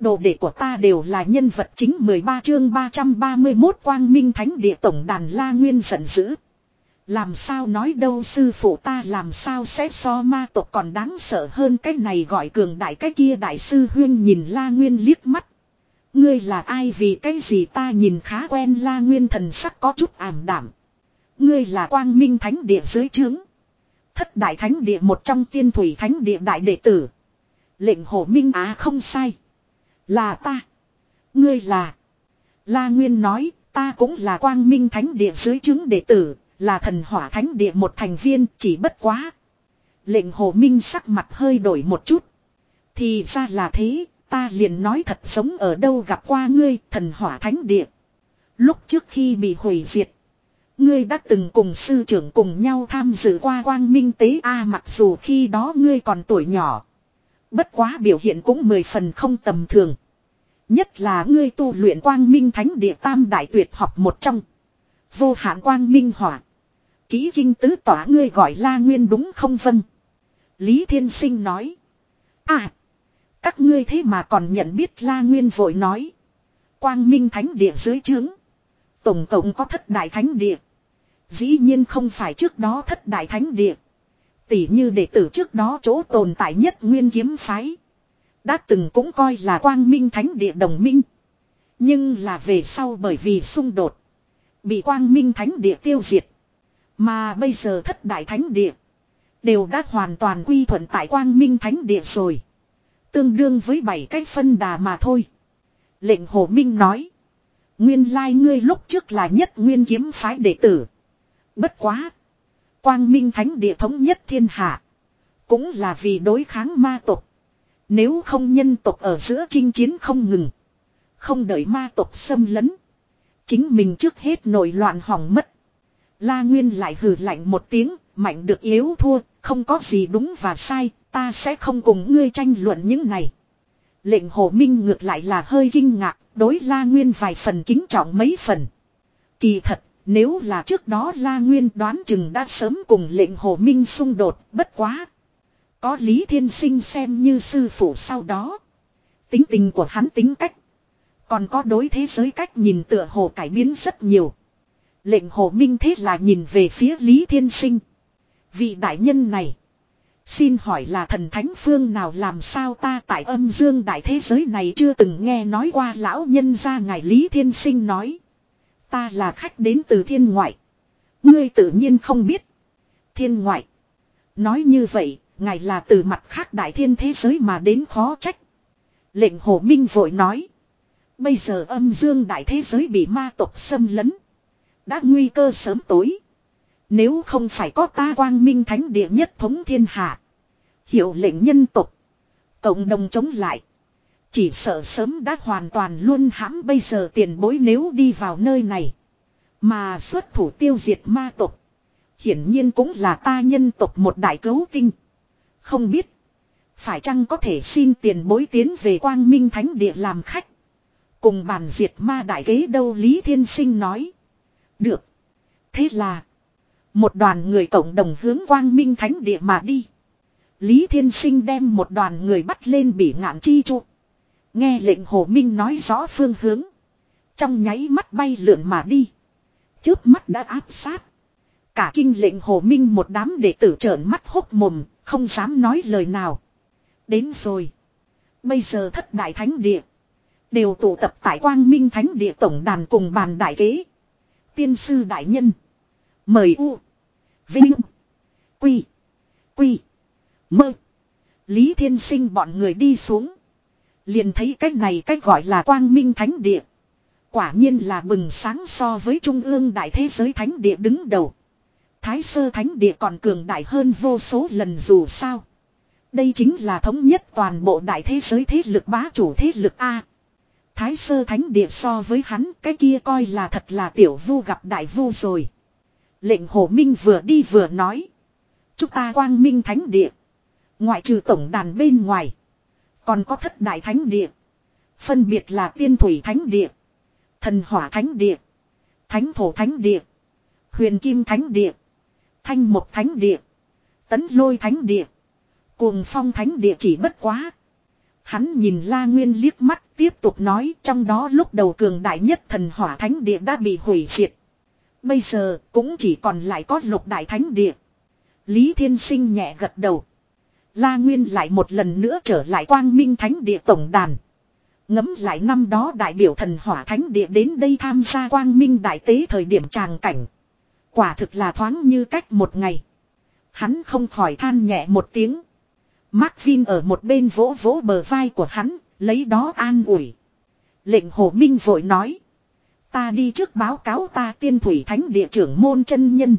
Đồ đệ của ta đều là nhân vật chính 13 chương 331 Quang Minh Thánh Địa Tổng đàn La Nguyên giận dữ. Làm sao nói đâu sư phụ ta làm sao sẽ so ma tộc còn đáng sợ hơn cái này gọi cường đại cái kia đại sư huyên nhìn La Nguyên liếc mắt. Ngươi là ai vì cái gì ta nhìn khá quen La Nguyên thần sắc có chút ảm đảm. Ngươi là quang minh thánh địa dưới trướng. Thất đại thánh địa một trong tiên thủy thánh địa đại đệ tử. Lệnh hổ minh á không sai. Là ta. Ngươi là. La Nguyên nói ta cũng là quang minh thánh địa dưới chứng đệ tử. Là thần hỏa thánh địa một thành viên chỉ bất quá. Lệnh hồ minh sắc mặt hơi đổi một chút. Thì ra là thế, ta liền nói thật sống ở đâu gặp qua ngươi, thần hỏa thánh địa. Lúc trước khi bị hủy diệt, ngươi đã từng cùng sư trưởng cùng nhau tham dự qua quang minh tế A mặc dù khi đó ngươi còn tuổi nhỏ. Bất quá biểu hiện cũng mười phần không tầm thường. Nhất là ngươi tu luyện quang minh thánh địa tam đại tuyệt học một trong. Vô hạn quang minh hỏa. Ký kinh tứ tỏa ngươi gọi la nguyên đúng không vâng. Lý Thiên Sinh nói. À. Các ngươi thế mà còn nhận biết la nguyên vội nói. Quang minh thánh địa dưới trướng. Tổng cộng có thất đại thánh địa. Dĩ nhiên không phải trước đó thất đại thánh địa. Tỷ như đệ tử trước đó chỗ tồn tại nhất nguyên kiếm phái. Đã từng cũng coi là quang minh thánh địa đồng minh. Nhưng là về sau bởi vì xung đột. Bị quang minh thánh địa tiêu diệt. Mà bây giờ thất đại thánh địa. Đều đã hoàn toàn quy thuận tại quang minh thánh địa rồi. Tương đương với bảy cách phân đà mà thôi. Lệnh hồ minh nói. Nguyên lai ngươi lúc trước là nhất nguyên kiếm phái đệ tử. Bất quá. Quang minh thánh địa thống nhất thiên hạ. Cũng là vì đối kháng ma tộc. Nếu không nhân tộc ở giữa chinh chiến không ngừng. Không đợi ma tộc xâm lấn. Chính mình trước hết nổi loạn hỏng mất. La Nguyên lại hừ lạnh một tiếng, mạnh được yếu thua, không có gì đúng và sai, ta sẽ không cùng ngươi tranh luận những này. Lệnh hồ minh ngược lại là hơi kinh ngạc, đối La Nguyên vài phần kính trọng mấy phần. Kỳ thật, nếu là trước đó La Nguyên đoán chừng đã sớm cùng lệnh hồ minh xung đột, bất quá. Có Lý Thiên Sinh xem như sư phụ sau đó. Tính tình của hắn tính cách. Còn có đối thế giới cách nhìn tựa hồ cải biến rất nhiều. Lệnh hồ minh thế là nhìn về phía Lý Thiên Sinh. Vị đại nhân này. Xin hỏi là thần thánh phương nào làm sao ta tại âm dương đại thế giới này chưa từng nghe nói qua lão nhân ra ngài Lý Thiên Sinh nói. Ta là khách đến từ thiên ngoại. Ngươi tự nhiên không biết. Thiên ngoại. Nói như vậy, ngài là từ mặt khác đại thiên thế giới mà đến khó trách. Lệnh hồ minh vội nói. Bây giờ âm dương đại thế giới bị ma tộc xâm lấn. Đã nguy cơ sớm tối. Nếu không phải có ta quang minh thánh địa nhất thống thiên hạ. Hiệu lệnh nhân tục. Cộng đồng chống lại. Chỉ sợ sớm đã hoàn toàn luôn hãm bây giờ tiền bối nếu đi vào nơi này. Mà xuất thủ tiêu diệt ma tộc. Hiển nhiên cũng là ta nhân tộc một đại cấu tinh. Không biết. Phải chăng có thể xin tiền bối tiến về quang minh thánh địa làm khách. Cùng bàn diệt ma đại kế đâu Lý Thiên Sinh nói. Được. Thế là. Một đoàn người cộng đồng hướng quang minh thánh địa mà đi. Lý Thiên Sinh đem một đoàn người bắt lên bỉ ngạn chi trụ. Nghe lệnh Hồ Minh nói rõ phương hướng. Trong nháy mắt bay lượn mà đi. Trước mắt đã áp sát. Cả kinh lệnh Hồ Minh một đám đệ tử trợn mắt hốc mồm, không dám nói lời nào. Đến rồi. Bây giờ thất đại thánh địa. Đều tụ tập tại quang minh thánh địa tổng đàn cùng bàn đại kế. Tiên sư đại nhân. Mời U. Vinh. Quy. Quy. Mơ. Lý Thiên Sinh bọn người đi xuống. Liền thấy cách này cách gọi là quang minh thánh địa. Quả nhiên là bừng sáng so với trung ương đại thế giới thánh địa đứng đầu. Thái sơ thánh địa còn cường đại hơn vô số lần dù sao. Đây chính là thống nhất toàn bộ đại thế giới thế lực bá chủ thế lực A. Thái sơ thánh địa so với hắn, cái kia coi là thật là tiểu vu gặp đại vu rồi. Lệnh hồ minh vừa đi vừa nói. Chúng ta quang minh thánh địa. Ngoại trừ tổng đàn bên ngoài. Còn có thất đại thánh địa. Phân biệt là tiên thủy thánh địa. Thần hỏa thánh địa. Thánh thổ thánh địa. Huyền kim thánh địa. Thanh mộc thánh địa. Tấn lôi thánh địa. Cuồng phong thánh địa chỉ bất quá. Hắn nhìn la nguyên liếc mắt Tiếp tục nói trong đó lúc đầu cường đại nhất thần hỏa thánh địa đã bị hủy diệt. Bây giờ cũng chỉ còn lại có lục đại thánh địa. Lý Thiên Sinh nhẹ gật đầu. La Nguyên lại một lần nữa trở lại quang minh thánh địa tổng đàn. Ngấm lại năm đó đại biểu thần hỏa thánh địa đến đây tham gia quang minh đại tế thời điểm tràng cảnh. Quả thực là thoáng như cách một ngày. Hắn không khỏi than nhẹ một tiếng. Mark Vin ở một bên vỗ vỗ bờ vai của hắn, lấy đó an ủi. Lệnh hồ minh vội nói. Ta đi trước báo cáo ta tiên thủy thánh địa trưởng môn chân nhân.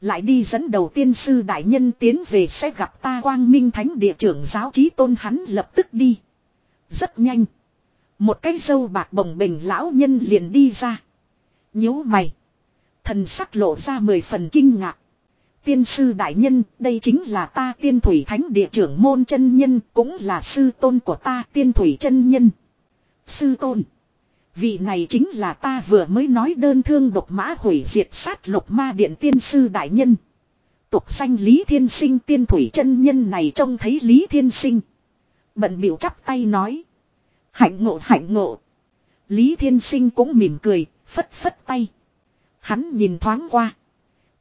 Lại đi dẫn đầu tiên sư đại nhân tiến về sẽ gặp ta quang minh thánh địa trưởng giáo trí tôn hắn lập tức đi. Rất nhanh. Một cái dâu bạc bồng bình lão nhân liền đi ra. nhíu mày. Thần sắc lộ ra mười phần kinh ngạc. Tiên sư đại nhân, đây chính là ta tiên thủy thánh địa trưởng môn chân nhân, cũng là sư tôn của ta tiên thủy chân nhân. Sư tôn. Vị này chính là ta vừa mới nói đơn thương độc mã hủy diệt sát lục ma điện tiên sư đại nhân. Tục xanh Lý Thiên Sinh tiên thủy chân nhân này trông thấy Lý Thiên Sinh. Bận biểu chắp tay nói. Hạnh ngộ hạnh ngộ. Lý Thiên Sinh cũng mỉm cười, phất phất tay. Hắn nhìn thoáng qua.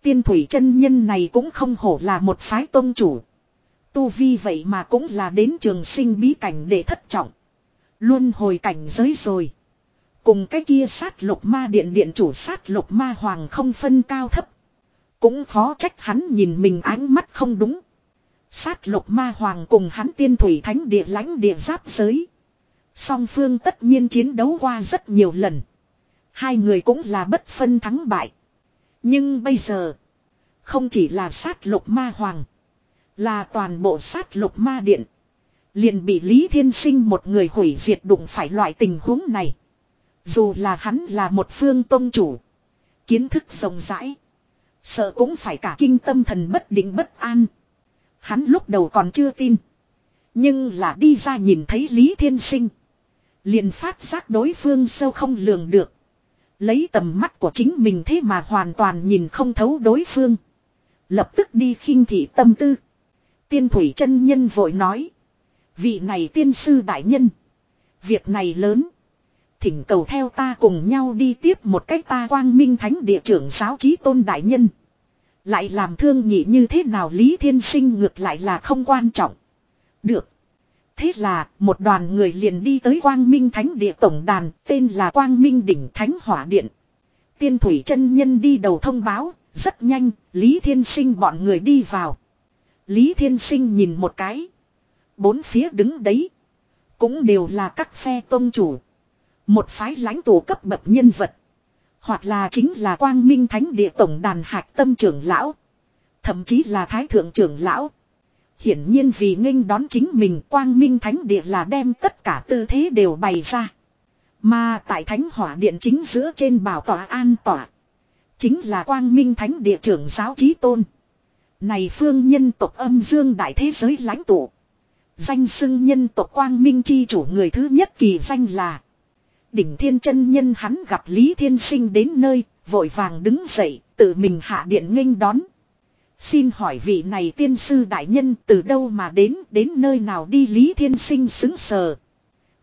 Tiên thủy chân nhân này cũng không hổ là một phái tôn chủ. Tu vi vậy mà cũng là đến trường sinh bí cảnh để thất trọng. Luôn hồi cảnh giới rồi. Cùng cái kia sát lục ma điện điện chủ sát lục ma hoàng không phân cao thấp. Cũng khó trách hắn nhìn mình ánh mắt không đúng. Sát lục ma hoàng cùng hắn tiên thủy thánh địa lãnh địa giáp giới. Song phương tất nhiên chiến đấu qua rất nhiều lần. Hai người cũng là bất phân thắng bại. Nhưng bây giờ. Không chỉ là sát lục ma hoàng. Là toàn bộ sát lục ma điện. Liền bị Lý Thiên Sinh một người hủy diệt đụng phải loại tình huống này. Dù là hắn là một phương tôn chủ. Kiến thức rộng rãi. Sợ cũng phải cả kinh tâm thần bất định bất an. Hắn lúc đầu còn chưa tin. Nhưng là đi ra nhìn thấy Lý Thiên Sinh. Liền phát giác đối phương sâu không lường được. Lấy tầm mắt của chính mình thế mà hoàn toàn nhìn không thấu đối phương. Lập tức đi khinh thị tâm tư. Tiên thủy chân nhân vội nói. Vị này tiên sư đại nhân. Việc này lớn. Thỉnh cầu theo ta cùng nhau đi tiếp một cách ta quang minh thánh địa trưởng giáo trí tôn đại nhân. Lại làm thương nhị như thế nào Lý Thiên Sinh ngược lại là không quan trọng. Được. Thế là một đoàn người liền đi tới Quang Minh Thánh Địa Tổng Đàn tên là Quang Minh Đỉnh Thánh Hỏa Điện. Tiên Thủy chân Nhân đi đầu thông báo, rất nhanh, Lý Thiên Sinh bọn người đi vào. Lý Thiên Sinh nhìn một cái. Bốn phía đứng đấy. Cũng đều là các phe tôn chủ. Một phái lãnh tụ cấp bậc nhân vật. Hoặc là chính là Quang Minh Thánh Địa Tổng Đàn hạch Tâm trưởng lão. Thậm chí là Thái Thượng trưởng lão. Hiển nhiên vì nghênh đón chính mình, quang minh thánh địa là đem tất cả tư thế đều bày ra. Mà tại thánh hỏa điện chính giữa trên bảo tòa an tỏa. Chính là quang minh thánh địa trưởng giáo trí tôn. Này phương nhân tộc âm dương đại thế giới lãnh tụ. Danh xưng nhân tộc quang minh chi chủ người thứ nhất kỳ danh là. Đỉnh thiên chân nhân hắn gặp Lý Thiên Sinh đến nơi, vội vàng đứng dậy, tự mình hạ điện nghênh đón. Xin hỏi vị này tiên sư đại nhân từ đâu mà đến, đến nơi nào đi Lý Thiên Sinh xứng sờ.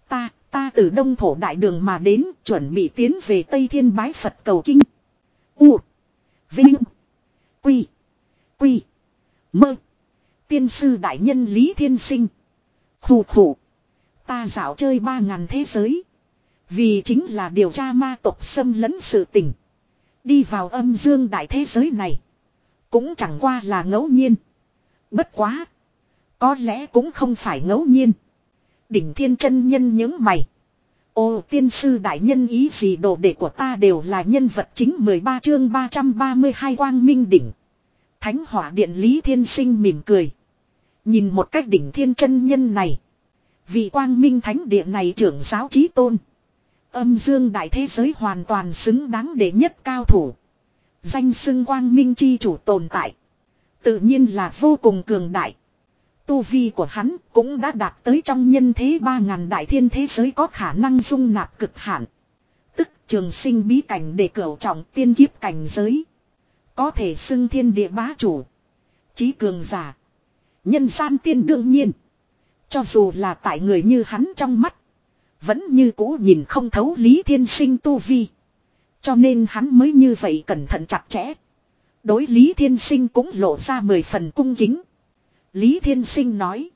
Ta, ta từ đông thổ đại đường mà đến, chuẩn bị tiến về Tây Thiên bái Phật cầu kinh. U. Vinh. Quy. Quy. Mơ. Tiên sư đại nhân Lý Thiên Sinh. Khủ khủ. Ta dạo chơi ba ngàn thế giới. Vì chính là điều tra ma tộc xâm lấn sự tình. Đi vào âm dương đại thế giới này. Cũng chẳng qua là ngẫu nhiên. Bất quá. Có lẽ cũng không phải ngẫu nhiên. Đỉnh thiên chân nhân những mày. Ô, tiên sư đại nhân ý gì đồ đệ của ta đều là nhân vật chính 13 chương 332 quang minh đỉnh. Thánh hỏa điện Lý Thiên Sinh mỉm cười. Nhìn một cách đỉnh thiên chân nhân này. Vì quang minh thánh điện này trưởng giáo trí tôn. Âm dương đại thế giới hoàn toàn xứng đáng để nhất cao thủ. Danh xưng quang minh chi chủ tồn tại. Tự nhiên là vô cùng cường đại. Tu vi của hắn cũng đã đạt tới trong nhân thế ba ngàn đại thiên thế giới có khả năng dung nạp cực hạn. Tức trường sinh bí cảnh để cửu trọng tiên kiếp cảnh giới. Có thể xưng thiên địa bá chủ. Chí cường giả. Nhân gian tiên đương nhiên. Cho dù là tại người như hắn trong mắt. Vẫn như cũ nhìn không thấu Lý Thiên Sinh tu vi. Cho nên hắn mới như vậy cẩn thận chặt chẽ. Đối Lý Thiên Sinh cũng lộ ra mười phần cung kính. Lý Thiên Sinh nói.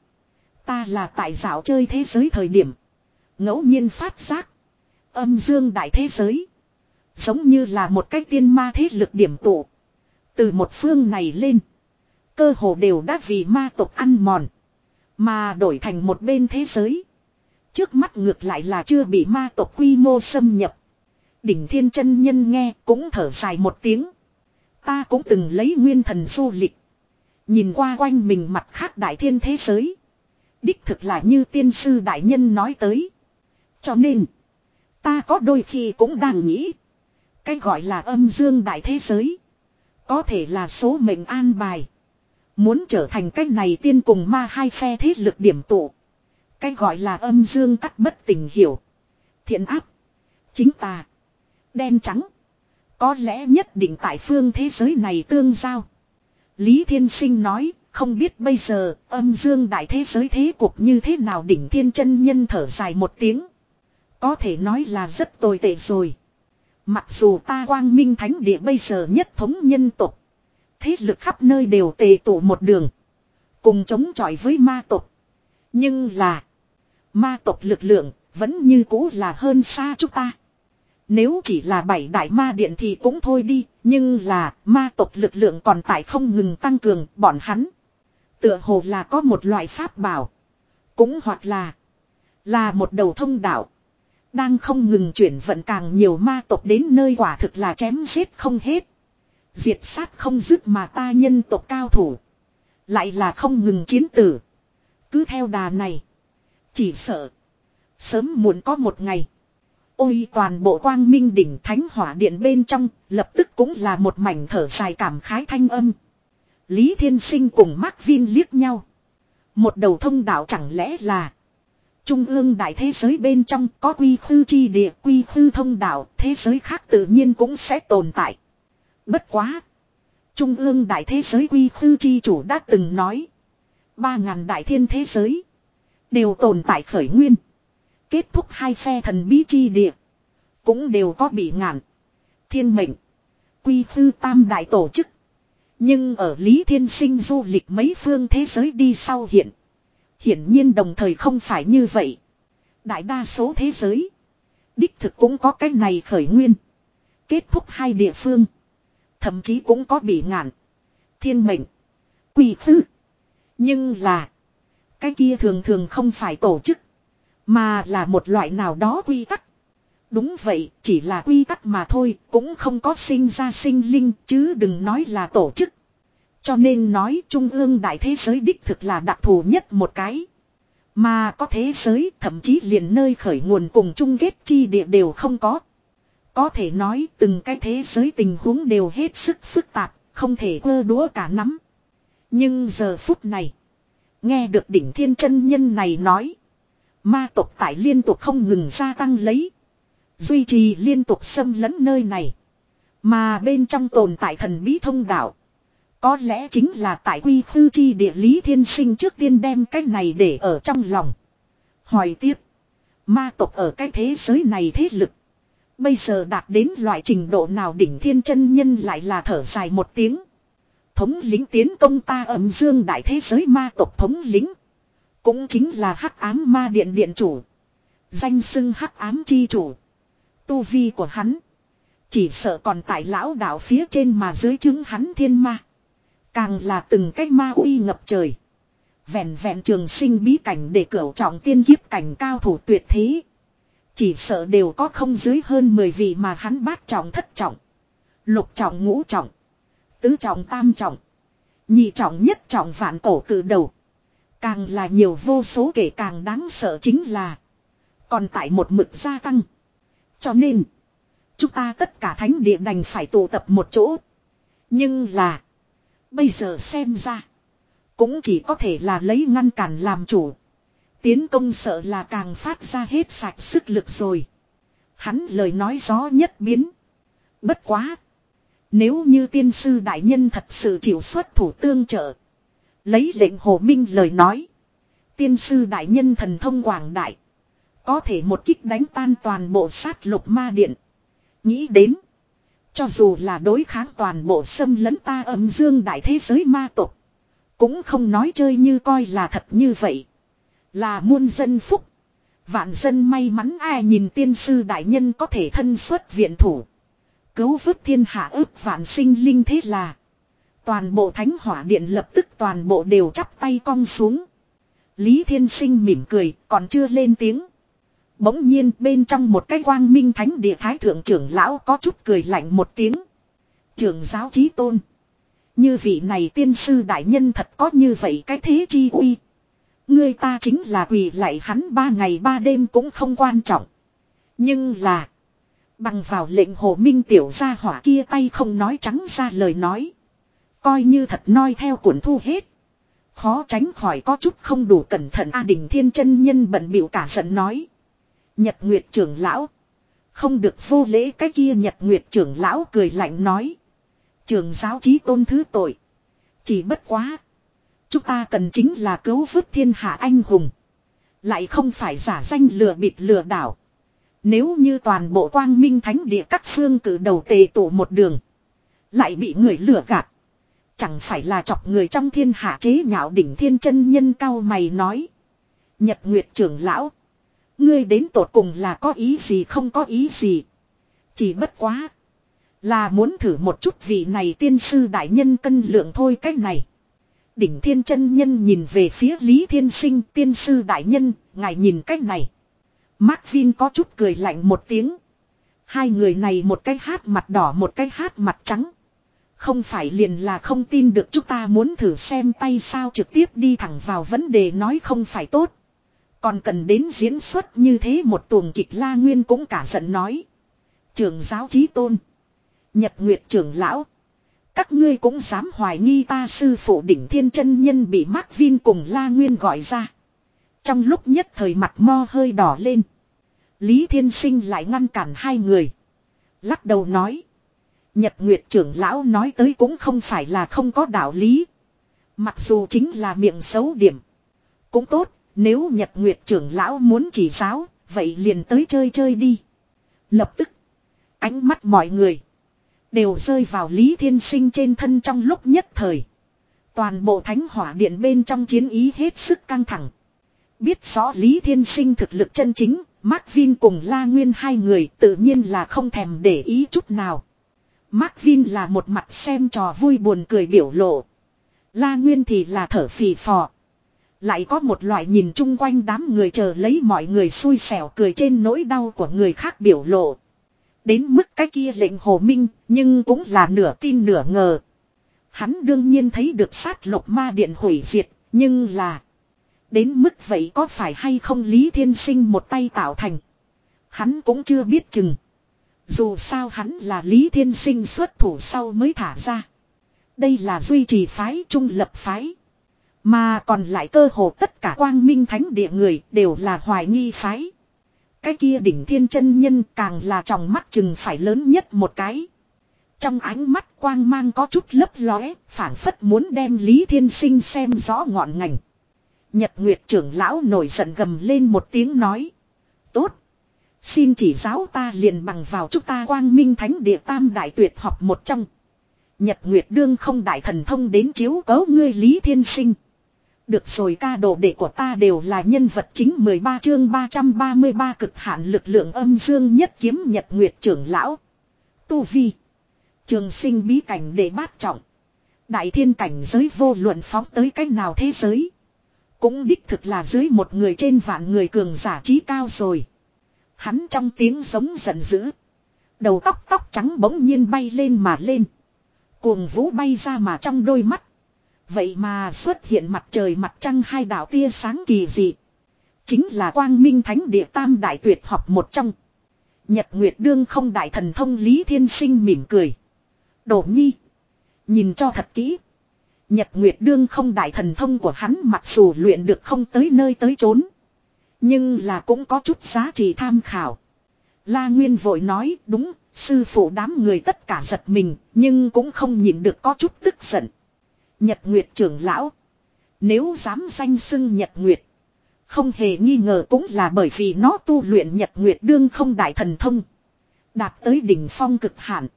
Ta là tại dạo chơi thế giới thời điểm. ngẫu nhiên phát giác. Âm dương đại thế giới. Giống như là một cái tiên ma thế lực điểm tụ. Từ một phương này lên. Cơ hồ đều đã vì ma tộc ăn mòn. Mà đổi thành một bên thế giới. Trước mắt ngược lại là chưa bị ma tộc quy mô xâm nhập. Đỉnh thiên chân nhân nghe cũng thở dài một tiếng. Ta cũng từng lấy nguyên thần du lịch. Nhìn qua quanh mình mặt khác đại thiên thế giới. Đích thực là như tiên sư đại nhân nói tới. Cho nên. Ta có đôi khi cũng đang nghĩ. Cái gọi là âm dương đại thế giới. Có thể là số mệnh an bài. Muốn trở thành cái này tiên cùng ma hai phe thế lực điểm tụ. Cái gọi là âm dương cắt bất tình hiểu. Thiện áp. Chính tà Đen trắng. Có lẽ nhất định tại phương thế giới này tương giao. Lý Thiên Sinh nói, không biết bây giờ âm dương đại thế giới thế cuộc như thế nào đỉnh thiên chân nhân thở dài một tiếng. Có thể nói là rất tồi tệ rồi. Mặc dù ta quang minh thánh địa bây giờ nhất thống nhân tộc Thế lực khắp nơi đều tề tụ một đường. Cùng chống chọi với ma tộc. Nhưng là. Ma tộc lực lượng vẫn như cũ là hơn xa chúng ta. Nếu chỉ là bảy đại ma điện thì cũng thôi đi. Nhưng là ma tộc lực lượng còn tại không ngừng tăng cường bọn hắn. Tựa hồ là có một loại pháp bảo. Cũng hoặc là. Là một đầu thông đạo. Đang không ngừng chuyển vận càng nhiều ma tộc đến nơi quả thực là chém giết không hết. Diệt sát không dứt mà ta nhân tộc cao thủ. Lại là không ngừng chiến tử. Cứ theo đà này. Chỉ sợ. Sớm muộn có một ngày. Ôi toàn bộ quang minh đỉnh thánh hỏa điện bên trong. Lập tức cũng là một mảnh thở dài cảm khái thanh âm. Lý Thiên Sinh cùng Mark Vin liếc nhau. Một đầu thông đạo chẳng lẽ là. Trung ương đại thế giới bên trong có quy khư chi địa, quy khư thông đạo. Thế giới khác tự nhiên cũng sẽ tồn tại. Bất quá. Trung ương đại thế giới quy khư chi chủ đã từng nói. Ba ngàn đại thiên thế giới. Đều tồn tại khởi nguyên. Kết thúc hai phe thần bí chi địa. Cũng đều có bị ngạn. Thiên mệnh. Quy khư tam đại tổ chức. Nhưng ở Lý Thiên Sinh du lịch mấy phương thế giới đi sau hiện. Hiển nhiên đồng thời không phải như vậy. Đại đa số thế giới. Đích thực cũng có cái này khởi nguyên. Kết thúc hai địa phương. Thậm chí cũng có bị ngạn. Thiên mệnh. Quỷ khư. Nhưng là. Cái kia thường thường không phải tổ chức. Mà là một loại nào đó quy tắc. Đúng vậy, chỉ là quy tắc mà thôi, cũng không có sinh ra sinh linh, chứ đừng nói là tổ chức. Cho nên nói trung ương đại thế giới đích thực là đặc thù nhất một cái. Mà có thế giới thậm chí liền nơi khởi nguồn cùng chung kết chi địa đều không có. Có thể nói từng cái thế giới tình huống đều hết sức phức tạp, không thể quơ đúa cả nắm. Nhưng giờ phút này, nghe được đỉnh thiên chân nhân này nói. Ma tộc tại liên tục không ngừng gia tăng lấy. Duy trì liên tục xâm lấn nơi này. Mà bên trong tồn tại thần bí thông đạo. Có lẽ chính là tại quy khư chi địa lý thiên sinh trước tiên đem cái này để ở trong lòng. Hỏi tiếp. Ma tộc ở cái thế giới này thế lực. Bây giờ đạt đến loại trình độ nào đỉnh thiên chân nhân lại là thở dài một tiếng. Thống lính tiến công ta ẩm dương đại thế giới ma tộc thống lính. Cũng chính là hắc ám ma điện điện chủ. Danh xưng hắc ám chi chủ. Tu vi của hắn. Chỉ sợ còn tại lão đạo phía trên mà dưới chứng hắn thiên ma. Càng là từng cái ma uy ngập trời. Vẹn vẹn trường sinh bí cảnh để cửu trọng tiên kiếp cảnh cao thủ tuyệt thế. Chỉ sợ đều có không dưới hơn 10 vị mà hắn bát trọng thất trọng. Lục trọng ngũ trọng. Tứ trọng tam trọng. Nhị trọng nhất trọng vạn cổ cử đầu. Càng là nhiều vô số kể càng đáng sợ chính là. Còn tại một mực gia tăng. Cho nên. Chúng ta tất cả thánh địa đành phải tụ tập một chỗ. Nhưng là. Bây giờ xem ra. Cũng chỉ có thể là lấy ngăn cản làm chủ. Tiến công sợ là càng phát ra hết sạch sức lực rồi. Hắn lời nói gió nhất biến. Bất quá. Nếu như tiên sư đại nhân thật sự chịu xuất thủ tương trợ. Lấy lệnh hồ minh lời nói. Tiên sư đại nhân thần thông quảng đại. Có thể một kích đánh tan toàn bộ sát lục ma điện. Nghĩ đến. Cho dù là đối kháng toàn bộ xâm lấn ta âm dương đại thế giới ma tộc. Cũng không nói chơi như coi là thật như vậy. Là muôn dân phúc. Vạn dân may mắn, ai nhìn tiên sư đại nhân có thể thân xuất viện thủ. Cứu vớt thiên hạ ước vạn sinh linh thế là. Toàn bộ thánh hỏa điện lập tức toàn bộ đều chắp tay cong xuống. Lý Thiên Sinh mỉm cười, còn chưa lên tiếng. Bỗng nhiên bên trong một cái quang minh thánh địa thái thượng trưởng lão có chút cười lạnh một tiếng. Trưởng giáo chí tôn. Như vị này tiên sư đại nhân thật có như vậy cái thế chi uy. Người ta chính là quỳ lại hắn ba ngày ba đêm cũng không quan trọng. Nhưng là. Bằng vào lệnh hồ minh tiểu gia hỏa kia tay không nói trắng ra lời nói. Coi như thật noi theo cuốn thu hết. Khó tránh khỏi có chút không đủ cẩn thận A Đình Thiên chân nhân bận biểu cả giận nói. Nhật Nguyệt trưởng lão. Không được vô lễ cái kia Nhật Nguyệt trưởng lão cười lạnh nói. Trường giáo chí tôn thứ tội. Chỉ bất quá. Chúng ta cần chính là cứu vớt thiên hạ anh hùng. Lại không phải giả danh lừa bịp lừa đảo. Nếu như toàn bộ quang minh thánh địa các phương cử đầu tề tụ một đường. Lại bị người lừa gạt. Chẳng phải là chọc người trong thiên hạ chế nhạo đỉnh thiên chân nhân cao mày nói. Nhật Nguyệt trưởng lão. Ngươi đến tột cùng là có ý gì không có ý gì. Chỉ bất quá. Là muốn thử một chút vị này tiên sư đại nhân cân lượng thôi cách này. Đỉnh thiên chân nhân nhìn về phía Lý Thiên Sinh tiên sư đại nhân, ngài nhìn cách này. Mark Vin có chút cười lạnh một tiếng. Hai người này một cái hát mặt đỏ một cái hát mặt trắng. Không phải liền là không tin được chúng ta muốn thử xem tay sao trực tiếp đi thẳng vào vấn đề nói không phải tốt. Còn cần đến diễn xuất như thế một tuồng kịch la nguyên cũng cả giận nói. Trường giáo trí tôn. Nhật Nguyệt trưởng lão. Các ngươi cũng dám hoài nghi ta sư phụ đỉnh thiên chân nhân bị Mark Vin cùng La Nguyên gọi ra. Trong lúc nhất thời mặt mo hơi đỏ lên. Lý Thiên Sinh lại ngăn cản hai người. Lắc đầu nói. Nhật Nguyệt trưởng lão nói tới cũng không phải là không có đạo lý. Mặc dù chính là miệng xấu điểm. Cũng tốt, nếu Nhật Nguyệt trưởng lão muốn chỉ giáo, vậy liền tới chơi chơi đi. Lập tức, ánh mắt mọi người đều rơi vào Lý Thiên Sinh trên thân trong lúc nhất thời. Toàn bộ thánh hỏa điện bên trong chiến ý hết sức căng thẳng. Biết rõ Lý Thiên Sinh thực lực chân chính, Mark Vin cùng La Nguyên hai người tự nhiên là không thèm để ý chút nào. Mark Vin là một mặt xem trò vui buồn cười biểu lộ. La Nguyên thì là thở phì phò. Lại có một loại nhìn chung quanh đám người chờ lấy mọi người xui xẻo cười trên nỗi đau của người khác biểu lộ. Đến mức cái kia lệnh hồ minh, nhưng cũng là nửa tin nửa ngờ. Hắn đương nhiên thấy được sát lục ma điện hủy diệt, nhưng là... Đến mức vậy có phải hay không Lý Thiên Sinh một tay tạo thành. Hắn cũng chưa biết chừng. Dù sao hắn là Lý Thiên Sinh xuất thủ sau mới thả ra. Đây là duy trì phái trung lập phái. Mà còn lại cơ hồ tất cả quang minh thánh địa người đều là hoài nghi phái. Cái kia đỉnh thiên chân nhân càng là trong mắt chừng phải lớn nhất một cái. Trong ánh mắt quang mang có chút lấp lóe, phản phất muốn đem Lý Thiên Sinh xem rõ ngọn ngành. Nhật Nguyệt trưởng lão nổi giận gầm lên một tiếng nói. Tốt. Xin chỉ giáo ta liền bằng vào chúng ta quang minh thánh địa tam đại tuyệt học một trong. Nhật Nguyệt đương không đại thần thông đến chiếu cấu ngươi Lý Thiên Sinh. Được rồi ca đồ đệ của ta đều là nhân vật chính 13 chương 333 cực hạn lực lượng âm dương nhất kiếm nhật nguyệt trưởng lão. Tu Vi. Trường sinh bí cảnh để bát trọng. Đại thiên cảnh giới vô luận phóng tới cách nào thế giới. Cũng đích thực là dưới một người trên vạn người cường giả trí cao rồi. Hắn trong tiếng giống giận dữ. Đầu tóc tóc trắng bỗng nhiên bay lên mà lên. Cuồng vũ bay ra mà trong đôi mắt Vậy mà xuất hiện mặt trời mặt trăng hai đạo tia sáng kỳ dị. Chính là quang minh thánh địa tam đại tuyệt học một trong. Nhật Nguyệt Đương không đại thần thông Lý Thiên Sinh mỉm cười. Đổ nhi. Nhìn cho thật kỹ. Nhật Nguyệt Đương không đại thần thông của hắn mặc dù luyện được không tới nơi tới chốn. Nhưng là cũng có chút giá trị tham khảo. La Nguyên vội nói đúng, sư phụ đám người tất cả giật mình, nhưng cũng không nhìn được có chút tức giận. Nhật Nguyệt trưởng lão. Nếu dám danh xưng Nhật Nguyệt. Không hề nghi ngờ cũng là bởi vì nó tu luyện nhật nguyệt đương không đại thần thông. Đạt tới đỉnh phong cực hạn.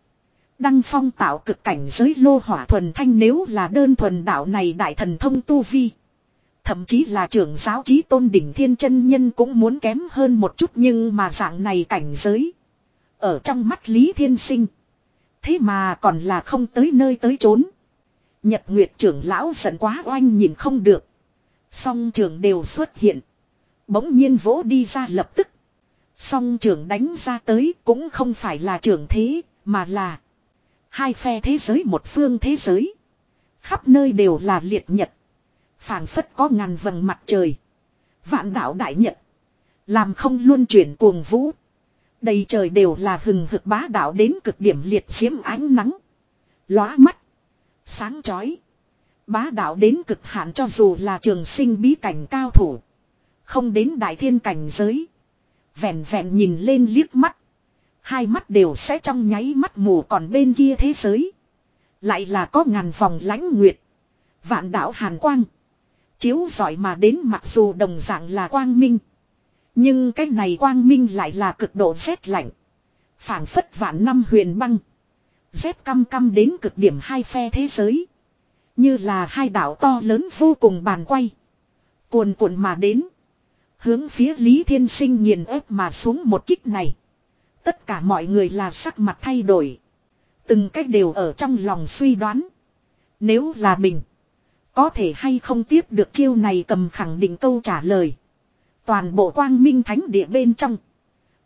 Đăng phong tạo cực cảnh giới lô hỏa thuần thanh nếu là đơn thuần đạo này đại thần thông tu vi. Thậm chí là trưởng giáo chí tôn đỉnh thiên chân nhân cũng muốn kém hơn một chút nhưng mà dạng này cảnh giới. Ở trong mắt Lý Thiên Sinh. Thế mà còn là không tới nơi tới trốn. Nhật Nguyệt trưởng lão giận quá oanh nhìn không được. Song trưởng đều xuất hiện. Bỗng nhiên vỗ đi ra lập tức. Song trưởng đánh ra tới cũng không phải là trưởng thế, mà là hai phe thế giới một phương thế giới. Khắp nơi đều là liệt nhật. phảng phất có ngàn vầng mặt trời. Vạn đạo đại nhật. Làm không luôn chuyển cuồng vũ. Đầy trời đều là hừng hực bá đạo đến cực điểm liệt diễm ánh nắng. Lóa mắt. Sáng chói. Bá đạo đến cực hạn cho dù là trường sinh bí cảnh cao thủ. Không đến đại thiên cảnh giới. Vẹn vẹn nhìn lên liếc mắt. Hai mắt đều sẽ trong nháy mắt mù còn bên kia thế giới. Lại là có ngàn vòng lãnh nguyệt. Vạn đảo hàn quang. Chiếu giỏi mà đến mặc dù đồng dạng là quang minh. Nhưng cái này quang minh lại là cực độ rét lạnh. phảng phất vạn năm huyền băng. Rét căm căm đến cực điểm hai phe thế giới. Như là hai đảo to lớn vô cùng bàn quay. Cuồn cuộn mà đến. Hướng phía Lý Thiên Sinh nghiền ép mà xuống một kích này. Tất cả mọi người là sắc mặt thay đổi. Từng cách đều ở trong lòng suy đoán. Nếu là mình. Có thể hay không tiếp được chiêu này cầm khẳng định câu trả lời. Toàn bộ quang minh thánh địa bên trong.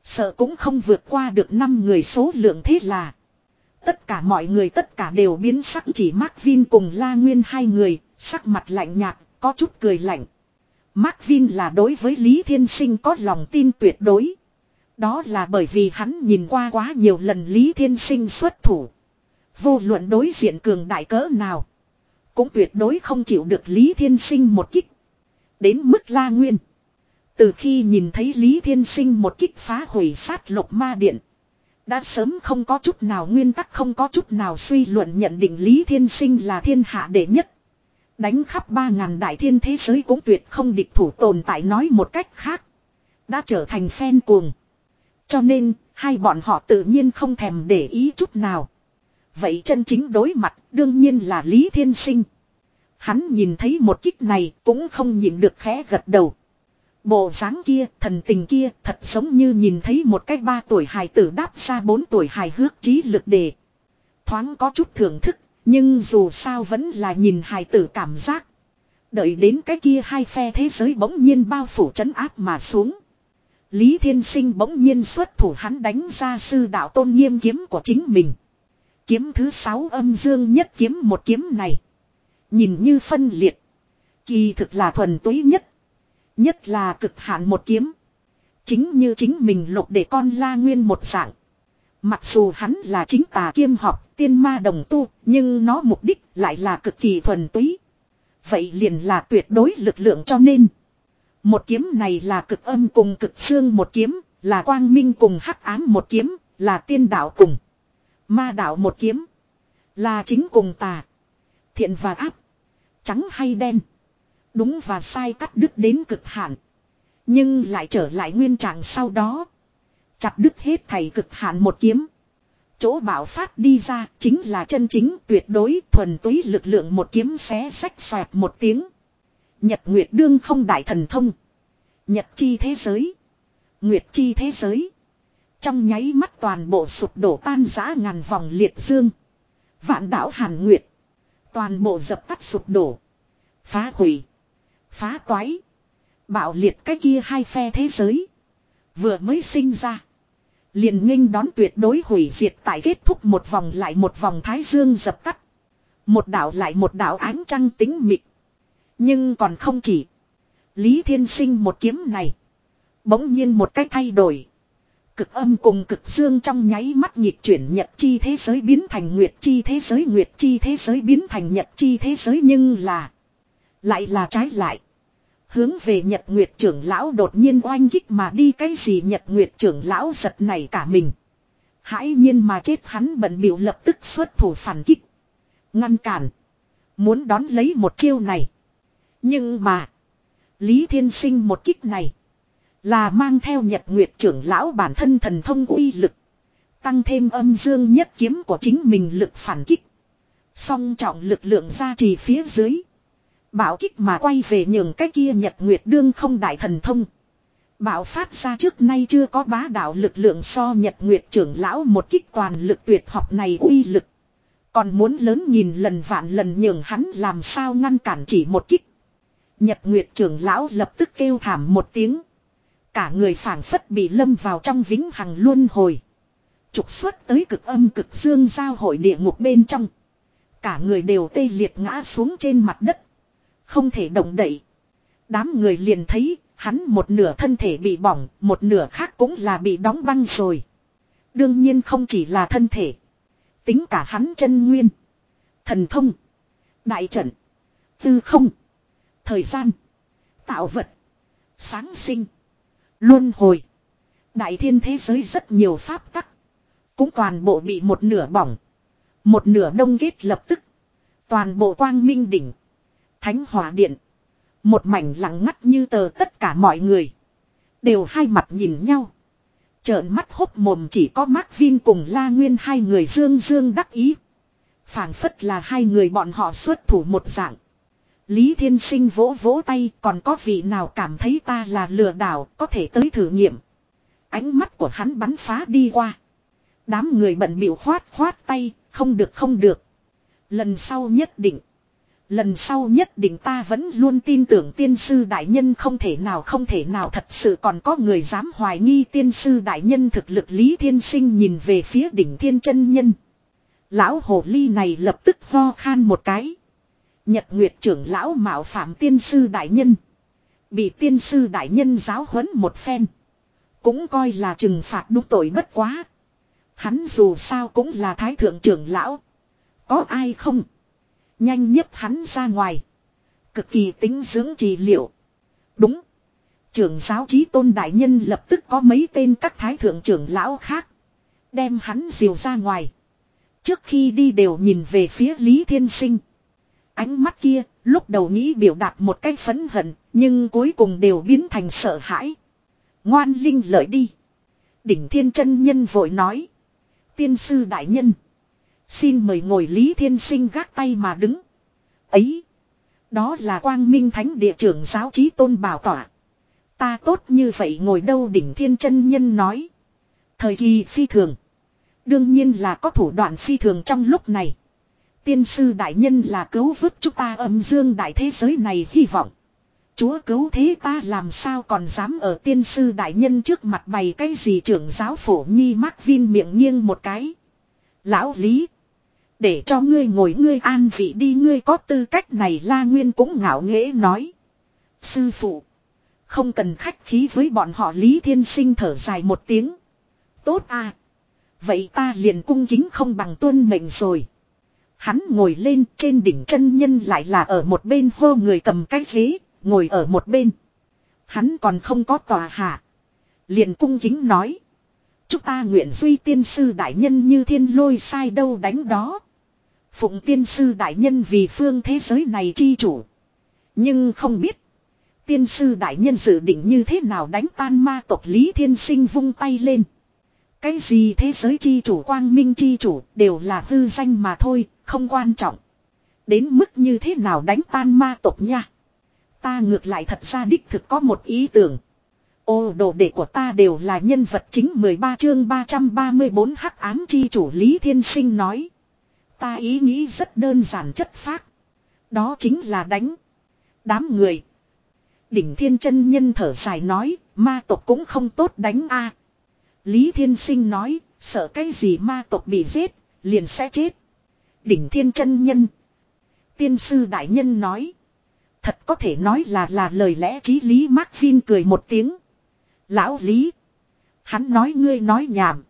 Sợ cũng không vượt qua được 5 người số lượng thế là. Tất cả mọi người tất cả đều biến sắc chỉ Mark Vin cùng La Nguyên hai người, sắc mặt lạnh nhạt, có chút cười lạnh. Mark Vin là đối với Lý Thiên Sinh có lòng tin tuyệt đối. Đó là bởi vì hắn nhìn qua quá nhiều lần Lý Thiên Sinh xuất thủ. Vô luận đối diện cường đại cỡ nào. Cũng tuyệt đối không chịu được Lý Thiên Sinh một kích. Đến mức La Nguyên. Từ khi nhìn thấy Lý Thiên Sinh một kích phá hủy sát lục ma điện. Đã sớm không có chút nào nguyên tắc, không có chút nào suy luận nhận định Lý Thiên Sinh là thiên hạ đệ nhất. Đánh khắp ba ngàn đại thiên thế giới cũng tuyệt không địch thủ tồn tại, nói một cách khác. Đã trở thành phen cuồng. Cho nên, hai bọn họ tự nhiên không thèm để ý chút nào. Vậy chân chính đối mặt đương nhiên là Lý Thiên Sinh. Hắn nhìn thấy một kích này cũng không nhìn được khẽ gật đầu. Bộ dáng kia, thần tình kia, thật giống như nhìn thấy một cái ba tuổi hài tử đáp ra bốn tuổi hài hước trí lực đề. Thoáng có chút thưởng thức, nhưng dù sao vẫn là nhìn hài tử cảm giác. Đợi đến cái kia hai phe thế giới bỗng nhiên bao phủ trấn áp mà xuống. Lý Thiên Sinh bỗng nhiên xuất thủ hắn đánh ra sư đạo tôn nghiêm kiếm của chính mình. Kiếm thứ sáu âm dương nhất kiếm một kiếm này. Nhìn như phân liệt. Kỳ thực là thuần túy nhất. Nhất là cực hạn một kiếm. Chính như chính mình lục để con la nguyên một dạng. Mặc dù hắn là chính tà kiêm học, tiên ma đồng tu, nhưng nó mục đích lại là cực kỳ thuần túy. Vậy liền là tuyệt đối lực lượng cho nên. Một kiếm này là cực âm cùng cực xương một kiếm, là quang minh cùng hắc ám một kiếm, là tiên đạo cùng. Ma đạo một kiếm. Là chính cùng tà. Thiện và áp. Trắng hay đen. Đúng và sai cắt đứt đến cực hạn. Nhưng lại trở lại nguyên trạng sau đó. Chặt đứt hết thầy cực hạn một kiếm. Chỗ bảo phát đi ra chính là chân chính tuyệt đối thuần túy lực lượng một kiếm xé sách xoẹt một tiếng. Nhật Nguyệt Đương không đại thần thông. Nhật chi thế giới. Nguyệt chi thế giới. Trong nháy mắt toàn bộ sụp đổ tan rã ngàn vòng liệt dương. Vạn đảo Hàn Nguyệt. Toàn bộ dập tắt sụp đổ. Phá hủy. Phá toái. Bạo liệt cái kia hai phe thế giới. Vừa mới sinh ra. Liền nghênh đón tuyệt đối hủy diệt tại kết thúc một vòng lại một vòng thái dương dập tắt. Một đảo lại một đảo ánh trăng tính mịch. Nhưng còn không chỉ. Lý Thiên Sinh một kiếm này. Bỗng nhiên một cách thay đổi. Cực âm cùng cực dương trong nháy mắt nhịp chuyển nhật chi thế giới biến thành nguyệt chi thế giới, nguyệt chi thế giới biến thành nhật chi thế giới nhưng là. Lại là trái lại. Hướng về Nhật Nguyệt trưởng lão đột nhiên oanh kích mà đi cái gì Nhật Nguyệt trưởng lão giật này cả mình. Hãi nhiên mà chết hắn bận biểu lập tức xuất thủ phản kích. Ngăn cản. Muốn đón lấy một chiêu này. Nhưng mà. Lý Thiên Sinh một kích này. Là mang theo nhật nguyệt trưởng lão bản thân thần thông uy lực. Tăng thêm âm dương nhất kiếm của chính mình lực phản kích. Song trọng lực lượng ra trì phía dưới. Bảo kích mà quay về nhường cái kia nhật nguyệt đương không đại thần thông. Bảo phát ra trước nay chưa có bá đạo lực lượng so nhật nguyệt trưởng lão một kích toàn lực tuyệt học này uy lực. Còn muốn lớn nhìn lần vạn lần nhường hắn làm sao ngăn cản chỉ một kích. Nhật nguyệt trưởng lão lập tức kêu thảm một tiếng. Cả người phảng phất bị lâm vào trong vĩnh hằng luân hồi. Trục xuất tới cực âm cực dương giao hội địa ngục bên trong. Cả người đều tê liệt ngã xuống trên mặt đất. Không thể động đậy. Đám người liền thấy hắn một nửa thân thể bị bỏng, một nửa khác cũng là bị đóng băng rồi. Đương nhiên không chỉ là thân thể. Tính cả hắn chân nguyên. Thần thông. Đại trận. Tư không. Thời gian. Tạo vật. Sáng sinh. Luân hồi. Đại thiên thế giới rất nhiều pháp tắc. Cũng toàn bộ bị một nửa bỏng. Một nửa đông kết lập tức. Toàn bộ quang minh đỉnh. Thánh hỏa điện. Một mảnh lặng ngắt như tờ tất cả mọi người. Đều hai mặt nhìn nhau. Trợn mắt hốc mồm chỉ có Mark Vin cùng La Nguyên hai người dương dương đắc ý. phảng phất là hai người bọn họ xuất thủ một dạng. Lý Thiên Sinh vỗ vỗ tay còn có vị nào cảm thấy ta là lừa đảo có thể tới thử nghiệm. Ánh mắt của hắn bắn phá đi qua. Đám người bận biểu khoát khoát tay, không được không được. Lần sau nhất định. Lần sau nhất định ta vẫn luôn tin tưởng tiên sư đại nhân không thể nào không thể nào thật sự còn có người dám hoài nghi tiên sư đại nhân thực lực Lý Thiên Sinh nhìn về phía đỉnh thiên chân nhân. Lão hồ ly này lập tức ho khan một cái. Nhật Nguyệt trưởng lão mạo phạm tiên sư đại nhân. Bị tiên sư đại nhân giáo huấn một phen. Cũng coi là trừng phạt đúng tội bất quá. Hắn dù sao cũng là thái thượng trưởng lão. Có ai không? Nhanh nhất hắn ra ngoài. Cực kỳ tính dưỡng trị liệu. Đúng. Trưởng giáo trí tôn đại nhân lập tức có mấy tên các thái thượng trưởng lão khác. Đem hắn diều ra ngoài. Trước khi đi đều nhìn về phía Lý Thiên Sinh. Ánh mắt kia, lúc đầu nghĩ biểu đạt một cách phấn hận, nhưng cuối cùng đều biến thành sợ hãi. Ngoan linh lợi đi. Đỉnh thiên chân nhân vội nói. Tiên sư đại nhân. Xin mời ngồi Lý Thiên Sinh gác tay mà đứng. Ấy. Đó là quang minh thánh địa trưởng giáo trí tôn bảo tỏa. Ta tốt như vậy ngồi đâu đỉnh thiên chân nhân nói. Thời kỳ phi thường. Đương nhiên là có thủ đoạn phi thường trong lúc này. Tiên sư đại nhân là cứu vớt chúng ta âm dương đại thế giới này hy vọng. Chúa cứu thế ta làm sao còn dám ở tiên sư đại nhân trước mặt bày cái gì trưởng giáo phổ nhi mắc vin miệng nghiêng một cái. Lão Lý. Để cho ngươi ngồi ngươi an vị đi, ngươi có tư cách này la nguyên cũng ngạo nghễ nói. Sư phụ. Không cần khách khí với bọn họ, Lý Thiên Sinh thở dài một tiếng. Tốt à. Vậy ta liền cung kính không bằng tuân mệnh rồi. Hắn ngồi lên trên đỉnh chân nhân lại là ở một bên hô người cầm cái ghế, ngồi ở một bên. Hắn còn không có tòa hạ. Liền cung kính nói. Chúng ta nguyện duy tiên sư đại nhân như thiên lôi sai đâu đánh đó. Phụng tiên sư đại nhân vì phương thế giới này chi chủ. Nhưng không biết. Tiên sư đại nhân dự định như thế nào đánh tan ma tộc Lý Thiên Sinh vung tay lên. Cái gì thế giới chi chủ quang minh chi chủ đều là hư danh mà thôi, không quan trọng. Đến mức như thế nào đánh tan ma tộc nha. Ta ngược lại thật ra đích thực có một ý tưởng. Ô đồ đệ của ta đều là nhân vật chính 13 chương 334 hắc ám chi chủ Lý Thiên Sinh nói. Ta ý nghĩ rất đơn giản chất phác. Đó chính là đánh. Đám người. Đỉnh thiên chân nhân thở dài nói, ma tộc cũng không tốt đánh a. Lý Thiên Sinh nói, sợ cái gì ma tộc bị giết, liền sẽ chết. Đỉnh thiên chân nhân. Tiên sư đại nhân nói. Thật có thể nói là là lời lẽ chí lý Mark Vin cười một tiếng. Lão Lý. Hắn nói ngươi nói nhảm.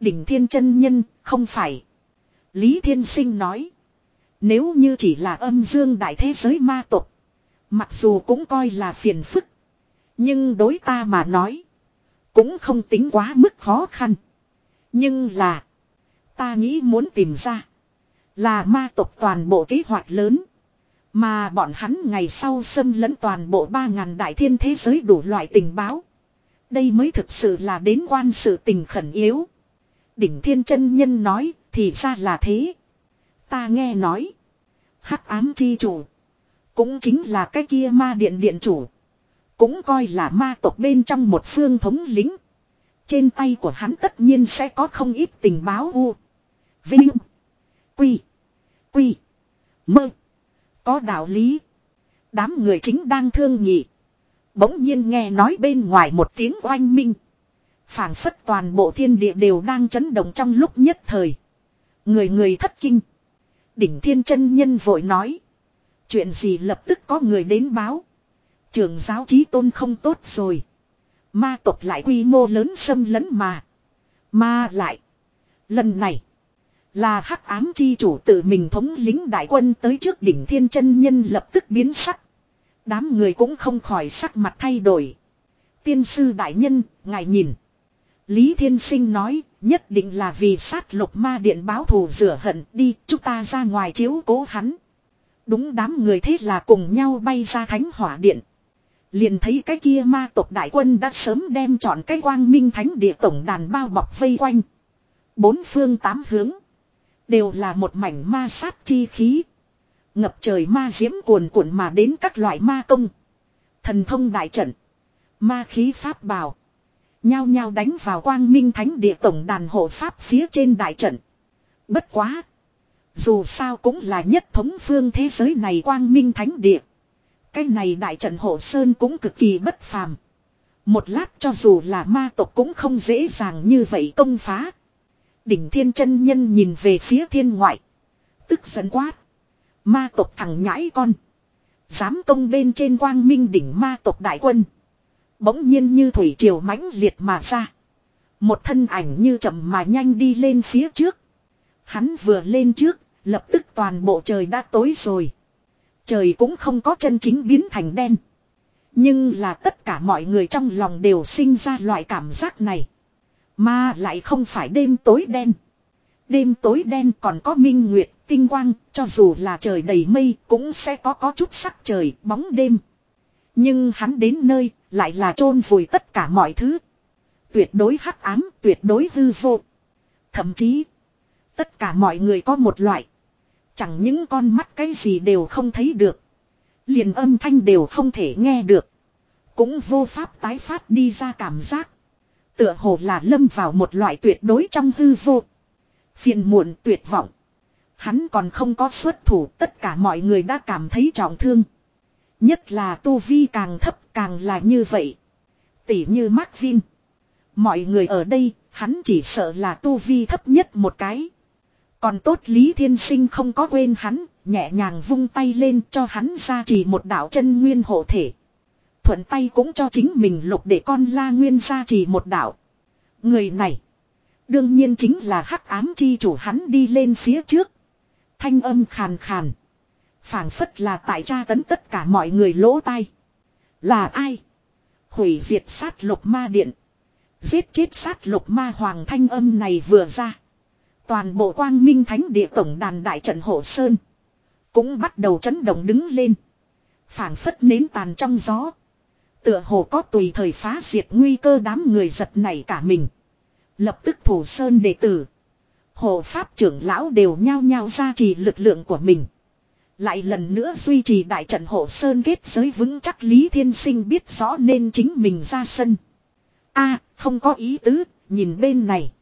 Đỉnh thiên chân nhân, không phải. Lý Thiên Sinh nói. Nếu như chỉ là âm dương đại thế giới ma tộc. Mặc dù cũng coi là phiền phức. Nhưng đối ta mà nói. Cũng không tính quá mức khó khăn. Nhưng là. Ta nghĩ muốn tìm ra. Là ma tộc toàn bộ kế hoạch lớn. Mà bọn hắn ngày sau xâm lấn toàn bộ 3.000 đại thiên thế giới đủ loại tình báo. Đây mới thực sự là đến quan sự tình khẩn yếu. Đỉnh thiên chân nhân nói, thì ra là thế. Ta nghe nói. hắc ám chi chủ. Cũng chính là cái kia ma điện điện chủ. Cũng coi là ma tộc bên trong một phương thống lính. Trên tay của hắn tất nhiên sẽ có không ít tình báo u. Vinh. Quy. Quy. Mơ. Có đạo lý. Đám người chính đang thương nhị. Bỗng nhiên nghe nói bên ngoài một tiếng oanh minh. phảng phất toàn bộ thiên địa đều đang chấn động trong lúc nhất thời. Người người thất kinh. Đỉnh thiên chân nhân vội nói. Chuyện gì lập tức có người đến báo. Trường giáo trí tôn không tốt rồi. Ma tộc lại quy mô lớn xâm lấn mà. Ma lại. Lần này. Là hắc ám chi chủ tự mình thống lính đại quân tới trước đỉnh thiên chân nhân lập tức biến sắc. Đám người cũng không khỏi sắc mặt thay đổi. Tiên sư đại nhân, ngài nhìn. Lý Thiên Sinh nói, nhất định là vì sát lục ma điện báo thù rửa hận đi, chúng ta ra ngoài chiếu cố hắn. Đúng đám người thế là cùng nhau bay ra thánh hỏa điện. Liền thấy cái kia ma tộc đại quân đã sớm đem chọn cái quang minh thánh địa tổng đàn bao bọc vây quanh. Bốn phương tám hướng. Đều là một mảnh ma sát chi khí. Ngập trời ma diễm cuồn cuộn mà đến các loại ma công. Thần thông đại trận. Ma khí pháp bào. Nhao nhao đánh vào quang minh thánh địa tổng đàn hộ pháp phía trên đại trận. Bất quá. Dù sao cũng là nhất thống phương thế giới này quang minh thánh địa. Cái này đại trận hộ sơn cũng cực kỳ bất phàm. Một lát cho dù là ma tộc cũng không dễ dàng như vậy công phá. Đỉnh thiên chân nhân nhìn về phía thiên ngoại. Tức giận quát. Ma tộc thằng nhãi con. Dám công bên trên quang minh đỉnh ma tộc đại quân. Bỗng nhiên như thủy triều mãnh liệt mà ra. Một thân ảnh như chậm mà nhanh đi lên phía trước. Hắn vừa lên trước, lập tức toàn bộ trời đã tối rồi. Trời cũng không có chân chính biến thành đen. Nhưng là tất cả mọi người trong lòng đều sinh ra loại cảm giác này. Mà lại không phải đêm tối đen. Đêm tối đen còn có minh nguyệt, tinh quang, cho dù là trời đầy mây cũng sẽ có có chút sắc trời, bóng đêm. Nhưng hắn đến nơi, lại là chôn vùi tất cả mọi thứ. Tuyệt đối hắc ám, tuyệt đối hư vô. Thậm chí, tất cả mọi người có một loại. Chẳng những con mắt cái gì đều không thấy được. Liền âm thanh đều không thể nghe được. Cũng vô pháp tái phát đi ra cảm giác. Tựa hồ là lâm vào một loại tuyệt đối trong hư vô. Phiền muộn tuyệt vọng. Hắn còn không có xuất thủ tất cả mọi người đã cảm thấy trọng thương. Nhất là tu vi càng thấp càng là như vậy. Tỉ như Mark Vin. Mọi người ở đây, hắn chỉ sợ là tu vi thấp nhất một cái. Còn tốt Lý Thiên Sinh không có quên hắn, nhẹ nhàng vung tay lên cho hắn ra chỉ một đạo chân nguyên hộ thể. Thuận tay cũng cho chính mình lục để con la nguyên gia trì một đạo. Người này, đương nhiên chính là hắc ám chi chủ hắn đi lên phía trước. Thanh âm khàn khàn. phảng phất là tại tra tấn tất cả mọi người lỗ tai. Là ai? Hủy diệt sát lục ma điện. Giết chết sát lục ma hoàng thanh âm này vừa ra. Toàn bộ quang minh thánh địa tổng đàn đại trận hộ sơn. Cũng bắt đầu chấn động đứng lên. phảng phất nến tàn trong gió. Tựa hồ có tùy thời phá diệt nguy cơ đám người giật này cả mình. Lập tức thủ sơn đệ tử. hồ pháp trưởng lão đều nhao nhao ra trì lực lượng của mình. Lại lần nữa duy trì đại trận hộ sơn kết giới vững chắc Lý Thiên Sinh biết rõ nên chính mình ra sân. a không có ý tứ, nhìn bên này.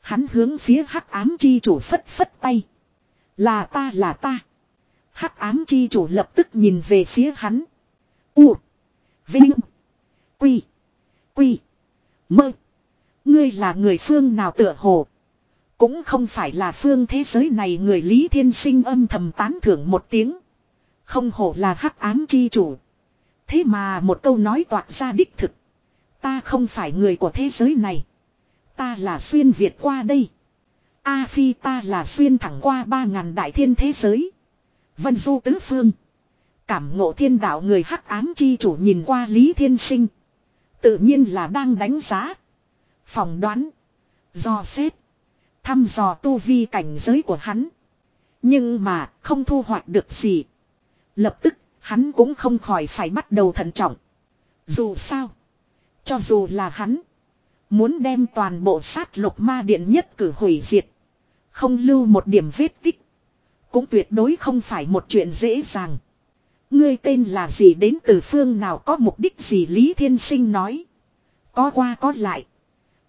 Hắn hướng phía hắc ám chi chủ phất phất tay. Là ta là ta. Hắc ám chi chủ lập tức nhìn về phía hắn. U. Vinh. Quy. Quy. Mơ. Ngươi là người phương nào tựa hồ. Cũng không phải là phương thế giới này người Lý Thiên Sinh âm thầm tán thưởng một tiếng. Không hổ là hắc ám chi chủ. Thế mà một câu nói toạc ra đích thực. Ta không phải người của thế giới này. Ta là xuyên Việt qua đây. A Phi ta là xuyên thẳng qua ba ngàn đại thiên thế giới. Vân du tứ phương. Cảm ngộ thiên đạo người hắc ám chi chủ nhìn qua Lý Thiên Sinh. Tự nhiên là đang đánh giá. Phòng đoán. Do xét. Thăm dò tu vi cảnh giới của hắn. Nhưng mà không thu hoạch được gì. Lập tức, hắn cũng không khỏi phải bắt đầu thận trọng. Dù sao, cho dù là hắn, muốn đem toàn bộ sát lục ma điện nhất cử hủy diệt, không lưu một điểm vết tích, cũng tuyệt đối không phải một chuyện dễ dàng. Ngươi tên là gì đến từ phương nào có mục đích gì Lý Thiên Sinh nói. Có qua có lại.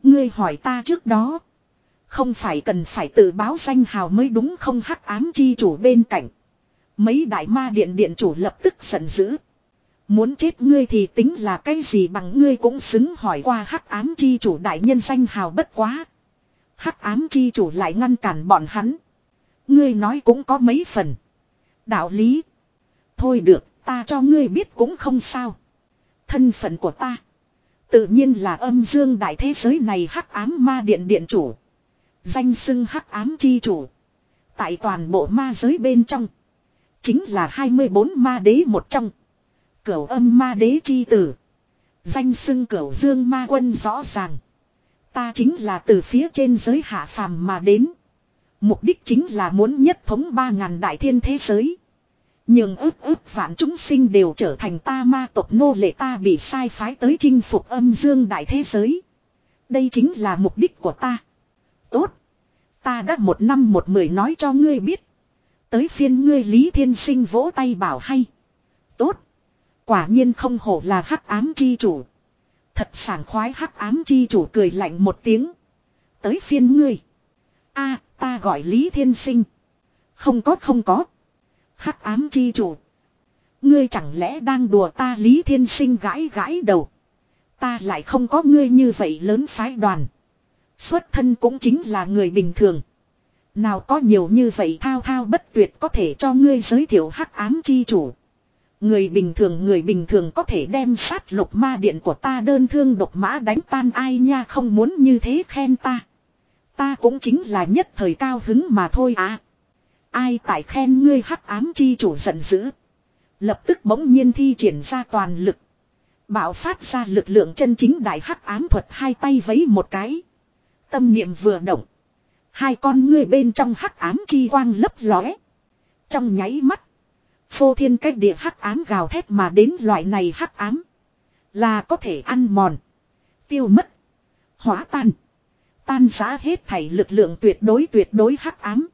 Ngươi hỏi ta trước đó. Không phải cần phải tự báo danh hào mới đúng không hắc ám chi chủ bên cạnh. Mấy đại ma điện điện chủ lập tức giận dữ. Muốn chết ngươi thì tính là cái gì bằng ngươi cũng xứng hỏi qua hắc ám chi chủ đại nhân danh hào bất quá. Hắc ám chi chủ lại ngăn cản bọn hắn. Ngươi nói cũng có mấy phần. Đạo lý. Thôi được, ta cho ngươi biết cũng không sao. Thân phận của ta. Tự nhiên là âm dương đại thế giới này hắc ám ma điện điện chủ. Danh xưng hắc ám chi chủ. Tại toàn bộ ma giới bên trong. Chính là 24 ma đế một trong. Cửu âm ma đế chi tử. Danh xưng cửu dương ma quân rõ ràng. Ta chính là từ phía trên giới hạ phàm mà đến. Mục đích chính là muốn nhất thống ba ngàn đại thiên thế giới. Nhưng ước ước vạn chúng sinh đều trở thành ta ma tộc nô lệ ta bị sai phái tới chinh phục âm dương đại thế giới. Đây chính là mục đích của ta. Tốt. Ta đã một năm một mười nói cho ngươi biết. Tới phiên ngươi Lý Thiên Sinh vỗ tay bảo hay. Tốt. Quả nhiên không hổ là hắc ám chi chủ. Thật sảng khoái hắc ám chi chủ cười lạnh một tiếng. Tới phiên ngươi. a, ta gọi Lý Thiên Sinh. Không có không có. Hắc ám chi chủ. Ngươi chẳng lẽ đang đùa ta Lý Thiên Sinh gãi gãi đầu. Ta lại không có ngươi như vậy lớn phái đoàn. Xuất thân cũng chính là người bình thường. Nào có nhiều như vậy thao thao bất tuyệt có thể cho ngươi giới thiệu hắc ám chi chủ. Người bình thường, người bình thường có thể đem sát lục ma điện của ta đơn thương độc mã đánh tan ai nha không muốn như thế khen ta. Ta cũng chính là nhất thời cao hứng mà thôi à. Ai tại khen ngươi hắc ám chi chủ giận dữ. Lập tức bỗng nhiên thi triển ra toàn lực. Bạo phát ra lực lượng chân chính đại hắc ám thuật hai tay vấy một cái. Tâm niệm vừa động. Hai con ngươi bên trong hắc ám chi quang lấp lóe. Trong nháy mắt. Phô thiên cách địa hắc ám gào thét mà đến loại này hắc ám. Là có thể ăn mòn. Tiêu mất. Hóa tan. Tan giá hết thảy lực lượng tuyệt đối tuyệt đối hắc ám.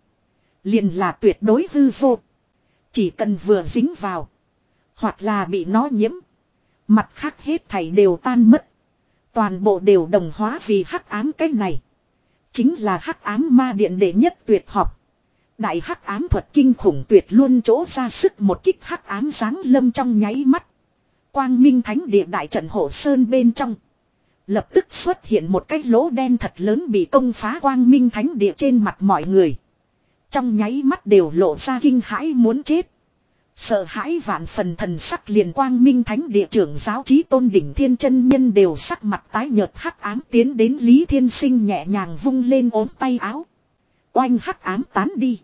Liền là tuyệt đối hư vô. Chỉ cần vừa dính vào. Hoặc là bị nó nhiễm. Mặt khác hết thảy đều tan mất. Toàn bộ đều đồng hóa vì hắc ám cái này. Chính là hắc ám ma điện đệ nhất tuyệt học. Đại hắc ám thuật kinh khủng tuyệt luôn chỗ ra sức một kích hắc ám sáng lâm trong nháy mắt. Quang minh thánh địa đại trận hộ sơn bên trong. Lập tức xuất hiện một cái lỗ đen thật lớn bị công phá quang minh thánh địa trên mặt mọi người. Trong nháy mắt đều lộ ra kinh hãi muốn chết. Sợ hãi vạn phần thần sắc liền quang minh thánh địa trưởng giáo trí tôn đỉnh thiên chân nhân đều sắc mặt tái nhợt hắc ám tiến đến Lý Thiên Sinh nhẹ nhàng vung lên ốm tay áo. Oanh hắc ám tán đi.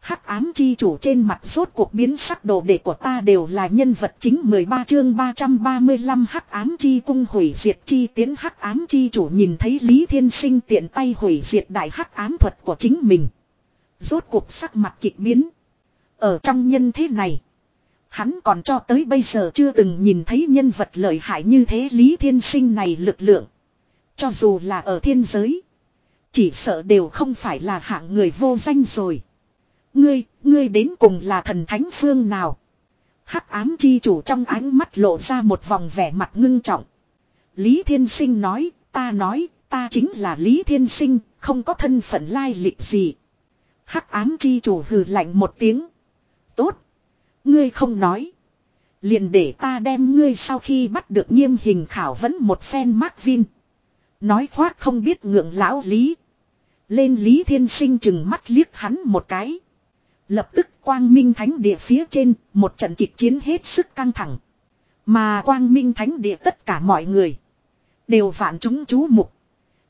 Hắc ám chi chủ trên mặt rốt cuộc biến sắc đồ đệ của ta đều là nhân vật chính 13 chương 335 hắc ám chi cung hủy diệt chi tiến hắc ám chi chủ nhìn thấy Lý Thiên Sinh tiện tay hủy diệt đại hắc ám thuật của chính mình. Rốt cuộc sắc mặt kịch biến. Ở trong nhân thế này. Hắn còn cho tới bây giờ chưa từng nhìn thấy nhân vật lợi hại như thế Lý Thiên Sinh này lực lượng. Cho dù là ở thiên giới. Chỉ sợ đều không phải là hạng người vô danh rồi. Ngươi, ngươi đến cùng là thần thánh phương nào? Hắc ám chi chủ trong ánh mắt lộ ra một vòng vẻ mặt ngưng trọng. Lý Thiên Sinh nói, ta nói, ta chính là Lý Thiên Sinh, không có thân phận lai lịch gì. Hắc ám chi chủ hừ lạnh một tiếng. Tốt. Ngươi không nói. Liền để ta đem ngươi sau khi bắt được nghiêm hình khảo vấn một phen Mark Vin. Nói khoác không biết ngượng lão Lý. Lên Lý Thiên Sinh chừng mắt liếc hắn một cái. Lập tức quang minh thánh địa phía trên, một trận kịch chiến hết sức căng thẳng. Mà quang minh thánh địa tất cả mọi người. Đều vạn chúng chú mục.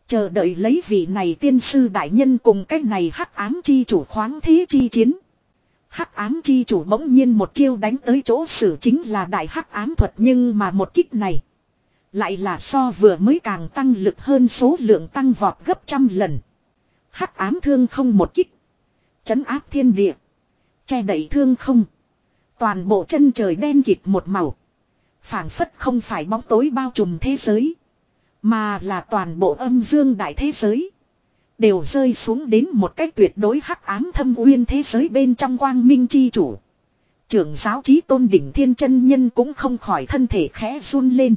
Chờ đợi lấy vị này tiên sư đại nhân cùng cách này hắc ám chi chủ khoáng thế chi chiến. Hắc ám chi chủ bỗng nhiên một chiêu đánh tới chỗ xử chính là đại hắc ám thuật nhưng mà một kích này. Lại là so vừa mới càng tăng lực hơn số lượng tăng vọt gấp trăm lần. Hắc ám thương không một kích. Chấn áp thiên địa. Che đẩy thương không. Toàn bộ chân trời đen kịt một màu. phảng phất không phải bóng tối bao trùm thế giới. Mà là toàn bộ âm dương đại thế giới. Đều rơi xuống đến một cách tuyệt đối hắc ám thâm uyên thế giới bên trong quang minh chi chủ. Trưởng giáo chí tôn đỉnh thiên chân nhân cũng không khỏi thân thể khẽ run lên.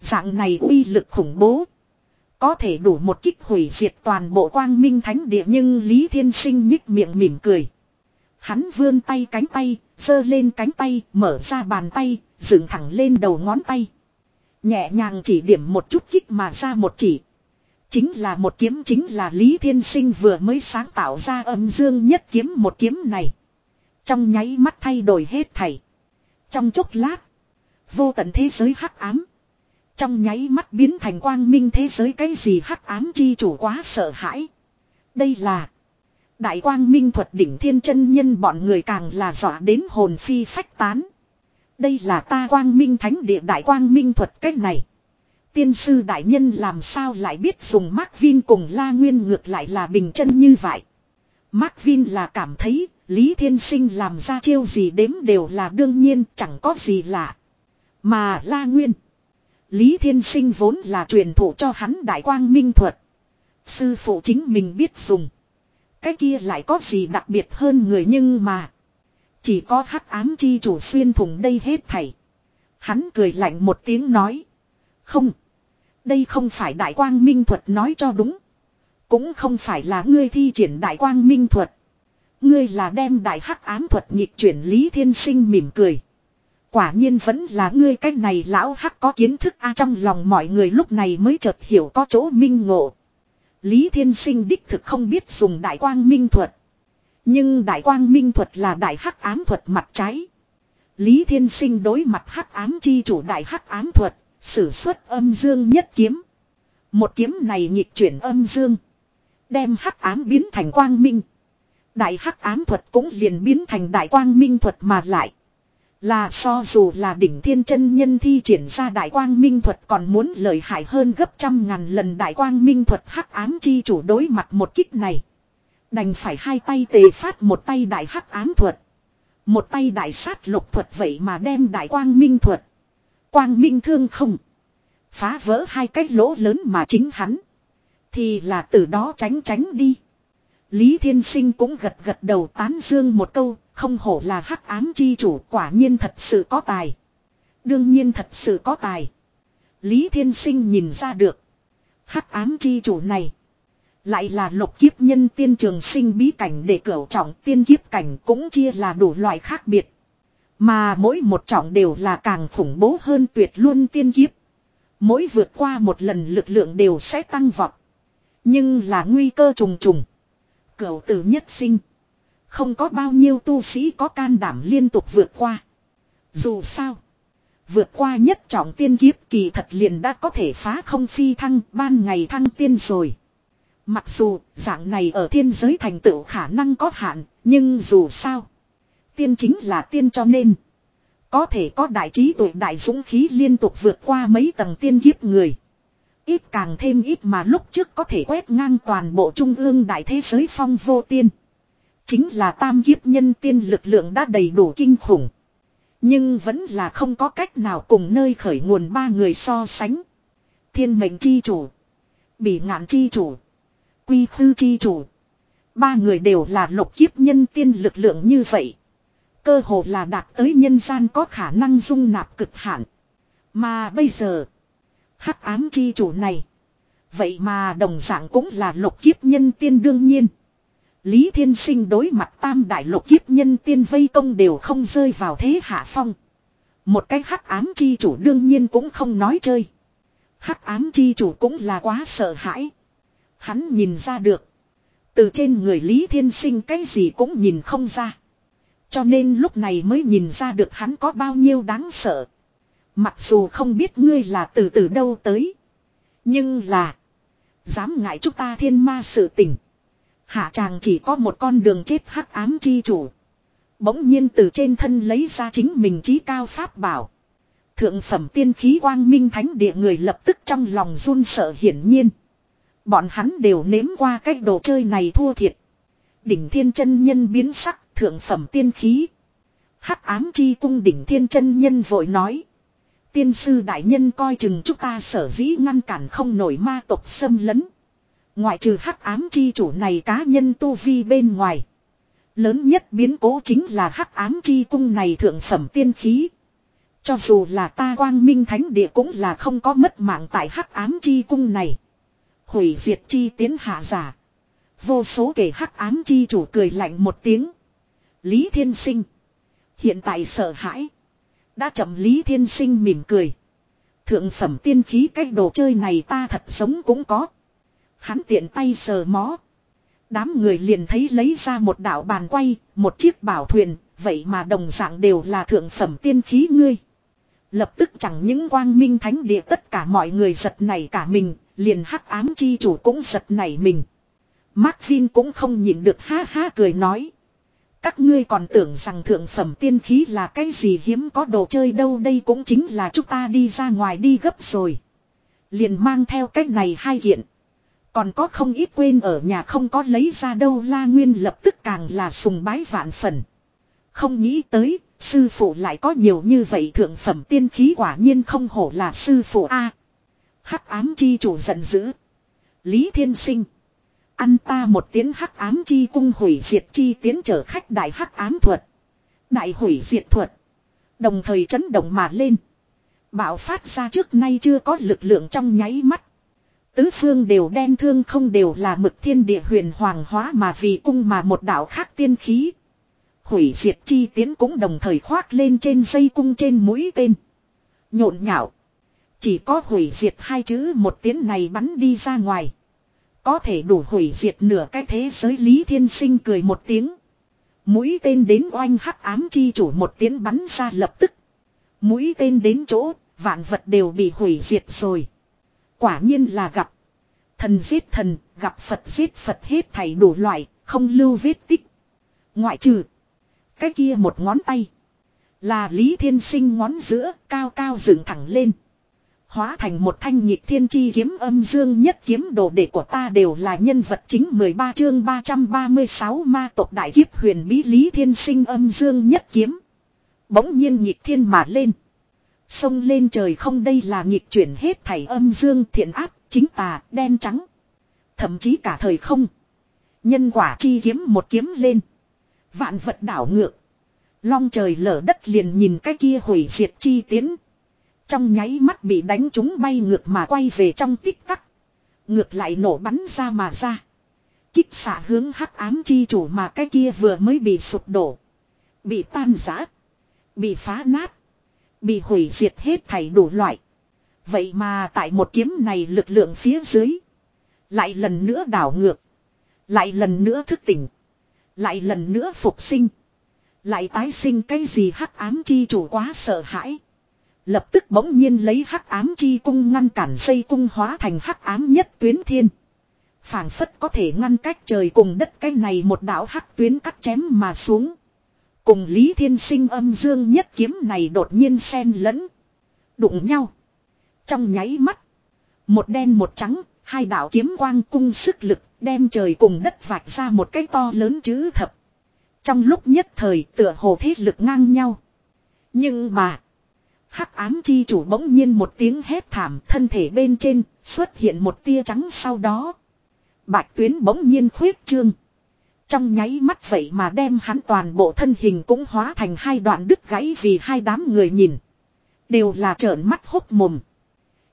Dạng này uy lực khủng bố. Có thể đủ một kích hủy diệt toàn bộ quang minh thánh địa nhưng Lý Thiên Sinh nhích miệng mỉm cười. Hắn vươn tay cánh tay, giơ lên cánh tay, mở ra bàn tay, dựng thẳng lên đầu ngón tay. Nhẹ nhàng chỉ điểm một chút kích mà ra một chỉ. Chính là một kiếm, chính là Lý Thiên Sinh vừa mới sáng tạo ra âm dương nhất kiếm một kiếm này. Trong nháy mắt thay đổi hết thảy. Trong chốc lát. Vô tận thế giới hắc ám. Trong nháy mắt biến thành quang minh thế giới, cái gì hắc ám chi chủ quá sợ hãi. Đây là. Đại quang minh thuật đỉnh thiên chân nhân, bọn người càng là dọa đến hồn phi phách tán. Đây là ta quang minh thánh địa đại quang minh thuật cách này. Tiên sư đại nhân làm sao lại biết dùng Mark Vin cùng La Nguyên ngược lại là bình chân như vậy. Mark Vin là cảm thấy, Lý Thiên Sinh làm ra chiêu gì đếm đều là đương nhiên, chẳng có gì lạ. Mà La Nguyên. Lý Thiên Sinh vốn là truyền thụ cho hắn đại quang minh thuật. Sư phụ chính mình biết dùng. Cái kia lại có gì đặc biệt hơn người nhưng mà. Chỉ có hắc ám chi chủ xuyên thủng đây hết thảy. Hắn cười lạnh một tiếng nói. Không. Đây không phải đại quang minh thuật nói cho đúng. Cũng không phải là ngươi thi triển đại quang minh thuật. Ngươi là đem đại hắc ám thuật nhịp chuyển Lý Thiên Sinh mỉm cười. Quả nhiên vẫn là ngươi cách này lão hắc có kiến thức a trong lòng mọi người lúc này mới chợt hiểu có chỗ minh ngộ. Lý Thiên Sinh đích thực không biết dùng đại quang minh thuật. Nhưng đại quang minh thuật là đại hắc ám thuật mặt trái. Lý Thiên Sinh đối mặt hắc ám chi chủ đại hắc ám thuật, sử xuất âm dương nhất kiếm. Một kiếm này nhịp chuyển âm dương. Đem hắc ám biến thành quang minh. Đại hắc ám thuật cũng liền biến thành đại quang minh thuật mà lại. Là so dù là đỉnh thiên chân nhân thi triển ra đại quang minh thuật còn muốn lợi hại hơn gấp trăm ngàn lần đại quang minh thuật hắc ám chi chủ đối mặt một kích này. Đành phải hai tay tề phát một tay đại hắc ám thuật. Một tay đại sát lục thuật vậy mà đem đại quang minh thuật. Quang minh thương không. Phá vỡ hai cái lỗ lớn mà chính hắn. Thì là từ đó tránh tránh đi. Lý Thiên Sinh cũng gật gật đầu tán dương một câu, không hổ là hắc ám chi chủ quả nhiên thật sự có tài. Đương nhiên thật sự có tài. Lý Thiên Sinh nhìn ra được. Hắc ám chi chủ này. Lại là lục kiếp nhân tiên trường sinh bí cảnh để cửu trọng tiên kiếp cảnh cũng chia là đủ loại khác biệt. Mà mỗi một trọng đều là càng khủng bố hơn tuyệt luôn tiên kiếp. Mỗi vượt qua một lần lực lượng đều sẽ tăng vọt. Nhưng là nguy cơ trùng trùng. Cửu tử nhất sinh. Không có bao nhiêu tu sĩ có can đảm liên tục vượt qua. Dù sao. Vượt qua nhất trọng tiên kiếp kỳ thật liền đã có thể phá không phi thăng, ban ngày thăng tiên rồi. Mặc dù dạng này ở thiên giới thành tựu khả năng có hạn, nhưng dù sao. Tiên chính là tiên cho nên. Có thể có đại trí tuệ đại dũng khí liên tục vượt qua mấy tầng tiên kiếp người. Ít càng thêm ít mà lúc trước có thể quét ngang toàn bộ trung ương đại thế giới phong vô tiên. Chính là tam kiếp nhân tiên lực lượng đã đầy đủ kinh khủng. Nhưng vẫn là không có cách nào cùng nơi khởi nguồn ba người so sánh. Thiên mệnh chi chủ. Bỉ ngạn chi chủ. Quy khư chi chủ. Ba người đều là lục kiếp nhân tiên lực lượng như vậy. Cơ hồ là đạt tới nhân gian có khả năng dung nạp cực hạn. Mà bây giờ. Hắc ám chi chủ này. Vậy mà đồng dạng cũng là lục kiếp nhân tiên đương nhiên. Lý Thiên Sinh đối mặt tam đại lục kiếp nhân tiên vây công đều không rơi vào thế hạ phong. Một cái hắc ám chi chủ đương nhiên cũng không nói chơi. Hắc ám chi chủ cũng là quá sợ hãi. Hắn nhìn ra được. Từ trên người Lý Thiên Sinh cái gì cũng nhìn không ra. Cho nên lúc này mới nhìn ra được hắn có bao nhiêu đáng sợ. Mặc dù không biết ngươi là từ từ đâu tới. Nhưng là. Dám ngại chúng ta thiên ma sự tình. Hạ chàng chỉ có một con đường chết hắc ám chi chủ. Bỗng nhiên từ trên thân lấy ra chính mình trí cao pháp bảo. Thượng phẩm tiên khí quang minh thánh địa người lập tức trong lòng run sợ hiển nhiên. Bọn hắn đều nếm qua cách đồ chơi này thua thiệt. Đỉnh thiên chân nhân biến sắc, thượng phẩm tiên khí. Hắc ám chi cung đỉnh thiên chân nhân vội nói. Tiên sư đại nhân coi chừng chúng ta sở dĩ ngăn cản không nổi ma tộc xâm lấn. Ngoại trừ hắc ám chi chủ này cá nhân tu vi bên ngoài. Lớn nhất biến cố chính là hắc ám chi cung này thượng phẩm tiên khí. Cho dù là ta quang minh thánh địa cũng là không có mất mạng tại hắc ám chi cung này. Hủy diệt chi tiến hạ giả. Vô số kể hắc ám chi chủ cười lạnh một tiếng. Lý Thiên Sinh. Hiện tại sợ hãi. Đã chậm Lý Thiên Sinh mỉm cười. Thượng phẩm tiên khí cách đồ chơi này ta thật sống cũng có. Hắn tiện tay sờ mó. Đám người liền thấy lấy ra một đạo bàn quay, một chiếc bảo thuyền, vậy mà đồng dạng đều là thượng phẩm tiên khí ngươi. Lập tức chẳng những quang minh thánh địa tất cả mọi người giật này cả mình, liền hắc ám chi chủ cũng giật nảy mình. Mark Vin cũng không nhịn được ha ha cười nói. Các ngươi còn tưởng rằng thượng phẩm tiên khí là cái gì hiếm có đồ chơi đâu đây cũng chính là chúng ta đi ra ngoài đi gấp rồi. Liền mang theo cái này hai kiện. Còn có không ít quên ở nhà không có lấy ra đâu la nguyên lập tức càng là sùng bái vạn phần. Không nghĩ tới, sư phụ lại có nhiều như vậy thượng phẩm tiên khí quả nhiên không hổ là sư phụ A. Hắc ám chi chủ giận dữ. Lý thiên sinh. Ăn ta một tiếng hắc ám chi cung hủy diệt chi tiến trở khách đại hắc ám thuật. Đại hủy diệt thuật. Đồng thời chấn động mà lên. Bạo phát ra trước nay chưa có lực lượng trong nháy mắt. Tứ phương đều đen thương không đều là mực thiên địa huyền hoàng hóa mà vì cung mà một đạo khác tiên khí. Hủy diệt chi tiến cũng đồng thời khoác lên trên dây cung trên mũi tên. Nhộn nhạo. Chỉ có hủy diệt hai chữ một tiếng này bắn đi ra ngoài. Có thể đủ hủy diệt nửa cái thế giới Lý Thiên Sinh cười một tiếng. Mũi tên đến oanh hắc ám chi chủ một tiếng bắn ra lập tức. Mũi tên đến chỗ, vạn vật đều bị hủy diệt rồi. Quả nhiên là gặp. Thần giết thần, gặp Phật giết Phật hết thảy đủ loại, không lưu vết tích. Ngoại trừ. Cái kia một ngón tay. Là Lý Thiên Sinh ngón giữa, cao cao dựng thẳng lên. Hóa thành một thanh nhịp thiên chi kiếm âm dương nhất kiếm đồ đệ của ta đều là nhân vật chính 13 chương 336 ma tộc đại kiếp huyền bí lý thiên sinh âm dương nhất kiếm. Bỗng nhiên nhịp thiên mà lên. Sông lên trời không đây là nhịp chuyển hết thảy âm dương thiện áp, chính tà, đen trắng. Thậm chí cả thời không. Nhân quả chi kiếm một kiếm lên. Vạn vật đảo ngược. Long trời lở đất liền nhìn cái kia hủy diệt chi tiến. Trong nháy mắt bị đánh chúng bay ngược mà quay về trong tích tắc. Ngược lại nổ bắn ra mà ra. Kích xạ hướng hắc ám chi chủ mà cái kia vừa mới bị sụp đổ. Bị tan giã. Bị phá nát. Bị hủy diệt hết thảy đủ loại. Vậy mà tại một kiếm này lực lượng phía dưới. Lại lần nữa đảo ngược. Lại lần nữa thức tỉnh. Lại lần nữa phục sinh. Lại tái sinh cái gì hắc ám chi chủ quá sợ hãi. Lập tức bỗng nhiên lấy hắc ám chi cung ngăn cản xây cung hóa thành hắc ám nhất tuyến thiên. phảng phất có thể ngăn cách trời cùng đất cái này một đạo hắc tuyến cắt chém mà xuống. Cùng Lý Thiên Sinh âm dương nhất kiếm này đột nhiên xen lẫn. Đụng nhau. Trong nháy mắt. Một đen một trắng, hai đạo kiếm quang cung sức lực đem trời cùng đất vạch ra một cái to lớn chữ thập. Trong lúc nhất thời tựa hồ thế lực ngang nhau. Nhưng mà. Hắc ám chi chủ bỗng nhiên một tiếng hét thảm thân thể bên trên xuất hiện một tia trắng sau đó. Bạch tuyến bỗng nhiên khuyết trương. Trong nháy mắt vậy mà đem hắn toàn bộ thân hình cũng hóa thành hai đoạn đứt gãy vì hai đám người nhìn. Đều là trợn mắt hốc mồm.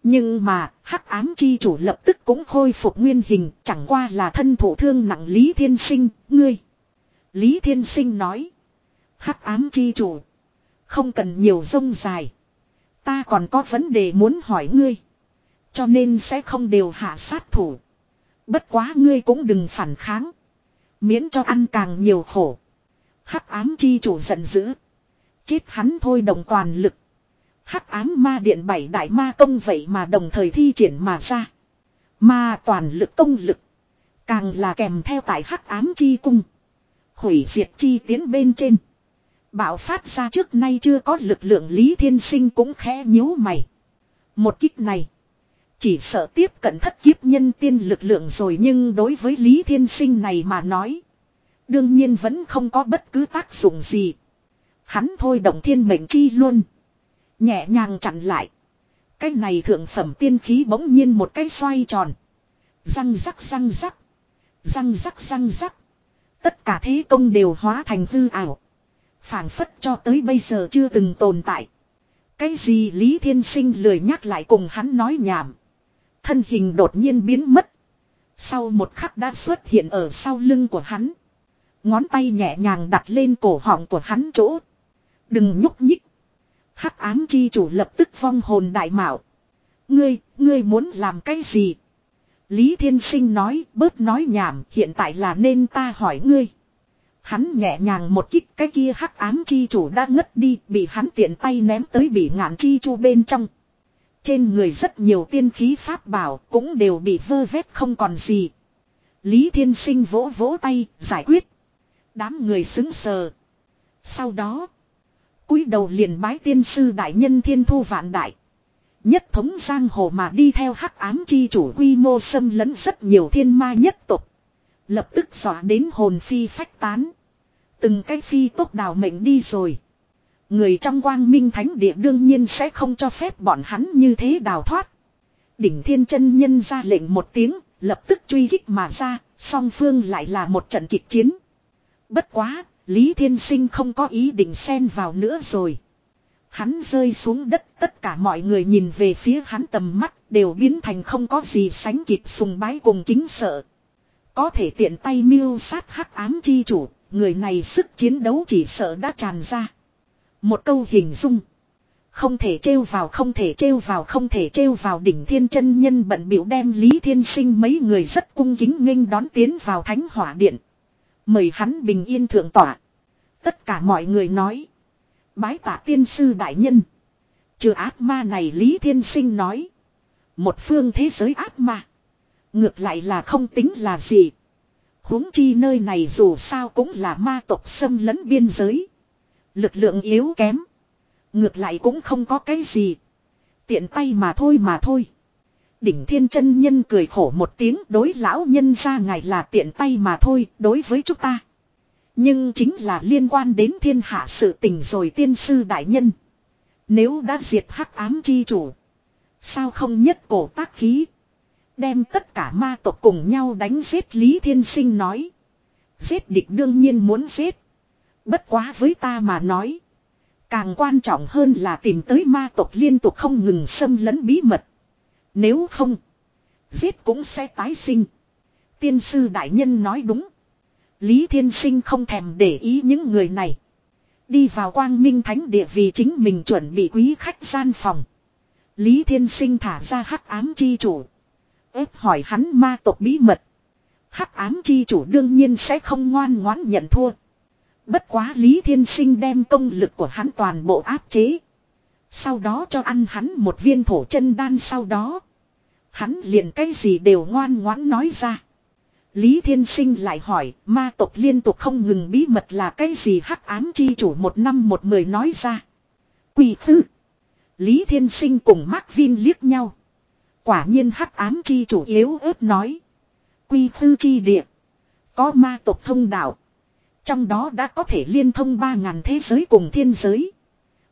Nhưng mà, hắc ám chi chủ lập tức cũng khôi phục nguyên hình, chẳng qua là thân thủ thương nặng Lý Thiên Sinh, ngươi. Lý Thiên Sinh nói. Hắc ám chi chủ. Không cần nhiều rông dài. Ta còn có vấn đề muốn hỏi ngươi. Cho nên sẽ không đều hạ sát thủ. Bất quá ngươi cũng đừng phản kháng. Miễn cho ăn càng nhiều khổ. Hắc ám chi chủ giận dữ. Chết hắn thôi đồng toàn lực. Hắc ám ma điện bảy đại ma công vậy mà đồng thời thi triển mà ra. Ma toàn lực công lực. Càng là kèm theo tại hắc ám chi cung. Hủy diệt chi tiến bên trên. Bạo phát ra trước nay chưa có lực lượng Lý Thiên Sinh cũng khẽ nhíu mày. Một kích này. Chỉ sợ tiếp cận thất kiếp nhân tiên lực lượng rồi nhưng đối với Lý Thiên Sinh này mà nói. Đương nhiên vẫn không có bất cứ tác dụng gì. Hắn thôi động thiên mệnh chi luôn. Nhẹ nhàng chặn lại. Cái này thượng phẩm tiên khí bỗng nhiên một cái xoay tròn. Răng rắc răng rắc. Răng rắc răng rắc. Tất cả thế công đều hóa thành hư ảo phảng phất cho tới bây giờ chưa từng tồn tại. Cái gì Lý Thiên Sinh lười nhắc lại cùng hắn nói nhảm. Thân hình đột nhiên biến mất. Sau một khắc đã xuất hiện ở sau lưng của hắn. Ngón tay nhẹ nhàng đặt lên cổ họng của hắn chỗ. Đừng nhúc nhích. Hắc ám chi chủ lập tức vong hồn đại mạo. Ngươi, ngươi muốn làm cái gì? Lý Thiên Sinh nói, bớt nói nhảm, hiện tại là nên ta hỏi ngươi. Hắn nhẹ nhàng một kích cái kia hắc ám chi chủ đã ngất đi, bị hắn tiện tay ném tới bị ngạn chi chu bên trong. Trên người rất nhiều tiên khí pháp bảo cũng đều bị vơ vét không còn gì. Lý Thiên Sinh vỗ vỗ tay, giải quyết. Đám người xứng sờ. Sau đó, cúi đầu liền bái tiên sư đại nhân thiên thu vạn đại. Nhất thống giang hồ mà đi theo hắc ám chi chủ quy mô xâm lấn rất nhiều thiên ma nhất tục. Lập tức dọa đến hồn phi phách tán. Từng cái phi tốt đào mệnh đi rồi. Người trong quang minh thánh địa đương nhiên sẽ không cho phép bọn hắn như thế đào thoát. Đỉnh thiên chân nhân ra lệnh một tiếng, lập tức truy kích mà ra, song phương lại là một trận kịch chiến. Bất quá, Lý Thiên Sinh không có ý định xen vào nữa rồi. Hắn rơi xuống đất tất cả mọi người nhìn về phía hắn tầm mắt đều biến thành không có gì sánh kịp sùng bái cùng kính sợ. Có thể tiện tay miêu sát hắc ám chi chủ, người này sức chiến đấu chỉ sợ đã tràn ra. Một câu hình dung. Không thể trêu vào không thể trêu vào không thể trêu vào đỉnh thiên chân nhân bận biểu đem Lý Thiên Sinh mấy người rất cung kính nghênh đón tiến vào thánh hỏa điện. Mời hắn bình yên thượng tỏa. Tất cả mọi người nói. Bái tạ tiên sư đại nhân. Trừ ác ma này Lý Thiên Sinh nói. Một phương thế giới ác ma. Ngược lại là không tính là gì. huống chi nơi này dù sao cũng là ma tộc xâm lấn biên giới. Lực lượng yếu kém. Ngược lại cũng không có cái gì. Tiện tay mà thôi mà thôi. Đỉnh thiên chân nhân cười khổ một tiếng đối lão nhân ra ngài là tiện tay mà thôi đối với chúng ta. Nhưng chính là liên quan đến thiên hạ sự tình rồi tiên sư đại nhân. Nếu đã diệt hắc ám chi chủ. Sao không nhất cổ tác khí. Đem tất cả ma tộc cùng nhau đánh giết Lý Thiên Sinh nói. Giết địch đương nhiên muốn giết. Bất quá với ta mà nói. Càng quan trọng hơn là tìm tới ma tộc liên tục không ngừng xâm lấn bí mật. Nếu không. Giết cũng sẽ tái sinh. Tiên sư đại nhân nói đúng. Lý Thiên Sinh không thèm để ý những người này. Đi vào quang minh thánh địa vì chính mình chuẩn bị quý khách gian phòng. Lý Thiên Sinh thả ra hắc ám chi chủ ép hỏi hắn ma tộc bí mật. Hắc ám chi chủ đương nhiên sẽ không ngoan ngoãn nhận thua. Bất quá Lý Thiên Sinh đem công lực của hắn toàn bộ áp chế. Sau đó cho ăn hắn một viên thổ chân đan sau đó. Hắn liền cái gì đều ngoan ngoãn nói ra. Lý Thiên Sinh lại hỏi, ma tộc liên tục không ngừng bí mật là cái gì hắc ám chi chủ một năm một mười nói ra. Quỳ thư. Lý Thiên Sinh cùng Mark Vin liếc nhau. Quả nhiên hắc ám chi chủ yếu ớt nói. Quy thư chi địa. Có ma tộc thông đạo. Trong đó đã có thể liên thông ba ngàn thế giới cùng thiên giới.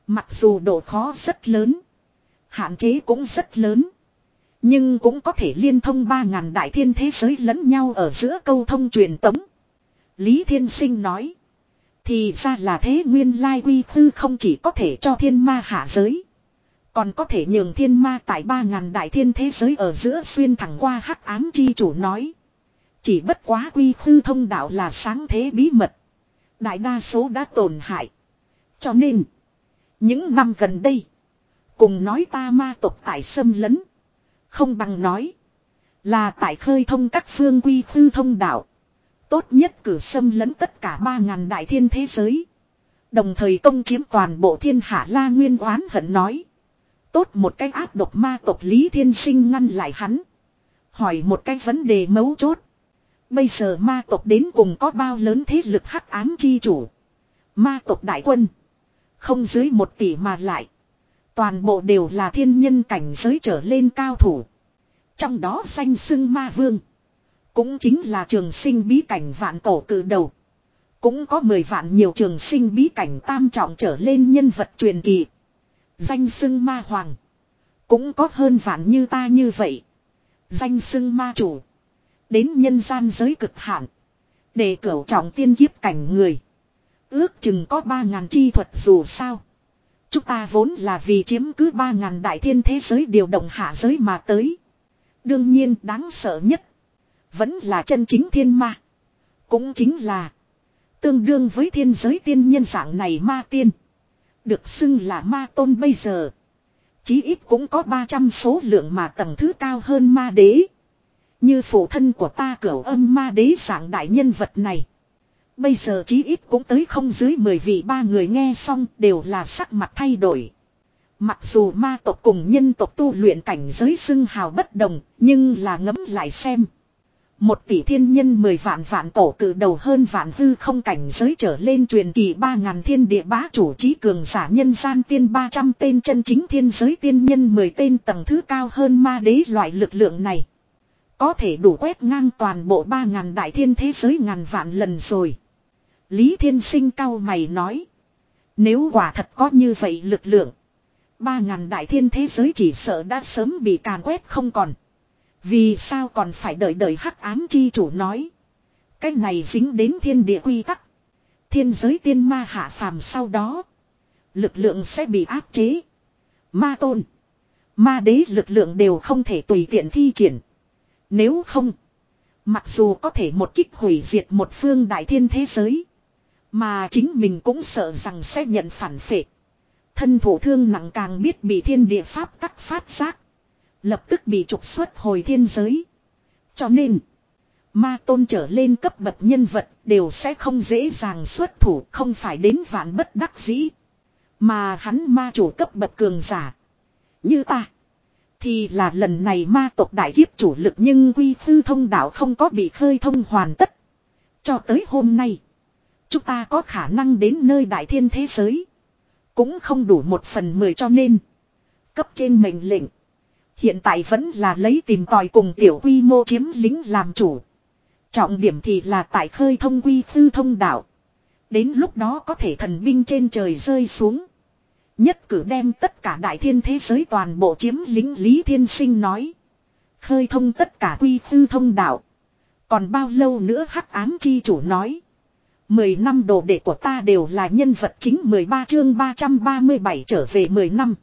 Mặc dù độ khó rất lớn. Hạn chế cũng rất lớn. Nhưng cũng có thể liên thông ba ngàn đại thiên thế giới lẫn nhau ở giữa câu thông truyền tống. Lý Thiên Sinh nói. Thì ra là thế nguyên lai quy khư không chỉ có thể cho thiên ma hạ giới. Còn có thể nhường thiên ma tại ba ngàn đại thiên thế giới ở giữa xuyên thẳng qua hắc ám chi chủ nói. Chỉ bất quá quy khư thông đạo là sáng thế bí mật. Đại đa số đã tổn hại. Cho nên. Những năm gần đây. Cùng nói ta ma tộc tại xâm lấn. Không bằng nói. Là tại khơi thông các phương quy khư thông đạo. Tốt nhất cử xâm lấn tất cả ba ngàn đại thiên thế giới. Đồng thời công chiếm toàn bộ thiên hạ la nguyên oán hận nói. Tốt một cái áp độc ma tộc Lý Thiên Sinh ngăn lại hắn. Hỏi một cái vấn đề mấu chốt. Bây giờ ma tộc đến cùng có bao lớn thế lực hắc ám chi chủ. Ma tộc đại quân. Không dưới một tỷ mà lại. Toàn bộ đều là thiên nhân cảnh giới trở lên cao thủ. Trong đó xanh xưng ma vương. Cũng chính là trường sinh bí cảnh vạn cổ cử đầu. Cũng có 10 vạn nhiều trường sinh bí cảnh tam trọng trở lên nhân vật truyền kỳ. Danh xưng ma hoàng. Cũng có hơn vạn như ta như vậy. Danh xưng ma chủ. Đến nhân gian giới cực hạn. Để cửu trọng tiên kiếp cảnh người. Ước chừng có ba ngàn chi thuật dù sao. Chúng ta vốn là vì chiếm cứ ba ngàn đại thiên thế giới điều động hạ giới mà tới. Đương nhiên đáng sợ nhất. Vẫn là chân chính thiên ma. Cũng chính là. Tương đương với thiên giới tiên nhân dạng này ma tiên. Được xưng là ma tôn bây giờ. Chí ít cũng có 300 số lượng mà tầng thứ cao hơn ma đế. Như phụ thân của ta cửu âm ma đế dạng đại nhân vật này. Bây giờ chí ít cũng tới không dưới 10 vị ba người nghe xong đều là sắc mặt thay đổi. Mặc dù ma tộc cùng nhân tộc tu luyện cảnh giới xưng hào bất đồng, nhưng là ngấm lại xem. Một tỷ thiên nhân mười vạn vạn tổ cử đầu hơn vạn hư không cảnh giới trở lên truyền kỳ ba ngàn thiên địa bá chủ trí cường giả nhân gian tiên 300 tên chân chính thiên giới tiên nhân 10 tên tầng thứ cao hơn ma đế loại lực lượng này. Có thể đủ quét ngang toàn bộ ba ngàn đại thiên thế giới ngàn vạn lần rồi. Lý Thiên Sinh cao mày nói. Nếu quả thật có như vậy lực lượng. Ba ngàn đại thiên thế giới chỉ sợ đã sớm bị càn quét không còn. Vì sao còn phải đợi đợi hắc ám chi chủ nói. Cái này dính đến thiên địa quy tắc. Thiên giới tiên ma hạ phàm sau đó. Lực lượng sẽ bị áp chế. Ma tôn. Ma đế lực lượng đều không thể tùy tiện thi triển. Nếu không. Mặc dù có thể một kích hủy diệt một phương đại thiên thế giới. Mà chính mình cũng sợ rằng sẽ nhận phản phệ. Thân thủ thương nặng càng biết bị thiên địa pháp tắc phát giác. Lập tức bị trục xuất hồi thiên giới. Cho nên. Ma tôn trở lên cấp bậc nhân vật đều sẽ không dễ dàng xuất thủ, không phải đến vạn bất đắc dĩ. Mà hắn ma chủ cấp bậc cường giả. Như ta. Thì là lần này ma tộc đại kiếp chủ lực nhưng quy tư thông đạo không có bị khơi thông hoàn tất. Cho tới hôm nay. Chúng ta có khả năng đến nơi đại thiên thế giới. Cũng không đủ một phần mười cho nên. Cấp trên mệnh lệnh. Hiện tại vẫn là lấy tìm tòi cùng tiểu quy mô chiếm lính làm chủ. Trọng điểm thì là tại khơi thông quy tư thông đạo. Đến lúc đó có thể thần binh trên trời rơi xuống. Nhất cử đem tất cả đại thiên thế giới toàn bộ chiếm lính Lý Thiên Sinh nói. Khơi thông tất cả quy tư thông đạo. Còn bao lâu nữa hắc ám chi chủ nói. Mười năm đồ đệ của ta đều là nhân vật chính 13 chương 337 trở về 10 năm.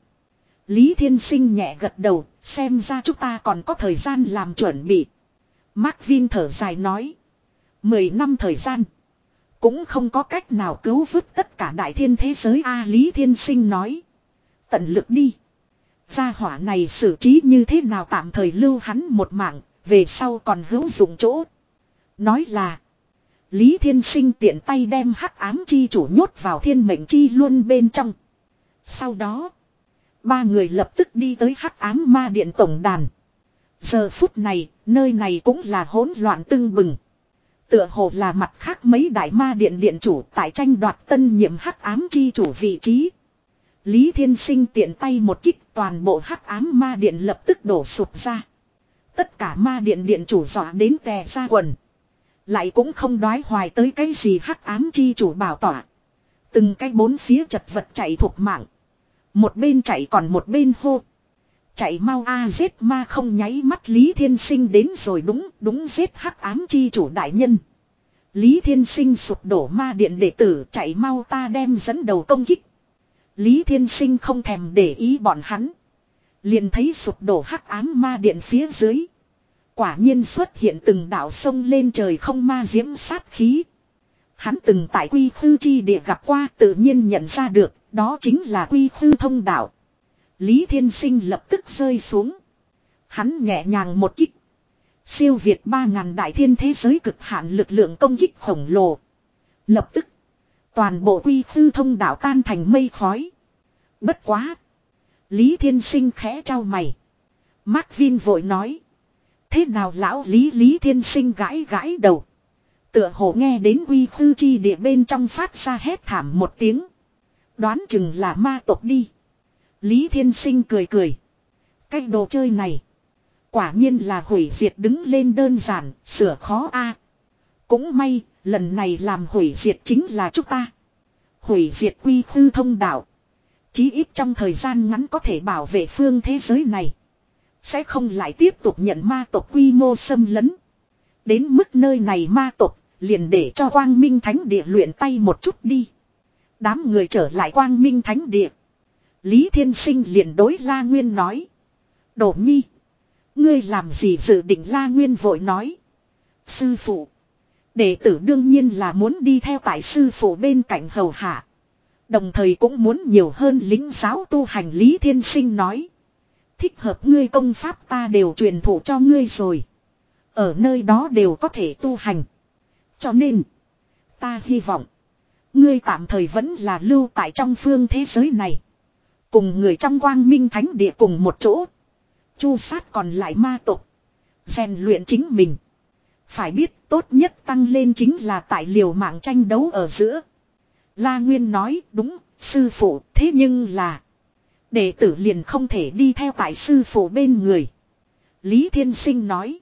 Lý Thiên Sinh nhẹ gật đầu, xem ra chúng ta còn có thời gian làm chuẩn bị. Mark Vin thở dài nói. Mười năm thời gian. Cũng không có cách nào cứu vớt tất cả đại thiên thế giới A Lý Thiên Sinh nói. Tận lực đi. Gia hỏa này xử trí như thế nào tạm thời lưu hắn một mạng, về sau còn hữu dụng chỗ. Nói là. Lý Thiên Sinh tiện tay đem hắc ám chi chủ nhốt vào thiên mệnh chi luôn bên trong. Sau đó. Ba người lập tức đi tới hắc ám ma điện tổng đàn. Giờ phút này, nơi này cũng là hỗn loạn tưng bừng. Tựa hồ là mặt khác mấy đại ma điện điện chủ tại tranh đoạt tân nhiệm hắc ám chi chủ vị trí. Lý Thiên Sinh tiện tay một kích toàn bộ hắc ám ma điện lập tức đổ sụp ra. Tất cả ma điện điện chủ dọa đến tè ra quần. Lại cũng không đoái hoài tới cái gì hắc ám chi chủ bảo tỏa. Từng cái bốn phía chật vật chạy thuộc mạng. Một bên chạy còn một bên hô. Chạy mau a giết ma không nháy mắt Lý Thiên Sinh đến rồi đúng đúng giết hắc ám chi chủ đại nhân. Lý Thiên Sinh sụp đổ ma điện đệ tử chạy mau ta đem dẫn đầu công kích. Lý Thiên Sinh không thèm để ý bọn hắn. Liền thấy sụp đổ hắc ám ma điện phía dưới. Quả nhiên xuất hiện từng đạo sông lên trời không ma diễm sát khí. Hắn từng tại quy khư chi địa gặp qua tự nhiên nhận ra được, đó chính là quy khư thông đạo. Lý Thiên Sinh lập tức rơi xuống. Hắn nhẹ nhàng một kích. Siêu Việt ba ngàn đại thiên thế giới cực hạn lực lượng công kích khổng lồ. Lập tức. Toàn bộ quy khư thông đạo tan thành mây khói. Bất quá. Lý Thiên Sinh khẽ trao mày. Mark Vin vội nói. Thế nào lão Lý Lý Thiên Sinh gãi gãi đầu. Tựa hồ nghe đến quy tư chi địa bên trong phát ra hét thảm một tiếng. Đoán chừng là ma tộc đi. Lý Thiên Sinh cười cười. Cái đồ chơi này. Quả nhiên là hủy diệt đứng lên đơn giản, sửa khó a. Cũng may, Lần này làm hủy diệt chính là chúng ta. Hủy diệt quy khư thông đạo. Chí ít trong thời gian ngắn có thể bảo vệ phương thế giới này. Sẽ không lại tiếp tục nhận ma tộc quy mô xâm lấn. Đến mức nơi này ma tộc, liền để cho quang minh thánh địa luyện tay một chút đi. Đám người trở lại quang minh thánh địa. Lý Thiên Sinh liền đối La Nguyên nói. Đổ nhi. Ngươi làm gì dự định La Nguyên vội nói. Sư phụ. Đệ tử đương nhiên là muốn đi theo tại sư phụ bên cạnh hầu hạ. Đồng thời cũng muốn nhiều hơn lính giáo tu hành Lý Thiên Sinh nói. Thích hợp ngươi công pháp ta đều truyền thụ cho ngươi rồi. Ở nơi đó đều có thể tu hành. Cho nên, ta hy vọng, ngươi tạm thời vẫn là lưu tại trong phương thế giới này. Cùng người trong quang minh thánh địa cùng một chỗ. Chu sát còn lại ma tộc. rèn luyện chính mình. Phải biết tốt nhất tăng lên chính là tại liều mạng tranh đấu ở giữa. La Nguyên nói đúng, sư phụ, thế nhưng là. Đệ tử liền không thể đi theo tại sư phụ bên người. Lý Thiên Sinh nói.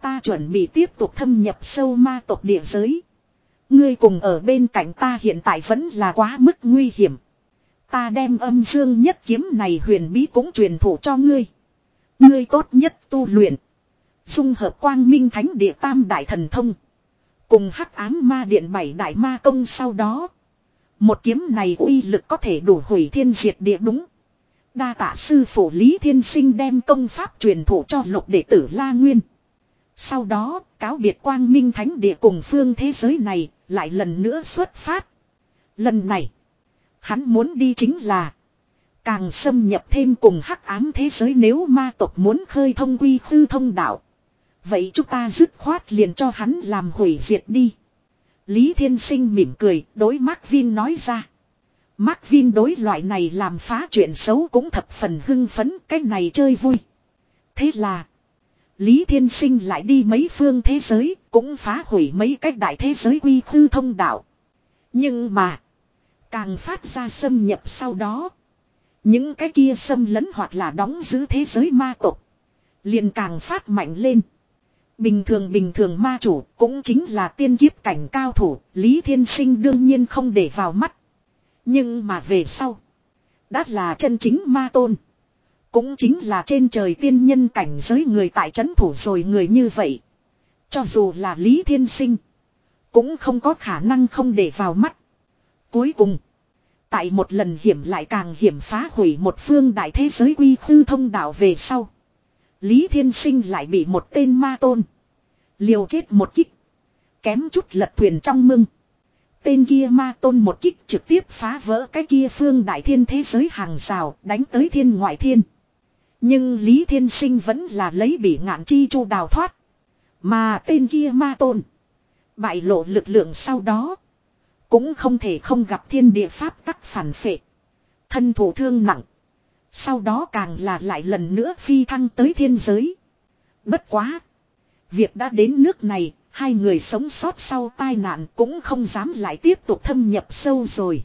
Ta chuẩn bị tiếp tục thâm nhập sâu ma tộc địa giới. Ngươi cùng ở bên cạnh ta hiện tại vẫn là quá mức nguy hiểm. Ta đem âm dương nhất kiếm này huyền bí cũng truyền thụ cho ngươi. Ngươi tốt nhất tu luyện. Dung hợp quang minh thánh địa tam đại thần thông. Cùng hắc ám ma điện bảy đại ma công sau đó. Một kiếm này uy lực có thể đủ hủy thiên diệt địa đúng. Đa tạ sư phụ Lý Thiên Sinh đem công pháp truyền thụ cho lục đệ tử La Nguyên. Sau đó, cáo biệt quang minh thánh địa cùng phương thế giới này, lại lần nữa xuất phát. Lần này, hắn muốn đi chính là càng xâm nhập thêm cùng hắc ám thế giới nếu ma tộc muốn khơi thông quy khư thông đạo. Vậy chúng ta dứt khoát liền cho hắn làm hủy diệt đi. Lý Thiên Sinh mỉm cười, đối Mark Vin nói ra. Mark Vin đối loại này làm phá chuyện xấu cũng thập phần hưng phấn, cái này chơi vui. Thế là, Lý Thiên Sinh lại đi mấy phương thế giới, cũng phá hủy mấy cách đại thế giới quy khư thông đạo. Nhưng mà, càng phát ra xâm nhập sau đó. Những cái kia xâm lấn hoặc là đóng giữ thế giới ma tộc liền càng phát mạnh lên. Bình thường bình thường ma chủ cũng chính là tiên kiếp cảnh cao thủ, Lý Thiên Sinh đương nhiên không để vào mắt. Nhưng mà về sau, đã là chân chính ma tôn. Cũng chính là trên trời tiên nhân cảnh giới người tại trấn thủ rồi người như vậy. Cho dù là Lý Thiên Sinh, cũng không có khả năng không để vào mắt. Cuối cùng, tại một lần hiểm lại càng hiểm phá hủy một phương đại thế giới quy khư thông đạo về sau. Lý Thiên Sinh lại bị một tên ma tôn. Liều chết một kích. Kém chút lật thuyền trong mưng. Tên kia ma tôn một kích trực tiếp phá vỡ cái kia phương đại thiên thế giới hàng rào đánh tới thiên ngoại thiên. Nhưng Lý Thiên Sinh vẫn là lấy bị ngạn chi chu đào thoát. Mà tên kia ma tôn. Bại lộ lực lượng sau đó. Cũng không thể không gặp thiên địa pháp tắc phản phệ. Thân thủ thương nặng. Sau đó càng là lại lần nữa phi thăng tới thiên giới. Bất quá. Việc đã đến nước này, hai người sống sót sau tai nạn cũng không dám lại tiếp tục thâm nhập sâu rồi.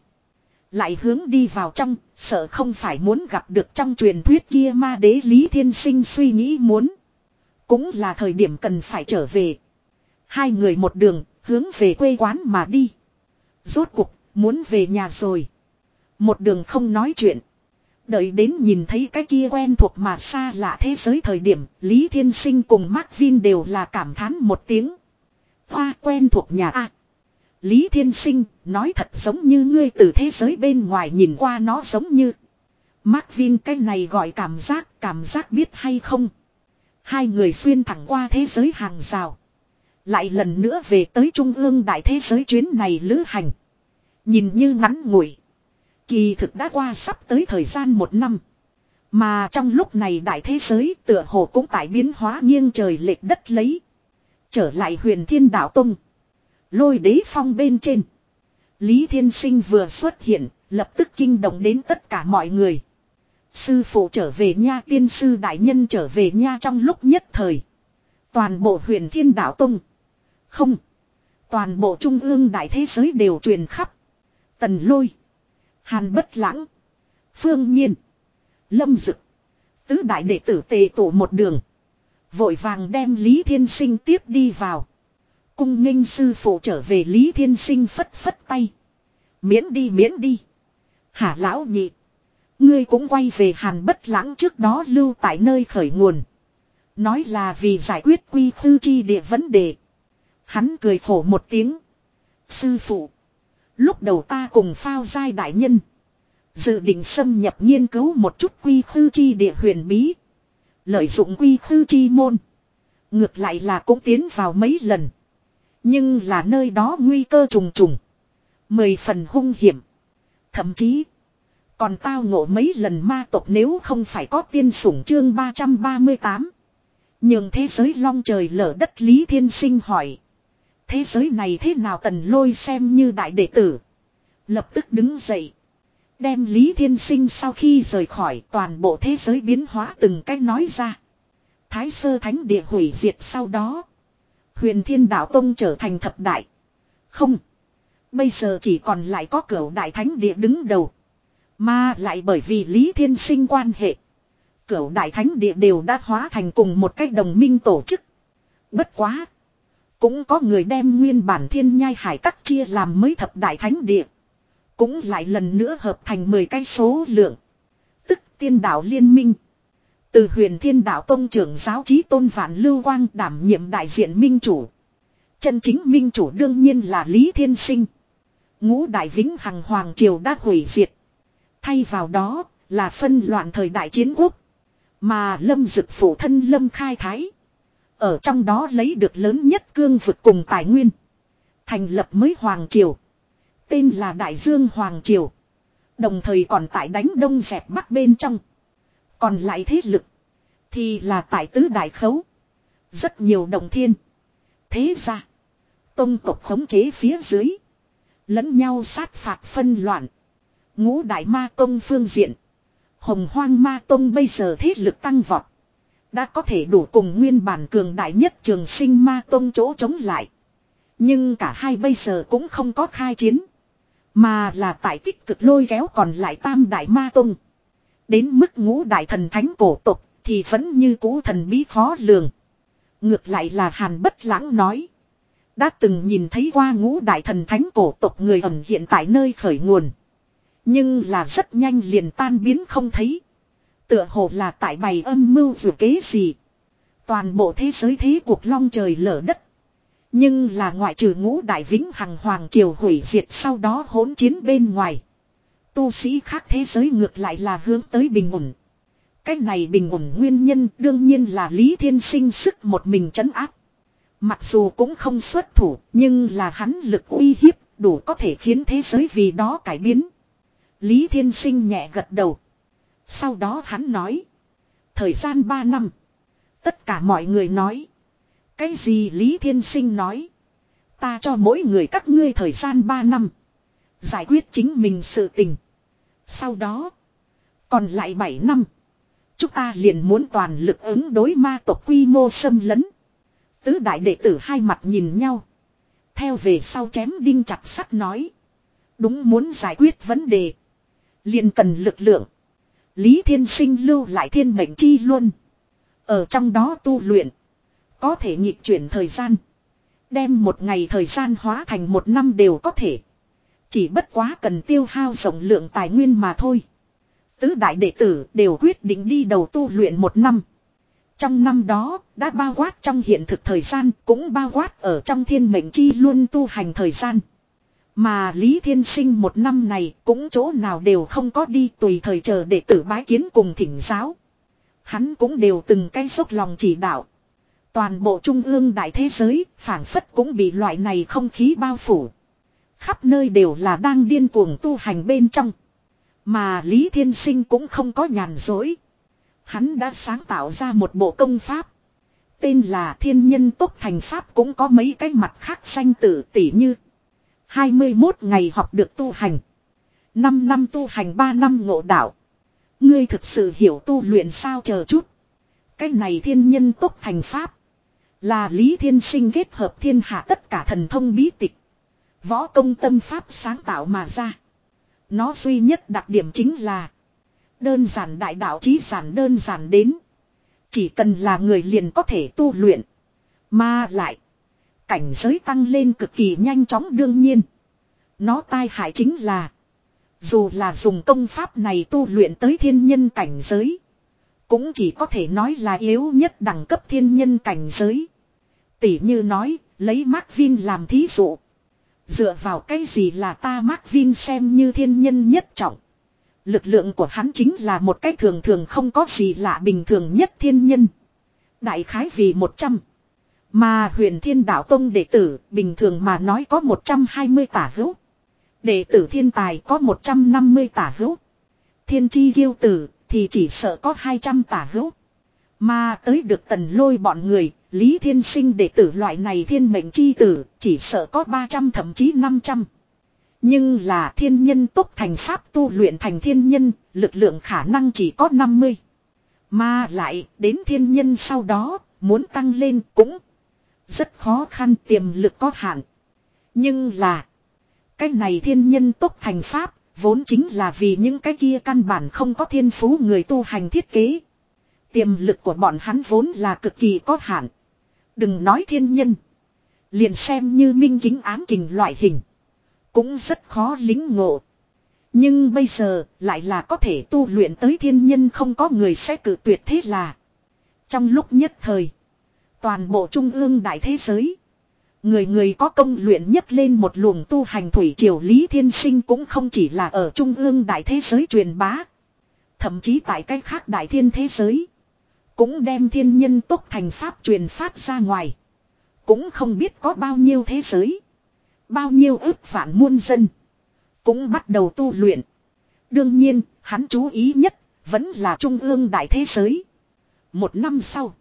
Lại hướng đi vào trong, sợ không phải muốn gặp được trong truyền thuyết kia ma đế Lý Thiên Sinh suy nghĩ muốn. Cũng là thời điểm cần phải trở về. Hai người một đường, hướng về quê quán mà đi. Rốt cuộc, muốn về nhà rồi. Một đường không nói chuyện. Đợi đến nhìn thấy cái kia quen thuộc mà xa lạ thế giới thời điểm, Lý Thiên Sinh cùng Mark Vin đều là cảm thán một tiếng. Hoa quen thuộc nhà A. Lý Thiên Sinh, nói thật giống như ngươi từ thế giới bên ngoài nhìn qua nó giống như. Mark Vin cái này gọi cảm giác, cảm giác biết hay không. Hai người xuyên thẳng qua thế giới hàng rào. Lại lần nữa về tới trung ương đại thế giới chuyến này lữ hành. Nhìn như ngắn ngủi. Kỳ thực đã qua sắp tới thời gian một năm. Mà trong lúc này đại thế giới tựa hồ cũng tại biến hóa nghiêng trời lệch đất lấy. Trở lại huyền thiên đạo tông. Lôi đế phong bên trên. Lý Thiên Sinh vừa xuất hiện, lập tức kinh động đến tất cả mọi người. Sư phụ trở về nha tiên sư đại nhân trở về nha trong lúc nhất thời. Toàn bộ huyền thiên đạo tông. Không. Toàn bộ trung ương đại thế giới đều truyền khắp. Tần lôi. Hàn bất lãng. Phương nhiên. Lâm dực. Tứ đại đệ tử tề tổ một đường. Vội vàng đem Lý Thiên Sinh tiếp đi vào cung nghênh sư phụ trở về Lý Thiên Sinh phất phất tay. Miễn đi miễn đi. Hả lão nhị. Ngươi cũng quay về hàn bất lãng trước đó lưu tại nơi khởi nguồn. Nói là vì giải quyết quy tư chi địa vấn đề. Hắn cười khổ một tiếng. Sư phụ. Lúc đầu ta cùng phao giai đại nhân. Dự định xâm nhập nghiên cứu một chút quy tư chi địa huyền bí. Lợi dụng quy tư chi môn. Ngược lại là cũng tiến vào mấy lần. Nhưng là nơi đó nguy cơ trùng trùng. Mười phần hung hiểm. Thậm chí. Còn tao ngộ mấy lần ma tộc nếu không phải có tiên sủng chương 338. Nhưng thế giới long trời lở đất Lý Thiên Sinh hỏi. Thế giới này thế nào tần lôi xem như đại đệ tử. Lập tức đứng dậy. Đem Lý Thiên Sinh sau khi rời khỏi toàn bộ thế giới biến hóa từng cách nói ra. Thái sơ thánh địa hủy diệt sau đó. Huyền thiên đạo tông trở thành thập đại. Không. Bây giờ chỉ còn lại có cửu đại thánh địa đứng đầu. Mà lại bởi vì Lý Thiên Sinh quan hệ. Cửu đại thánh địa đều đã hóa thành cùng một cách đồng minh tổ chức. Bất quá. Cũng có người đem nguyên bản thiên nhai hải các chia làm mới thập đại thánh địa. Cũng lại lần nữa hợp thành 10 cái số lượng. Tức tiên đạo liên minh. Từ huyền thiên đạo tông trưởng giáo trí tôn vạn lưu quang đảm nhiệm đại diện minh chủ. Chân chính minh chủ đương nhiên là Lý Thiên Sinh. Ngũ đại vĩnh hằng hoàng triều đã hủy diệt. Thay vào đó là phân loạn thời đại chiến quốc. Mà lâm dực phụ thân lâm khai thái. Ở trong đó lấy được lớn nhất cương vực cùng tài nguyên. Thành lập mới hoàng triều. Tên là Đại Dương Hoàng Triều. Đồng thời còn tại đánh đông dẹp bắc bên trong. Còn lại thế lực. Thì là tại tứ đại khấu. Rất nhiều đồng thiên. Thế ra. Tông tộc khống chế phía dưới. Lẫn nhau sát phạt phân loạn. Ngũ đại ma tông phương diện. Hồng hoang ma tông bây giờ thế lực tăng vọt. Đã có thể đủ cùng nguyên bản cường đại nhất trường sinh ma tông chỗ chống lại. Nhưng cả hai bây giờ cũng không có khai chiến. Mà là tại tích cực lôi kéo còn lại tam đại ma tông. Đến mức ngũ đại thần thánh cổ tục thì vẫn như cũ thần bí khó lường. Ngược lại là hàn bất lãng nói. Đã từng nhìn thấy qua ngũ đại thần thánh cổ tục người ẩn hiện tại nơi khởi nguồn. Nhưng là rất nhanh liền tan biến không thấy. Tựa hồ là tại bày âm mưu vừa kế gì. Toàn bộ thế giới thế cuộc long trời lở đất. Nhưng là ngoại trừ ngũ đại vĩnh hằng hoàng triều hủy diệt sau đó hỗn chiến bên ngoài. Tu sĩ khác thế giới ngược lại là hướng tới bình ổn. Cái này bình ổn nguyên nhân đương nhiên là Lý Thiên Sinh sức một mình trấn áp. Mặc dù cũng không xuất thủ, nhưng là hắn lực uy hiếp đủ có thể khiến thế giới vì đó cải biến. Lý Thiên Sinh nhẹ gật đầu. Sau đó hắn nói. Thời gian 3 năm. Tất cả mọi người nói. Cái gì Lý Thiên Sinh nói. Ta cho mỗi người các ngươi thời gian 3 năm. Giải quyết chính mình sự tình. Sau đó. Còn lại 7 năm. Chúng ta liền muốn toàn lực ứng đối ma tộc quy mô xâm lấn. Tứ đại đệ tử hai mặt nhìn nhau. Theo về sau chém đinh chặt sắt nói. Đúng muốn giải quyết vấn đề. Liền cần lực lượng. Lý Thiên Sinh lưu lại thiên mệnh chi luôn. Ở trong đó tu luyện. Có thể nhịp chuyển thời gian. Đem một ngày thời gian hóa thành một năm đều có thể. Chỉ bất quá cần tiêu hao rộng lượng tài nguyên mà thôi. Tứ đại đệ tử đều quyết định đi đầu tu luyện một năm. Trong năm đó, đã bao quát trong hiện thực thời gian, cũng bao quát ở trong thiên mệnh chi luôn tu hành thời gian. Mà Lý Thiên Sinh một năm này cũng chỗ nào đều không có đi tùy thời chờ đệ tử bái kiến cùng thỉnh giáo. Hắn cũng đều từng cái dốc lòng chỉ đạo. Toàn bộ trung ương đại thế giới phản phất cũng bị loại này không khí bao phủ. Khắp nơi đều là đang điên cuồng tu hành bên trong. Mà Lý Thiên Sinh cũng không có nhàn dối. Hắn đã sáng tạo ra một bộ công pháp. Tên là Thiên Nhân Tốc Thành Pháp cũng có mấy cái mặt khác xanh tử tỉ như. 21 ngày học được tu hành. 5 năm tu hành 3 năm ngộ đạo. Ngươi thực sự hiểu tu luyện sao chờ chút. Cái này thiên nhân tốc thành pháp. Là Lý Thiên Sinh kết hợp thiên hạ tất cả thần thông bí tịch. Võ công tâm pháp sáng tạo mà ra. Nó duy nhất đặc điểm chính là. Đơn giản đại đạo trí giản đơn giản đến. Chỉ cần là người liền có thể tu luyện. Mà lại. cảnh giới tăng lên cực kỳ nhanh chóng đương nhiên. Nó tai hại chính là. Dù là dùng công pháp này tu luyện tới thiên nhân cảnh giới. Cũng chỉ có thể nói là yếu nhất đẳng cấp thiên nhân cảnh giới. Tỷ như nói, lấy Mark Vin làm thí dụ. Dựa vào cái gì là ta Mark Vin xem như thiên nhân nhất trọng. Lực lượng của hắn chính là một cái thường thường không có gì lạ bình thường nhất thiên nhân. Đại khái vì 100. Mà huyền thiên đạo tông đệ tử, bình thường mà nói có 120 tả hữu. Đệ tử thiên tài có 150 tả hữu. Thiên chi ghiêu tử thì chỉ sợ có 200 tả hữu. Mà tới được tần lôi bọn người, Lý Thiên Sinh đệ tử loại này thiên mệnh chi tử, chỉ sợ có 300 thậm chí 500. Nhưng là thiên nhân tốc thành pháp tu luyện thành thiên nhân, lực lượng khả năng chỉ có 50. Mà lại, đến thiên nhân sau đó, muốn tăng lên cũng rất khó khăn tiềm lực có hạn. Nhưng là, cái này thiên nhân tốc thành pháp, vốn chính là vì những cái kia căn bản không có thiên phú người tu hành thiết kế. Tiềm lực của bọn hắn vốn là cực kỳ có hạn. Đừng nói thiên nhân. Liền xem như minh kính ám kình loại hình. Cũng rất khó lính ngộ. Nhưng bây giờ lại là có thể tu luyện tới thiên nhân không có người sẽ cử tuyệt thế là. Trong lúc nhất thời. Toàn bộ trung ương đại thế giới. Người người có công luyện nhất lên một luồng tu hành thủy triều Lý Thiên Sinh cũng không chỉ là ở trung ương đại thế giới truyền bá. Thậm chí tại cách khác đại thiên thế giới. Cũng đem thiên nhân tốc thành pháp truyền phát ra ngoài. Cũng không biết có bao nhiêu thế giới. Bao nhiêu ước phản muôn dân. Cũng bắt đầu tu luyện. Đương nhiên, hắn chú ý nhất, vẫn là trung ương đại thế giới. Một năm sau.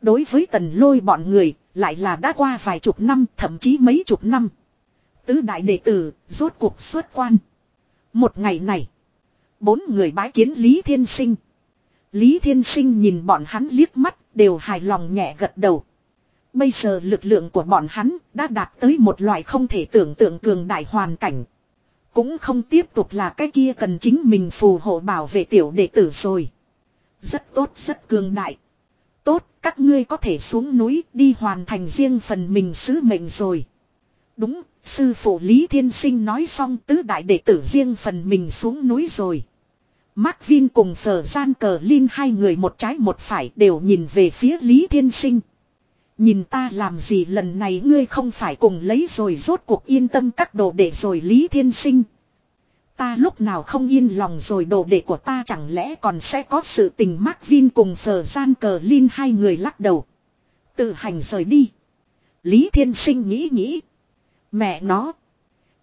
Đối với tần lôi bọn người, lại là đã qua vài chục năm, thậm chí mấy chục năm. Tứ đại đệ tử, rốt cuộc xuất quan. Một ngày này, bốn người bái kiến Lý Thiên Sinh. Lý Thiên Sinh nhìn bọn hắn liếc mắt, đều hài lòng nhẹ gật đầu. Bây giờ lực lượng của bọn hắn đã đạt tới một loại không thể tưởng tượng cường đại hoàn cảnh. Cũng không tiếp tục là cái kia cần chính mình phù hộ bảo vệ tiểu đệ tử rồi. Rất tốt rất cường đại. Tốt, các ngươi có thể xuống núi đi hoàn thành riêng phần mình sứ mệnh rồi. Đúng, sư phụ Lý Thiên Sinh nói xong tứ đại đệ tử riêng phần mình xuống núi rồi. Mark Vin cùng Phở Gian Cờ Linh hai người một trái một phải đều nhìn về phía Lý Thiên Sinh. Nhìn ta làm gì lần này ngươi không phải cùng lấy rồi rốt cuộc yên tâm các đồ đệ rồi Lý Thiên Sinh. Ta lúc nào không yên lòng rồi đồ đệ của ta chẳng lẽ còn sẽ có sự tình Mark Vin cùng Phở Gian Cờ Linh hai người lắc đầu. Tự hành rời đi. Lý Thiên Sinh nghĩ nghĩ. Mẹ nó.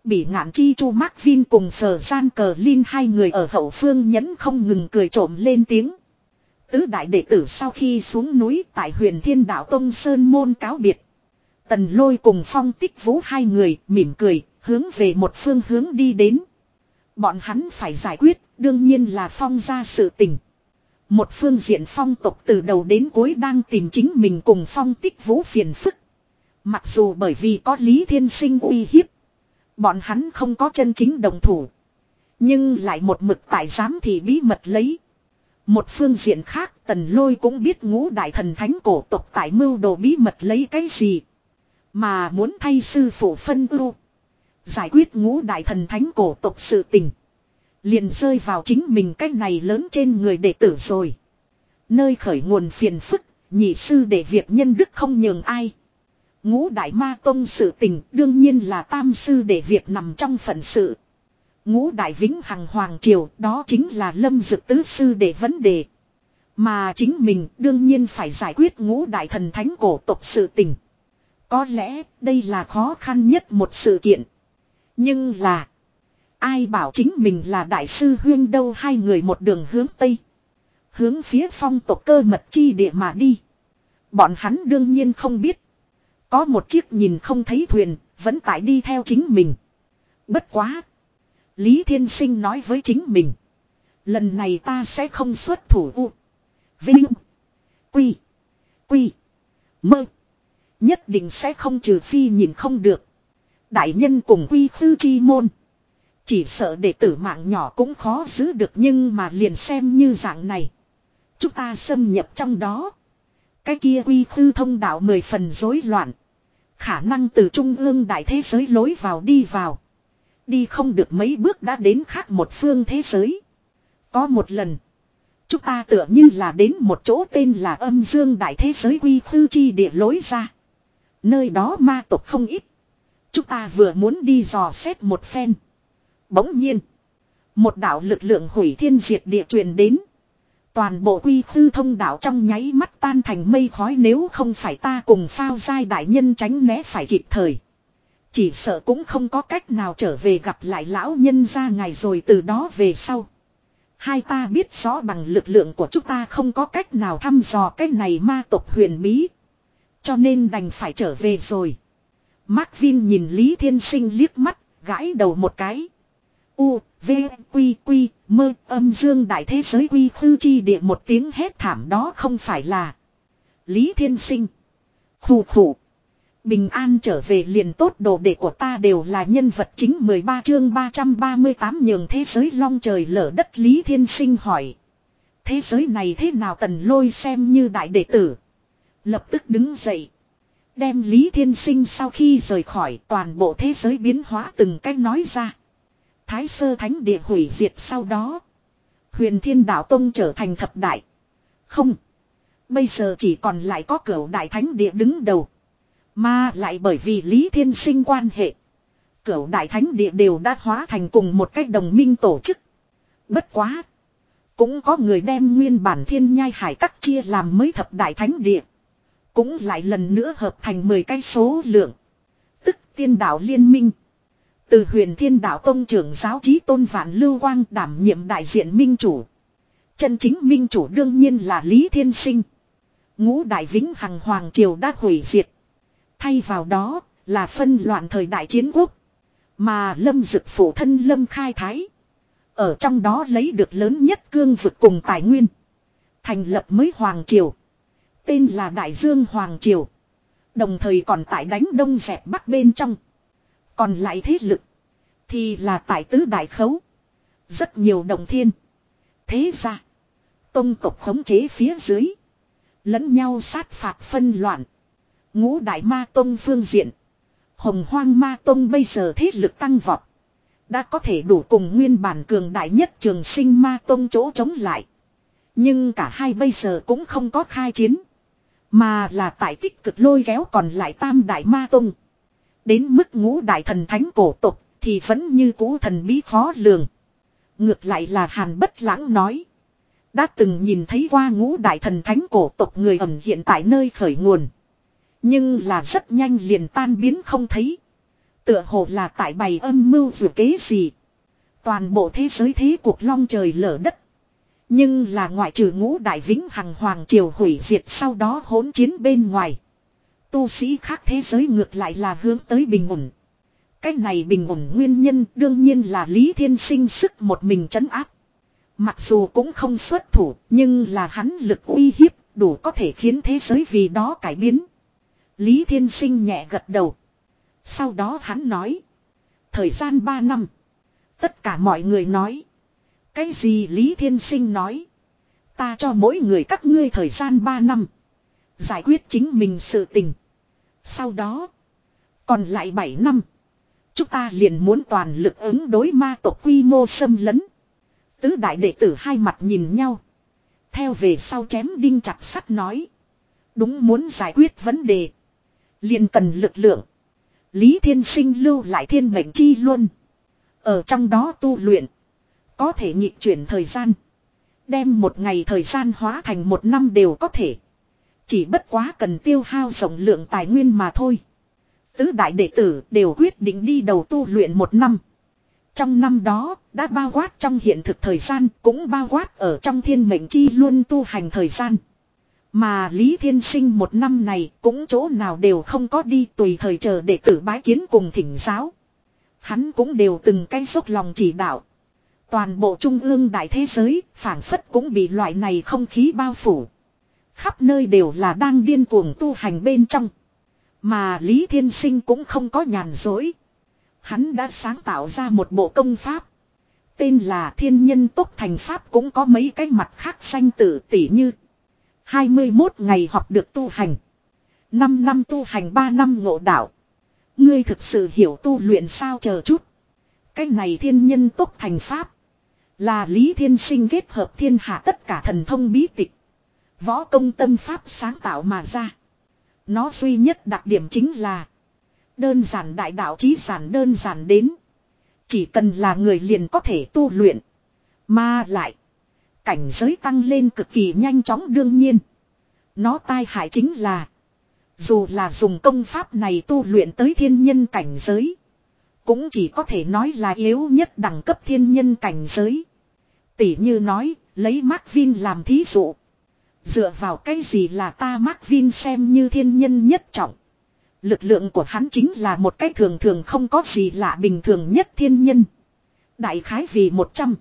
Bị ngạn chi chu mắc Vin cùng Phở Gian Cờ Linh hai người ở hậu phương nhẫn không ngừng cười trộm lên tiếng. Tứ đại đệ tử sau khi xuống núi tại huyền thiên đạo Tông Sơn Môn cáo biệt. Tần lôi cùng phong tích vũ hai người mỉm cười, hướng về một phương hướng đi đến. Bọn hắn phải giải quyết, đương nhiên là phong ra sự tình. Một phương diện phong tục từ đầu đến cuối đang tìm chính mình cùng phong tích vũ phiền phức. Mặc dù bởi vì có Lý Thiên Sinh uy hiếp. Bọn hắn không có chân chính đồng thủ. Nhưng lại một mực tại giám thì bí mật lấy. Một phương diện khác tần lôi cũng biết ngũ đại thần thánh cổ tộc tại mưu đồ bí mật lấy cái gì. Mà muốn thay sư phụ phân ưu. Giải quyết ngũ đại thần thánh cổ tộc sự tình. Liền rơi vào chính mình cái này lớn trên người đệ tử rồi. Nơi khởi nguồn phiền phức, nhị sư để việc nhân đức không nhường ai. Ngũ đại ma tông sự tình đương nhiên là tam sư để việc nằm trong phận sự. Ngũ đại vĩnh hằng hoàng triều, đó chính là lâm dực tứ sư để vấn đề. Mà chính mình đương nhiên phải giải quyết ngũ đại thần thánh cổ tộc sự tình. Có lẽ đây là khó khăn nhất một sự kiện. Nhưng là. Ai bảo chính mình là đại sư huyên đâu hai người một đường hướng Tây. Hướng phía phong tộc cơ mật chi địa mà đi. Bọn hắn đương nhiên không biết. Có một chiếc nhìn không thấy thuyền, vẫn tại đi theo chính mình. Bất quá. Lý Thiên Sinh nói với chính mình. Lần này ta sẽ không xuất thủ u. Vinh. Quy. Quy. Mơ. Nhất định sẽ không trừ phi nhìn không được. Đại nhân cùng quy khư chi môn. Chỉ sợ đệ tử mạng nhỏ cũng khó giữ được nhưng mà liền xem như dạng này. Chúng ta xâm nhập trong đó. Cái kia quy khư thông đạo mười phần rối loạn khả năng từ trung ương đại thế giới lối vào đi vào. Đi không được mấy bước đã đến khác một phương thế giới. Có một lần. Chúng ta tựa như là đến một chỗ tên là âm dương đại thế giới quy khư chi địa lối ra. Nơi đó ma tộc không ít. Chúng ta vừa muốn đi dò xét một phen. Bỗng nhiên. Một đạo lực lượng hủy thiên diệt địa truyền đến. Toàn bộ quy khư thông đạo trong nháy mắt tan thành mây khói nếu không phải ta cùng phao giai đại nhân tránh né phải kịp thời. Chỉ sợ cũng không có cách nào trở về gặp lại lão nhân ra ngày rồi từ đó về sau. Hai ta biết rõ bằng lực lượng của chúng ta không có cách nào thăm dò cái này ma tộc huyền bí. Cho nên đành phải trở về rồi. Mark Vin nhìn Lý Thiên Sinh liếc mắt, gãi đầu một cái. U, V, Quy, Quy, mơ, âm dương đại thế giới quy khư chi địa một tiếng hét thảm đó không phải là. Lý Thiên Sinh. Khủ khủ. Bình an trở về liền tốt đồ đệ của ta đều là nhân vật chính 13 chương 338 nhường thế giới long trời lở đất Lý Thiên Sinh hỏi. Thế giới này thế nào tần lôi xem như đại đệ tử. Lập tức đứng dậy. Đem Lý Thiên Sinh sau khi rời khỏi toàn bộ thế giới biến hóa từng cách nói ra. Thái sơ thánh địa hủy diệt sau đó. Huyền thiên đạo tông trở thành thập đại. Không. Bây giờ chỉ còn lại có cửu đại thánh địa đứng đầu. Mà lại bởi vì Lý Thiên Sinh quan hệ. Cửu đại thánh địa đều đã hóa thành cùng một cách đồng minh tổ chức. Bất quá. Cũng có người đem nguyên bản thiên nhai hải cắt chia làm mới thập đại thánh địa. Cũng lại lần nữa hợp thành 10 cái số lượng. Tức tiên đạo liên minh. Từ huyền thiên đạo tông trưởng giáo chí tôn vạn lưu quang đảm nhiệm đại diện minh chủ. Chân chính minh chủ đương nhiên là Lý Thiên Sinh. Ngũ đại vĩnh hằng hoàng triều đã hủy diệt. Thay vào đó là phân loạn thời đại chiến quốc. Mà lâm dực phụ thân lâm khai thái. Ở trong đó lấy được lớn nhất cương vực cùng tài nguyên. Thành lập mới hoàng triều. Tên là Đại Dương Hoàng Triều. Đồng thời còn tại đánh đông dẹp bắc bên trong. Còn lại thế lực. Thì là tại tứ đại khấu. Rất nhiều đồng thiên. Thế ra. Tông tộc khống chế phía dưới. Lẫn nhau sát phạt phân loạn. Ngũ đại ma tông phương diện. Hồng hoang ma tông bây giờ thế lực tăng vọt. Đã có thể đủ cùng nguyên bản cường đại nhất trường sinh ma tông chỗ chống lại. Nhưng cả hai bây giờ cũng không có khai chiến. Mà là tại tích cực lôi kéo còn lại tam đại ma tông. Đến mức ngũ đại thần thánh cổ tục thì vẫn như cũ thần bí khó lường. Ngược lại là hàn bất lãng nói. Đã từng nhìn thấy qua ngũ đại thần thánh cổ tộc người ẩn hiện tại nơi khởi nguồn. Nhưng là rất nhanh liền tan biến không thấy. Tựa hồ là tại bày âm mưu vừa kế gì. Toàn bộ thế giới thế cuộc long trời lở đất. Nhưng là ngoại trừ ngũ đại vĩnh hằng hoàng triều hủy diệt sau đó hỗn chiến bên ngoài. Tu sĩ khác thế giới ngược lại là hướng tới bình ổn. Cách này bình ổn nguyên nhân đương nhiên là Lý Thiên Sinh sức một mình chấn áp. Mặc dù cũng không xuất thủ, nhưng là hắn lực uy hiếp đủ có thể khiến thế giới vì đó cải biến. Lý Thiên Sinh nhẹ gật đầu. Sau đó hắn nói. Thời gian 3 năm. Tất cả mọi người nói. Cái gì Lý Thiên Sinh nói. Ta cho mỗi người các ngươi thời gian 3 năm. Giải quyết chính mình sự tình. Sau đó. Còn lại 7 năm. Chúng ta liền muốn toàn lực ứng đối ma tộc quy mô xâm lấn. Tứ đại đệ tử hai mặt nhìn nhau. Theo về sau chém đinh chặt sắt nói. Đúng muốn giải quyết vấn đề. Liền cần lực lượng. Lý Thiên Sinh lưu lại thiên mệnh chi luôn. Ở trong đó tu luyện. Có thể nhịp chuyển thời gian. Đem một ngày thời gian hóa thành một năm đều có thể. Chỉ bất quá cần tiêu hao rộng lượng tài nguyên mà thôi. Tứ đại đệ tử đều quyết định đi đầu tu luyện một năm. Trong năm đó, đã bao quát trong hiện thực thời gian, cũng bao quát ở trong thiên mệnh chi luôn tu hành thời gian. Mà Lý Thiên Sinh một năm này cũng chỗ nào đều không có đi tùy thời chờ đệ tử bái kiến cùng thỉnh giáo. Hắn cũng đều từng cái dốc lòng chỉ đạo. Toàn bộ trung ương đại thế giới, phản phất cũng bị loại này không khí bao phủ. Khắp nơi đều là đang điên cuồng tu hành bên trong. Mà Lý Thiên Sinh cũng không có nhàn dối. Hắn đã sáng tạo ra một bộ công pháp. Tên là Thiên Nhân Tốc Thành Pháp cũng có mấy cái mặt khác xanh tử tỉ như. 21 ngày học được tu hành. 5 năm tu hành 3 năm ngộ đạo. Ngươi thực sự hiểu tu luyện sao chờ chút. Cái này thiên nhân tốc thành pháp. Là Lý Thiên Sinh kết hợp thiên hạ tất cả thần thông bí tịch. Võ công tâm pháp sáng tạo mà ra. Nó duy nhất đặc điểm chính là. Đơn giản đại đạo trí giản đơn giản đến. Chỉ cần là người liền có thể tu luyện. Mà lại. Cảnh giới tăng lên cực kỳ nhanh chóng đương nhiên. Nó tai hại chính là. Dù là dùng công pháp này tu luyện tới thiên nhân cảnh giới. Cũng chỉ có thể nói là yếu nhất đẳng cấp thiên nhân cảnh giới. Tỷ như nói, lấy Mark Vin làm thí dụ. Dựa vào cái gì là ta Mark Vin xem như thiên nhân nhất trọng. Lực lượng của hắn chính là một cái thường thường không có gì lạ bình thường nhất thiên nhân. Đại khái vì 100.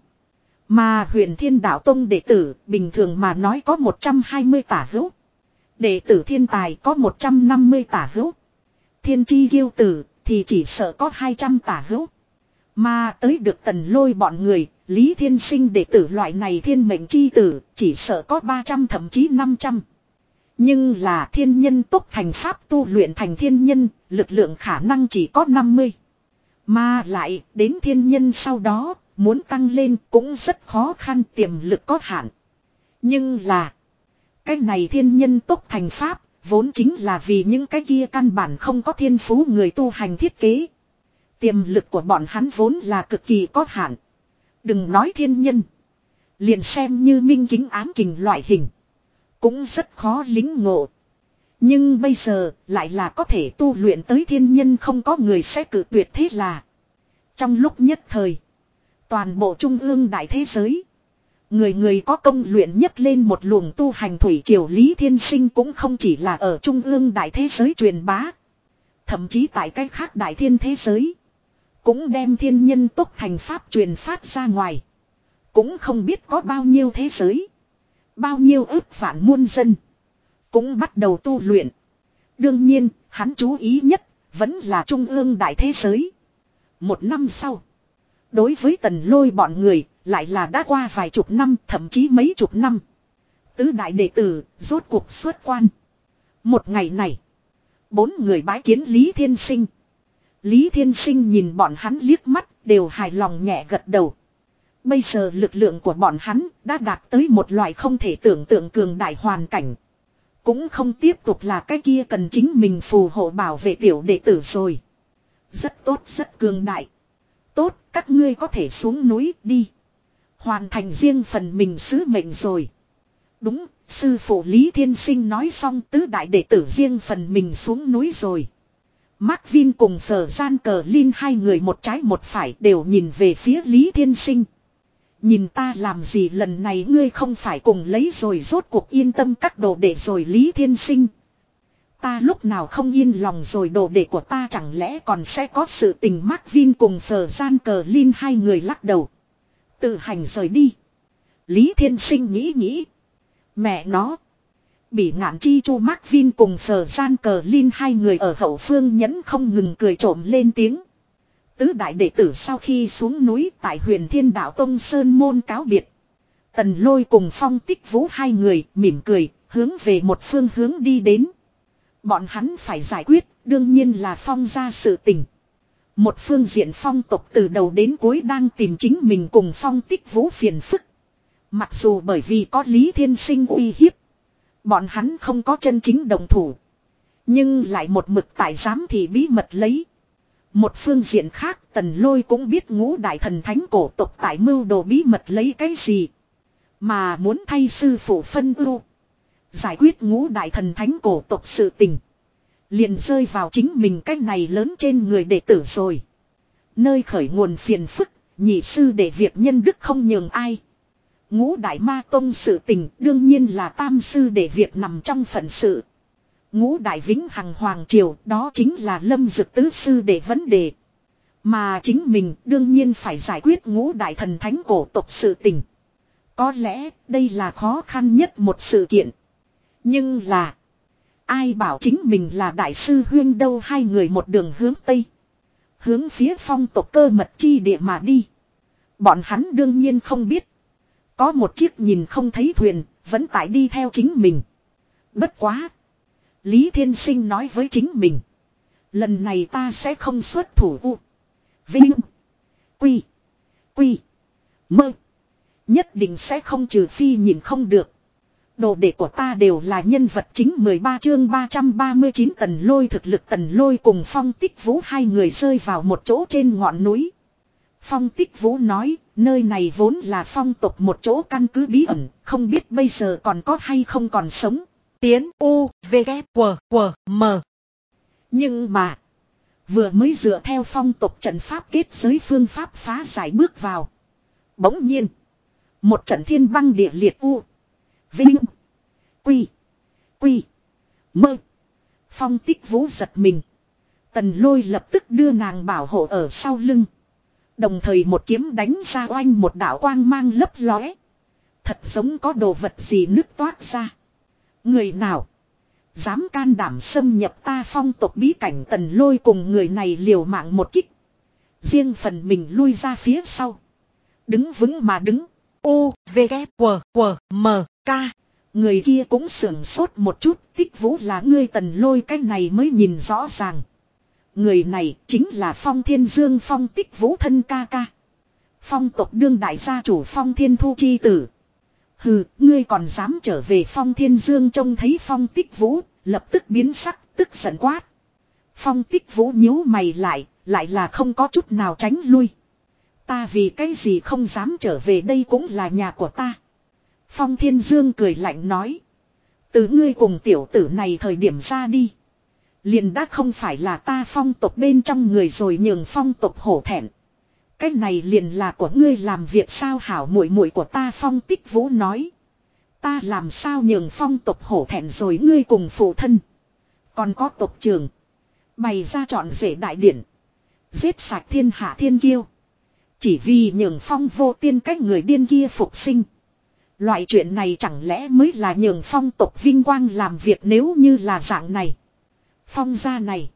Mà huyền thiên đạo tông đệ tử bình thường mà nói có 120 tả hữu. Đệ tử thiên tài có 150 tả hữu. Thiên chi ghiêu tử thì chỉ sợ có 200 tả hữu. Mà tới được tần lôi bọn người, Lý Thiên Sinh đệ tử loại này thiên mệnh chi tử, chỉ sợ có 300 thậm chí 500. Nhưng là thiên nhân tốc thành pháp tu luyện thành thiên nhân, lực lượng khả năng chỉ có 50. Mà lại, đến thiên nhân sau đó, muốn tăng lên cũng rất khó khăn tiềm lực có hạn. Nhưng là, cái này thiên nhân tốc thành pháp, vốn chính là vì những cái kia căn bản không có thiên phú người tu hành thiết kế. Tiềm lực của bọn hắn vốn là cực kỳ có hạn. Đừng nói thiên nhân. Liền xem như minh kính ám kình loại hình. Cũng rất khó lính ngộ. Nhưng bây giờ lại là có thể tu luyện tới thiên nhân không có người sẽ cử tuyệt thế là. Trong lúc nhất thời. Toàn bộ trung ương đại thế giới. Người người có công luyện nhất lên một luồng tu hành thủy triều Lý Thiên Sinh cũng không chỉ là ở trung ương đại thế giới truyền bá. Thậm chí tại cách khác đại thiên thế giới. Cũng đem thiên nhân tốc thành pháp truyền phát ra ngoài. Cũng không biết có bao nhiêu thế giới. Bao nhiêu ước vạn muôn dân. Cũng bắt đầu tu luyện. Đương nhiên, hắn chú ý nhất, vẫn là trung ương đại thế giới. Một năm sau. Đối với tần lôi bọn người, lại là đã qua vài chục năm, thậm chí mấy chục năm. Tứ đại đệ tử, rốt cuộc xuất quan. Một ngày này, bốn người bái kiến Lý Thiên Sinh. Lý Thiên Sinh nhìn bọn hắn liếc mắt, đều hài lòng nhẹ gật đầu. Bây giờ lực lượng của bọn hắn đã đạt tới một loại không thể tưởng tượng cường đại hoàn cảnh. Cũng không tiếp tục là cái kia cần chính mình phù hộ bảo vệ tiểu đệ tử rồi. Rất tốt rất cường đại. Tốt, các ngươi có thể xuống núi đi. Hoàn thành riêng phần mình sứ mệnh rồi. Đúng, sư phụ Lý Thiên Sinh nói xong tứ đại đệ tử riêng phần mình xuống núi rồi. Mark Vin cùng Phở Gian Cờ Linh hai người một trái một phải đều nhìn về phía Lý Thiên Sinh. Nhìn ta làm gì lần này ngươi không phải cùng lấy rồi rốt cuộc yên tâm các đồ đệ rồi Lý Thiên Sinh. Ta lúc nào không yên lòng rồi đồ đệ của ta chẳng lẽ còn sẽ có sự tình Mark Vin cùng Phở Gian Cờ Linh hai người lắc đầu. Tự hành rời đi. Lý Thiên Sinh nghĩ nghĩ. Mẹ nó. Bị ngạn chi chu mắc Vin cùng sờ Gian Cờ lin hai người ở hậu phương nhẫn không ngừng cười trộm lên tiếng. Tứ đại đệ tử sau khi xuống núi tại huyền thiên đạo Tông Sơn Môn cáo biệt. Tần lôi cùng phong tích vũ hai người mỉm cười, hướng về một phương hướng đi đến. Bọn hắn phải giải quyết, đương nhiên là phong ra sự tình. Một phương diện phong tộc từ đầu đến cuối đang tìm chính mình cùng phong tích vũ phiền phức. Mặc dù bởi vì có Lý Thiên Sinh uy hiếp. Bọn hắn không có chân chính đồng thủ. Nhưng lại một mực tại giám thì bí mật lấy. Một phương diện khác tần lôi cũng biết ngũ đại thần thánh cổ tộc tại mưu đồ bí mật lấy cái gì. Mà muốn thay sư phụ phân ưu. Giải quyết ngũ đại thần thánh cổ tộc sự tình. Liền rơi vào chính mình cách này lớn trên người đệ tử rồi. Nơi khởi nguồn phiền phức, nhị sư để việc nhân đức không nhường ai. Ngũ đại ma tông sự tình đương nhiên là tam sư để việc nằm trong phận sự. Ngũ đại vĩnh hằng hoàng triều, đó chính là lâm dực tứ sư để vấn đề. Mà chính mình đương nhiên phải giải quyết ngũ đại thần thánh cổ tộc sự tình. Có lẽ đây là khó khăn nhất một sự kiện. Nhưng là. Ai bảo chính mình là đại sư huyên đâu hai người một đường hướng Tây. Hướng phía phong tộc cơ mật chi địa mà đi. Bọn hắn đương nhiên không biết. Có một chiếc nhìn không thấy thuyền, vẫn tại đi theo chính mình. Bất quá. Lý Thiên Sinh nói với chính mình. Lần này ta sẽ không xuất thủ u. Vinh. Quy. Quy. Mơ. Nhất định sẽ không trừ phi nhìn không được. Đồ đệ của ta đều là nhân vật chính 13 chương 339 tần lôi thực lực tần lôi cùng phong tích vũ hai người rơi vào một chỗ trên ngọn núi. Phong tích vũ nói, nơi này vốn là phong tục một chỗ căn cứ bí ẩn, không biết bây giờ còn có hay không còn sống. Tiến U, V, K, W, W, M. Nhưng mà, vừa mới dựa theo phong tục trận pháp kết giới phương pháp phá giải bước vào. Bỗng nhiên, một trận thiên băng địa liệt U. Vinh. Quy. Quy. Mơ. Phong tích vũ giật mình. Tần lôi lập tức đưa nàng bảo hộ ở sau lưng. Đồng thời một kiếm đánh ra oanh một đạo quang mang lấp lóe. Thật giống có đồ vật gì nứt toát ra. Người nào? Dám can đảm xâm nhập ta phong tộc bí cảnh tần lôi cùng người này liều mạng một kích. Riêng phần mình lui ra phía sau. Đứng vững mà đứng. U, V, K, W, W, M, K. Người kia cũng sưởng sốt một chút. Tích vũ là ngươi tần lôi cái này mới nhìn rõ ràng. Người này chính là Phong Thiên Dương Phong Tích Vũ thân ca ca. Phong tộc đương đại gia chủ Phong Thiên Thu chi tử. Hừ, ngươi còn dám trở về Phong Thiên Dương trông thấy Phong Tích Vũ, lập tức biến sắc, tức giận quát. Phong Tích Vũ nhíu mày lại, lại là không có chút nào tránh lui. Ta vì cái gì không dám trở về đây cũng là nhà của ta. Phong Thiên Dương cười lạnh nói. Từ ngươi cùng tiểu tử này thời điểm ra đi. Liền đã không phải là ta phong tộc bên trong người rồi nhường phong tộc hổ thẹn. Cái này liền là của ngươi làm việc sao hảo muội muội của ta phong tích vũ nói. Ta làm sao nhường phong tộc hổ thẹn rồi ngươi cùng phụ thân. Còn có tộc trường. Bày ra chọn rể đại điển. Giết sạch thiên hạ thiên kiêu. Chỉ vì nhường phong vô tiên cách người điên kia phục sinh. Loại chuyện này chẳng lẽ mới là nhường phong tộc vinh quang làm việc nếu như là dạng này. Phong gia này.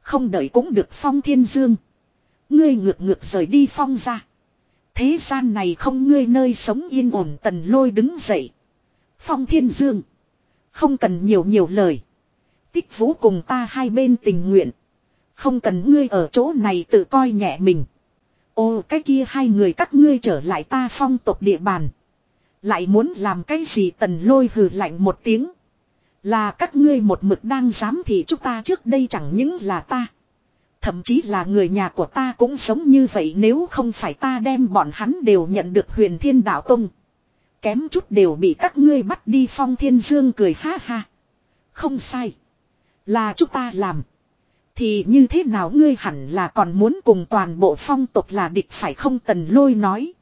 Không đợi cũng được phong thiên dương. Ngươi ngược ngược rời đi phong gia. Thế gian này không ngươi nơi sống yên ổn tần lôi đứng dậy. Phong thiên dương. Không cần nhiều nhiều lời. Tích vũ cùng ta hai bên tình nguyện. Không cần ngươi ở chỗ này tự coi nhẹ mình. Ô, cái kia hai người các ngươi trở lại ta phong tộc địa bàn. Lại muốn làm cái gì tần lôi hừ lạnh một tiếng. Là các ngươi một mực đang dám thì chúng ta trước đây chẳng những là ta. Thậm chí là người nhà của ta cũng sống như vậy nếu không phải ta đem bọn hắn đều nhận được huyền thiên đạo tông. Kém chút đều bị các ngươi bắt đi phong thiên dương cười ha ha. Không sai. Là chúng ta làm. Thì như thế nào ngươi hẳn là còn muốn cùng toàn bộ phong tộc là địch phải không tần lôi nói.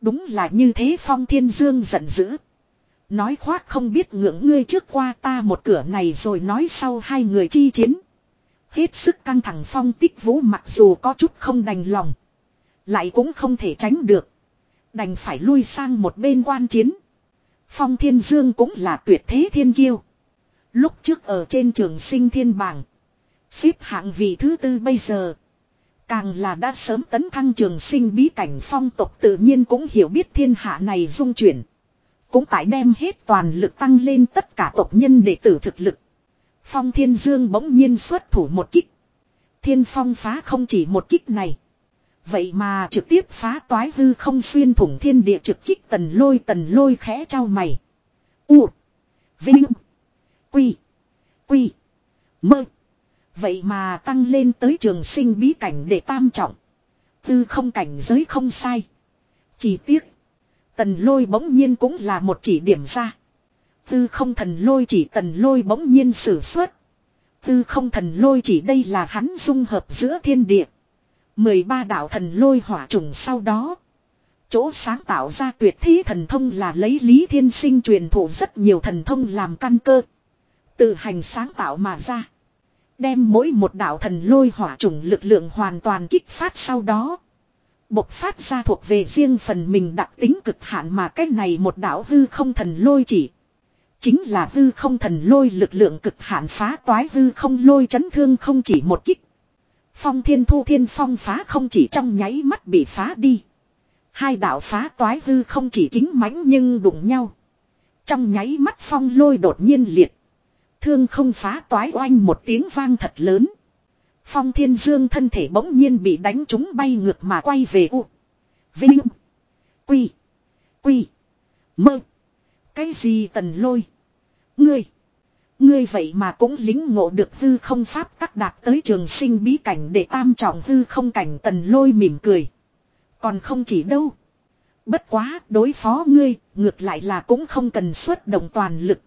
Đúng là như thế phong thiên dương giận dữ. Nói khoác không biết ngưỡng ngươi trước qua ta một cửa này rồi nói sau hai người chi chiến. Hết sức căng thẳng phong tích vũ mặc dù có chút không đành lòng. Lại cũng không thể tránh được. Đành phải lui sang một bên quan chiến. Phong thiên dương cũng là tuyệt thế thiên kiêu. Lúc trước ở trên trường sinh thiên bảng. Xếp hạng vị thứ tư bây giờ. Càng là đã sớm tấn thăng trường sinh bí cảnh phong tộc tự nhiên cũng hiểu biết thiên hạ này dung chuyển. Cũng tại đem hết toàn lực tăng lên tất cả tộc nhân đệ tử thực lực. Phong Thiên Dương bỗng nhiên xuất thủ một kích. Thiên Phong phá không chỉ một kích này. Vậy mà trực tiếp phá toái hư không xuyên thủng thiên địa trực kích tần lôi tần lôi khẽ trao mày. U. Vinh. Quy. Quy. Mơ. Vậy mà tăng lên tới trường sinh bí cảnh để tam trọng. Tư không cảnh giới không sai. Chỉ tiếc. Tần lôi bỗng nhiên cũng là một chỉ điểm ra. Tư không thần lôi chỉ tần lôi bỗng nhiên sử xuất. Tư không thần lôi chỉ đây là hắn dung hợp giữa thiên địa. 13 đạo thần lôi hỏa trùng sau đó. Chỗ sáng tạo ra tuyệt thế thần thông là lấy lý thiên sinh truyền thụ rất nhiều thần thông làm căn cơ. Tự hành sáng tạo mà ra. Đem mỗi một đạo thần lôi hỏa trùng lực lượng hoàn toàn kích phát sau đó. Bộc phát ra thuộc về riêng phần mình đặc tính cực hạn mà cái này một đạo hư không thần lôi chỉ. Chính là hư không thần lôi lực lượng cực hạn phá toái hư không lôi chấn thương không chỉ một kích. Phong thiên thu thiên phong phá không chỉ trong nháy mắt bị phá đi. Hai đạo phá toái hư không chỉ kính mãnh nhưng đụng nhau. Trong nháy mắt phong lôi đột nhiên liệt. Thương không phá toái oanh một tiếng vang thật lớn. Phong Thiên Dương thân thể bỗng nhiên bị đánh trúng bay ngược mà quay về U. Vinh. Quy. Quy. Mơ. Cái gì tần lôi? Ngươi. Ngươi vậy mà cũng lính ngộ được hư không pháp tắc đạt tới trường sinh bí cảnh để tam trọng hư không cảnh tần lôi mỉm cười. Còn không chỉ đâu. Bất quá đối phó ngươi, ngược lại là cũng không cần xuất động toàn lực.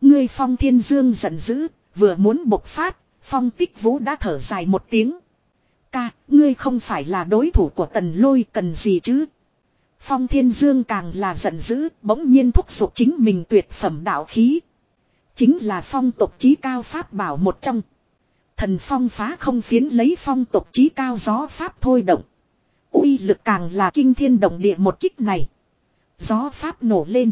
Ngươi phong thiên dương giận dữ, vừa muốn bộc phát, phong tích vũ đã thở dài một tiếng. Ca, ngươi không phải là đối thủ của tần lôi cần gì chứ? Phong thiên dương càng là giận dữ, bỗng nhiên thúc giục chính mình tuyệt phẩm đạo khí. Chính là phong tộc chí cao pháp bảo một trong. Thần phong phá không phiến lấy phong tộc chí cao gió pháp thôi động uy lực càng là kinh thiên động địa một kích này. Gió pháp nổ lên.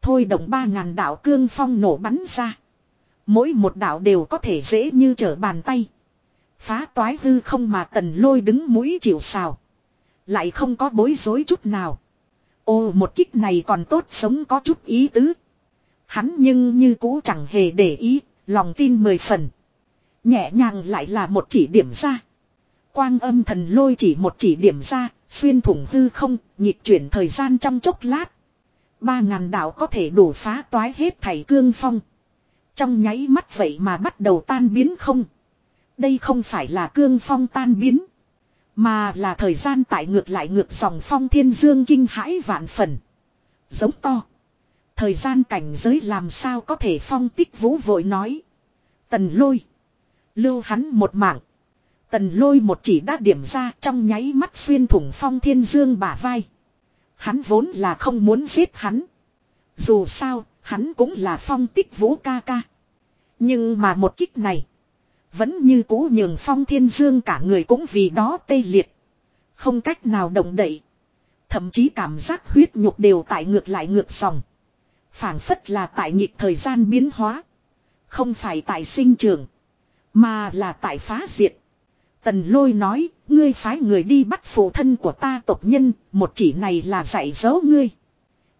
Thôi động ba ngàn đạo cương phong nổ bắn ra. Mỗi một đạo đều có thể dễ như trở bàn tay. Phá toái hư không mà tần lôi đứng mũi chịu sào. Lại không có bối rối chút nào. Ô một kích này còn tốt sống có chút ý tứ. Hắn nhưng như cũ chẳng hề để ý, lòng tin mười phần. Nhẹ nhàng lại là một chỉ điểm ra. Quang âm thần lôi chỉ một chỉ điểm ra, xuyên thủng hư không, nhịp chuyển thời gian trong chốc lát. Ba ngàn đạo có thể đổ phá toái hết thảy cương phong. Trong nháy mắt vậy mà bắt đầu tan biến không. Đây không phải là cương phong tan biến. Mà là thời gian tại ngược lại ngược dòng phong thiên dương kinh hãi vạn phần. Giống to. Thời gian cảnh giới làm sao có thể phong tích vũ vội nói. Tần lôi. Lưu hắn một mạng. Tần lôi một chỉ đã điểm ra trong nháy mắt xuyên thủng phong thiên dương bả vai. Hắn vốn là không muốn giết hắn. Dù sao, hắn cũng là phong tích vũ ca ca. Nhưng mà một kích này. Vẫn như cũ nhường phong thiên dương cả người cũng vì đó tê liệt. Không cách nào động đậy. Thậm chí cảm giác huyết nhục đều tại ngược lại ngược dòng. phảng phất là tại nhịp thời gian biến hóa. Không phải tại sinh trường. Mà là tại phá diệt. Tần lôi nói, ngươi phái người đi bắt phụ thân của ta tộc nhân, một chỉ này là dạy dỗ ngươi.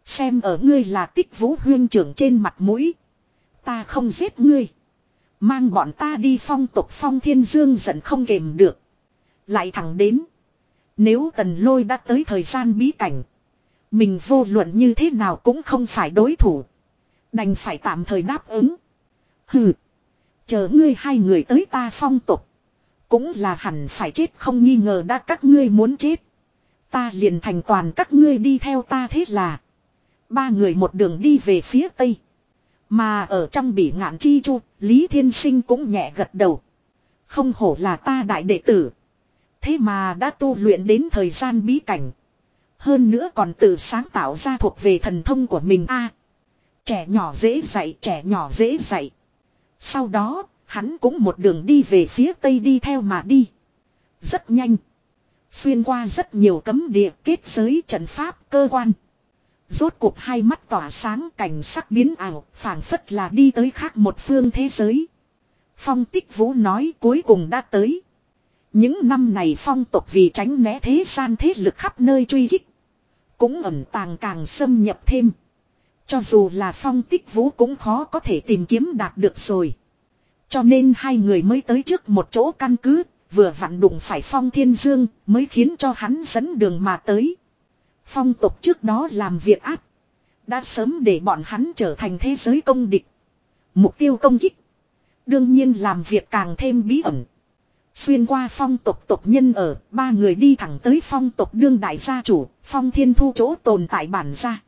Xem ở ngươi là tích vũ huyên trưởng trên mặt mũi. Ta không giết ngươi. Mang bọn ta đi phong tục phong thiên dương giận không kềm được. Lại thẳng đến. Nếu tần lôi đã tới thời gian bí cảnh. Mình vô luận như thế nào cũng không phải đối thủ. Đành phải tạm thời đáp ứng. Hừ. Chờ ngươi hai người tới ta phong tục. Cũng là hẳn phải chết không nghi ngờ đã các ngươi muốn chết. Ta liền thành toàn các ngươi đi theo ta thế là. Ba người một đường đi về phía tây. Mà ở trong bỉ ngạn chi chu, Lý Thiên Sinh cũng nhẹ gật đầu. Không hổ là ta đại đệ tử. Thế mà đã tu luyện đến thời gian bí cảnh. Hơn nữa còn tự sáng tạo ra thuộc về thần thông của mình a Trẻ nhỏ dễ dạy, trẻ nhỏ dễ dạy. Sau đó, Hắn cũng một đường đi về phía tây đi theo mà đi. Rất nhanh. Xuyên qua rất nhiều cấm địa kết giới trận pháp cơ quan. Rốt cuộc hai mắt tỏa sáng cảnh sắc biến ảo, phảng phất là đi tới khác một phương thế giới. Phong tích vũ nói cuối cùng đã tới. Những năm này phong tộc vì tránh né thế gian thế lực khắp nơi truy kích. Cũng ẩn tàng càng xâm nhập thêm. Cho dù là phong tích vũ cũng khó có thể tìm kiếm đạt được rồi. Cho nên hai người mới tới trước một chỗ căn cứ, vừa vặn đụng phải Phong Thiên Dương, mới khiến cho hắn dẫn đường mà tới. Phong tục trước đó làm việc ác, đã sớm để bọn hắn trở thành thế giới công địch. Mục tiêu công kích, đương nhiên làm việc càng thêm bí ẩn. Xuyên qua phong tục tộc nhân ở, ba người đi thẳng tới phong tục đương đại gia chủ, phong thiên thu chỗ tồn tại bản gia.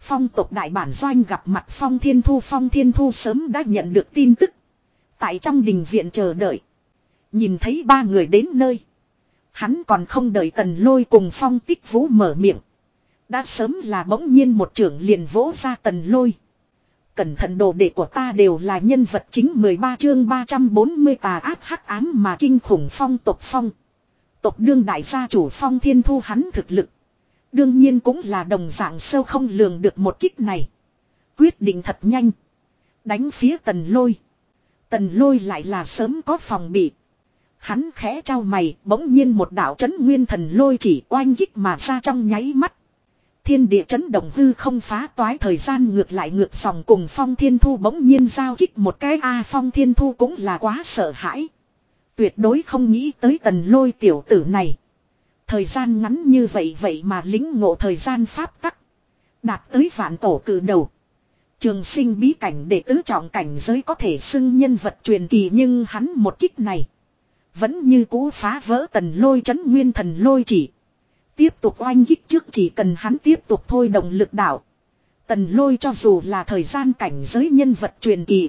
Phong tục đại bản doanh gặp mặt phong thiên thu phong thiên thu sớm đã nhận được tin tức. Tại trong đình viện chờ đợi. Nhìn thấy ba người đến nơi. Hắn còn không đợi tần lôi cùng phong tích vũ mở miệng. Đã sớm là bỗng nhiên một trưởng liền vỗ ra tần lôi. Cẩn thận đồ đệ của ta đều là nhân vật chính 13 chương 340 tà ác hắc ám mà kinh khủng phong tộc phong. Tộc đương đại gia chủ phong thiên thu hắn thực lực. Đương nhiên cũng là đồng dạng sâu không lường được một kích này. Quyết định thật nhanh. Đánh phía tần lôi. Tần lôi lại là sớm có phòng bị. Hắn khẽ trao mày, bỗng nhiên một đạo chấn nguyên thần lôi chỉ oanh kích mà ra trong nháy mắt. Thiên địa chấn động hư không phá toái thời gian ngược lại ngược dòng cùng phong thiên thu bỗng nhiên giao kích một cái A phong thiên thu cũng là quá sợ hãi. tuyệt đối không nghĩ tới tần lôi tiểu tử này. Thời gian ngắn như vậy vậy mà lính ngộ thời gian pháp tắc. Đạt tới vạn tổ cử đầu. Trường sinh bí cảnh để tứ trọng cảnh giới có thể xưng nhân vật truyền kỳ nhưng hắn một kích này. Vẫn như cũ phá vỡ tần lôi chấn nguyên thần lôi chỉ. Tiếp tục oanh kích trước chỉ cần hắn tiếp tục thôi động lực đạo. Tần lôi cho dù là thời gian cảnh giới nhân vật truyền kỳ.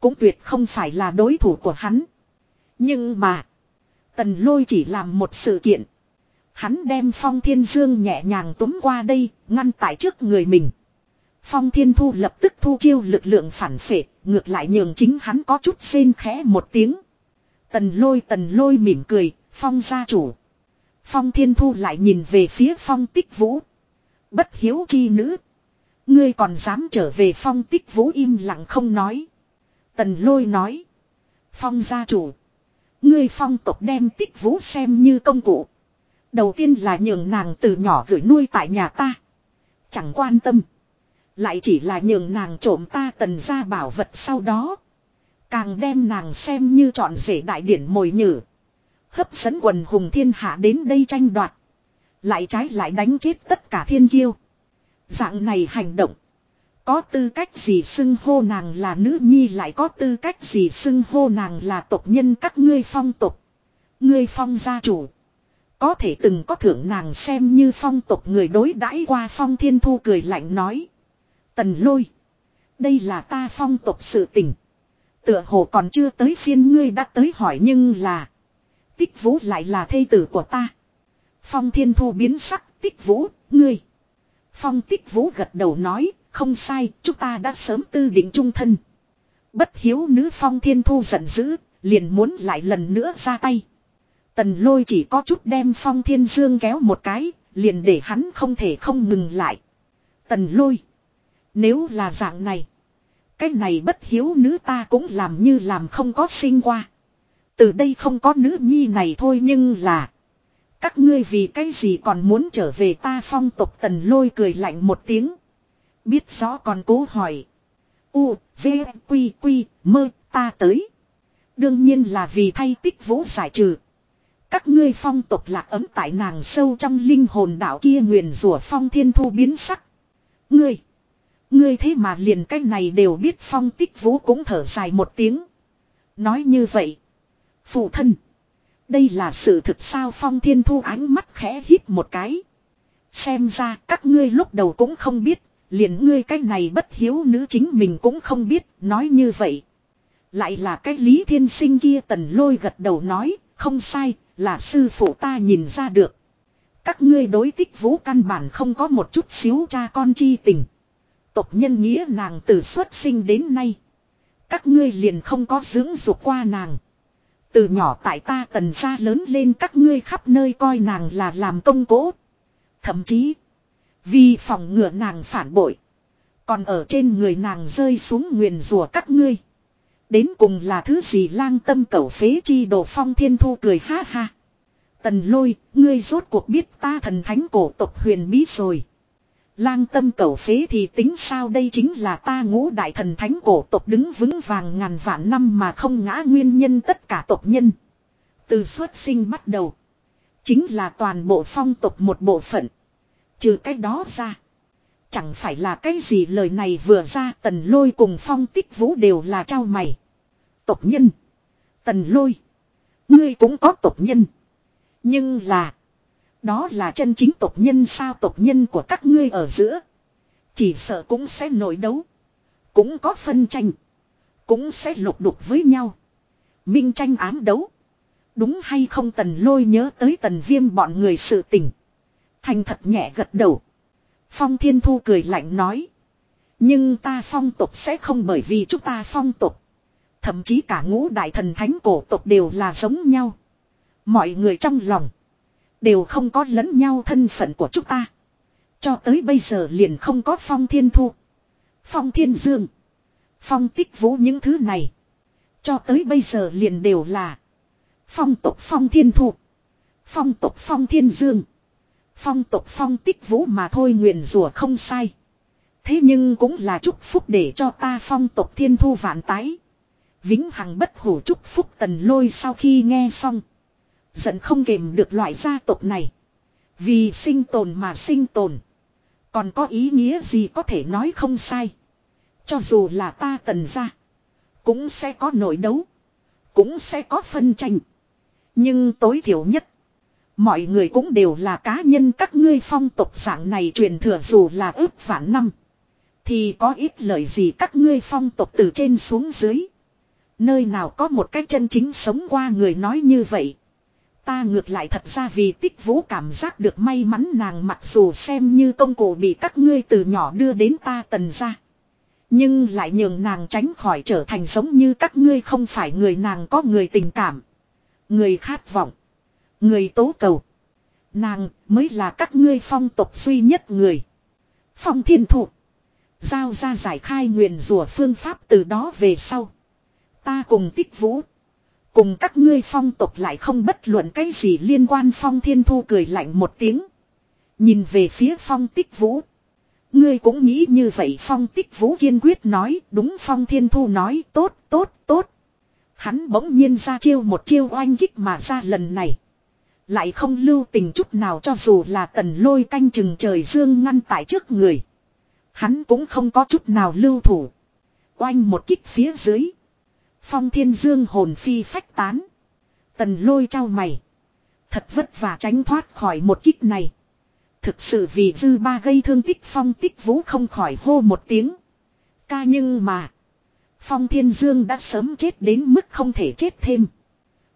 Cũng tuyệt không phải là đối thủ của hắn. Nhưng mà. Tần lôi chỉ làm một sự kiện. Hắn đem phong thiên dương nhẹ nhàng túm qua đây, ngăn tại trước người mình. Phong thiên thu lập tức thu chiêu lực lượng phản phệ, ngược lại nhường chính hắn có chút xên khẽ một tiếng. Tần lôi tần lôi mỉm cười, phong gia chủ. Phong thiên thu lại nhìn về phía phong tích vũ. Bất hiếu chi nữ. Ngươi còn dám trở về phong tích vũ im lặng không nói. Tần lôi nói. Phong gia chủ. Ngươi phong tộc đem tích vũ xem như công cụ. Đầu tiên là nhường nàng từ nhỏ gửi nuôi tại nhà ta. Chẳng quan tâm. Lại chỉ là nhường nàng trộm ta tần ra bảo vật sau đó. Càng đem nàng xem như trọn rể đại điển mồi nhử. Hấp dẫn quần hùng thiên hạ đến đây tranh đoạt. Lại trái lại đánh chết tất cả thiên kiêu. Dạng này hành động. Có tư cách gì xưng hô nàng là nữ nhi lại có tư cách gì xưng hô nàng là tộc nhân các ngươi phong tục. Ngươi phong gia chủ. Có thể từng có thưởng nàng xem như phong tục người đối đãi qua phong thiên thu cười lạnh nói. Tần lôi. Đây là ta phong tục sự tình. Tựa hồ còn chưa tới phiên ngươi đã tới hỏi nhưng là. Tích vũ lại là thê tử của ta. Phong thiên thu biến sắc tích vũ, ngươi. Phong tích vũ gật đầu nói, không sai, chúng ta đã sớm tư định trung thân. Bất hiếu nữ phong thiên thu giận dữ, liền muốn lại lần nữa ra tay. Tần lôi chỉ có chút đem phong thiên dương kéo một cái, liền để hắn không thể không ngừng lại. Tần lôi. Nếu là dạng này. Cái này bất hiếu nữ ta cũng làm như làm không có sinh qua. Từ đây không có nữ nhi này thôi nhưng là. Các ngươi vì cái gì còn muốn trở về ta phong tục tần lôi cười lạnh một tiếng. Biết rõ còn cố hỏi. U, V, Quy, Quy, mơ, ta tới. Đương nhiên là vì thay tích vũ giải trừ. Các ngươi phong tục lạc ấm tại nàng sâu trong linh hồn đạo kia nguyền rủa phong thiên thu biến sắc. Ngươi. Ngươi thế mà liền cái này đều biết phong tích vũ cũng thở dài một tiếng. Nói như vậy. Phụ thân. Đây là sự thực sao phong thiên thu ánh mắt khẽ hít một cái. Xem ra các ngươi lúc đầu cũng không biết. Liền ngươi cái này bất hiếu nữ chính mình cũng không biết. Nói như vậy. Lại là cái lý thiên sinh kia tần lôi gật đầu nói. Không sai, là sư phụ ta nhìn ra được. Các ngươi đối tích vũ căn bản không có một chút xíu cha con chi tình. Tộc nhân nghĩa nàng từ xuất sinh đến nay. Các ngươi liền không có dưỡng dục qua nàng. Từ nhỏ tại ta tần gia lớn lên các ngươi khắp nơi coi nàng là làm công cố. Thậm chí. Vì phòng ngừa nàng phản bội. Còn ở trên người nàng rơi xuống nguyền rùa các ngươi. Đến cùng là thứ gì lang tâm cẩu phế chi đồ phong thiên thu cười ha ha. Tần lôi, ngươi rốt cuộc biết ta thần thánh cổ tộc huyền bí rồi. Lang tâm cầu phế thì tính sao đây chính là ta ngũ đại thần thánh cổ tộc đứng vững vàng ngàn vạn năm mà không ngã nguyên nhân tất cả tộc nhân. Từ xuất sinh bắt đầu. Chính là toàn bộ phong tộc một bộ phận. Trừ cái đó ra. Chẳng phải là cái gì lời này vừa ra, tần lôi cùng phong tích vũ đều là trao mày. Tộc nhân. Tần lôi. Ngươi cũng có tộc nhân. Nhưng là. Đó là chân chính tộc nhân sao tộc nhân của các ngươi ở giữa. Chỉ sợ cũng sẽ nổi đấu. Cũng có phân tranh. Cũng sẽ lục đục với nhau. Minh tranh ám đấu. Đúng hay không tần lôi nhớ tới tần viêm bọn người sự tình. Thành thật nhẹ gật đầu. Phong thiên thu cười lạnh nói. Nhưng ta phong tục sẽ không bởi vì chúng ta phong tục. Thậm chí cả ngũ đại thần thánh cổ tộc đều là giống nhau. Mọi người trong lòng. Đều không có lẫn nhau thân phận của chúng ta. Cho tới bây giờ liền không có phong thiên thu. Phong thiên dương. Phong tích vũ những thứ này. Cho tới bây giờ liền đều là. Phong tục phong thiên thu. Phong tục phong thiên dương. Phong tục phong tích vũ mà thôi nguyện rủa không sai. Thế nhưng cũng là chúc phúc để cho ta phong tục thiên thu vạn tái. Vĩnh hằng bất hủ chúc phúc tần lôi sau khi nghe xong. Giận không kềm được loại gia tộc này. Vì sinh tồn mà sinh tồn. Còn có ý nghĩa gì có thể nói không sai. Cho dù là ta tần ra. Cũng sẽ có nội đấu. Cũng sẽ có phân tranh. Nhưng tối thiểu nhất. Mọi người cũng đều là cá nhân các ngươi phong tục dạng này truyền thừa dù là ước vạn năm. Thì có ít lời gì các ngươi phong tục từ trên xuống dưới. Nơi nào có một cách chân chính sống qua người nói như vậy. Ta ngược lại thật ra vì tích vũ cảm giác được may mắn nàng mặc dù xem như công cụ bị các ngươi từ nhỏ đưa đến ta tần ra. Nhưng lại nhường nàng tránh khỏi trở thành giống như các ngươi không phải người nàng có người tình cảm. Người khát vọng. Người tố cầu. Nàng mới là các ngươi phong tục duy nhất người. Phong thiên thụ. Giao ra giải khai nguyền rủa phương pháp từ đó về sau. Ta cùng tích vũ. Cùng các ngươi phong tục lại không bất luận cái gì liên quan phong thiên thu cười lạnh một tiếng. Nhìn về phía phong tích vũ. Ngươi cũng nghĩ như vậy phong tích vũ kiên quyết nói, đúng phong thiên thu nói, tốt tốt tốt. Hắn bỗng nhiên ra chiêu một chiêu oanh kích mà ra lần này. Lại không lưu tình chút nào cho dù là tần lôi canh chừng trời dương ngăn tại trước người. Hắn cũng không có chút nào lưu thủ. Oanh một kích phía dưới. Phong thiên dương hồn phi phách tán. Tần lôi trao mày. Thật vất vả tránh thoát khỏi một kích này. Thực sự vì dư ba gây thương tích phong tích vũ không khỏi hô một tiếng. Ca nhưng mà. Phong thiên dương đã sớm chết đến mức không thể chết thêm.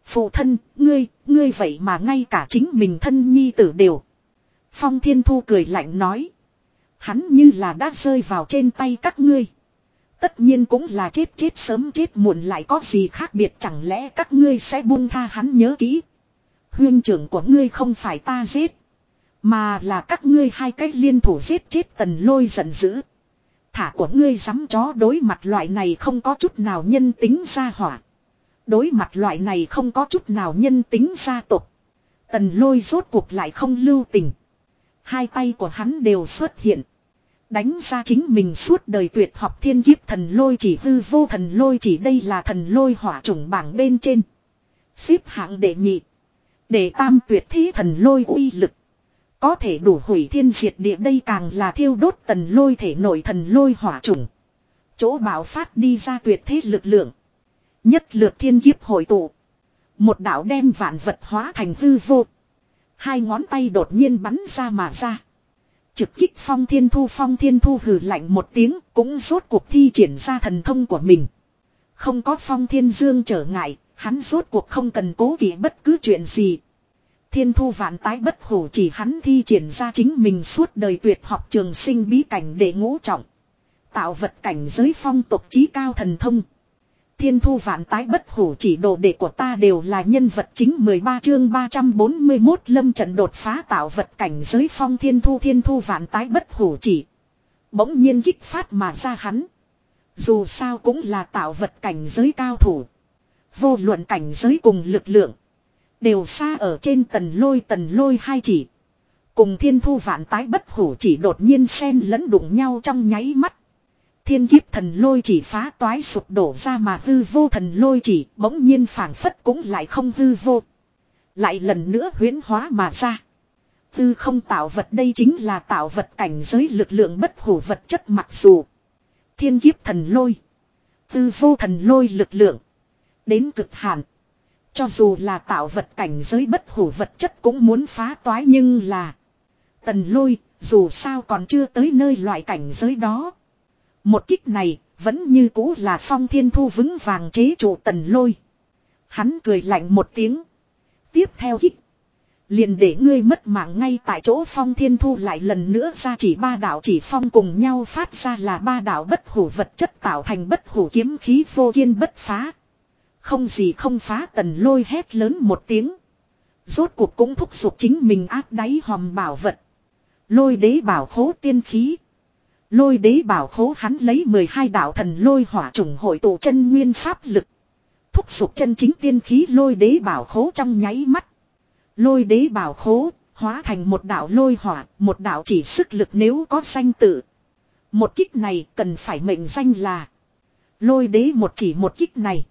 Phụ thân, ngươi, ngươi vậy mà ngay cả chính mình thân nhi tử đều. Phong thiên thu cười lạnh nói. Hắn như là đã rơi vào trên tay các ngươi. Tất nhiên cũng là chết chết sớm chết muộn lại có gì khác biệt chẳng lẽ các ngươi sẽ buông tha hắn nhớ kỹ. Huyên trưởng của ngươi không phải ta giết. Mà là các ngươi hai cách liên thủ giết chết tần lôi giận dữ. Thả của ngươi dám chó đối mặt loại này không có chút nào nhân tính ra hỏa. Đối mặt loại này không có chút nào nhân tính gia tộc. Tần lôi rốt cuộc lại không lưu tình. Hai tay của hắn đều xuất hiện. Đánh ra chính mình suốt đời tuyệt học thiên kiếp thần lôi chỉ hư vô thần lôi chỉ đây là thần lôi hỏa trùng bảng bên trên. Xếp hạng đệ nhị. đệ tam tuyệt thi thần lôi uy lực. Có thể đủ hủy thiên diệt địa đây càng là thiêu đốt tần lôi thể nội thần lôi hỏa trùng. Chỗ bảo phát đi ra tuyệt thế lực lượng. Nhất lượt thiên kiếp hội tụ. Một đạo đem vạn vật hóa thành hư vô. Hai ngón tay đột nhiên bắn ra mà ra. Trực kích phong thiên thu phong thiên thu hừ lạnh một tiếng cũng rốt cuộc thi triển ra thần thông của mình. Không có phong thiên dương trở ngại, hắn rốt cuộc không cần cố kỵ bất cứ chuyện gì. Thiên thu vạn tái bất hủ chỉ hắn thi triển ra chính mình suốt đời tuyệt học trường sinh bí cảnh để ngũ trọng. Tạo vật cảnh giới phong tục trí cao thần thông. Thiên thu vạn tái bất hủ chỉ đồ đệ của ta đều là nhân vật chính 13 chương 341 lâm trận đột phá tạo vật cảnh giới phong thiên thu thiên thu vạn tái bất hủ chỉ. Bỗng nhiên kích phát mà ra hắn. Dù sao cũng là tạo vật cảnh giới cao thủ. Vô luận cảnh giới cùng lực lượng. Đều xa ở trên tần lôi tần lôi hai chỉ. Cùng thiên thu vạn tái bất hủ chỉ đột nhiên xen lẫn đụng nhau trong nháy mắt. Thiên kiếp thần lôi chỉ phá toái sụp đổ ra mà hư vô thần lôi chỉ, bỗng nhiên phản phất cũng lại không hư vô. Lại lần nữa huyến hóa mà ra. Tư không tạo vật đây chính là tạo vật cảnh giới lực lượng bất hủ vật chất mặc dù. Thiên kiếp thần lôi. Tư vô thần lôi lực lượng. Đến cực hạn. Cho dù là tạo vật cảnh giới bất hủ vật chất cũng muốn phá toái nhưng là. Tần lôi, dù sao còn chưa tới nơi loại cảnh giới đó. Một kích này vẫn như cũ là phong thiên thu vững vàng chế trụ tần lôi. Hắn cười lạnh một tiếng. Tiếp theo kích. Liền để ngươi mất mạng ngay tại chỗ phong thiên thu lại lần nữa ra chỉ ba đạo chỉ phong cùng nhau phát ra là ba đạo bất hủ vật chất tạo thành bất hủ kiếm khí vô kiên bất phá. Không gì không phá tần lôi hét lớn một tiếng. Rốt cuộc cũng thúc giục chính mình áp đáy hòm bảo vật. Lôi đế bảo khố tiên khí. Lôi đế bảo khố hắn lấy 12 đạo thần lôi hỏa trùng hội tụ chân nguyên pháp lực. Thúc sụp chân chính tiên khí lôi đế bảo khố trong nháy mắt. Lôi đế bảo khố, hóa thành một đạo lôi hỏa, một đạo chỉ sức lực nếu có danh tự. Một kích này cần phải mệnh danh là. Lôi đế một chỉ một kích này.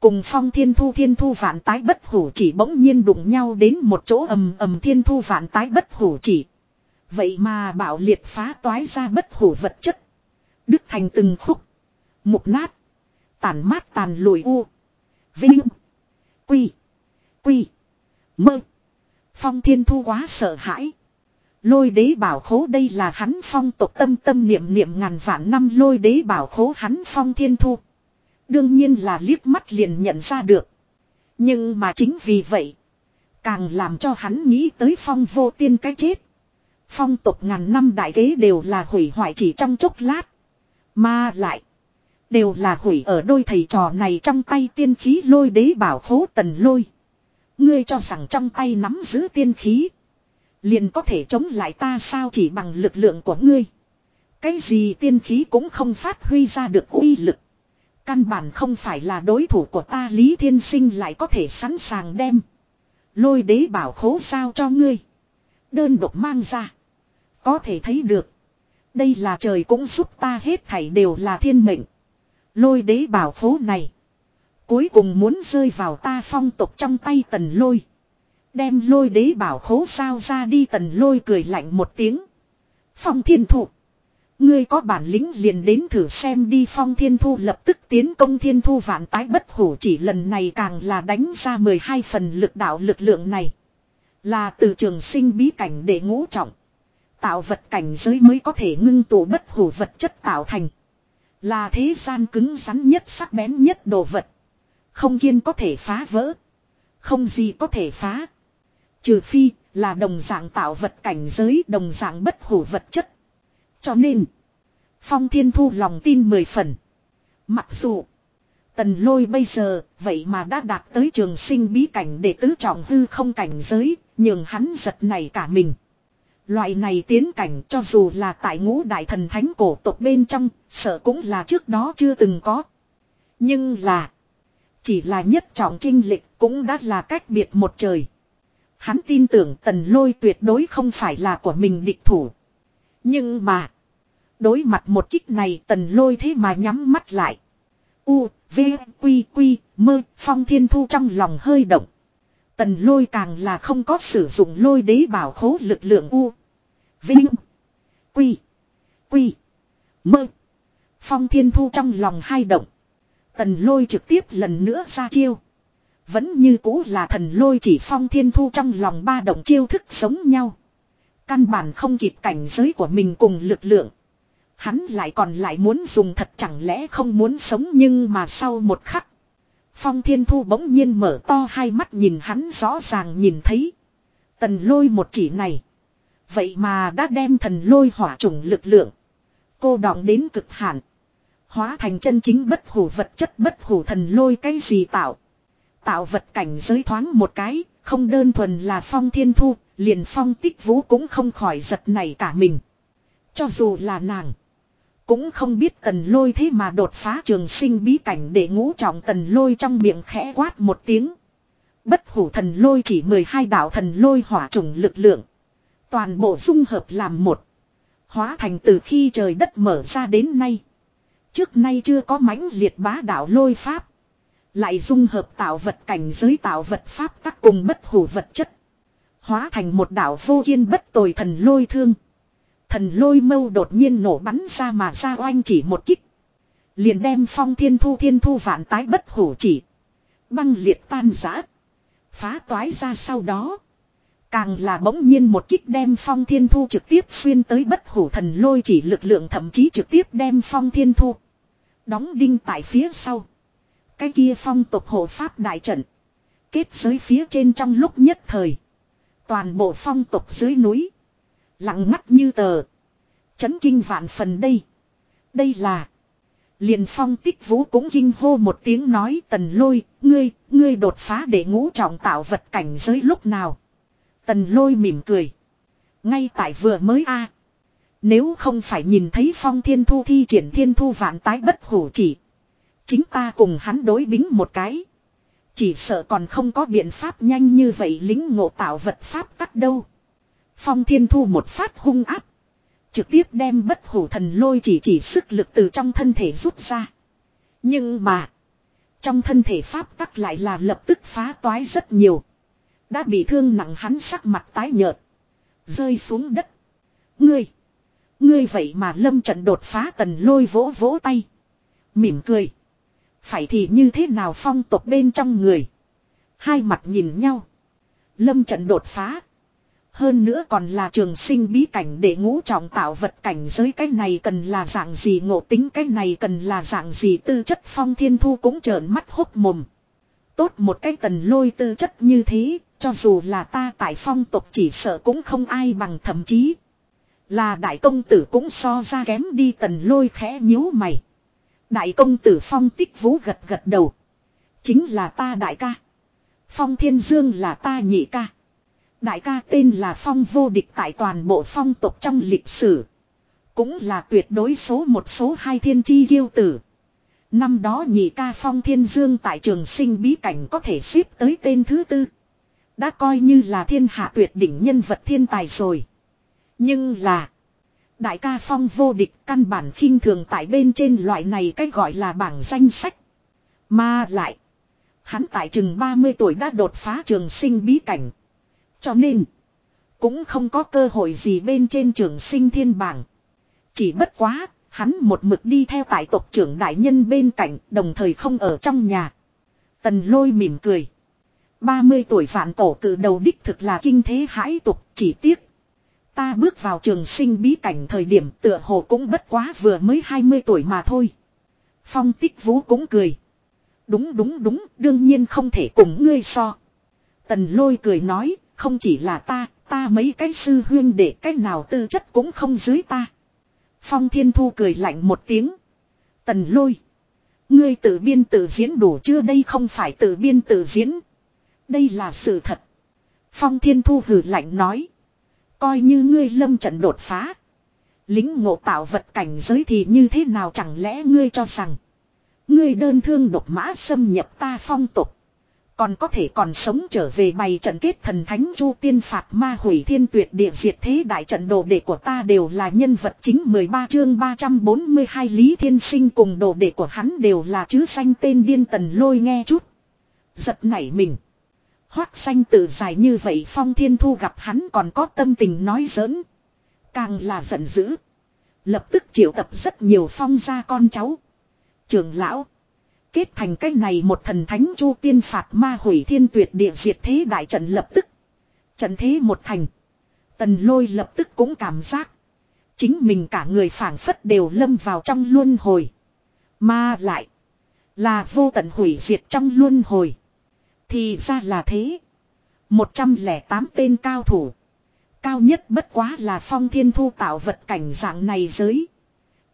Cùng phong thiên thu thiên thu vạn tái bất hủ chỉ bỗng nhiên đụng nhau đến một chỗ ầm ầm thiên thu vạn tái bất hủ chỉ. Vậy mà bạo liệt phá toái ra bất hủ vật chất. Đức thành từng khúc. Mục nát. Tàn mát tàn lùi u. Vinh. Quy. Quy. Mơ. Phong thiên thu quá sợ hãi. Lôi đế bảo khố đây là hắn phong tộc tâm tâm niệm niệm ngàn vạn năm lôi đế bảo khố hắn phong thiên thu. Đương nhiên là liếc mắt liền nhận ra được. Nhưng mà chính vì vậy. Càng làm cho hắn nghĩ tới phong vô tiên cái chết. Phong tục ngàn năm đại kế đều là hủy hoại chỉ trong chốc lát. Mà lại. Đều là hủy ở đôi thầy trò này trong tay tiên khí lôi đế bảo khố tần lôi. Ngươi cho rằng trong tay nắm giữ tiên khí. Liền có thể chống lại ta sao chỉ bằng lực lượng của ngươi. Cái gì tiên khí cũng không phát huy ra được uy lực. Căn bản không phải là đối thủ của ta Lý Thiên Sinh lại có thể sẵn sàng đem. Lôi đế bảo khố sao cho ngươi. Đơn độc mang ra. Có thể thấy được. Đây là trời cũng giúp ta hết thảy đều là thiên mệnh. Lôi đế bảo phố này. Cuối cùng muốn rơi vào ta phong tục trong tay tần lôi. Đem lôi đế bảo khố sao ra đi tần lôi cười lạnh một tiếng. Phong thiên thụ. Ngươi có bản lĩnh liền đến thử xem đi phong thiên thu lập tức tiến công thiên thu vạn tái bất hủ chỉ lần này càng là đánh ra 12 phần lực đạo lực lượng này. Là từ trường sinh bí cảnh để ngũ trọng. Tạo vật cảnh giới mới có thể ngưng tụ bất hủ vật chất tạo thành. Là thế gian cứng rắn nhất sắc bén nhất đồ vật. Không kiên có thể phá vỡ. Không gì có thể phá. Trừ phi là đồng dạng tạo vật cảnh giới, đồng dạng bất hủ vật chất. Cho nên. Phong thiên thu lòng tin mười phần. Mặc dù. Tần lôi bây giờ vậy mà đã đạt tới trường sinh bí cảnh để tứ trọng hư không cảnh giới. Nhưng hắn giật này cả mình. Loại này tiến cảnh cho dù là tại ngũ đại thần thánh cổ tộc bên trong, sợ cũng là trước đó chưa từng có. Nhưng là, chỉ là nhất trọng trinh lịch cũng đã là cách biệt một trời. Hắn tin tưởng tần lôi tuyệt đối không phải là của mình địch thủ. Nhưng mà, đối mặt một kích này tần lôi thế mà nhắm mắt lại. U, V, Quy, Quy, mơ, phong thiên thu trong lòng hơi động. Tần lôi càng là không có sử dụng lôi đế bảo khố lực lượng U. Vinh. Quy. Quy. Mơ. Phong thiên thu trong lòng hai động. Tần lôi trực tiếp lần nữa ra chiêu. Vẫn như cũ là thần lôi chỉ phong thiên thu trong lòng ba động chiêu thức sống nhau. Căn bản không kịp cảnh giới của mình cùng lực lượng. Hắn lại còn lại muốn dùng thật chẳng lẽ không muốn sống nhưng mà sau một khắc. Phong thiên thu bỗng nhiên mở to hai mắt nhìn hắn rõ ràng nhìn thấy. Tần lôi một chỉ này. Vậy mà đã đem thần lôi hỏa trùng lực lượng. Cô đọng đến cực hạn. Hóa thành chân chính bất hủ vật chất bất hủ thần lôi cái gì tạo. Tạo vật cảnh giới thoáng một cái, không đơn thuần là phong thiên thu, liền phong tích vũ cũng không khỏi giật này cả mình. Cho dù là nàng. Cũng không biết tần lôi thế mà đột phá trường sinh bí cảnh để ngũ trọng tần lôi trong miệng khẽ quát một tiếng. Bất hủ thần lôi chỉ 12 đạo thần lôi hỏa trùng lực lượng. Toàn bộ dung hợp làm một. Hóa thành từ khi trời đất mở ra đến nay. Trước nay chưa có mãnh liệt bá đạo lôi pháp. Lại dung hợp tạo vật cảnh giới tạo vật pháp tắc cùng bất hủ vật chất. Hóa thành một đạo vô kiên bất tồi thần lôi thương. Thần lôi mâu đột nhiên nổ bắn ra mà ra oanh chỉ một kích. Liền đem phong thiên thu thiên thu vạn tái bất hủ chỉ. Băng liệt tan giã. Phá toái ra sau đó. Càng là bỗng nhiên một kích đem phong thiên thu trực tiếp xuyên tới bất hủ thần lôi chỉ lực lượng thậm chí trực tiếp đem phong thiên thu. Đóng đinh tại phía sau. Cái kia phong tục hộ pháp đại trận. Kết giới phía trên trong lúc nhất thời. Toàn bộ phong tục dưới núi. Lặng ngắt như tờ. Chấn kinh vạn phần đây. Đây là. Liền phong tích vũ cũng kinh hô một tiếng nói tần lôi, ngươi, ngươi đột phá để ngũ trọng tạo vật cảnh giới lúc nào. Tần lôi mỉm cười. Ngay tại vừa mới a Nếu không phải nhìn thấy phong thiên thu thi triển thiên thu vạn tái bất hủ chỉ. Chính ta cùng hắn đối bính một cái. Chỉ sợ còn không có biện pháp nhanh như vậy lính ngộ tạo vật pháp tắc đâu. Phong thiên thu một phát hung áp. Trực tiếp đem bất hủ thần lôi chỉ chỉ sức lực từ trong thân thể rút ra. Nhưng mà. Trong thân thể pháp tắc lại là lập tức phá toái rất nhiều. Đã bị thương nặng hắn sắc mặt tái nhợt. Rơi xuống đất. Ngươi. Ngươi vậy mà lâm trận đột phá tần lôi vỗ vỗ tay. Mỉm cười. Phải thì như thế nào phong tộc bên trong người. Hai mặt nhìn nhau. Lâm trận đột phá. Hơn nữa còn là trường sinh bí cảnh để ngũ trọng tạo vật cảnh giới cái này cần là dạng gì ngộ tính cái này cần là dạng gì tư chất phong thiên thu cũng trợn mắt hốt mồm. Tốt một cái tần lôi tư chất như thế, cho dù là ta tại phong tộc chỉ sợ cũng không ai bằng thậm chí. Là đại công tử cũng so ra kém đi tần lôi khẽ nhíu mày. Đại công tử phong tích vũ gật gật đầu. Chính là ta đại ca. Phong thiên dương là ta nhị ca. Đại ca tên là phong vô địch tại toàn bộ phong tộc trong lịch sử. Cũng là tuyệt đối số một số hai thiên chi ghiêu tử. Năm đó nhị ca phong thiên dương tại trường sinh bí cảnh có thể xếp tới tên thứ tư. Đã coi như là thiên hạ tuyệt đỉnh nhân vật thiên tài rồi. Nhưng là. Đại ca phong vô địch căn bản khinh thường tại bên trên loại này cách gọi là bảng danh sách. Mà lại. Hắn tại chừng 30 tuổi đã đột phá trường sinh bí cảnh. Cho nên. Cũng không có cơ hội gì bên trên trường sinh thiên bảng. Chỉ bất quá. Hắn một mực đi theo tại tộc trưởng đại nhân bên cạnh đồng thời không ở trong nhà. Tần lôi mỉm cười. 30 tuổi phản tổ cử đầu đích thực là kinh thế hãi tục chỉ tiếc Ta bước vào trường sinh bí cảnh thời điểm tựa hồ cũng bất quá vừa mới 20 tuổi mà thôi. Phong tích vũ cũng cười. Đúng đúng đúng, đương nhiên không thể cùng ngươi so. Tần lôi cười nói, không chỉ là ta, ta mấy cái sư huyên để cái nào tư chất cũng không dưới ta. Phong thiên thu cười lạnh một tiếng. Tần lôi. Ngươi tự biên tự diễn đủ chưa đây không phải tự biên tự diễn. Đây là sự thật. Phong thiên thu hử lạnh nói. Coi như ngươi lâm trận đột phá. Lính ngộ tạo vật cảnh giới thì như thế nào chẳng lẽ ngươi cho rằng. Ngươi đơn thương độc mã xâm nhập ta phong tục. Còn có thể còn sống trở về bày trận kết thần thánh chu tiên phạt ma hủy thiên tuyệt địa diệt thế đại trận đồ đệ của ta đều là nhân vật chính 13 chương 342 Lý Thiên Sinh cùng đồ đệ của hắn đều là chứ xanh tên điên tần lôi nghe chút. Giật nảy mình. Hoác xanh tự dài như vậy phong thiên thu gặp hắn còn có tâm tình nói giỡn. Càng là giận dữ. Lập tức triệu tập rất nhiều phong gia con cháu. Trường lão. Kết thành cách này một thần thánh chu tiên phạt ma hủy thiên tuyệt địa diệt thế đại trận lập tức. Trận thế một thành. Tần lôi lập tức cũng cảm giác. Chính mình cả người phản phất đều lâm vào trong luân hồi. Mà lại. Là vô tận hủy diệt trong luân hồi. Thì ra là thế. 108 tên cao thủ. Cao nhất bất quá là phong thiên thu tạo vật cảnh dạng này giới.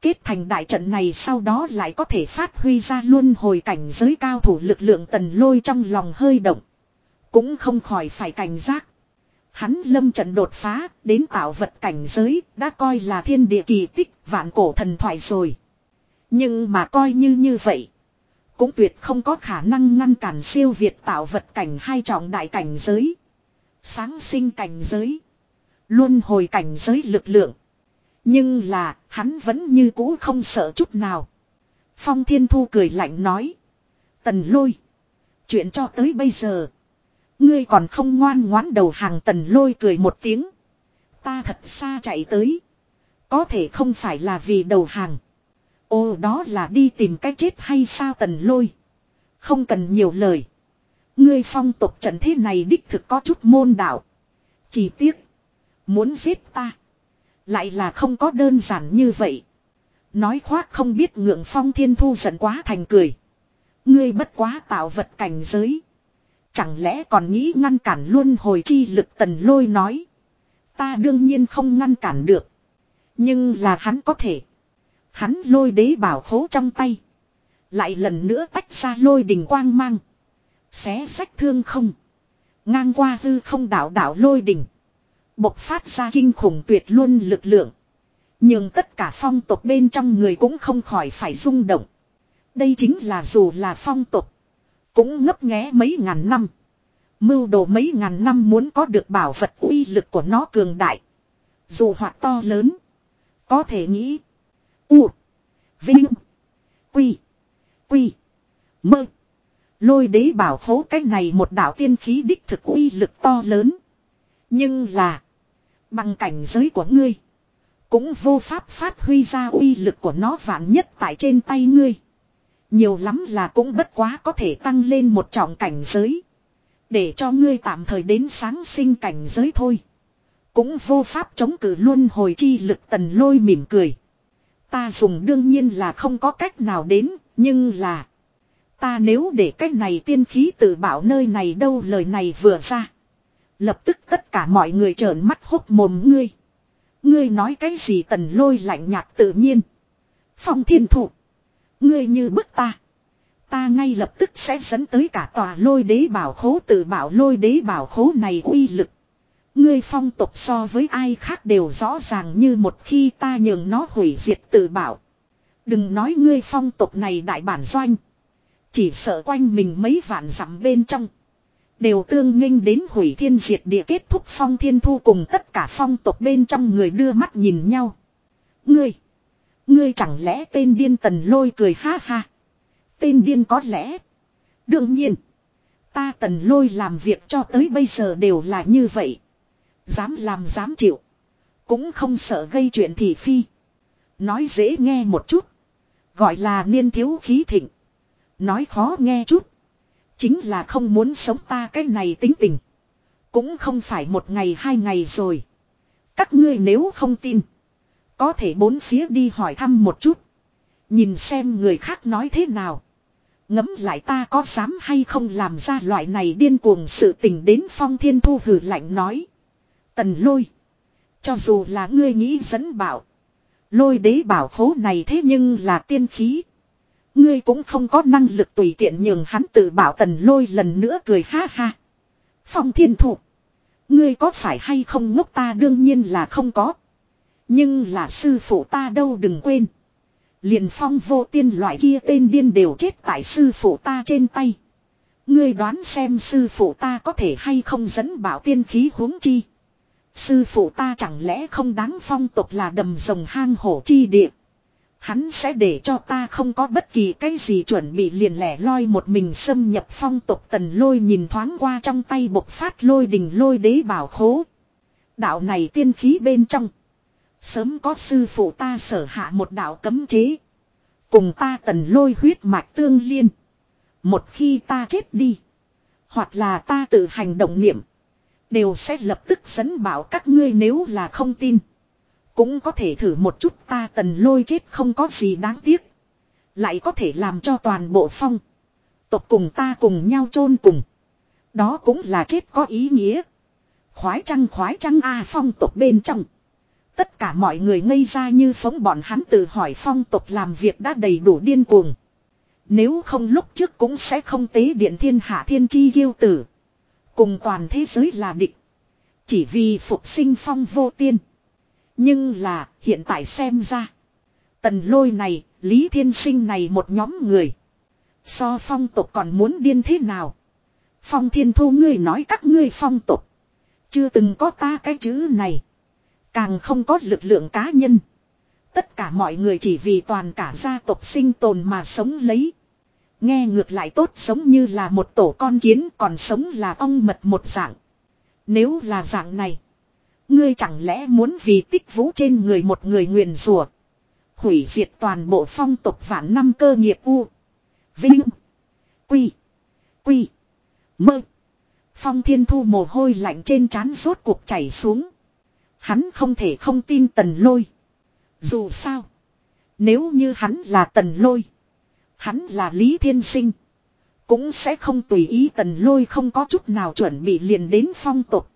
Kết thành đại trận này sau đó lại có thể phát huy ra luôn hồi cảnh giới cao thủ lực lượng tần lôi trong lòng hơi động. Cũng không khỏi phải cảnh giác. Hắn lâm trận đột phá, đến tạo vật cảnh giới, đã coi là thiên địa kỳ tích, vạn cổ thần thoại rồi. Nhưng mà coi như như vậy. Cũng tuyệt không có khả năng ngăn cản siêu việt tạo vật cảnh hai trọng đại cảnh giới. Sáng sinh cảnh giới. Luôn hồi cảnh giới lực lượng. Nhưng là, hắn vẫn như cũ không sợ chút nào. Phong Thiên Thu cười lạnh nói. Tần lôi. Chuyện cho tới bây giờ. Ngươi còn không ngoan ngoãn đầu hàng tần lôi cười một tiếng. Ta thật xa chạy tới. Có thể không phải là vì đầu hàng. Ô đó là đi tìm cách chết hay sao tần lôi. Không cần nhiều lời. Ngươi phong tục trận thế này đích thực có chút môn đạo. Chỉ tiếc. Muốn giết ta. Lại là không có đơn giản như vậy. Nói khoác không biết ngượng phong thiên thu giận quá thành cười. Ngươi bất quá tạo vật cảnh giới. Chẳng lẽ còn nghĩ ngăn cản luôn hồi chi lực tần lôi nói. Ta đương nhiên không ngăn cản được. Nhưng là hắn có thể. Hắn lôi đế bảo khố trong tay. Lại lần nữa tách ra lôi đình quang mang. Xé sách thương không. Ngang qua hư không đảo đảo lôi đình. Bộc phát ra kinh khủng tuyệt luôn lực lượng. Nhưng tất cả phong tộc bên trong người cũng không khỏi phải rung động. Đây chính là dù là phong tộc. Cũng ngấp nghé mấy ngàn năm. Mưu đồ mấy ngàn năm muốn có được bảo vật uy lực của nó cường đại. Dù hoạt to lớn. Có thể nghĩ. U. Vinh. Quy. Quy. Mơ. Lôi đế bảo khố cái này một đạo tiên khí đích thực uy lực to lớn. Nhưng là. Bằng cảnh giới của ngươi. Cũng vô pháp phát huy ra uy lực của nó vạn nhất tại trên tay ngươi. Nhiều lắm là cũng bất quá có thể tăng lên một trọng cảnh giới. Để cho ngươi tạm thời đến sáng sinh cảnh giới thôi. Cũng vô pháp chống cự luôn hồi chi lực tần lôi mỉm cười. Ta dùng đương nhiên là không có cách nào đến, nhưng là... Ta nếu để cách này tiên khí tự bảo nơi này đâu lời này vừa ra. Lập tức tất cả mọi người trợn mắt hốc mồm ngươi. Ngươi nói cái gì tần lôi lạnh nhạt tự nhiên. Phong thiên thủ. Ngươi như bức ta. Ta ngay lập tức sẽ dẫn tới cả tòa lôi đế bảo khố tự bảo lôi đế bảo khố này uy lực. Ngươi phong tục so với ai khác đều rõ ràng như một khi ta nhường nó hủy diệt tự bảo. Đừng nói ngươi phong tục này đại bản doanh. Chỉ sợ quanh mình mấy vạn dặm bên trong. Đều tương nghênh đến hủy thiên diệt địa kết thúc phong thiên thu cùng tất cả phong tộc bên trong người đưa mắt nhìn nhau. Ngươi! Ngươi chẳng lẽ tên điên tần lôi cười ha ha. Tên điên có lẽ. Đương nhiên. Ta tần lôi làm việc cho tới bây giờ đều là như vậy. Dám làm dám chịu. Cũng không sợ gây chuyện thị phi. Nói dễ nghe một chút. Gọi là niên thiếu khí thịnh. Nói khó nghe chút. Chính là không muốn sống ta cái này tính tình. Cũng không phải một ngày hai ngày rồi. Các ngươi nếu không tin. Có thể bốn phía đi hỏi thăm một chút. Nhìn xem người khác nói thế nào. Ngấm lại ta có dám hay không làm ra loại này điên cuồng sự tình đến phong thiên thu hử lạnh nói. Tần lôi. Cho dù là ngươi nghĩ dẫn bảo. Lôi đế bảo khố này thế nhưng là tiên khí. Ngươi cũng không có năng lực tùy tiện nhường hắn tự bảo tần lôi lần nữa cười ha ha. Phong thiên thủ. Ngươi có phải hay không ngốc ta đương nhiên là không có. Nhưng là sư phụ ta đâu đừng quên. Liền phong vô tiên loại kia tên điên đều chết tại sư phụ ta trên tay. Ngươi đoán xem sư phụ ta có thể hay không dẫn bảo tiên khí huống chi. Sư phụ ta chẳng lẽ không đáng phong tục là đầm rồng hang hổ chi địa. Hắn sẽ để cho ta không có bất kỳ cái gì chuẩn bị liền lẻ loi một mình xâm nhập phong tục tần lôi nhìn thoáng qua trong tay bộc phát lôi đình lôi đế bảo khố. Đạo này tiên khí bên trong. Sớm có sư phụ ta sở hạ một đạo cấm chế. Cùng ta tần lôi huyết mạch tương liên. Một khi ta chết đi. Hoặc là ta tự hành động niệm. Đều sẽ lập tức dẫn bảo các ngươi nếu là không tin. Cũng có thể thử một chút ta tần lôi chết không có gì đáng tiếc. Lại có thể làm cho toàn bộ phong. Tộc cùng ta cùng nhau chôn cùng. Đó cũng là chết có ý nghĩa. Khoái trăng khoái trăng A phong tộc bên trong. Tất cả mọi người ngây ra như phóng bọn hắn tự hỏi phong tộc làm việc đã đầy đủ điên cuồng. Nếu không lúc trước cũng sẽ không tế điện thiên hạ thiên chi ghiêu tử. Cùng toàn thế giới là địch. Chỉ vì phục sinh phong vô tiên. Nhưng là hiện tại xem ra. Tần lôi này, Lý Thiên Sinh này một nhóm người. So phong tục còn muốn điên thế nào? Phong thiên thu ngươi nói các ngươi phong tục. Chưa từng có ta cái chữ này. Càng không có lực lượng cá nhân. Tất cả mọi người chỉ vì toàn cả gia tộc sinh tồn mà sống lấy. Nghe ngược lại tốt sống như là một tổ con kiến còn sống là ong mật một dạng. Nếu là dạng này. Ngươi chẳng lẽ muốn vì tích vũ trên người một người nguyền rủa, Hủy diệt toàn bộ phong tục vạn năm cơ nghiệp u. Vinh. Quy. Quy. Mơ. Phong thiên thu mồ hôi lạnh trên trán rốt cuộc chảy xuống. Hắn không thể không tin tần lôi. Dù sao. Nếu như hắn là tần lôi. Hắn là Lý Thiên Sinh. Cũng sẽ không tùy ý tần lôi không có chút nào chuẩn bị liền đến phong tục.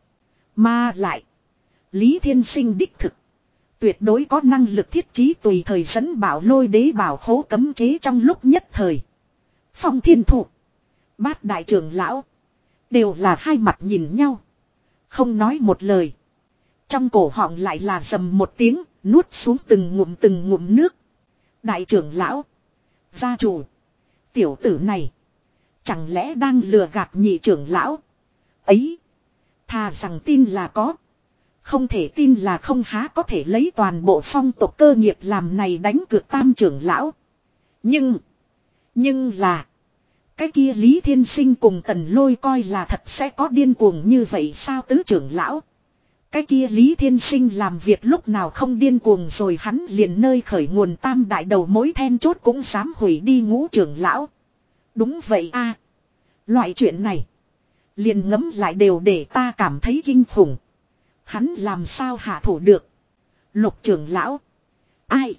Mà lại. Lý Thiên Sinh đích thực. Tuyệt đối có năng lực thiết trí tùy thời dẫn bảo lôi đế bảo khố cấm chế trong lúc nhất thời. Phong thiên thủ. Bát đại trưởng lão. Đều là hai mặt nhìn nhau. Không nói một lời. Trong cổ họng lại là dầm một tiếng, nuốt xuống từng ngụm từng ngụm nước. Đại trưởng lão. Gia chủ. Tiểu tử này. Chẳng lẽ đang lừa gạt nhị trưởng lão. Ấy. Thà rằng tin là có. Không thể tin là không há có thể lấy toàn bộ phong tộc cơ nghiệp làm này đánh cược tam trưởng lão. Nhưng. Nhưng là. Cái kia Lý Thiên Sinh cùng tần lôi coi là thật sẽ có điên cuồng như vậy sao tứ trưởng lão. Cái kia Lý Thiên Sinh làm việc lúc nào không điên cuồng rồi hắn liền nơi khởi nguồn tam đại đầu mối then chốt cũng dám hủy đi ngũ trưởng lão. Đúng vậy a Loại chuyện này. Liền ngấm lại đều để ta cảm thấy kinh khủng. Hắn làm sao hạ thủ được. Lục trưởng lão. Ai.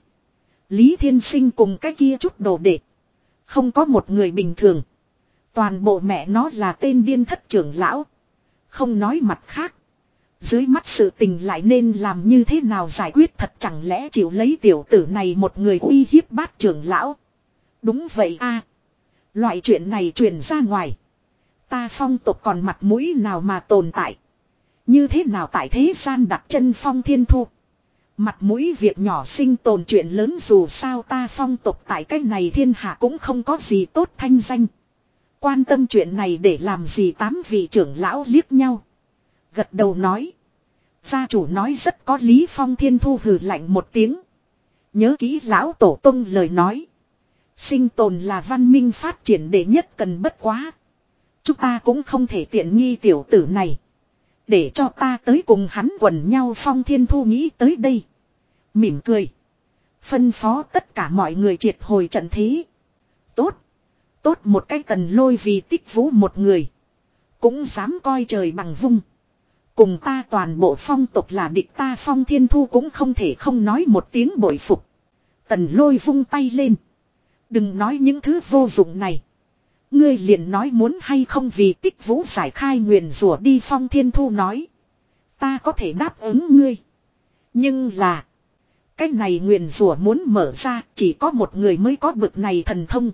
Lý Thiên Sinh cùng cái kia chút đồ đệ. Không có một người bình thường. Toàn bộ mẹ nó là tên điên thất trưởng lão. Không nói mặt khác. Dưới mắt sự tình lại nên làm như thế nào giải quyết thật chẳng lẽ chịu lấy tiểu tử này một người uy hiếp bát trưởng lão. Đúng vậy a Loại chuyện này truyền ra ngoài. Ta phong tục còn mặt mũi nào mà tồn tại. Như thế nào tại thế gian đặt chân phong thiên thu. Mặt mũi việc nhỏ sinh tồn chuyện lớn dù sao ta phong tục tại cách này thiên hạ cũng không có gì tốt thanh danh. Quan tâm chuyện này để làm gì tám vị trưởng lão liếc nhau. Gật đầu nói. Gia chủ nói rất có lý phong thiên thu hừ lạnh một tiếng. Nhớ kỹ lão tổ tông lời nói. Sinh tồn là văn minh phát triển đệ nhất cần bất quá. Chúng ta cũng không thể tiện nghi tiểu tử này. Để cho ta tới cùng hắn quần nhau phong thiên thu nghĩ tới đây. Mỉm cười. Phân phó tất cả mọi người triệt hồi trận thế. Tốt. Tốt một cách tần lôi vì tích vũ một người. Cũng dám coi trời bằng vung. Cùng ta toàn bộ phong tục là địch ta phong thiên thu cũng không thể không nói một tiếng bội phục. Tần lôi vung tay lên. Đừng nói những thứ vô dụng này. Ngươi liền nói muốn hay không vì tích vũ giải khai nguyền rủa đi phong thiên thu nói. Ta có thể đáp ứng ngươi. Nhưng là. Cái này nguyền rủa muốn mở ra chỉ có một người mới có bực này thần thông.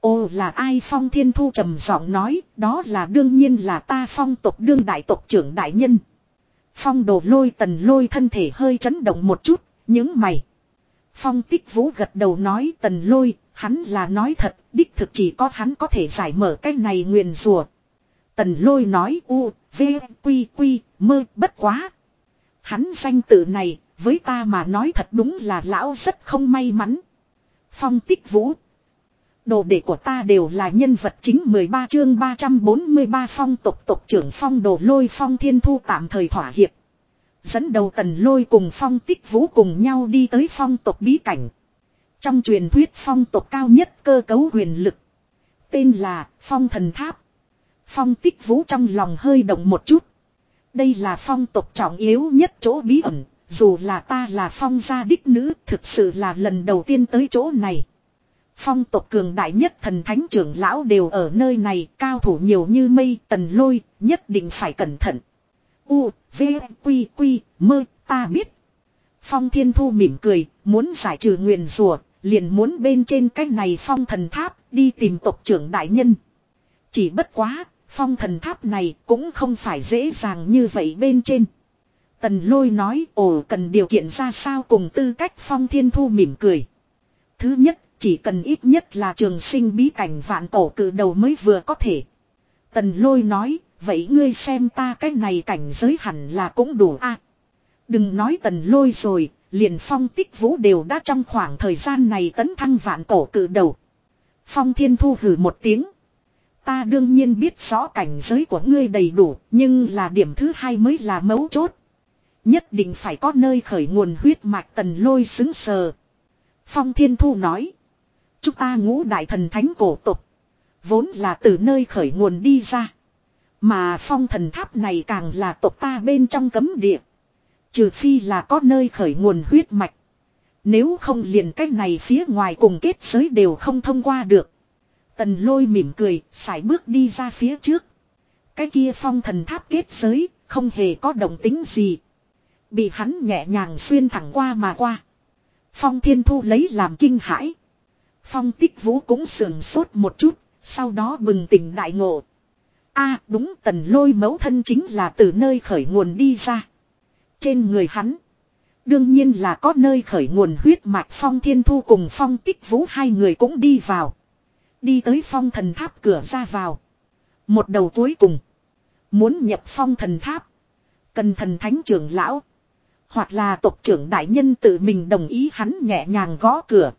Ô là ai phong thiên thu trầm giọng nói đó là đương nhiên là ta phong tộc đương đại tộc trưởng đại nhân. Phong đồ lôi tần lôi thân thể hơi chấn động một chút, những mày. Phong tích vũ gật đầu nói tần lôi, hắn là nói thật, đích thực chỉ có hắn có thể giải mở cái này nguyền rùa. Tần lôi nói u, v, quy quy, mơ, bất quá. Hắn danh tự này, với ta mà nói thật đúng là lão rất không may mắn. Phong tích vũ. Đồ đệ của ta đều là nhân vật chính 13 chương 343 phong tộc tộc trưởng phong đồ lôi phong thiên thu tạm thời thỏa hiệp. Dẫn đầu tần lôi cùng phong tích vũ cùng nhau đi tới phong tộc bí cảnh. Trong truyền thuyết phong tộc cao nhất cơ cấu huyền lực. Tên là phong thần tháp. Phong tích vũ trong lòng hơi động một chút. Đây là phong tộc trọng yếu nhất chỗ bí ẩn. Dù là ta là phong gia đích nữ thực sự là lần đầu tiên tới chỗ này. Phong tộc cường đại nhất thần thánh trưởng lão đều ở nơi này cao thủ nhiều như mây tần lôi nhất định phải cẩn thận. U, V, Quy, Quy, mơ, ta biết. Phong Thiên Thu mỉm cười, muốn giải trừ nguyền rùa, liền muốn bên trên cái này phong thần tháp, đi tìm tộc trưởng đại nhân. Chỉ bất quá, phong thần tháp này cũng không phải dễ dàng như vậy bên trên. Tần lôi nói, ồ cần điều kiện ra sao cùng tư cách phong thiên thu mỉm cười. Thứ nhất, chỉ cần ít nhất là trường sinh bí cảnh vạn cổ cử đầu mới vừa có thể. Tần lôi nói, Vậy ngươi xem ta cái này cảnh giới hẳn là cũng đủ a. đừng nói tần lôi rồi, liền phong tích vũ đều đã trong khoảng thời gian này tấn thăng vạn cổ cử đầu. Phong thiên thu hử một tiếng. Ta đương nhiên biết rõ cảnh giới của ngươi đầy đủ, nhưng là điểm thứ hai mới là mấu chốt. Nhất định phải có nơi khởi nguồn huyết mạch tần lôi xứng sờ. Phong thiên thu nói. Chúng ta ngũ đại thần thánh cổ tục. Vốn là từ nơi khởi nguồn đi ra. Mà phong thần tháp này càng là tộc ta bên trong cấm địa. Trừ phi là có nơi khởi nguồn huyết mạch. Nếu không liền cách này phía ngoài cùng kết giới đều không thông qua được. Tần lôi mỉm cười, sải bước đi ra phía trước. Cái kia phong thần tháp kết giới, không hề có động tính gì. Bị hắn nhẹ nhàng xuyên thẳng qua mà qua. Phong thiên thu lấy làm kinh hãi. Phong tích vũ cũng sườn sốt một chút, sau đó bừng tỉnh đại ngộ a đúng tần lôi mẫu thân chính là từ nơi khởi nguồn đi ra. Trên người hắn. Đương nhiên là có nơi khởi nguồn huyết mạch phong thiên thu cùng phong tích vũ hai người cũng đi vào. Đi tới phong thần tháp cửa ra vào. Một đầu cuối cùng. Muốn nhập phong thần tháp. Cần thần thánh trưởng lão. Hoặc là tộc trưởng đại nhân tự mình đồng ý hắn nhẹ nhàng gõ cửa.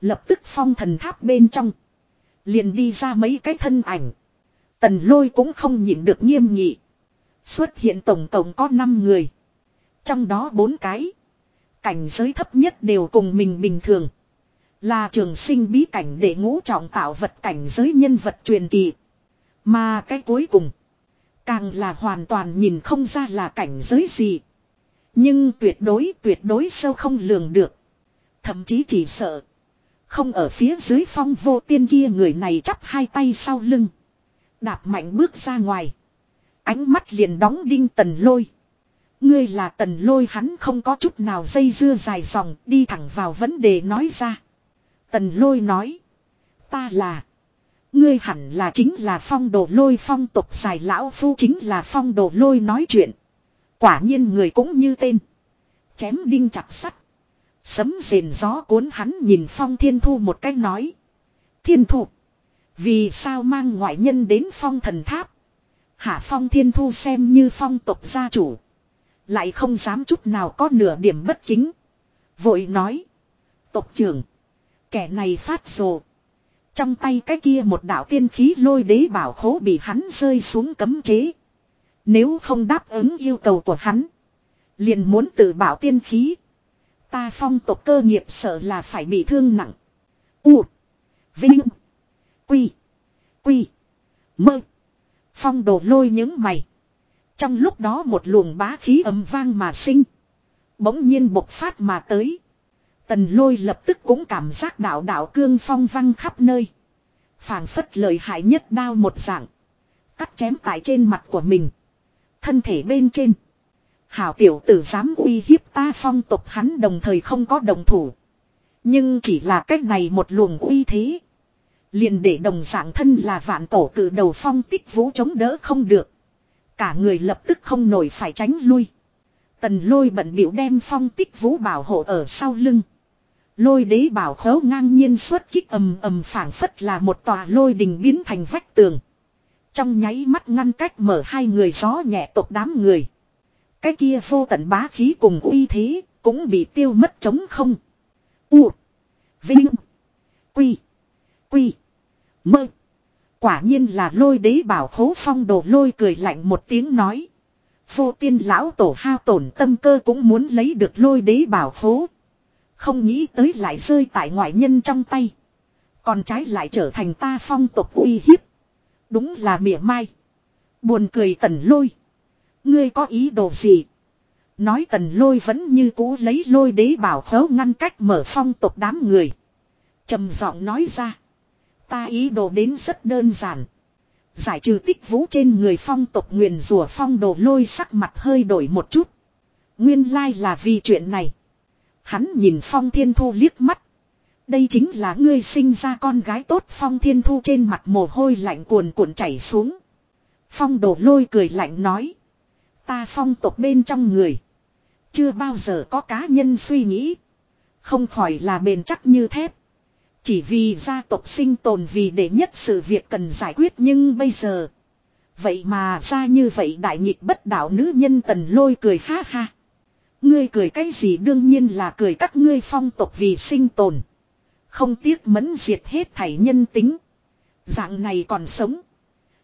Lập tức phong thần tháp bên trong. Liền đi ra mấy cái thân ảnh. Tần lôi cũng không nhịn được nghiêm nghị. Xuất hiện tổng tổng có 5 người. Trong đó bốn cái. Cảnh giới thấp nhất đều cùng mình bình thường. Là trường sinh bí cảnh để ngũ trọng tạo vật cảnh giới nhân vật truyền kỳ. Mà cái cuối cùng. Càng là hoàn toàn nhìn không ra là cảnh giới gì. Nhưng tuyệt đối tuyệt đối sâu không lường được. Thậm chí chỉ sợ. Không ở phía dưới phong vô tiên kia người này chắp hai tay sau lưng. Đạp mạnh bước ra ngoài. Ánh mắt liền đóng đinh tần lôi. Ngươi là tần lôi hắn không có chút nào dây dưa dài dòng, đi thẳng vào vấn đề nói ra. Tần lôi nói. Ta là. Ngươi hẳn là chính là phong đồ lôi phong tục dài lão phu chính là phong đồ lôi nói chuyện. Quả nhiên người cũng như tên. Chém đinh chặt sắt. Sấm rền gió cuốn hắn nhìn phong thiên thu một cách nói. Thiên thu. Vì sao mang ngoại nhân đến phong thần tháp. Hạ phong thiên thu xem như phong tục gia chủ. Lại không dám chút nào có nửa điểm bất kính. Vội nói. Tộc trưởng. Kẻ này phát rồ. Trong tay cái kia một đạo tiên khí lôi đế bảo khố bị hắn rơi xuống cấm chế. Nếu không đáp ứng yêu cầu của hắn. Liền muốn tự bảo tiên khí. Ta phong tộc cơ nghiệp sợ là phải bị thương nặng. U. Vinh. Quy. Quy. Mơ. Phong đổ lôi những mày. Trong lúc đó một luồng bá khí ấm vang mà sinh. Bỗng nhiên bộc phát mà tới. Tần lôi lập tức cũng cảm giác đạo đạo cương phong văng khắp nơi. phảng phất lời hại nhất đao một dạng. Cắt chém tại trên mặt của mình. Thân thể bên trên. Hảo tiểu tử dám uy hiếp ta phong tục hắn đồng thời không có đồng thủ. Nhưng chỉ là cách này một luồng uy thế. Liền để đồng dạng thân là vạn tổ cử đầu phong tích vũ chống đỡ không được. Cả người lập tức không nổi phải tránh lui. Tần lôi bận biểu đem phong tích vũ bảo hộ ở sau lưng. Lôi đế bảo khấu ngang nhiên xuất kích ầm ầm phảng phất là một tòa lôi đình biến thành vách tường. Trong nháy mắt ngăn cách mở hai người gió nhẹ tộc đám người. Cái kia vô tận bá khí cùng uy thế cũng bị tiêu mất trống không. U. Vinh. Quy. Quy. Mơ. Quả nhiên là lôi đế bảo khố phong đồ lôi cười lạnh một tiếng nói. Vô tiên lão tổ hao tổn tâm cơ cũng muốn lấy được lôi đế bảo khố. Không nghĩ tới lại rơi tại ngoại nhân trong tay. Còn trái lại trở thành ta phong tộc uy hiếp. Đúng là mỉa mai. Buồn cười tần lôi. Ngươi có ý đồ gì? Nói tần lôi vẫn như cũ lấy lôi đế bảo khấu ngăn cách mở phong tộc đám người. trầm giọng nói ra. Ta ý đồ đến rất đơn giản. Giải trừ tích vũ trên người phong tộc nguyền rùa phong đồ lôi sắc mặt hơi đổi một chút. Nguyên lai là vì chuyện này. Hắn nhìn phong thiên thu liếc mắt. Đây chính là ngươi sinh ra con gái tốt, phong thiên thu trên mặt mồ hôi lạnh cuồn cuộn chảy xuống. Phong đồ lôi cười lạnh nói. Ta phong tộc bên trong người. Chưa bao giờ có cá nhân suy nghĩ. Không khỏi là bền chắc như thép. Chỉ vì gia tộc sinh tồn vì để nhất sự việc cần giải quyết nhưng bây giờ. Vậy mà ra như vậy đại nghịch bất đạo nữ nhân tần lôi cười ha ha. Ngươi cười cái gì đương nhiên là cười các ngươi phong tộc vì sinh tồn. Không tiếc mẫn diệt hết thảy nhân tính. Dạng này còn sống.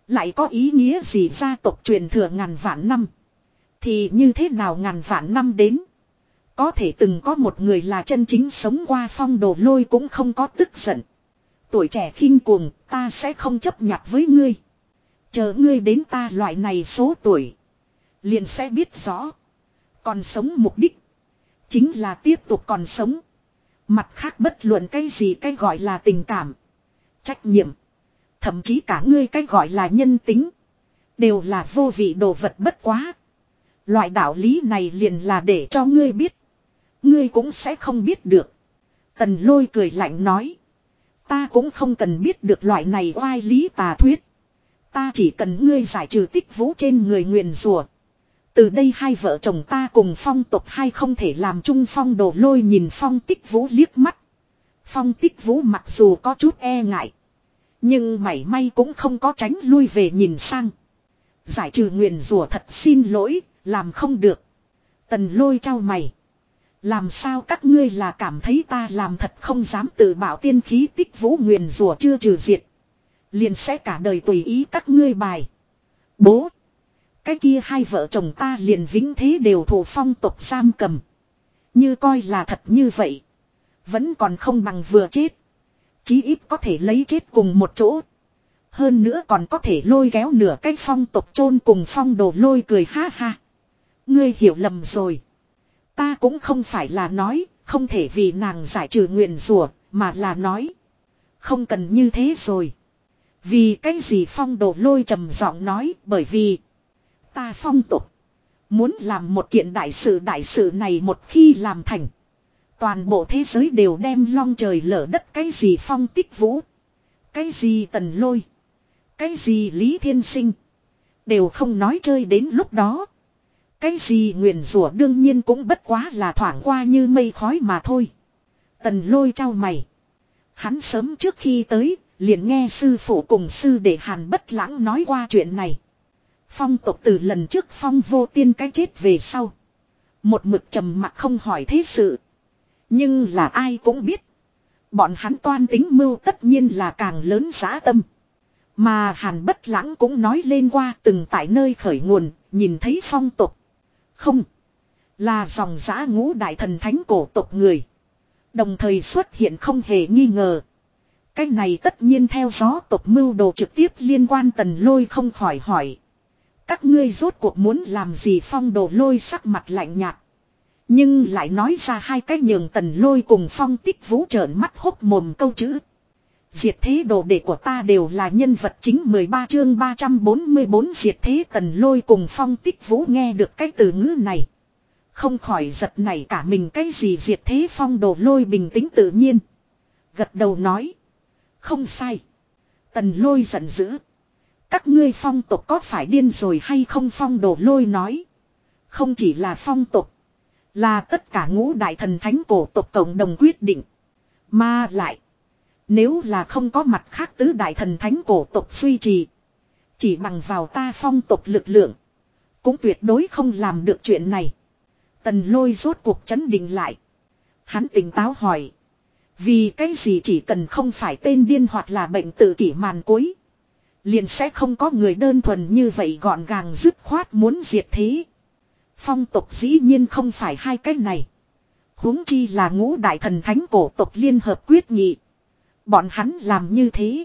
Lại có ý nghĩa gì gia tộc truyền thừa ngàn vạn năm. Thì như thế nào ngàn vạn năm đến. Có thể từng có một người là chân chính sống qua phong đồ lôi cũng không có tức giận. Tuổi trẻ khinh cuồng, ta sẽ không chấp nhặt với ngươi. Chờ ngươi đến ta loại này số tuổi. Liền sẽ biết rõ. Còn sống mục đích. Chính là tiếp tục còn sống. Mặt khác bất luận cái gì cái gọi là tình cảm. Trách nhiệm. Thậm chí cả ngươi cái gọi là nhân tính. Đều là vô vị đồ vật bất quá. Loại đạo lý này liền là để cho ngươi biết. Ngươi cũng sẽ không biết được. Tần lôi cười lạnh nói. Ta cũng không cần biết được loại này oai lý tà thuyết. Ta chỉ cần ngươi giải trừ tích vũ trên người nguyền rùa. Từ đây hai vợ chồng ta cùng phong tục hai không thể làm chung phong đồ lôi nhìn phong tích vũ liếc mắt. Phong tích vũ mặc dù có chút e ngại. Nhưng mảy may cũng không có tránh lui về nhìn sang. Giải trừ nguyền rùa thật xin lỗi, làm không được. Tần lôi trao mày. Làm sao các ngươi là cảm thấy ta làm thật không dám tự bảo tiên khí tích vũ nguyền rùa chưa trừ diệt. Liền sẽ cả đời tùy ý các ngươi bài. Bố. Cái kia hai vợ chồng ta liền vĩnh thế đều thủ phong tục giam cầm. Như coi là thật như vậy. Vẫn còn không bằng vừa chết. Chí ít có thể lấy chết cùng một chỗ. Hơn nữa còn có thể lôi kéo nửa cái phong tục chôn cùng phong đồ lôi cười ha ha. Ngươi hiểu lầm rồi. Ta cũng không phải là nói, không thể vì nàng giải trừ nguyện rủa mà là nói. Không cần như thế rồi. Vì cái gì phong đồ lôi trầm giọng nói bởi vì ta phong tục. Muốn làm một kiện đại sự đại sự này một khi làm thành. Toàn bộ thế giới đều đem long trời lở đất cái gì phong tích vũ. Cái gì tần lôi. Cái gì lý thiên sinh. Đều không nói chơi đến lúc đó. Cái gì nguyền rủa đương nhiên cũng bất quá là thoảng qua như mây khói mà thôi. Tần lôi trao mày. Hắn sớm trước khi tới, liền nghe sư phụ cùng sư để hàn bất lãng nói qua chuyện này. Phong tộc từ lần trước phong vô tiên cái chết về sau. Một mực trầm mặt không hỏi thế sự. Nhưng là ai cũng biết. Bọn hắn toan tính mưu tất nhiên là càng lớn giá tâm. Mà hàn bất lãng cũng nói lên qua từng tại nơi khởi nguồn, nhìn thấy phong tục. Không. Là dòng giã ngũ đại thần thánh cổ tộc người. Đồng thời xuất hiện không hề nghi ngờ. Cái này tất nhiên theo gió tộc mưu đồ trực tiếp liên quan tần lôi không khỏi hỏi. Các ngươi rốt cuộc muốn làm gì phong đồ lôi sắc mặt lạnh nhạt. Nhưng lại nói ra hai cái nhường tần lôi cùng phong tích vũ trợn mắt hốc mồm câu chữ. Diệt thế đồ đệ của ta đều là nhân vật chính 13 chương 344 diệt thế tần lôi cùng phong tích vũ nghe được cái từ ngữ này. Không khỏi giật này cả mình cái gì diệt thế phong đồ lôi bình tĩnh tự nhiên. Gật đầu nói. Không sai. Tần lôi giận dữ. Các ngươi phong tục có phải điên rồi hay không phong đồ lôi nói. Không chỉ là phong tục. Là tất cả ngũ đại thần thánh cổ tộc cộng đồng quyết định. Mà lại. Nếu là không có mặt khác tứ đại thần thánh cổ tộc suy trì. Chỉ bằng vào ta phong tộc lực lượng. Cũng tuyệt đối không làm được chuyện này. Tần lôi rốt cuộc chấn định lại. Hắn tỉnh táo hỏi. Vì cái gì chỉ cần không phải tên điên hoặc là bệnh tự kỷ màn cuối. Liền sẽ không có người đơn thuần như vậy gọn gàng dứt khoát muốn diệt thế. Phong tộc dĩ nhiên không phải hai cái này. huống chi là ngũ đại thần thánh cổ tộc liên hợp quyết nghị. Bọn hắn làm như thế.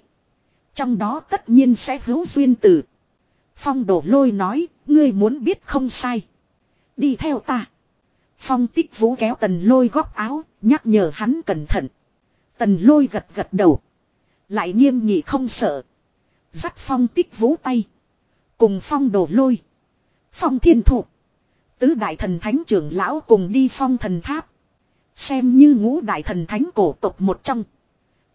Trong đó tất nhiên sẽ hữu duyên tử. Phong đổ lôi nói, ngươi muốn biết không sai. Đi theo ta. Phong tích vũ kéo tần lôi góc áo, nhắc nhở hắn cẩn thận. Tần lôi gật gật đầu. Lại nghiêm nghị không sợ. Dắt phong tích vũ tay. Cùng phong đổ lôi. Phong thiên thụ. Tứ đại thần thánh trưởng lão cùng đi phong thần tháp. Xem như ngũ đại thần thánh cổ tộc một trong.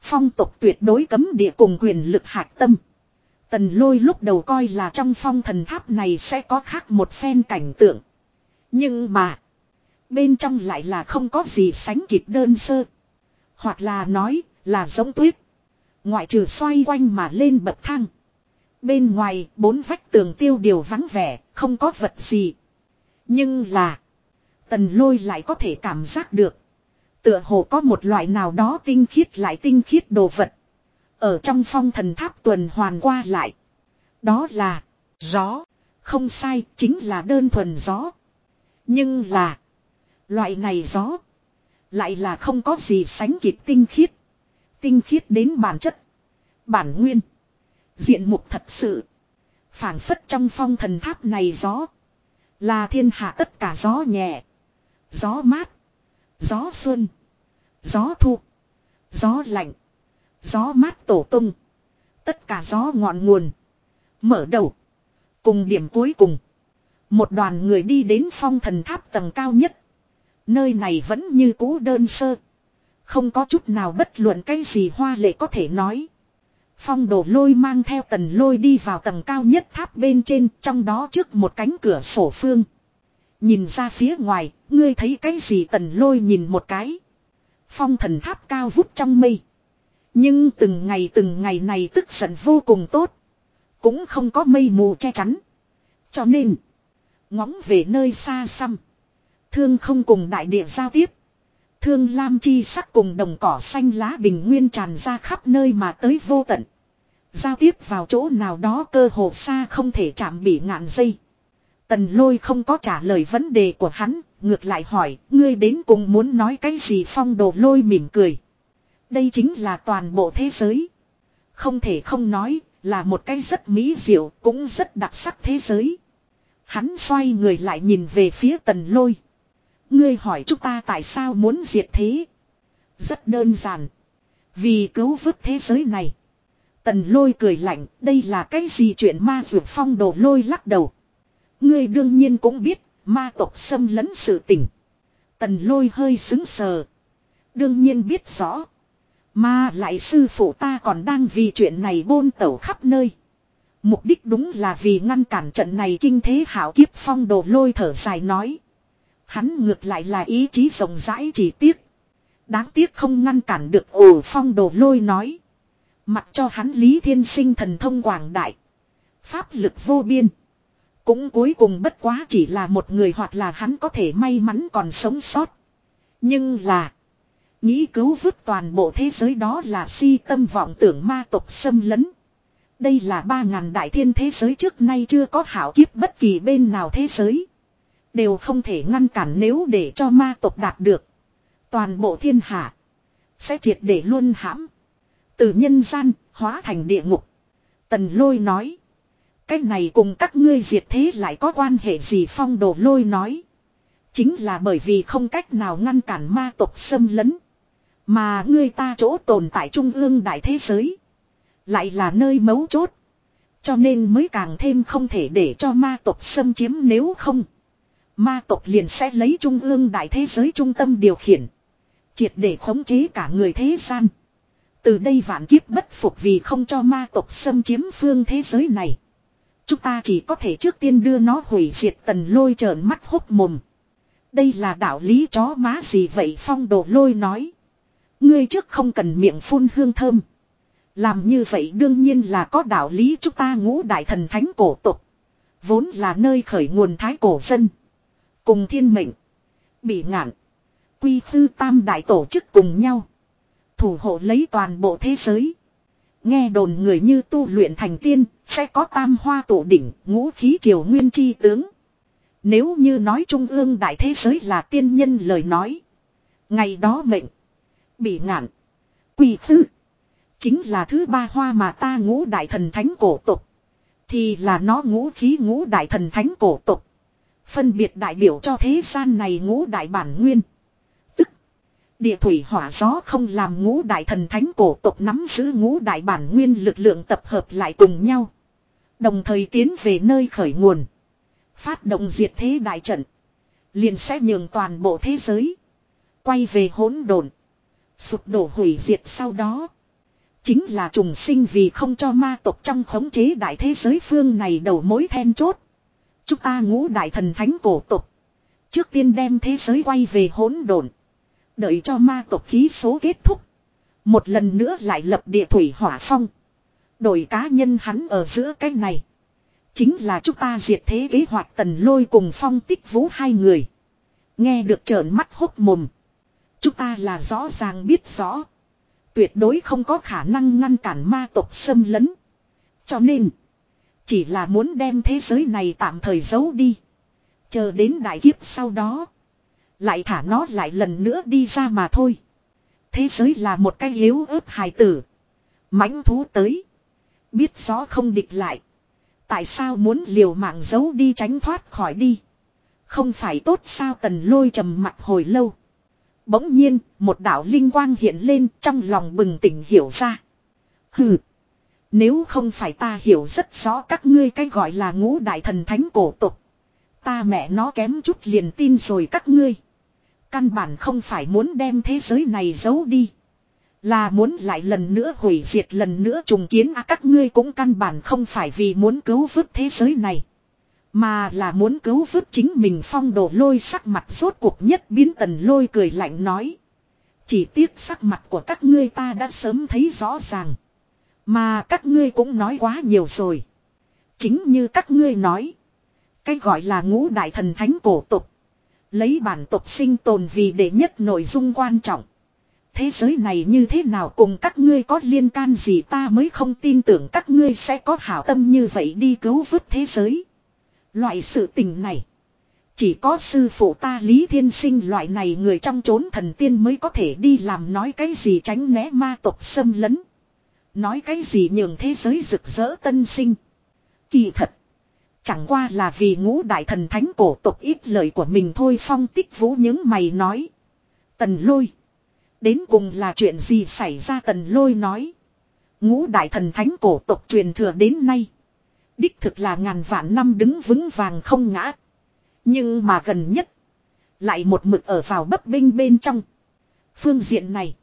Phong tục tuyệt đối cấm địa cùng quyền lực hạc tâm. Tần lôi lúc đầu coi là trong phong thần tháp này sẽ có khác một phen cảnh tượng. Nhưng mà. Bên trong lại là không có gì sánh kịp đơn sơ. Hoặc là nói là giống tuyết. Ngoại trừ xoay quanh mà lên bậc thang. Bên ngoài bốn vách tường tiêu điều vắng vẻ, không có vật gì. Nhưng là. Tần lôi lại có thể cảm giác được. Tựa hồ có một loại nào đó tinh khiết lại tinh khiết đồ vật. Ở trong phong thần tháp tuần hoàn qua lại. Đó là gió. Không sai, chính là đơn thuần gió. Nhưng là. Loại này gió. Lại là không có gì sánh kịp tinh khiết. Tinh khiết đến bản chất. Bản nguyên. Diện mục thật sự. phảng phất trong phong thần tháp này gió. Là thiên hạ tất cả gió nhẹ. Gió mát. Gió xuân. Gió thu. Gió lạnh. Gió mát tổ tung. Tất cả gió ngọn nguồn. Mở đầu. Cùng điểm cuối cùng. Một đoàn người đi đến phong thần tháp tầng cao nhất. Nơi này vẫn như cũ đơn sơ. Không có chút nào bất luận cái gì hoa lệ có thể nói. Phong đồ lôi mang theo tần lôi đi vào tầng cao nhất tháp bên trên, trong đó trước một cánh cửa sổ phương. Nhìn ra phía ngoài, ngươi thấy cái gì tần lôi nhìn một cái. Phong thần tháp cao vút trong mây. Nhưng từng ngày từng ngày này tức giận vô cùng tốt. Cũng không có mây mù che chắn. Cho nên, ngóng về nơi xa xăm. Thương không cùng đại địa giao tiếp. Thương lam chi sắc cùng đồng cỏ xanh lá bình nguyên tràn ra khắp nơi mà tới vô tận. Giao tiếp vào chỗ nào đó cơ hồ xa không thể chạm bị ngạn dây. Tần lôi không có trả lời vấn đề của hắn, ngược lại hỏi, ngươi đến cùng muốn nói cái gì phong đồ lôi mỉm cười. Đây chính là toàn bộ thế giới. Không thể không nói, là một cái rất mỹ diệu, cũng rất đặc sắc thế giới. Hắn xoay người lại nhìn về phía tần lôi. Ngươi hỏi chúng ta tại sao muốn diệt thế? Rất đơn giản. Vì cứu vớt thế giới này. Tần lôi cười lạnh, đây là cái gì chuyện ma vượt phong đồ lôi lắc đầu. Ngươi đương nhiên cũng biết, ma tộc xâm lấn sự tình. Tần lôi hơi xứng sờ. Đương nhiên biết rõ. Mà lại sư phụ ta còn đang vì chuyện này bôn tẩu khắp nơi. Mục đích đúng là vì ngăn cản trận này kinh thế hảo kiếp phong đồ lôi thở dài nói. Hắn ngược lại là ý chí rộng rãi chỉ tiếc. Đáng tiếc không ngăn cản được ổ phong đồ lôi nói. Mặc cho hắn lý thiên sinh thần thông quảng đại. Pháp lực vô biên. Cũng cuối cùng bất quá chỉ là một người hoặc là hắn có thể may mắn còn sống sót. Nhưng là. Nghĩ cứu vớt toàn bộ thế giới đó là si tâm vọng tưởng ma tộc xâm lấn. Đây là ba ngàn đại thiên thế giới trước nay chưa có hảo kiếp bất kỳ bên nào thế giới. Đều không thể ngăn cản nếu để cho ma tộc đạt được. Toàn bộ thiên hạ. Sẽ triệt để luôn hãm. Từ nhân gian, hóa thành địa ngục. Tần lôi nói. Cái này cùng các ngươi diệt thế lại có quan hệ gì phong đồ lôi nói. Chính là bởi vì không cách nào ngăn cản ma tộc xâm lấn. Mà ngươi ta chỗ tồn tại trung ương đại thế giới. Lại là nơi mấu chốt. Cho nên mới càng thêm không thể để cho ma tộc xâm chiếm nếu không. Ma tộc liền sẽ lấy trung ương đại thế giới trung tâm điều khiển. Triệt để khống chế cả người thế gian. Từ đây vạn kiếp bất phục vì không cho ma tộc xâm chiếm phương thế giới này. Chúng ta chỉ có thể trước tiên đưa nó hủy diệt tần lôi trợn mắt hốc mồm. Đây là đạo lý chó má gì vậy phong đồ lôi nói. Ngươi trước không cần miệng phun hương thơm. Làm như vậy đương nhiên là có đạo lý chúng ta ngũ đại thần thánh cổ tục. Vốn là nơi khởi nguồn thái cổ dân. Cùng thiên mệnh. Bị ngạn. Quy tư tam đại tổ chức cùng nhau. Thủ hộ lấy toàn bộ thế giới. Nghe đồn người như tu luyện thành tiên, sẽ có tam hoa tổ đỉnh, ngũ khí triều nguyên chi tướng. Nếu như nói trung ương đại thế giới là tiên nhân lời nói. Ngày đó mệnh. Bị ngạn. Quỳ tư. Chính là thứ ba hoa mà ta ngũ đại thần thánh cổ tục. Thì là nó ngũ khí ngũ đại thần thánh cổ tục. Phân biệt đại biểu cho thế gian này ngũ đại bản nguyên. Địa thủy hỏa gió không làm ngũ đại thần thánh cổ tộc nắm giữ ngũ đại bản nguyên lực lượng tập hợp lại cùng nhau. Đồng thời tiến về nơi khởi nguồn. Phát động diệt thế đại trận. Liền sẽ nhường toàn bộ thế giới. Quay về hỗn độn Sụp đổ hủy diệt sau đó. Chính là trùng sinh vì không cho ma tộc trong khống chế đại thế giới phương này đầu mối then chốt. Chúng ta ngũ đại thần thánh cổ tộc Trước tiên đem thế giới quay về hỗn độn. Đợi cho ma tộc khí số kết thúc. Một lần nữa lại lập địa thủy hỏa phong. Đổi cá nhân hắn ở giữa cái này. Chính là chúng ta diệt thế kế hoạch tần lôi cùng phong tích vũ hai người. Nghe được trợn mắt hốc mồm. Chúng ta là rõ ràng biết rõ. Tuyệt đối không có khả năng ngăn cản ma tộc xâm lấn. Cho nên. Chỉ là muốn đem thế giới này tạm thời giấu đi. Chờ đến đại kiếp sau đó. Lại thả nó lại lần nữa đi ra mà thôi. Thế giới là một cái yếu ớt hài tử. mãnh thú tới. Biết rõ không địch lại. Tại sao muốn liều mạng giấu đi tránh thoát khỏi đi. Không phải tốt sao tần lôi trầm mặt hồi lâu. Bỗng nhiên, một đạo linh quang hiện lên trong lòng bừng tỉnh hiểu ra. Hừ. Nếu không phải ta hiểu rất rõ các ngươi cái gọi là ngũ đại thần thánh cổ tục. Ta mẹ nó kém chút liền tin rồi các ngươi. Căn bản không phải muốn đem thế giới này giấu đi. Là muốn lại lần nữa hủy diệt, lần nữa trùng kiến à các ngươi cũng căn bản không phải vì muốn cứu vớt thế giới này. Mà là muốn cứu vớt chính mình phong đồ lôi sắc mặt rốt cuộc nhất biến tần lôi cười lạnh nói. Chỉ tiếc sắc mặt của các ngươi ta đã sớm thấy rõ ràng. Mà các ngươi cũng nói quá nhiều rồi. Chính như các ngươi nói. Cái gọi là ngũ đại thần thánh cổ tục. Lấy bản tục sinh tồn vì đệ nhất nội dung quan trọng. Thế giới này như thế nào cùng các ngươi có liên can gì ta mới không tin tưởng các ngươi sẽ có hảo tâm như vậy đi cứu vớt thế giới. Loại sự tình này. Chỉ có sư phụ ta Lý Thiên Sinh loại này người trong chốn thần tiên mới có thể đi làm nói cái gì tránh né ma tộc xâm lấn. Nói cái gì nhường thế giới rực rỡ tân sinh. Kỳ thật. Chẳng qua là vì ngũ đại thần thánh cổ tộc ít lời của mình thôi phong tích vũ những mày nói. Tần lôi. Đến cùng là chuyện gì xảy ra tần lôi nói. Ngũ đại thần thánh cổ tộc truyền thừa đến nay. Đích thực là ngàn vạn năm đứng vững vàng không ngã. Nhưng mà gần nhất. Lại một mực ở vào bấp binh bên trong. Phương diện này.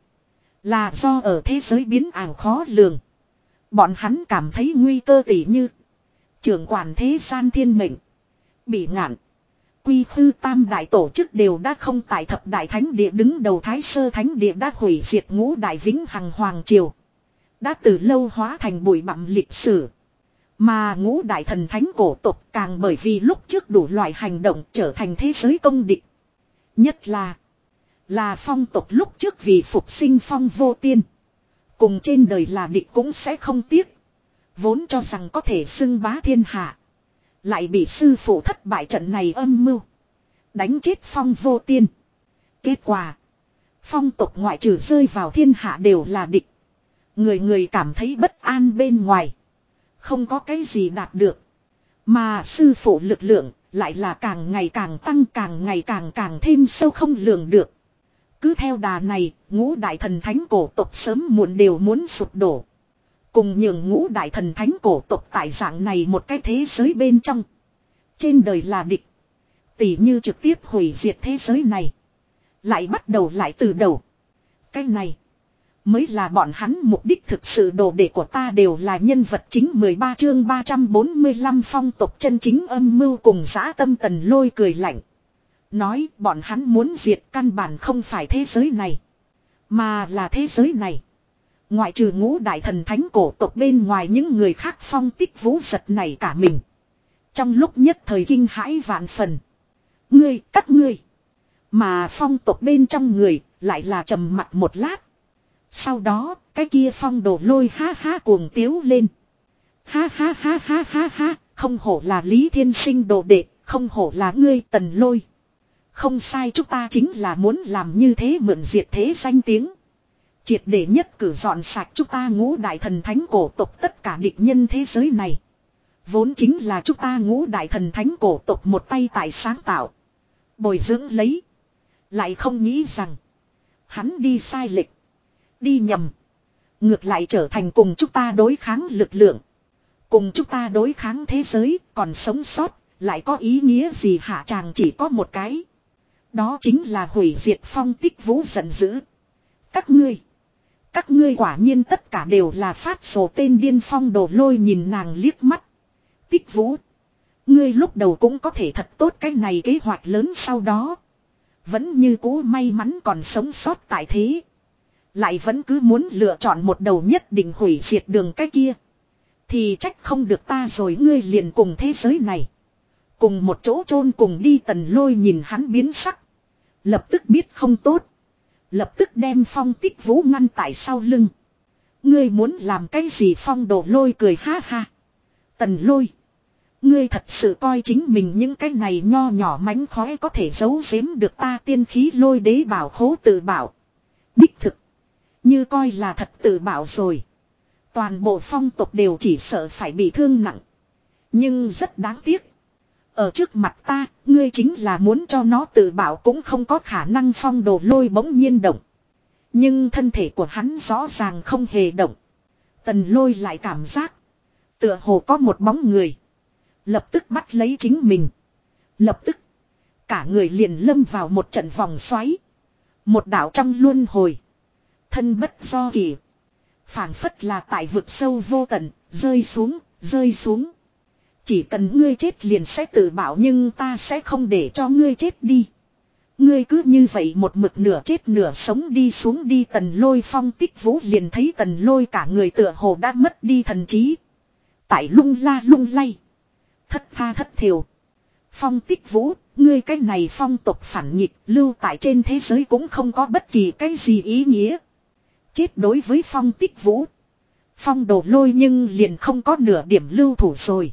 Là do ở thế giới biến ảo khó lường. Bọn hắn cảm thấy nguy cơ tỉ như. Trưởng quản thế gian thiên mệnh. Bị ngạn. Quy khư tam đại tổ chức đều đã không tại thập đại thánh địa đứng đầu thái sơ thánh địa đã hủy diệt ngũ đại vĩnh hằng hoàng triều. Đã từ lâu hóa thành bụi bặm lịch sử. Mà ngũ đại thần thánh cổ tộc càng bởi vì lúc trước đủ loại hành động trở thành thế giới công địch. Nhất là là phong tộc lúc trước vì phục sinh phong vô tiên. Cùng trên đời là địch cũng sẽ không tiếc. Vốn cho rằng có thể xưng bá thiên hạ. Lại bị sư phụ thất bại trận này âm mưu. Đánh chết phong vô tiên. Kết quả. Phong tộc ngoại trừ rơi vào thiên hạ đều là địch. Người người cảm thấy bất an bên ngoài. Không có cái gì đạt được. Mà sư phụ lực lượng lại là càng ngày càng tăng càng ngày càng càng thêm sâu không lường được. Cứ theo đà này, ngũ đại thần thánh cổ tộc sớm muộn đều muốn sụp đổ. Cùng nhường ngũ đại thần thánh cổ tộc tại dạng này một cái thế giới bên trong. Trên đời là địch. Tỷ như trực tiếp hủy diệt thế giới này. Lại bắt đầu lại từ đầu. Cái này. Mới là bọn hắn mục đích thực sự đồ đệ của ta đều là nhân vật chính 13 chương 345 phong tục chân chính âm mưu cùng giã tâm tần lôi cười lạnh. Nói bọn hắn muốn diệt căn bản không phải thế giới này. Mà là thế giới này. Ngoại trừ ngũ đại thần thánh cổ tộc bên ngoài những người khác phong tích vũ giật này cả mình. Trong lúc nhất thời kinh hãi vạn phần. Ngươi, các ngươi. Mà phong tộc bên trong người lại là trầm mặt một lát. Sau đó, cái kia phong đổ lôi ha ha cuồng tiếu lên. Ha ha ha ha ha ha, không hổ là Lý Thiên Sinh đồ đệ, không hổ là ngươi tần lôi. Không sai chúng ta chính là muốn làm như thế mượn diệt thế danh tiếng. Triệt để nhất cử dọn sạch chúng ta ngũ đại thần thánh cổ tộc tất cả địch nhân thế giới này. Vốn chính là chúng ta ngũ đại thần thánh cổ tộc một tay tại sáng tạo. Bồi dưỡng lấy. Lại không nghĩ rằng. Hắn đi sai lệch. Đi nhầm. Ngược lại trở thành cùng chúng ta đối kháng lực lượng. Cùng chúng ta đối kháng thế giới còn sống sót. Lại có ý nghĩa gì hạ chàng chỉ có một cái. Đó chính là hủy diệt phong tích vũ giận dữ. Các ngươi. Các ngươi quả nhiên tất cả đều là phát sổ tên điên phong đồ lôi nhìn nàng liếc mắt. Tích vũ. Ngươi lúc đầu cũng có thể thật tốt cái này kế hoạch lớn sau đó. Vẫn như cũ may mắn còn sống sót tại thế. Lại vẫn cứ muốn lựa chọn một đầu nhất định hủy diệt đường cái kia. Thì trách không được ta rồi ngươi liền cùng thế giới này. Cùng một chỗ chôn cùng đi tần lôi nhìn hắn biến sắc. Lập tức biết không tốt. Lập tức đem phong tích vũ ngăn tại sau lưng. Ngươi muốn làm cái gì phong đổ lôi cười ha ha. Tần lôi. Ngươi thật sự coi chính mình những cái này nho nhỏ mánh khói có thể giấu giếm được ta tiên khí lôi đế bảo khố tự bảo. Đích thực. Như coi là thật tự bảo rồi. Toàn bộ phong tục đều chỉ sợ phải bị thương nặng. Nhưng rất đáng tiếc. Ở trước mặt ta, ngươi chính là muốn cho nó tự bảo cũng không có khả năng phong đồ lôi bỗng nhiên động. Nhưng thân thể của hắn rõ ràng không hề động. Tần lôi lại cảm giác. Tựa hồ có một bóng người. Lập tức bắt lấy chính mình. Lập tức. Cả người liền lâm vào một trận vòng xoáy. Một đảo trong luân hồi. Thân bất do kỳ. phảng phất là tại vực sâu vô tận, rơi xuống, rơi xuống. Chỉ cần ngươi chết liền sẽ tự bảo nhưng ta sẽ không để cho ngươi chết đi. Ngươi cứ như vậy một mực nửa chết nửa sống đi xuống đi tần lôi phong tích vũ liền thấy tần lôi cả người tựa hồ đã mất đi thần trí. Tại lung la lung lay. Thất tha thất thiểu. Phong tích vũ, Ngươi cái này phong tục phản nghịch lưu tại trên thế giới cũng không có bất kỳ cái gì ý nghĩa. Chết đối với phong tích vũ. Phong đổ lôi nhưng liền không có nửa điểm lưu thủ rồi.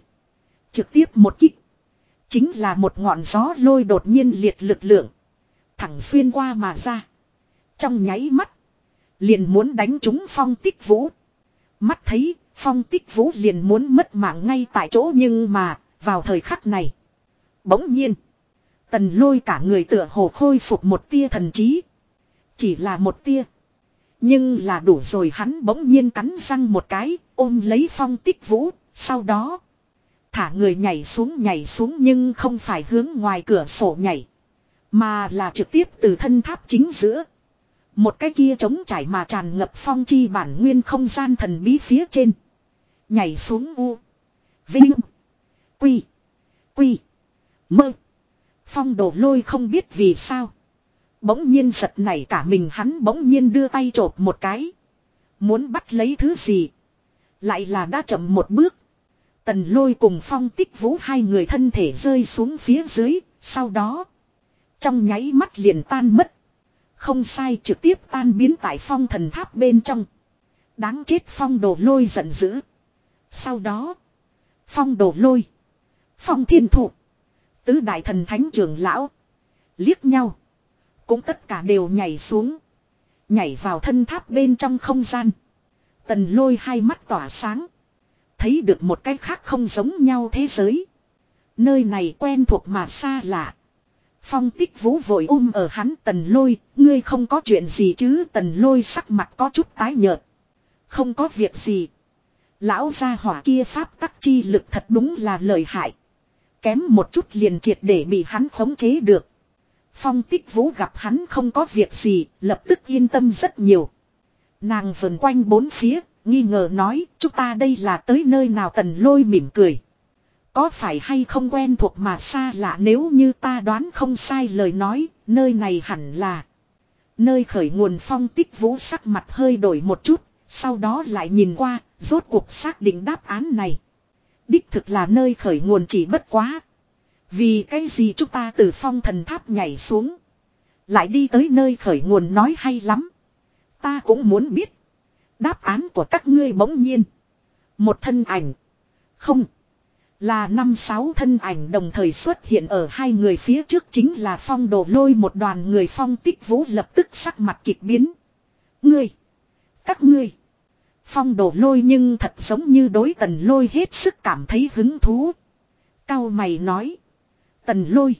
Trực tiếp một kích. Chính là một ngọn gió lôi đột nhiên liệt lực lượng. Thẳng xuyên qua mà ra. Trong nháy mắt. Liền muốn đánh trúng phong tích vũ. Mắt thấy phong tích vũ liền muốn mất mạng ngay tại chỗ nhưng mà vào thời khắc này. Bỗng nhiên. Tần lôi cả người tựa hồ khôi phục một tia thần trí. Chỉ là một tia. Nhưng là đủ rồi hắn bỗng nhiên cắn răng một cái, ôm lấy phong tích vũ, sau đó. Thả người nhảy xuống nhảy xuống nhưng không phải hướng ngoài cửa sổ nhảy. Mà là trực tiếp từ thân tháp chính giữa. Một cái kia trống trải mà tràn ngập phong chi bản nguyên không gian thần bí phía trên. Nhảy xuống u. Vinh. Quy. Quy. Mơ. Phong đổ lôi không biết vì sao. Bỗng nhiên giật nảy cả mình hắn bỗng nhiên đưa tay trộp một cái. Muốn bắt lấy thứ gì. Lại là đã chậm một bước. Tần lôi cùng phong tích vũ hai người thân thể rơi xuống phía dưới. Sau đó. Trong nháy mắt liền tan mất. Không sai trực tiếp tan biến tại phong thần tháp bên trong. Đáng chết phong đồ lôi giận dữ. Sau đó. Phong đồ lôi. Phong thiên thụ. Tứ đại thần thánh trưởng lão. Liếc nhau. Cũng tất cả đều nhảy xuống. Nhảy vào thân tháp bên trong không gian. Tần lôi hai mắt tỏa sáng. Thấy được một cái khác không giống nhau thế giới. Nơi này quen thuộc mà xa lạ. Phong tích vũ vội ôm ở hắn tần lôi, ngươi không có chuyện gì chứ tần lôi sắc mặt có chút tái nhợt. Không có việc gì. Lão gia hỏa kia pháp tắc chi lực thật đúng là lợi hại. Kém một chút liền triệt để bị hắn khống chế được. Phong tích vũ gặp hắn không có việc gì, lập tức yên tâm rất nhiều. Nàng vần quanh bốn phía, nghi ngờ nói, chúng ta đây là tới nơi nào tần lôi mỉm cười. Có phải hay không quen thuộc mà xa lạ nếu như ta đoán không sai lời nói, nơi này hẳn là. Nơi khởi nguồn phong tích vũ sắc mặt hơi đổi một chút, sau đó lại nhìn qua, rốt cuộc xác định đáp án này. Đích thực là nơi khởi nguồn chỉ bất quá. Vì cái gì chúng ta từ phong thần tháp nhảy xuống. Lại đi tới nơi khởi nguồn nói hay lắm. Ta cũng muốn biết. Đáp án của các ngươi bỗng nhiên. Một thân ảnh. Không. Là năm sáu thân ảnh đồng thời xuất hiện ở hai người phía trước chính là phong đồ lôi một đoàn người phong tích vũ lập tức sắc mặt kịch biến. Ngươi. Các ngươi. Phong đồ lôi nhưng thật giống như đối tần lôi hết sức cảm thấy hứng thú. Cao mày nói. Tần lôi.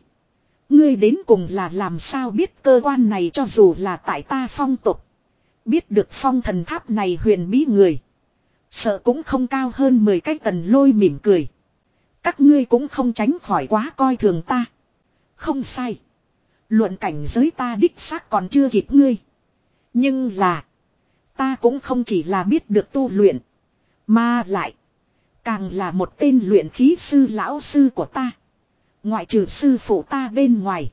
Ngươi đến cùng là làm sao biết cơ quan này cho dù là tại ta phong tục. Biết được phong thần tháp này huyền bí người. Sợ cũng không cao hơn 10 cái tần lôi mỉm cười. Các ngươi cũng không tránh khỏi quá coi thường ta. Không sai. Luận cảnh giới ta đích xác còn chưa kịp ngươi. Nhưng là. Ta cũng không chỉ là biết được tu luyện. Mà lại. Càng là một tên luyện khí sư lão sư của ta. Ngoại trừ sư phụ ta bên ngoài.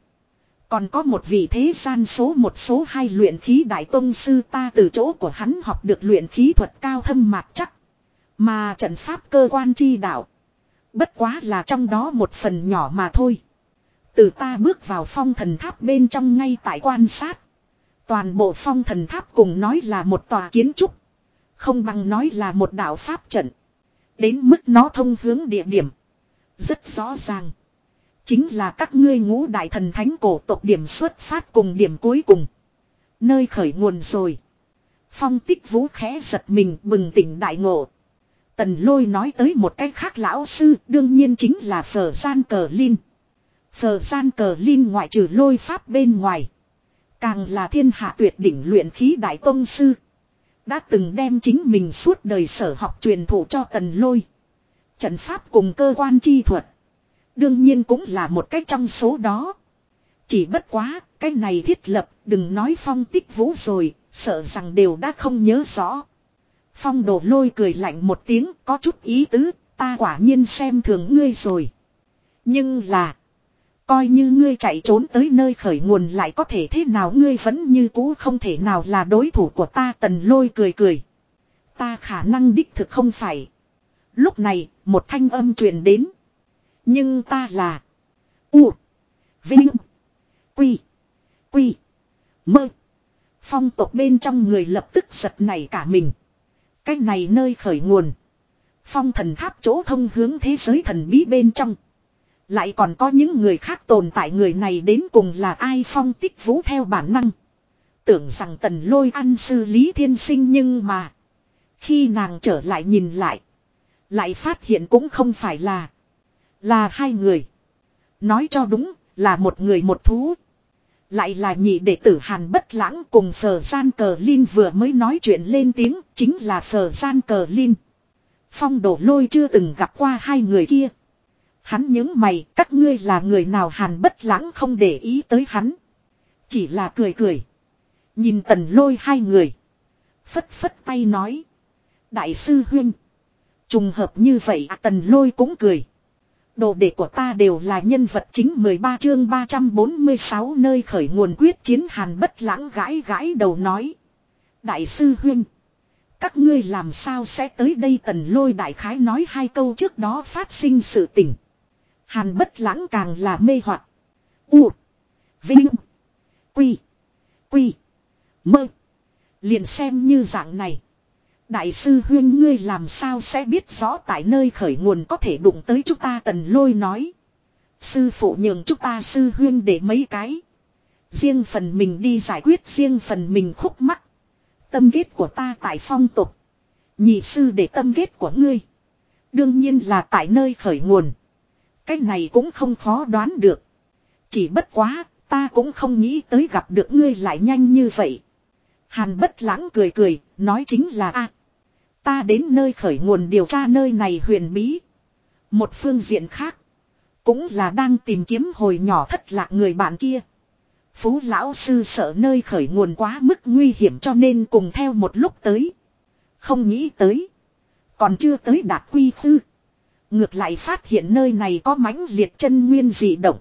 Còn có một vị thế gian số một số hai luyện khí đại tông sư ta từ chỗ của hắn học được luyện khí thuật cao thâm mạc chắc. Mà trận pháp cơ quan chi đạo. Bất quá là trong đó một phần nhỏ mà thôi. Từ ta bước vào phong thần tháp bên trong ngay tại quan sát. Toàn bộ phong thần tháp cùng nói là một tòa kiến trúc. Không bằng nói là một đạo pháp trận. Đến mức nó thông hướng địa điểm. Rất rõ ràng. Chính là các ngươi ngũ đại thần thánh cổ tộc điểm xuất phát cùng điểm cuối cùng. Nơi khởi nguồn rồi. Phong tích vũ khẽ giật mình bừng tỉnh đại ngộ. Tần lôi nói tới một cách khác lão sư, đương nhiên chính là phở gian cờ linh. Phở gian cờ linh ngoại trừ lôi pháp bên ngoài. Càng là thiên hạ tuyệt đỉnh luyện khí đại tông sư. Đã từng đem chính mình suốt đời sở học truyền thụ cho tần lôi. Trận pháp cùng cơ quan chi thuật. Đương nhiên cũng là một cách trong số đó. Chỉ bất quá, cái này thiết lập, đừng nói phong tích vũ rồi, sợ rằng đều đã không nhớ rõ. Phong đổ lôi cười lạnh một tiếng, có chút ý tứ, ta quả nhiên xem thường ngươi rồi. Nhưng là, coi như ngươi chạy trốn tới nơi khởi nguồn lại có thể thế nào ngươi vẫn như cũ không thể nào là đối thủ của ta tần lôi cười cười. Ta khả năng đích thực không phải. Lúc này, một thanh âm truyền đến. Nhưng ta là U. Vinh. Quy. Quy. Mơ. Phong tộc bên trong người lập tức giật nảy cả mình. Cái này nơi khởi nguồn. Phong thần tháp chỗ thông hướng thế giới thần bí bên trong. Lại còn có những người khác tồn tại người này đến cùng là ai phong tích vũ theo bản năng. Tưởng rằng tần lôi ăn sư lý thiên sinh nhưng mà. Khi nàng trở lại nhìn lại. Lại phát hiện cũng không phải là. Là hai người. Nói cho đúng là một người một thú. Lại là nhị đệ tử Hàn Bất Lãng cùng Phờ Gian Cờ Linh vừa mới nói chuyện lên tiếng, chính là Phờ Gian Cờ Linh. Phong đổ lôi chưa từng gặp qua hai người kia. Hắn những mày, các ngươi là người nào Hàn Bất Lãng không để ý tới hắn. Chỉ là cười cười. Nhìn tần lôi hai người. Phất phất tay nói. Đại sư huynh. Trùng hợp như vậy à, tần lôi cũng cười. Đồ đệ của ta đều là nhân vật chính 13 chương 346 nơi khởi nguồn quyết chiến hàn bất lãng gãi gãi đầu nói. Đại sư huynh. Các ngươi làm sao sẽ tới đây tần lôi đại khái nói hai câu trước đó phát sinh sự tình. Hàn bất lãng càng là mê hoặc U. Vinh. Quy. Quy. Mơ. Liền xem như dạng này. Đại sư huyên ngươi làm sao sẽ biết rõ tại nơi khởi nguồn có thể đụng tới chúng ta tần lôi nói. Sư phụ nhường chúng ta sư huyên để mấy cái. Riêng phần mình đi giải quyết riêng phần mình khúc mắc. Tâm kết của ta tại phong tục. Nhị sư để tâm kết của ngươi. Đương nhiên là tại nơi khởi nguồn. Cái này cũng không khó đoán được. Chỉ bất quá, ta cũng không nghĩ tới gặp được ngươi lại nhanh như vậy. Hàn bất lãng cười cười, nói chính là a Ta đến nơi khởi nguồn điều tra nơi này huyền bí. Một phương diện khác. Cũng là đang tìm kiếm hồi nhỏ thất lạc người bạn kia. Phú lão sư sợ nơi khởi nguồn quá mức nguy hiểm cho nên cùng theo một lúc tới. Không nghĩ tới. Còn chưa tới đạt quy khư. Ngược lại phát hiện nơi này có mãnh liệt chân nguyên dị động.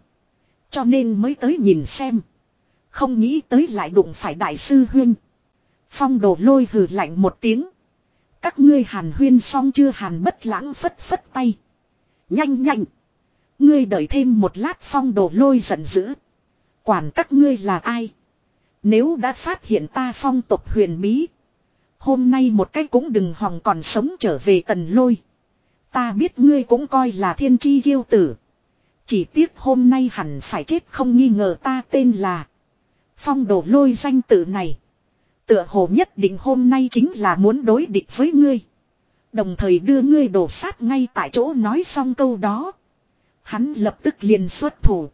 Cho nên mới tới nhìn xem. Không nghĩ tới lại đụng phải đại sư huyên. Phong đồ lôi hừ lạnh một tiếng. Các ngươi hàn huyên xong chưa hàn bất lãng phất phất tay. Nhanh nhanh. Ngươi đợi thêm một lát phong đồ lôi giận dữ. Quản các ngươi là ai? Nếu đã phát hiện ta phong tục huyền bí. Hôm nay một cách cũng đừng hòng còn sống trở về tần lôi. Ta biết ngươi cũng coi là thiên chi kiêu tử. Chỉ tiếc hôm nay hẳn phải chết không nghi ngờ ta tên là. Phong đồ lôi danh tự này. Tựa hồ nhất định hôm nay chính là muốn đối địch với ngươi. Đồng thời đưa ngươi đổ sát ngay tại chỗ nói xong câu đó. Hắn lập tức liền xuất thủ.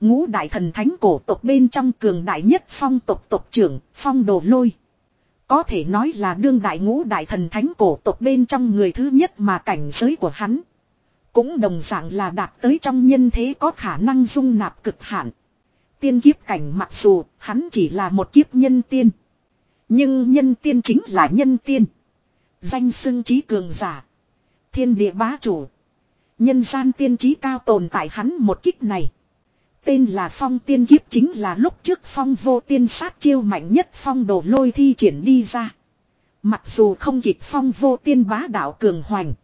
Ngũ đại thần thánh cổ tộc bên trong cường đại nhất phong tộc tộc trưởng, phong đồ lôi. Có thể nói là đương đại ngũ đại thần thánh cổ tộc bên trong người thứ nhất mà cảnh giới của hắn. Cũng đồng dạng là đạt tới trong nhân thế có khả năng dung nạp cực hạn. Tiên kiếp cảnh mặc dù hắn chỉ là một kiếp nhân tiên. Nhưng nhân tiên chính là nhân tiên. Danh xưng trí cường giả. Thiên địa bá chủ. Nhân gian tiên trí cao tồn tại hắn một kích này. Tên là phong tiên kiếp chính là lúc trước phong vô tiên sát chiêu mạnh nhất phong đồ lôi thi triển đi ra. Mặc dù không kịp phong vô tiên bá đạo cường hoành.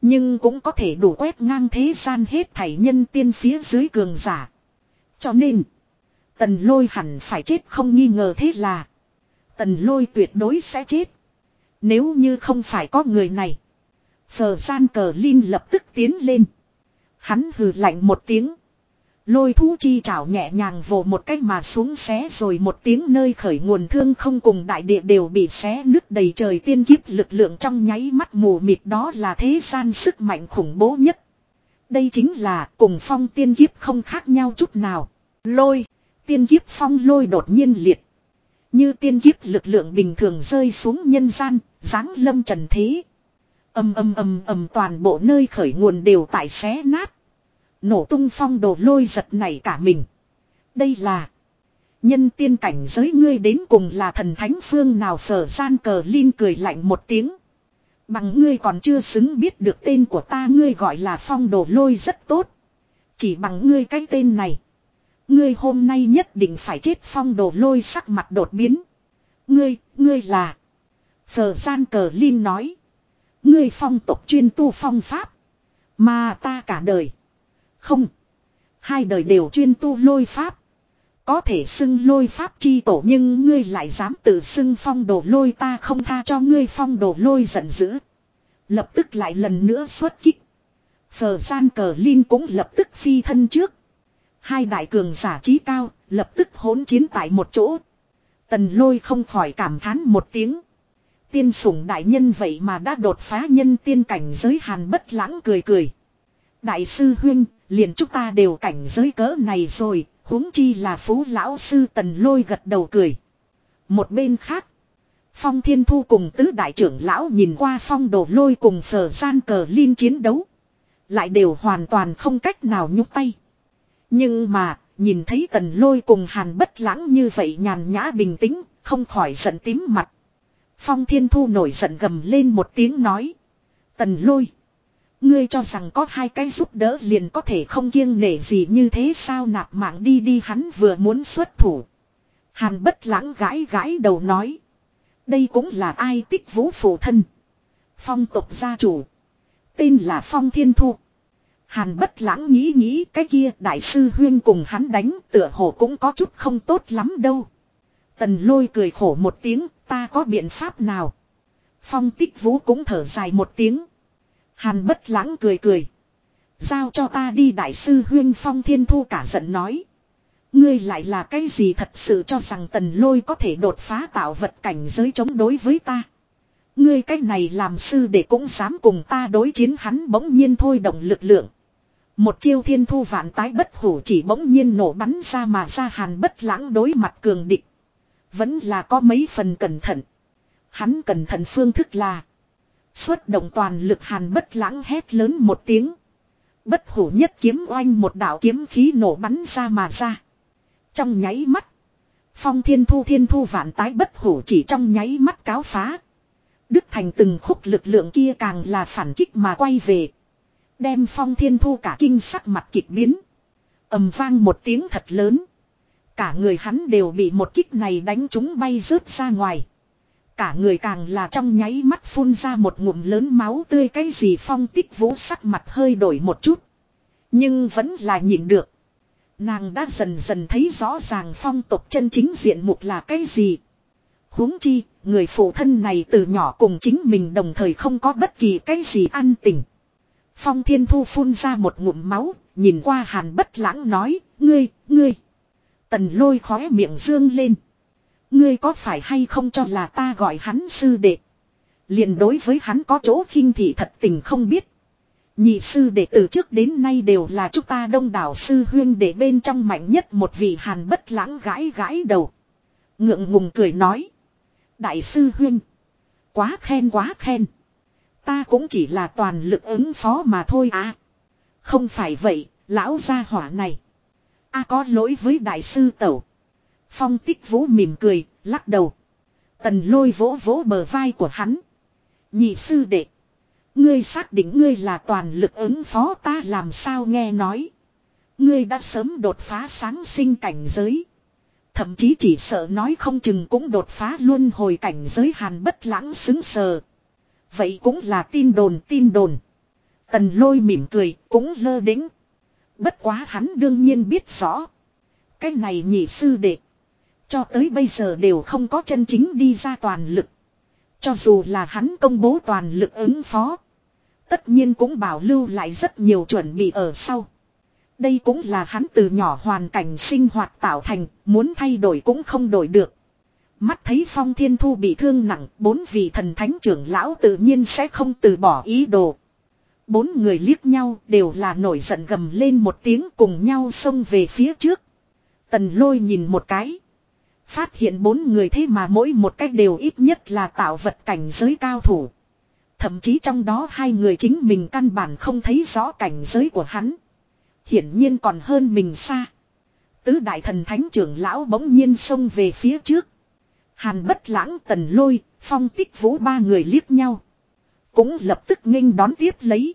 Nhưng cũng có thể đủ quét ngang thế gian hết thảy nhân tiên phía dưới cường giả. Cho nên. Tần lôi hẳn phải chết không nghi ngờ thế là. Tần lôi tuyệt đối sẽ chết. Nếu như không phải có người này. Phờ gian cờ Linh lập tức tiến lên. Hắn hừ lạnh một tiếng. Lôi thú chi chảo nhẹ nhàng vồ một cách mà xuống xé rồi một tiếng nơi khởi nguồn thương không cùng đại địa đều bị xé nứt đầy trời tiên kiếp lực lượng trong nháy mắt mù mịt đó là thế gian sức mạnh khủng bố nhất. Đây chính là cùng phong tiên kiếp không khác nhau chút nào. Lôi, tiên kiếp phong lôi đột nhiên liệt. Như tiên kiếp lực lượng bình thường rơi xuống nhân gian, giáng lâm trần thế. Âm âm âm âm toàn bộ nơi khởi nguồn đều tại xé nát. Nổ tung phong đồ lôi giật này cả mình. Đây là nhân tiên cảnh giới ngươi đến cùng là thần thánh phương nào phở gian cờ linh cười lạnh một tiếng. Bằng ngươi còn chưa xứng biết được tên của ta ngươi gọi là phong đồ lôi rất tốt. Chỉ bằng ngươi cái tên này. Ngươi hôm nay nhất định phải chết phong đồ lôi sắc mặt đột biến. Ngươi, ngươi là. Phờ gian cờ Linh nói. Ngươi phong tục chuyên tu phong pháp. Mà ta cả đời. Không. Hai đời đều chuyên tu lôi pháp. Có thể xưng lôi pháp chi tổ nhưng ngươi lại dám tự xưng phong đồ lôi ta không tha cho ngươi phong đồ lôi giận dữ. Lập tức lại lần nữa xuất kích. Phờ gian cờ Linh cũng lập tức phi thân trước. Hai đại cường giả trí cao, lập tức hỗn chiến tại một chỗ. Tần lôi không khỏi cảm thán một tiếng. Tiên sủng đại nhân vậy mà đã đột phá nhân tiên cảnh giới hàn bất lãng cười cười. Đại sư huyên, liền chúng ta đều cảnh giới cỡ này rồi, huống chi là phú lão sư tần lôi gật đầu cười. Một bên khác, phong thiên thu cùng tứ đại trưởng lão nhìn qua phong đồ lôi cùng phở gian cờ liên chiến đấu. Lại đều hoàn toàn không cách nào nhúc tay. Nhưng mà, nhìn thấy tần lôi cùng hàn bất lãng như vậy nhàn nhã bình tĩnh, không khỏi giận tím mặt. Phong thiên thu nổi giận gầm lên một tiếng nói. Tần lôi. Ngươi cho rằng có hai cái giúp đỡ liền có thể không kiêng nể gì như thế sao nạp mạng đi đi hắn vừa muốn xuất thủ. Hàn bất lãng gãi gãi đầu nói. Đây cũng là ai tích vũ phụ thân. Phong tục gia chủ. Tên là Phong Thiên Thu. Hàn bất lãng nghĩ nghĩ, cái kia đại sư huyên cùng hắn đánh tựa hồ cũng có chút không tốt lắm đâu. Tần lôi cười khổ một tiếng, ta có biện pháp nào. Phong tích vũ cũng thở dài một tiếng. Hàn bất lãng cười cười. Giao cho ta đi, đại sư huyên phong thiên thu cả giận nói. Ngươi lại là cái gì thật sự cho rằng tần lôi có thể đột phá tạo vật cảnh giới chống đối với ta. Ngươi cái này làm sư để cũng dám cùng ta đối chiến, hắn bỗng nhiên thôi động lực lượng. Một chiêu thiên thu vạn tái bất hủ chỉ bỗng nhiên nổ bắn ra mà ra hàn bất lãng đối mặt cường địch. Vẫn là có mấy phần cẩn thận. Hắn cẩn thận phương thức là. Xuất động toàn lực hàn bất lãng hét lớn một tiếng. Bất hủ nhất kiếm oanh một đạo kiếm khí nổ bắn ra mà ra. Trong nháy mắt. Phong thiên thu thiên thu vạn tái bất hủ chỉ trong nháy mắt cáo phá. Đức thành từng khúc lực lượng kia càng là phản kích mà quay về. Đem phong thiên thu cả kinh sắc mặt kịch biến. ầm vang một tiếng thật lớn. Cả người hắn đều bị một kích này đánh chúng bay rớt ra ngoài. Cả người càng là trong nháy mắt phun ra một ngụm lớn máu tươi cái gì phong tích vũ sắc mặt hơi đổi một chút. Nhưng vẫn là nhịn được. Nàng đã dần dần thấy rõ ràng phong tục chân chính diện mục là cái gì. huống chi, người phụ thân này từ nhỏ cùng chính mình đồng thời không có bất kỳ cái gì an tình. Phong thiên thu phun ra một ngụm máu, nhìn qua hàn bất lãng nói, ngươi, ngươi. Tần lôi khóe miệng dương lên. Ngươi có phải hay không cho là ta gọi hắn sư đệ. liền đối với hắn có chỗ khinh thị thật tình không biết. Nhị sư đệ từ trước đến nay đều là chúng ta đông đảo sư huyên để bên trong mạnh nhất một vị hàn bất lãng gãi gãi đầu. Ngượng ngùng cười nói. Đại sư huyên. Quá khen quá khen. Ta cũng chỉ là toàn lực ứng phó mà thôi à. Không phải vậy, lão gia hỏa này. a có lỗi với đại sư tẩu. Phong tích vũ mỉm cười, lắc đầu. Tần lôi vỗ vỗ bờ vai của hắn. Nhị sư đệ. Ngươi xác định ngươi là toàn lực ứng phó ta làm sao nghe nói. Ngươi đã sớm đột phá sáng sinh cảnh giới. Thậm chí chỉ sợ nói không chừng cũng đột phá luôn hồi cảnh giới hàn bất lãng xứng sờ. Vậy cũng là tin đồn tin đồn. Tần lôi mỉm cười cũng lơ đính. Bất quá hắn đương nhiên biết rõ. Cái này nhị sư đệ. Cho tới bây giờ đều không có chân chính đi ra toàn lực. Cho dù là hắn công bố toàn lực ứng phó. Tất nhiên cũng bảo lưu lại rất nhiều chuẩn bị ở sau. Đây cũng là hắn từ nhỏ hoàn cảnh sinh hoạt tạo thành, muốn thay đổi cũng không đổi được. Mắt thấy phong thiên thu bị thương nặng, bốn vị thần thánh trưởng lão tự nhiên sẽ không từ bỏ ý đồ. Bốn người liếc nhau đều là nổi giận gầm lên một tiếng cùng nhau xông về phía trước. Tần lôi nhìn một cái. Phát hiện bốn người thế mà mỗi một cách đều ít nhất là tạo vật cảnh giới cao thủ. Thậm chí trong đó hai người chính mình căn bản không thấy rõ cảnh giới của hắn. Hiển nhiên còn hơn mình xa. Tứ đại thần thánh trưởng lão bỗng nhiên xông về phía trước. Hàn bất lãng tần lôi, phong tích vũ ba người liếc nhau. Cũng lập tức nghênh đón tiếp lấy.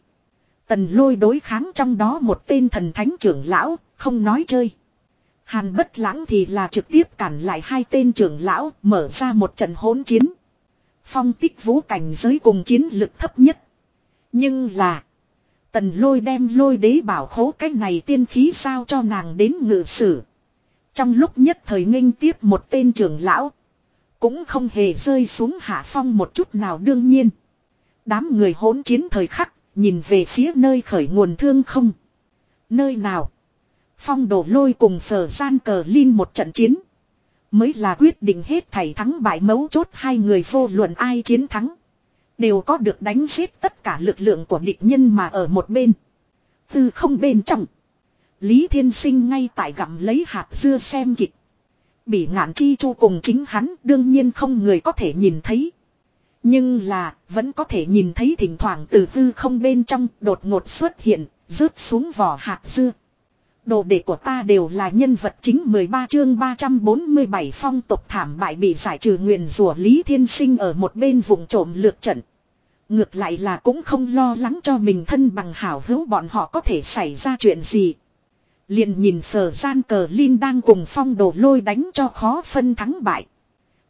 Tần lôi đối kháng trong đó một tên thần thánh trưởng lão, không nói chơi. Hàn bất lãng thì là trực tiếp cản lại hai tên trưởng lão, mở ra một trận hỗn chiến. Phong tích vũ cảnh giới cùng chiến lực thấp nhất. Nhưng là, Tần lôi đem lôi đế bảo khố cái này tiên khí sao cho nàng đến ngự sử. Trong lúc nhất thời nghênh tiếp một tên trưởng lão. Cũng không hề rơi xuống hạ phong một chút nào đương nhiên. Đám người hỗn chiến thời khắc, nhìn về phía nơi khởi nguồn thương không. Nơi nào? Phong đổ lôi cùng phở gian cờ lin một trận chiến. Mới là quyết định hết thảy thắng bại mấu chốt hai người vô luận ai chiến thắng. Đều có được đánh giết tất cả lực lượng của địch nhân mà ở một bên. Từ không bên trong. Lý Thiên Sinh ngay tại gặm lấy hạt dưa xem kịch. Bị ngạn chi chu cùng chính hắn đương nhiên không người có thể nhìn thấy. Nhưng là vẫn có thể nhìn thấy thỉnh thoảng từ hư không bên trong đột ngột xuất hiện, rớt xuống vỏ hạt dưa. Đồ đệ của ta đều là nhân vật chính 13 chương 347 phong tục thảm bại bị giải trừ nguyền rủa Lý Thiên Sinh ở một bên vùng trộm lược trận. Ngược lại là cũng không lo lắng cho mình thân bằng hảo hữu bọn họ có thể xảy ra chuyện gì. Liền nhìn phở gian cờ Linh đang cùng phong đồ lôi đánh cho khó phân thắng bại.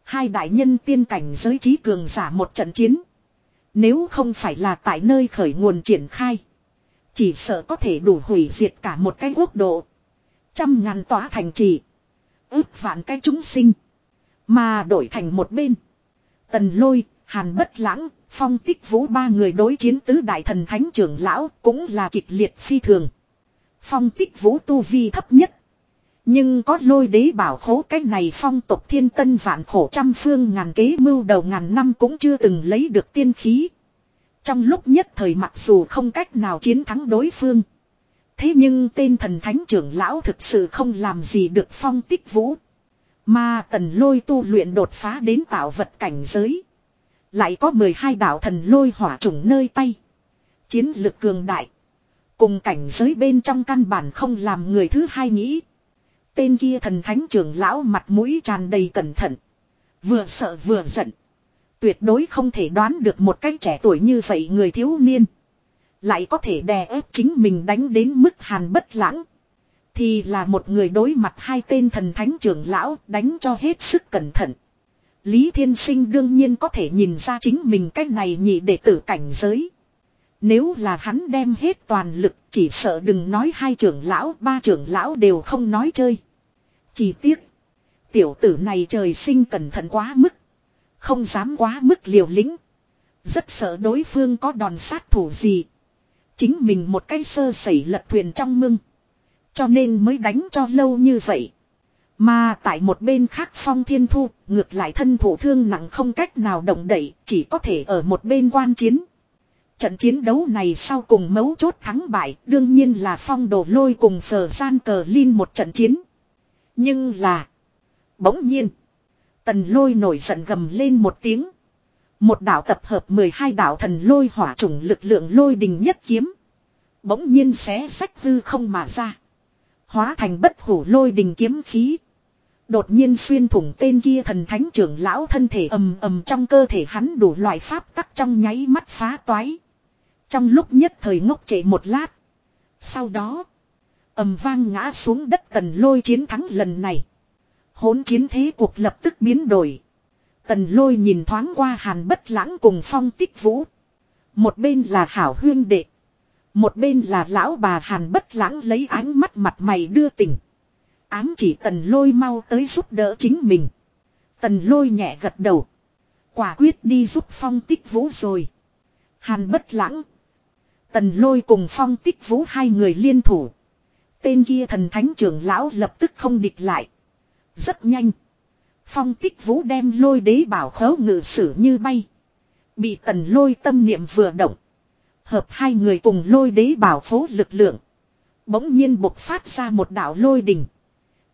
Hai đại nhân tiên cảnh giới trí cường giả một trận chiến. Nếu không phải là tại nơi khởi nguồn triển khai. Chỉ sợ có thể đủ hủy diệt cả một cái quốc độ. Trăm ngàn tỏa thành trì. Ước vạn cái chúng sinh. Mà đổi thành một bên. Tần lôi, hàn bất lãng, phong tích vũ ba người đối chiến tứ đại thần thánh trưởng lão cũng là kịch liệt phi thường. Phong tích vũ tu vi thấp nhất. Nhưng có lôi đế bảo khố cái này phong tục thiên tân vạn khổ trăm phương ngàn kế mưu đầu ngàn năm cũng chưa từng lấy được tiên khí. Trong lúc nhất thời mặc dù không cách nào chiến thắng đối phương. Thế nhưng tên thần thánh trưởng lão thực sự không làm gì được phong tích vũ. Mà tần lôi tu luyện đột phá đến tạo vật cảnh giới. Lại có 12 đạo thần lôi hỏa chủng nơi tay. Chiến lực cường đại. Cùng cảnh giới bên trong căn bản không làm người thứ hai nghĩ. Tên kia thần thánh trưởng lão mặt mũi tràn đầy cẩn thận. Vừa sợ vừa giận. Tuyệt đối không thể đoán được một cách trẻ tuổi như vậy người thiếu niên. Lại có thể đè ép chính mình đánh đến mức hàn bất lãng. Thì là một người đối mặt hai tên thần thánh trưởng lão đánh cho hết sức cẩn thận. Lý Thiên Sinh đương nhiên có thể nhìn ra chính mình cách này nhị đệ tử cảnh giới. Nếu là hắn đem hết toàn lực chỉ sợ đừng nói hai trưởng lão ba trưởng lão đều không nói chơi. Chỉ tiếc. Tiểu tử này trời sinh cẩn thận quá mức. Không dám quá mức liều lĩnh. Rất sợ đối phương có đòn sát thủ gì. Chính mình một cái sơ sẩy lật thuyền trong mưng. Cho nên mới đánh cho lâu như vậy. Mà tại một bên khác phong thiên thu, ngược lại thân thủ thương nặng không cách nào động đẩy, chỉ có thể ở một bên quan chiến. Trận chiến đấu này sau cùng mấu chốt thắng bại, đương nhiên là phong đồ lôi cùng phở gian cờ lin một trận chiến. Nhưng là... Bỗng nhiên... Tần lôi nổi giận gầm lên một tiếng. Một đạo tập hợp 12 đạo thần lôi hỏa chủng lực lượng lôi đình nhất kiếm. Bỗng nhiên xé sách hư không mà ra. Hóa thành bất hủ lôi đình kiếm khí. Đột nhiên xuyên thủng tên kia thần thánh trưởng lão thân thể ầm ầm trong cơ thể hắn đủ loại pháp tắc trong nháy mắt phá toái. Trong lúc nhất thời ngốc trễ một lát. Sau đó. ầm vang ngã xuống đất tần lôi chiến thắng lần này. Hốn chiến thế cuộc lập tức biến đổi. Tần lôi nhìn thoáng qua hàn bất lãng cùng phong tích vũ. Một bên là hảo huyên đệ. Một bên là lão bà hàn bất lãng lấy ánh mắt mặt mày đưa tình. Ám chỉ tần lôi mau tới giúp đỡ chính mình. Tần lôi nhẹ gật đầu. Quả quyết đi giúp phong tích vũ rồi. Hàn bất lãng. Tần lôi cùng phong tích vũ hai người liên thủ. Tên kia thần thánh trưởng lão lập tức không địch lại. Rất nhanh. Phong tích vũ đem lôi đế bảo khấu ngự sử như bay. Bị tần lôi tâm niệm vừa động. Hợp hai người cùng lôi đế bảo phố lực lượng. Bỗng nhiên bộc phát ra một đạo lôi đình,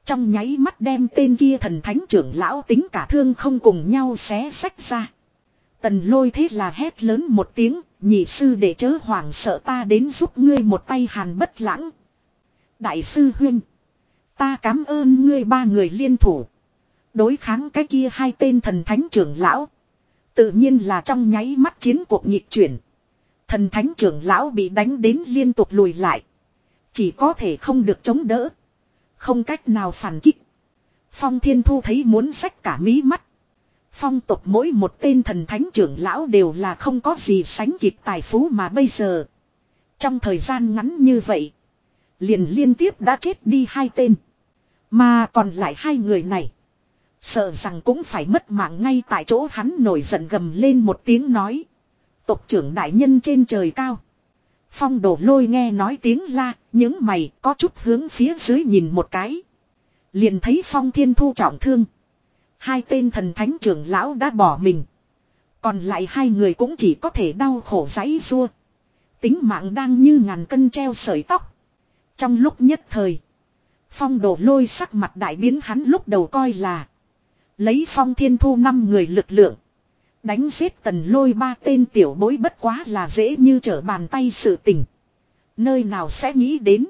Trong nháy mắt đem tên kia thần thánh trưởng lão tính cả thương không cùng nhau xé sách ra. Tần lôi thế là hét lớn một tiếng, nhị sư để chớ hoàng sợ ta đến giúp ngươi một tay hàn bất lãng. Đại sư huyên Ta cảm ơn ngươi ba người liên thủ. Đối kháng cái kia hai tên thần thánh trưởng lão. Tự nhiên là trong nháy mắt chiến cuộc nhịp chuyển. Thần thánh trưởng lão bị đánh đến liên tục lùi lại. Chỉ có thể không được chống đỡ. Không cách nào phản kích. Phong Thiên Thu thấy muốn sách cả mí mắt. Phong tục mỗi một tên thần thánh trưởng lão đều là không có gì sánh kịp tài phú mà bây giờ. Trong thời gian ngắn như vậy. Liền liên tiếp đã chết đi hai tên. Mà còn lại hai người này. Sợ rằng cũng phải mất mạng ngay tại chỗ hắn nổi giận gầm lên một tiếng nói. Tộc trưởng đại nhân trên trời cao. Phong đổ lôi nghe nói tiếng la, những mày có chút hướng phía dưới nhìn một cái. Liền thấy phong thiên thu trọng thương. Hai tên thần thánh trưởng lão đã bỏ mình. Còn lại hai người cũng chỉ có thể đau khổ giấy rua. Tính mạng đang như ngàn cân treo sợi tóc. Trong lúc nhất thời. Phong đổ lôi sắc mặt đại biến hắn lúc đầu coi là. Lấy phong thiên thu năm người lực lượng. Đánh giết tần lôi ba tên tiểu bối bất quá là dễ như trở bàn tay sự tình. Nơi nào sẽ nghĩ đến.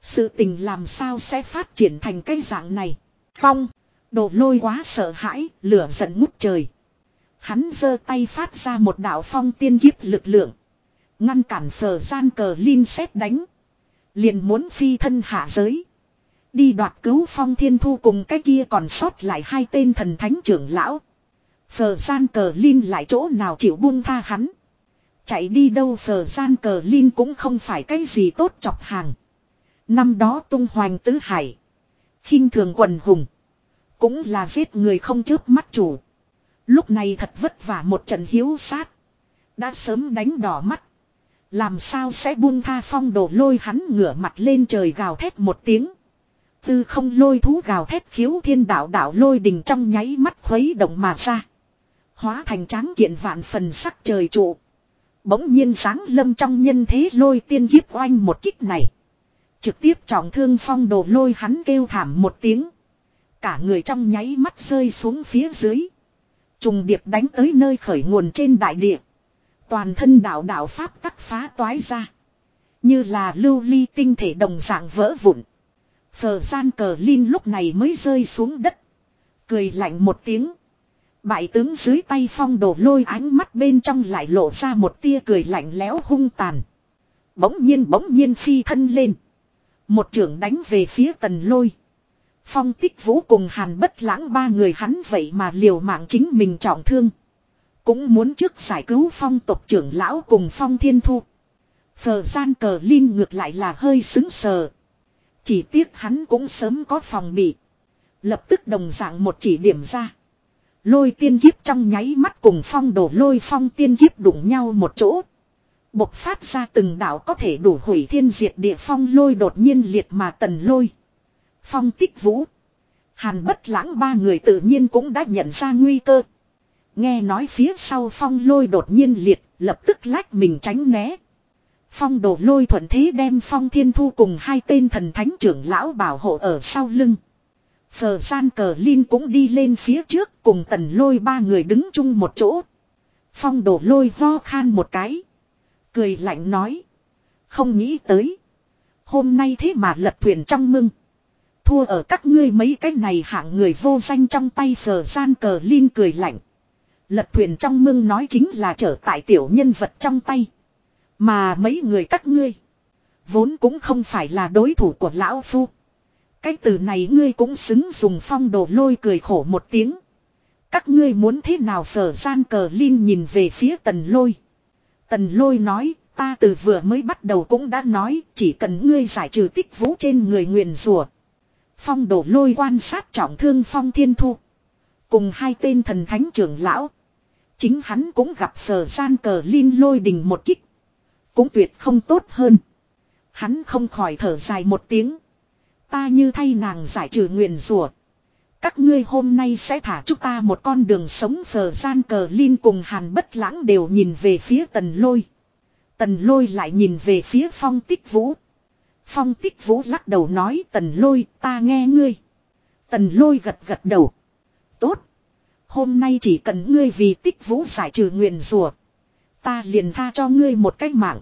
Sự tình làm sao sẽ phát triển thành cái dạng này. Phong. Đồ lôi quá sợ hãi, lửa giận ngút trời. Hắn giơ tay phát ra một đạo phong tiên kiếp lực lượng. Ngăn cản phở gian cờ Linh xét đánh. Liền muốn phi thân hạ giới. Đi đoạt cứu phong thiên thu cùng cái kia còn sót lại hai tên thần thánh trưởng lão. Phở gian cờ Linh lại chỗ nào chịu buông tha hắn. Chạy đi đâu phở gian cờ Linh cũng không phải cái gì tốt chọc hàng. Năm đó tung hoành tứ hải. khinh thường quần hùng. Cũng là giết người không chớp mắt chủ. Lúc này thật vất vả một trận hiếu sát. Đã sớm đánh đỏ mắt. Làm sao sẽ buông tha phong đổ lôi hắn ngửa mặt lên trời gào thét một tiếng. Tư không lôi thú gào thét khiếu thiên đạo đạo lôi đình trong nháy mắt khuấy động mà ra. Hóa thành tráng kiện vạn phần sắc trời trụ. Bỗng nhiên sáng lâm trong nhân thế lôi tiên kiếp oanh một kích này. Trực tiếp trọng thương phong đồ lôi hắn kêu thảm một tiếng. Cả người trong nháy mắt rơi xuống phía dưới. Trùng điệp đánh tới nơi khởi nguồn trên đại địa. Toàn thân đạo đạo pháp tắc phá toái ra. Như là lưu ly tinh thể đồng dạng vỡ vụn. Phờ gian cờ Linh lúc này mới rơi xuống đất. Cười lạnh một tiếng. Bại tướng dưới tay phong đổ lôi ánh mắt bên trong lại lộ ra một tia cười lạnh lẽo hung tàn. Bỗng nhiên bỗng nhiên phi thân lên. Một trưởng đánh về phía tần lôi. Phong tích vũ cùng hàn bất lãng ba người hắn vậy mà liều mạng chính mình trọng thương. Cũng muốn trước giải cứu phong tộc trưởng lão cùng phong thiên thu. Phờ gian cờ Linh ngược lại là hơi xứng sờ. Chỉ tiếc hắn cũng sớm có phòng bị. Lập tức đồng dạng một chỉ điểm ra. Lôi tiên kiếp trong nháy mắt cùng phong đổ lôi phong tiên kiếp đụng nhau một chỗ. Bộc phát ra từng đạo có thể đủ hủy thiên diệt địa phong lôi đột nhiên liệt mà tần lôi. Phong tích vũ. Hàn bất lãng ba người tự nhiên cũng đã nhận ra nguy cơ. Nghe nói phía sau phong lôi đột nhiên liệt, lập tức lách mình tránh né. Phong đổ lôi thuận thế đem phong thiên thu cùng hai tên thần thánh trưởng lão bảo hộ ở sau lưng. Phờ gian cờ Linh cũng đi lên phía trước cùng tần lôi ba người đứng chung một chỗ. Phong đổ lôi ho khan một cái. Cười lạnh nói. Không nghĩ tới. Hôm nay thế mà lật thuyền trong mưng. Thua ở các ngươi mấy cái này hạng người vô danh trong tay phờ gian cờ lin cười lạnh. Lật thuyền trong mương nói chính là trở tại tiểu nhân vật trong tay. Mà mấy người các ngươi. Vốn cũng không phải là đối thủ của lão phu. Cái từ này ngươi cũng xứng dùng phong đồ lôi cười khổ một tiếng. Các ngươi muốn thế nào phở gian cờ lin nhìn về phía tần lôi. Tần lôi nói, ta từ vừa mới bắt đầu cũng đã nói, chỉ cần ngươi giải trừ tích vũ trên người nguyền rùa. Phong đổ lôi quan sát trọng thương phong thiên thu. Cùng hai tên thần thánh trưởng lão. Chính hắn cũng gặp phở gian cờ Linh lôi đình một kích. Cũng tuyệt không tốt hơn. Hắn không khỏi thở dài một tiếng. Ta như thay nàng giải trừ nguyện rủa Các ngươi hôm nay sẽ thả chúng ta một con đường sống phờ gian cờ Linh cùng hàn bất lãng đều nhìn về phía tần lôi. Tần lôi lại nhìn về phía phong tích vũ. Phong tích vũ lắc đầu nói, tần lôi, ta nghe ngươi. Tần lôi gật gật đầu. Tốt. Hôm nay chỉ cần ngươi vì tích vũ giải trừ nguyện rùa. Ta liền tha cho ngươi một cách mạng.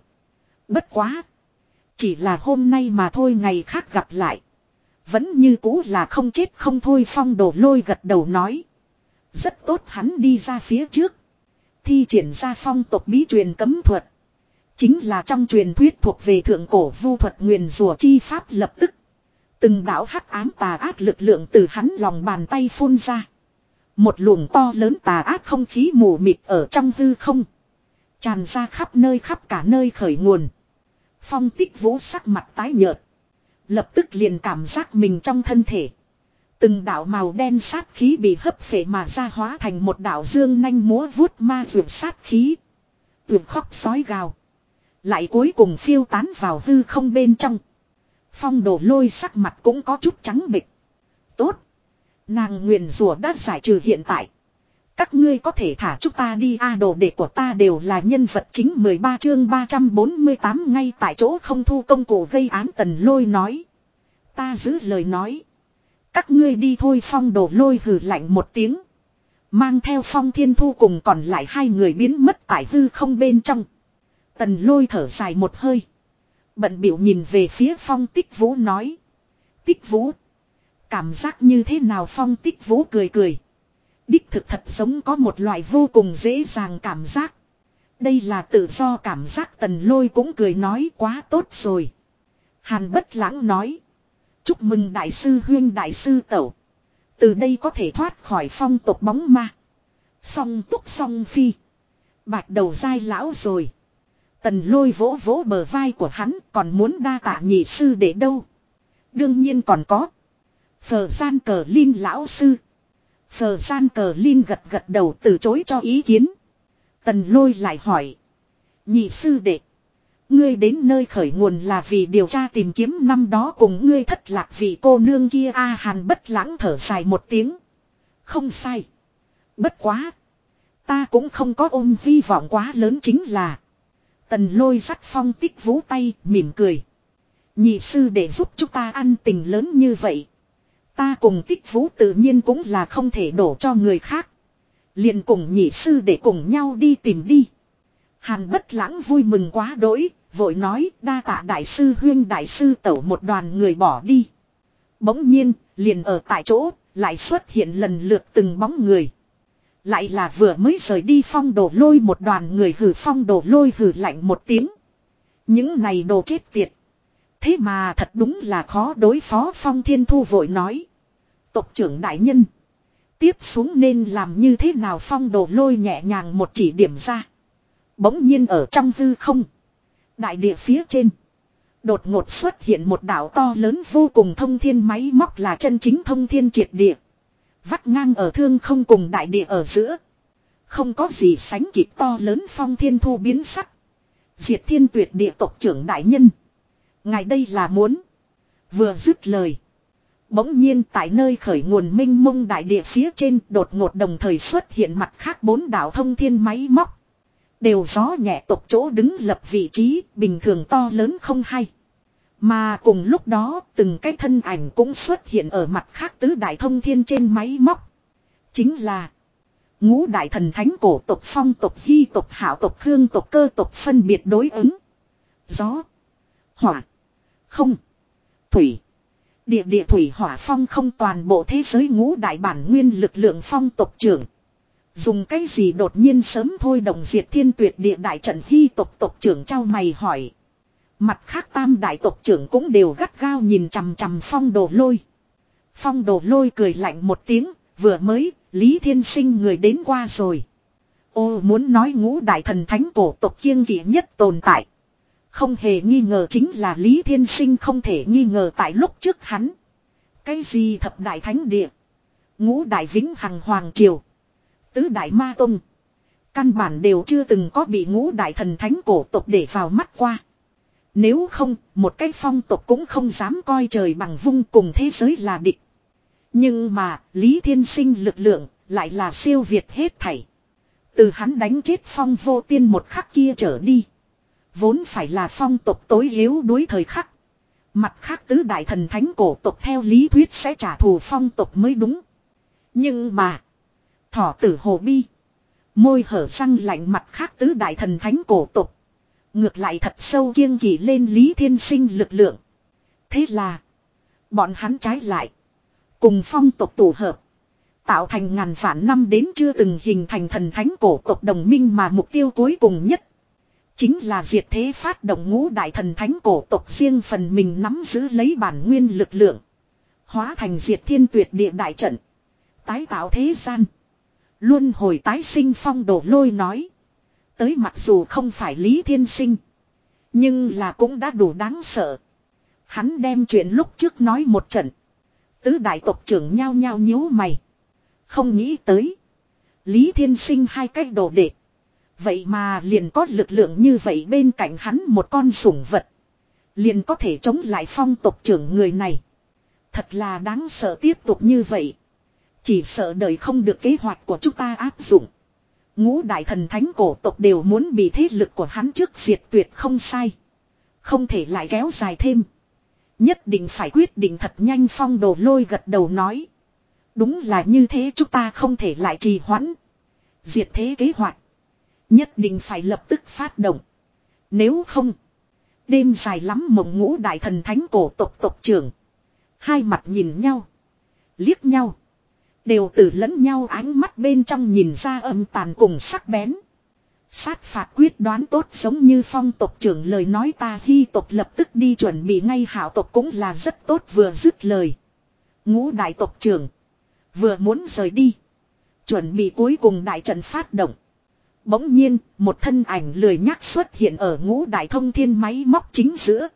Bất quá. Chỉ là hôm nay mà thôi ngày khác gặp lại. Vẫn như cũ là không chết không thôi phong đổ lôi gật đầu nói. Rất tốt, hắn đi ra phía trước. Thi triển ra phong tộc bí truyền cấm thuật. Chính là trong truyền thuyết thuộc về thượng cổ vu thuật nguyền rùa chi pháp lập tức. Từng đảo hắc ám tà ác lực lượng từ hắn lòng bàn tay phun ra. Một luồng to lớn tà ác không khí mù mịt ở trong hư không. Tràn ra khắp nơi khắp cả nơi khởi nguồn. Phong tích vũ sắc mặt tái nhợt. Lập tức liền cảm giác mình trong thân thể. Từng đạo màu đen sát khí bị hấp phệ mà ra hóa thành một đạo dương nanh múa vuốt ma vượt sát khí. Vượt khóc sói gào. Lại cuối cùng phiêu tán vào hư không bên trong. Phong Đồ lôi sắc mặt cũng có chút trắng bịch. Tốt. Nàng nguyện rùa đã giải trừ hiện tại. Các ngươi có thể thả chúng ta đi a, đồ đệ của ta đều là nhân vật chính 13 chương 348 ngay tại chỗ không thu công cụ gây án tần lôi nói. Ta giữ lời nói. Các ngươi đi thôi phong Đồ lôi hừ lạnh một tiếng. Mang theo phong thiên thu cùng còn lại hai người biến mất tại hư không bên trong. Tần lôi thở dài một hơi. Bận biểu nhìn về phía phong tích vũ nói. Tích vũ. Cảm giác như thế nào phong tích vũ cười cười. Đích thực thật giống có một loại vô cùng dễ dàng cảm giác. Đây là tự do cảm giác tần lôi cũng cười nói quá tốt rồi. Hàn bất lãng nói. Chúc mừng đại sư huyên đại sư tẩu. Từ đây có thể thoát khỏi phong tộc bóng ma. Song túc song phi. Bạch đầu dai lão rồi. Tần lôi vỗ vỗ bờ vai của hắn, còn muốn đa tạ nhị sư để đâu. Đương nhiên còn có. Phờ gian cờ linh lão sư. Phờ gian cờ linh gật gật đầu từ chối cho ý kiến. Tần lôi lại hỏi. Nhị sư đệ. Ngươi đến nơi khởi nguồn là vì điều tra tìm kiếm năm đó cùng ngươi thất lạc vì cô nương kia A hàn bất lãng thở dài một tiếng. Không sai. Bất quá. Ta cũng không có ôm hy vọng quá lớn chính là. Tần lôi sắt phong tích vũ tay mỉm cười. Nhị sư để giúp chúng ta ăn tình lớn như vậy. Ta cùng tích vũ tự nhiên cũng là không thể đổ cho người khác. liền cùng nhị sư để cùng nhau đi tìm đi. Hàn bất lãng vui mừng quá đỗi, vội nói đa tạ đại sư huyên đại sư tẩu một đoàn người bỏ đi. Bỗng nhiên, liền ở tại chỗ, lại xuất hiện lần lượt từng bóng người. Lại là vừa mới rời đi phong đổ lôi một đoàn người hử phong đổ lôi hử lạnh một tiếng. Những này đồ chết tiệt. Thế mà thật đúng là khó đối phó phong thiên thu vội nói. Tộc trưởng đại nhân. Tiếp xuống nên làm như thế nào phong đổ lôi nhẹ nhàng một chỉ điểm ra. Bỗng nhiên ở trong hư không. Đại địa phía trên. Đột ngột xuất hiện một đảo to lớn vô cùng thông thiên máy móc là chân chính thông thiên triệt địa. Vắt ngang ở thương không cùng đại địa ở giữa. Không có gì sánh kịp to lớn phong thiên thu biến sắc. Diệt thiên tuyệt địa tộc trưởng đại nhân. Ngài đây là muốn. Vừa dứt lời. Bỗng nhiên tại nơi khởi nguồn minh mông đại địa phía trên đột ngột đồng thời xuất hiện mặt khác bốn đảo thông thiên máy móc. Đều gió nhẹ tộc chỗ đứng lập vị trí bình thường to lớn không hay. Mà cùng lúc đó, từng cái thân ảnh cũng xuất hiện ở mặt khác tứ đại thông thiên trên máy móc. Chính là, ngũ đại thần thánh cổ tộc phong tộc hy tộc hảo tộc khương tộc cơ tộc phân biệt đối ứng. Gió. Hỏa. Không. Thủy. Địa địa thủy hỏa phong không toàn bộ thế giới ngũ đại bản nguyên lực lượng phong tộc trưởng. Dùng cái gì đột nhiên sớm thôi đồng diệt thiên tuyệt địa đại trận hy tộc tộc trưởng trao mày hỏi. Mặt khác tam đại tộc trưởng cũng đều gắt gao nhìn chằm chằm phong đồ lôi. Phong đồ lôi cười lạnh một tiếng, vừa mới, Lý Thiên Sinh người đến qua rồi. Ô muốn nói ngũ đại thần thánh cổ tộc kiêng kỵ nhất tồn tại. Không hề nghi ngờ chính là Lý Thiên Sinh không thể nghi ngờ tại lúc trước hắn. Cái gì thập đại thánh địa. Ngũ đại vĩnh hằng hoàng triều. Tứ đại ma tông. Căn bản đều chưa từng có bị ngũ đại thần thánh cổ tộc để vào mắt qua. Nếu không, một cái phong tục cũng không dám coi trời bằng vung cùng thế giới là địch. Nhưng mà, Lý Thiên Sinh lực lượng, lại là siêu việt hết thảy. Từ hắn đánh chết phong vô tiên một khắc kia trở đi. Vốn phải là phong tục tối yếu đuối thời khắc. Mặt khác tứ đại thần thánh cổ tục theo lý thuyết sẽ trả thù phong tục mới đúng. Nhưng mà. Thỏ tử hồ bi. Môi hở răng lạnh mặt khác tứ đại thần thánh cổ tục. Ngược lại thật sâu kiêng kỵ lên Lý Thiên Sinh lực lượng. Thế là. Bọn hắn trái lại. Cùng phong tộc tổ hợp. Tạo thành ngàn vạn năm đến chưa từng hình thành thần thánh cổ tộc đồng minh mà mục tiêu cuối cùng nhất. Chính là diệt thế phát động ngũ đại thần thánh cổ tộc riêng phần mình nắm giữ lấy bản nguyên lực lượng. Hóa thành diệt thiên tuyệt địa đại trận. Tái tạo thế gian. Luôn hồi tái sinh phong đổ lôi nói. Tới mặc dù không phải Lý Thiên Sinh. Nhưng là cũng đã đủ đáng sợ. Hắn đem chuyện lúc trước nói một trận. Tứ đại tộc trưởng nhao nhao nhíu mày. Không nghĩ tới. Lý Thiên Sinh hai cách đồ đệ. Vậy mà liền có lực lượng như vậy bên cạnh hắn một con sủng vật. Liền có thể chống lại phong tộc trưởng người này. Thật là đáng sợ tiếp tục như vậy. Chỉ sợ đời không được kế hoạch của chúng ta áp dụng. Ngũ đại thần thánh cổ tộc đều muốn bị thế lực của hắn trước diệt tuyệt không sai. Không thể lại kéo dài thêm. Nhất định phải quyết định thật nhanh phong đồ lôi gật đầu nói. Đúng là như thế chúng ta không thể lại trì hoãn. Diệt thế kế hoạch. Nhất định phải lập tức phát động. Nếu không. Đêm dài lắm mộng ngũ đại thần thánh cổ tộc tộc trưởng. Hai mặt nhìn nhau. Liếc nhau. Đều từ lẫn nhau ánh mắt bên trong nhìn ra âm tàn cùng sắc bén. Sát phạt quyết đoán tốt giống như phong tộc trưởng lời nói ta hy tộc lập tức đi chuẩn bị ngay hảo tộc cũng là rất tốt vừa dứt lời. Ngũ đại tộc trưởng. Vừa muốn rời đi. Chuẩn bị cuối cùng đại trận phát động. Bỗng nhiên, một thân ảnh lười nhắc xuất hiện ở ngũ đại thông thiên máy móc chính giữa.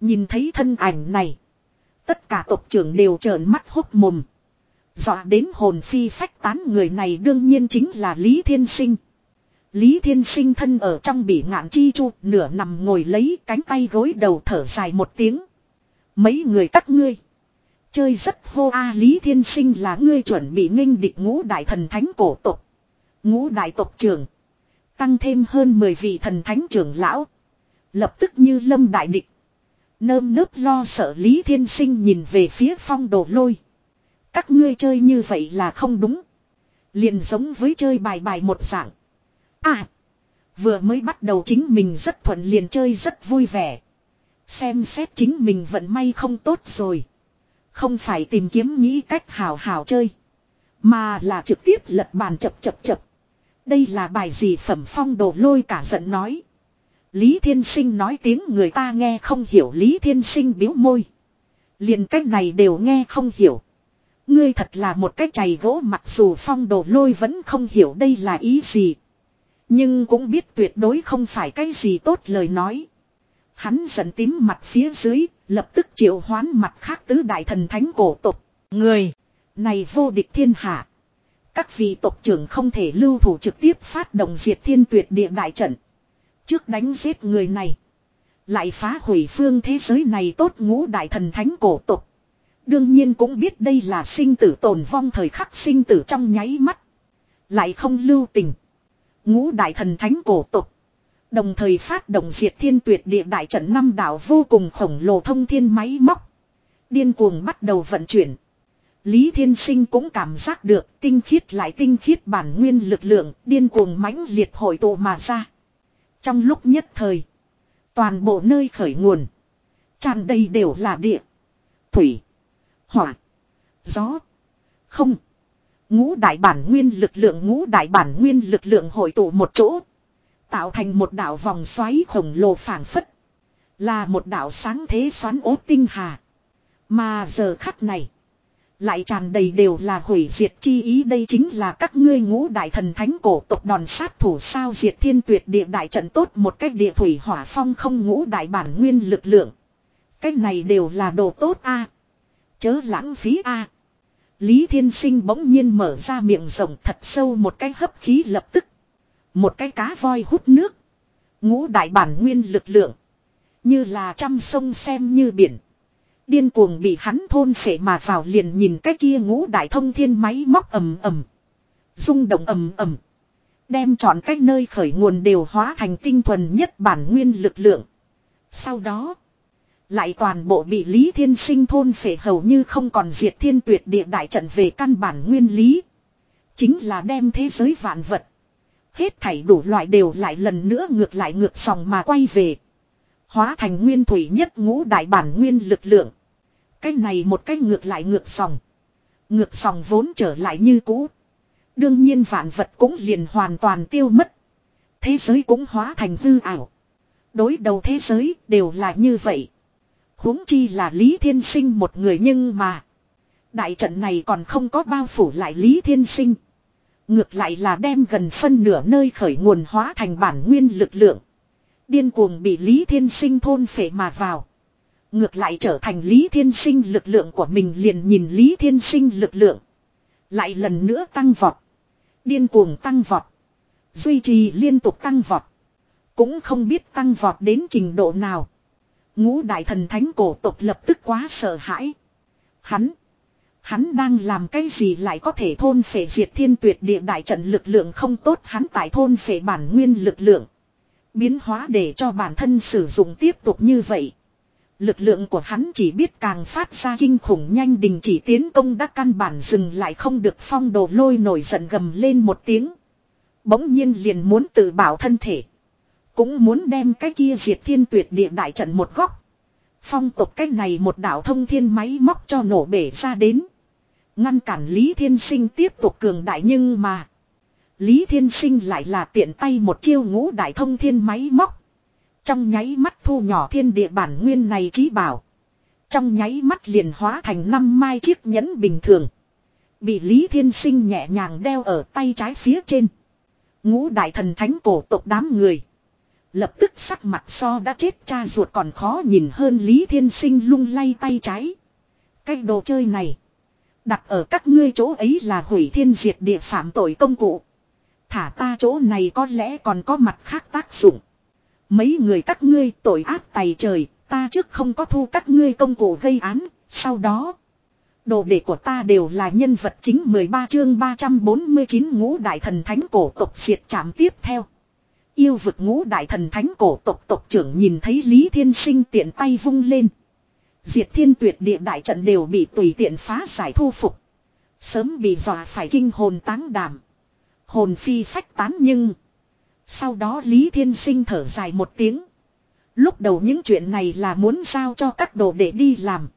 Nhìn thấy thân ảnh này. Tất cả tộc trưởng đều trợn mắt hốc mồm. Dọa đến hồn phi phách tán người này đương nhiên chính là Lý Thiên Sinh. Lý Thiên Sinh thân ở trong bỉ ngạn chi chu, nửa nằm ngồi lấy cánh tay gối đầu thở dài một tiếng. Mấy người các ngươi. Chơi rất hô a Lý Thiên Sinh là ngươi chuẩn bị nghênh địch ngũ đại thần thánh cổ tộc. Ngũ đại tộc trưởng. Tăng thêm hơn 10 vị thần thánh trưởng lão. Lập tức như lâm đại địch. Nơm nớp lo sợ Lý Thiên Sinh nhìn về phía phong đồ lôi. Các ngươi chơi như vậy là không đúng. Liền giống với chơi bài bài một dạng. À. Vừa mới bắt đầu chính mình rất thuận liền chơi rất vui vẻ. Xem xét chính mình vận may không tốt rồi. Không phải tìm kiếm nghĩ cách hào hào chơi. Mà là trực tiếp lật bàn chập chập chập. Đây là bài gì phẩm phong đồ lôi cả giận nói. Lý Thiên Sinh nói tiếng người ta nghe không hiểu, Lý Thiên Sinh biếu môi. liền cách này đều nghe không hiểu. Ngươi thật là một cái chày gỗ mặc dù phong đồ lôi vẫn không hiểu đây là ý gì. Nhưng cũng biết tuyệt đối không phải cái gì tốt lời nói. Hắn giận tím mặt phía dưới, lập tức triệu hoán mặt khác tứ đại thần thánh cổ tộc. Người, này vô địch thiên hạ. Các vị tộc trưởng không thể lưu thủ trực tiếp phát động diệt thiên tuyệt địa đại trận. Trước đánh giết người này. Lại phá hủy phương thế giới này tốt ngũ đại thần thánh cổ tộc. Đương nhiên cũng biết đây là sinh tử tồn vong thời khắc sinh tử trong nháy mắt. Lại không lưu tình. Ngũ đại thần thánh cổ tục. Đồng thời phát động diệt thiên tuyệt địa đại trận năm đảo vô cùng khổng lồ thông thiên máy móc. Điên cuồng bắt đầu vận chuyển. Lý Thiên Sinh cũng cảm giác được tinh khiết lại tinh khiết bản nguyên lực lượng điên cuồng mãnh liệt hội tụ mà ra. Trong lúc nhất thời, toàn bộ nơi khởi nguồn, tràn đầy đều là địa, thủy, hỏa, gió, không. Ngũ đại bản nguyên lực lượng ngũ đại bản nguyên lực lượng hội tụ một chỗ. Tạo thành một đảo vòng xoáy khổng lồ phảng phất. Là một đảo sáng thế xoắn ố tinh hà. Mà giờ khắc này. Lại tràn đầy đều là hủy diệt chi ý đây chính là các ngươi ngũ đại thần thánh cổ tộc đòn sát thủ sao diệt thiên tuyệt địa đại trận tốt một cách địa thủy hỏa phong không ngũ đại bản nguyên lực lượng. Cách này đều là đồ tốt a Chớ lãng phí a Lý Thiên Sinh bỗng nhiên mở ra miệng rộng thật sâu một cái hấp khí lập tức. Một cái cá voi hút nước. Ngũ đại bản nguyên lực lượng. Như là trăm sông xem như biển. Điên cuồng bị hắn thôn phệ mà vào liền nhìn cái kia ngũ đại thông thiên máy móc ầm ầm. rung động ầm ầm. Đem chọn cách nơi khởi nguồn đều hóa thành tinh thuần nhất bản nguyên lực lượng. Sau đó. Lại toàn bộ bị Lý Thiên Sinh thôn phệ hầu như không còn diệt thiên tuyệt địa đại trận về căn bản nguyên lý. Chính là đem thế giới vạn vật. Hết thảy đủ loại đều lại lần nữa ngược lại ngược dòng mà quay về. Hóa thành nguyên thủy nhất ngũ đại bản nguyên lực lượng. Cái này một cái ngược lại ngược dòng. Ngược dòng vốn trở lại như cũ. Đương nhiên vạn vật cũng liền hoàn toàn tiêu mất. Thế giới cũng hóa thành hư ảo. Đối đầu thế giới đều là như vậy huống chi là Lý Thiên Sinh một người nhưng mà. Đại trận này còn không có bao phủ lại Lý Thiên Sinh. Ngược lại là đem gần phân nửa nơi khởi nguồn hóa thành bản nguyên lực lượng. Điên cuồng bị Lý Thiên Sinh thôn phệ mà vào. Ngược lại trở thành Lý Thiên Sinh lực lượng của mình liền nhìn Lý Thiên Sinh lực lượng. Lại lần nữa tăng vọt. Điên cuồng tăng vọt. Duy trì liên tục tăng vọt. Cũng không biết tăng vọt đến trình độ nào. Ngũ đại thần thánh cổ tộc lập tức quá sợ hãi. Hắn. Hắn đang làm cái gì lại có thể thôn phệ diệt thiên tuyệt địa đại trận lực lượng không tốt hắn tại thôn phệ bản nguyên lực lượng. Biến hóa để cho bản thân sử dụng tiếp tục như vậy. Lực lượng của hắn chỉ biết càng phát ra kinh khủng nhanh đình chỉ tiến công đã căn bản dừng lại không được phong đồ lôi nổi giận gầm lên một tiếng. Bỗng nhiên liền muốn tự bảo thân thể. Cũng muốn đem cái kia diệt thiên tuyệt địa đại trận một góc. Phong tục cái này một đạo thông thiên máy móc cho nổ bể ra đến. Ngăn cản Lý Thiên Sinh tiếp tục cường đại nhưng mà. Lý Thiên Sinh lại là tiện tay một chiêu ngũ đại thông thiên máy móc. Trong nháy mắt thu nhỏ thiên địa bản nguyên này trí bảo. Trong nháy mắt liền hóa thành năm mai chiếc nhẫn bình thường. Bị Lý Thiên Sinh nhẹ nhàng đeo ở tay trái phía trên. Ngũ đại thần thánh cổ tộc đám người. Lập tức sắc mặt so đã chết cha ruột còn khó nhìn hơn Lý Thiên Sinh lung lay tay trái. Cái đồ chơi này. Đặt ở các ngươi chỗ ấy là hủy thiên diệt địa phạm tội công cụ. Thả ta chỗ này có lẽ còn có mặt khác tác dụng. Mấy người các ngươi tội ác tày trời, ta trước không có thu các ngươi công cụ gây án, sau đó. Đồ đệ của ta đều là nhân vật chính 13 chương 349 ngũ đại thần thánh cổ tộc diệt chạm tiếp theo. Yêu vực ngũ đại thần thánh cổ tộc tộc trưởng nhìn thấy Lý Thiên Sinh tiện tay vung lên. Diệt thiên tuyệt địa đại trận đều bị tùy tiện phá giải thu phục. Sớm bị dọa phải kinh hồn táng đảm. Hồn phi phách tán nhưng. Sau đó Lý Thiên Sinh thở dài một tiếng. Lúc đầu những chuyện này là muốn giao cho các đồ để đi làm.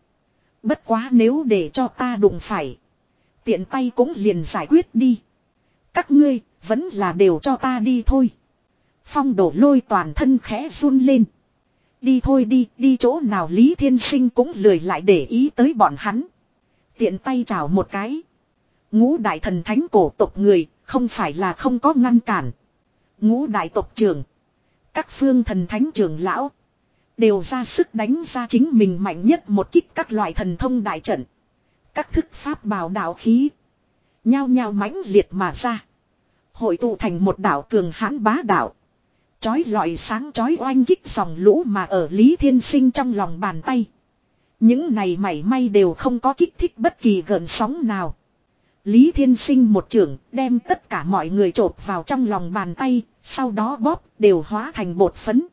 Bất quá nếu để cho ta đụng phải. Tiện tay cũng liền giải quyết đi. Các ngươi vẫn là đều cho ta đi thôi. Phong đổ lôi toàn thân khẽ run lên. Đi thôi đi, đi chỗ nào Lý Thiên Sinh cũng lười lại để ý tới bọn hắn. Tiện tay chào một cái. Ngũ đại thần thánh cổ tộc người, không phải là không có ngăn cản. Ngũ đại tộc trưởng. Các phương thần thánh trưởng lão. Đều ra sức đánh ra chính mình mạnh nhất một kích các loại thần thông đại trận. Các thức pháp bảo đạo khí. Nhao nhao mãnh liệt mà ra. Hội tụ thành một đảo cường hãn bá đảo. Chói lọi sáng chói oanh kích dòng lũ mà ở Lý Thiên Sinh trong lòng bàn tay. Những này mảy may đều không có kích thích bất kỳ gợn sóng nào. Lý Thiên Sinh một trưởng đem tất cả mọi người trộp vào trong lòng bàn tay, sau đó bóp đều hóa thành bột phấn.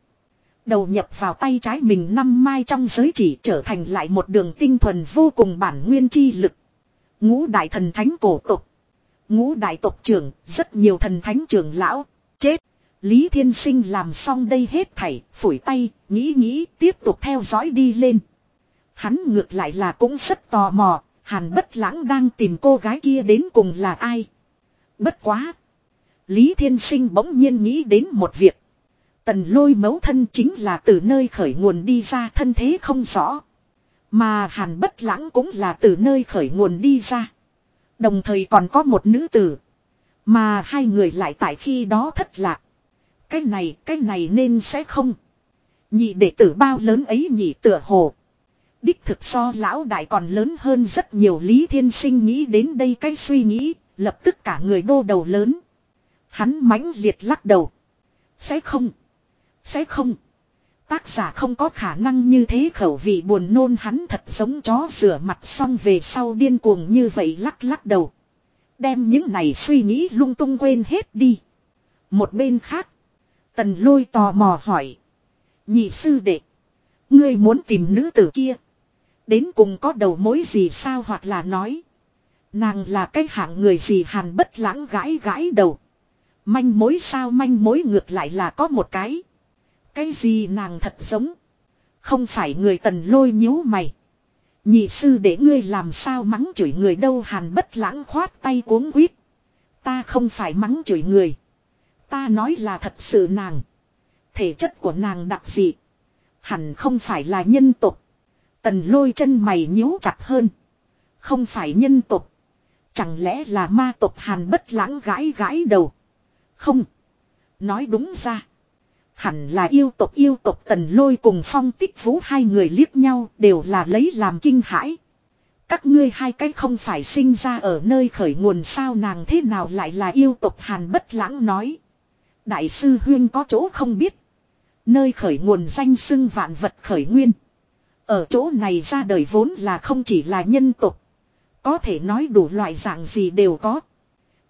Đầu nhập vào tay trái mình năm mai trong giới chỉ trở thành lại một đường tinh thuần vô cùng bản nguyên chi lực. Ngũ đại thần thánh cổ tục Ngũ đại tộc trưởng, rất nhiều thần thánh trưởng lão, chết. Lý Thiên Sinh làm xong đây hết thảy, phủi tay, nghĩ nghĩ, tiếp tục theo dõi đi lên. Hắn ngược lại là cũng rất tò mò, Hàn bất lãng đang tìm cô gái kia đến cùng là ai. Bất quá. Lý Thiên Sinh bỗng nhiên nghĩ đến một việc. Tần lôi mấu thân chính là từ nơi khởi nguồn đi ra thân thế không rõ. Mà hàn bất lãng cũng là từ nơi khởi nguồn đi ra. Đồng thời còn có một nữ tử. Mà hai người lại tại khi đó thất lạc. Cái này, cái này nên sẽ không. Nhị đệ tử bao lớn ấy nhị tựa hồ. Đích thực so lão đại còn lớn hơn rất nhiều Lý Thiên Sinh nghĩ đến đây cái suy nghĩ, lập tức cả người đô đầu lớn. Hắn mãnh liệt lắc đầu. Sẽ không. Sẽ không. Tác giả không có khả năng như thế khẩu vị buồn nôn hắn thật giống chó rửa mặt xong về sau điên cuồng như vậy lắc lắc đầu. Đem những này suy nghĩ lung tung quên hết đi. Một bên khác. Tần lôi tò mò hỏi. Nhị sư đệ. Ngươi muốn tìm nữ tử kia. Đến cùng có đầu mối gì sao hoặc là nói. Nàng là cái hạng người gì hàn bất lãng gãi gãi đầu. Manh mối sao manh mối ngược lại là có một cái. Cái gì nàng thật giống. Không phải người tần lôi nhíu mày. Nhị sư để ngươi làm sao mắng chửi người đâu hàn bất lãng khoát tay cuống quýt. Ta không phải mắng chửi người. Ta nói là thật sự nàng. Thể chất của nàng đặc dị. Hẳn không phải là nhân tục. Tần lôi chân mày nhíu chặt hơn. Không phải nhân tục. Chẳng lẽ là ma tục hàn bất lãng gãi gãi đầu. Không. Nói đúng ra. Hẳn là yêu tộc yêu tộc tần lôi cùng phong tích vũ hai người liếc nhau đều là lấy làm kinh hãi. Các ngươi hai cái không phải sinh ra ở nơi khởi nguồn sao nàng thế nào lại là yêu tộc hàn bất lãng nói. Đại sư Huyên có chỗ không biết. Nơi khởi nguồn danh xưng vạn vật khởi nguyên. Ở chỗ này ra đời vốn là không chỉ là nhân tộc. Có thể nói đủ loại dạng gì đều có.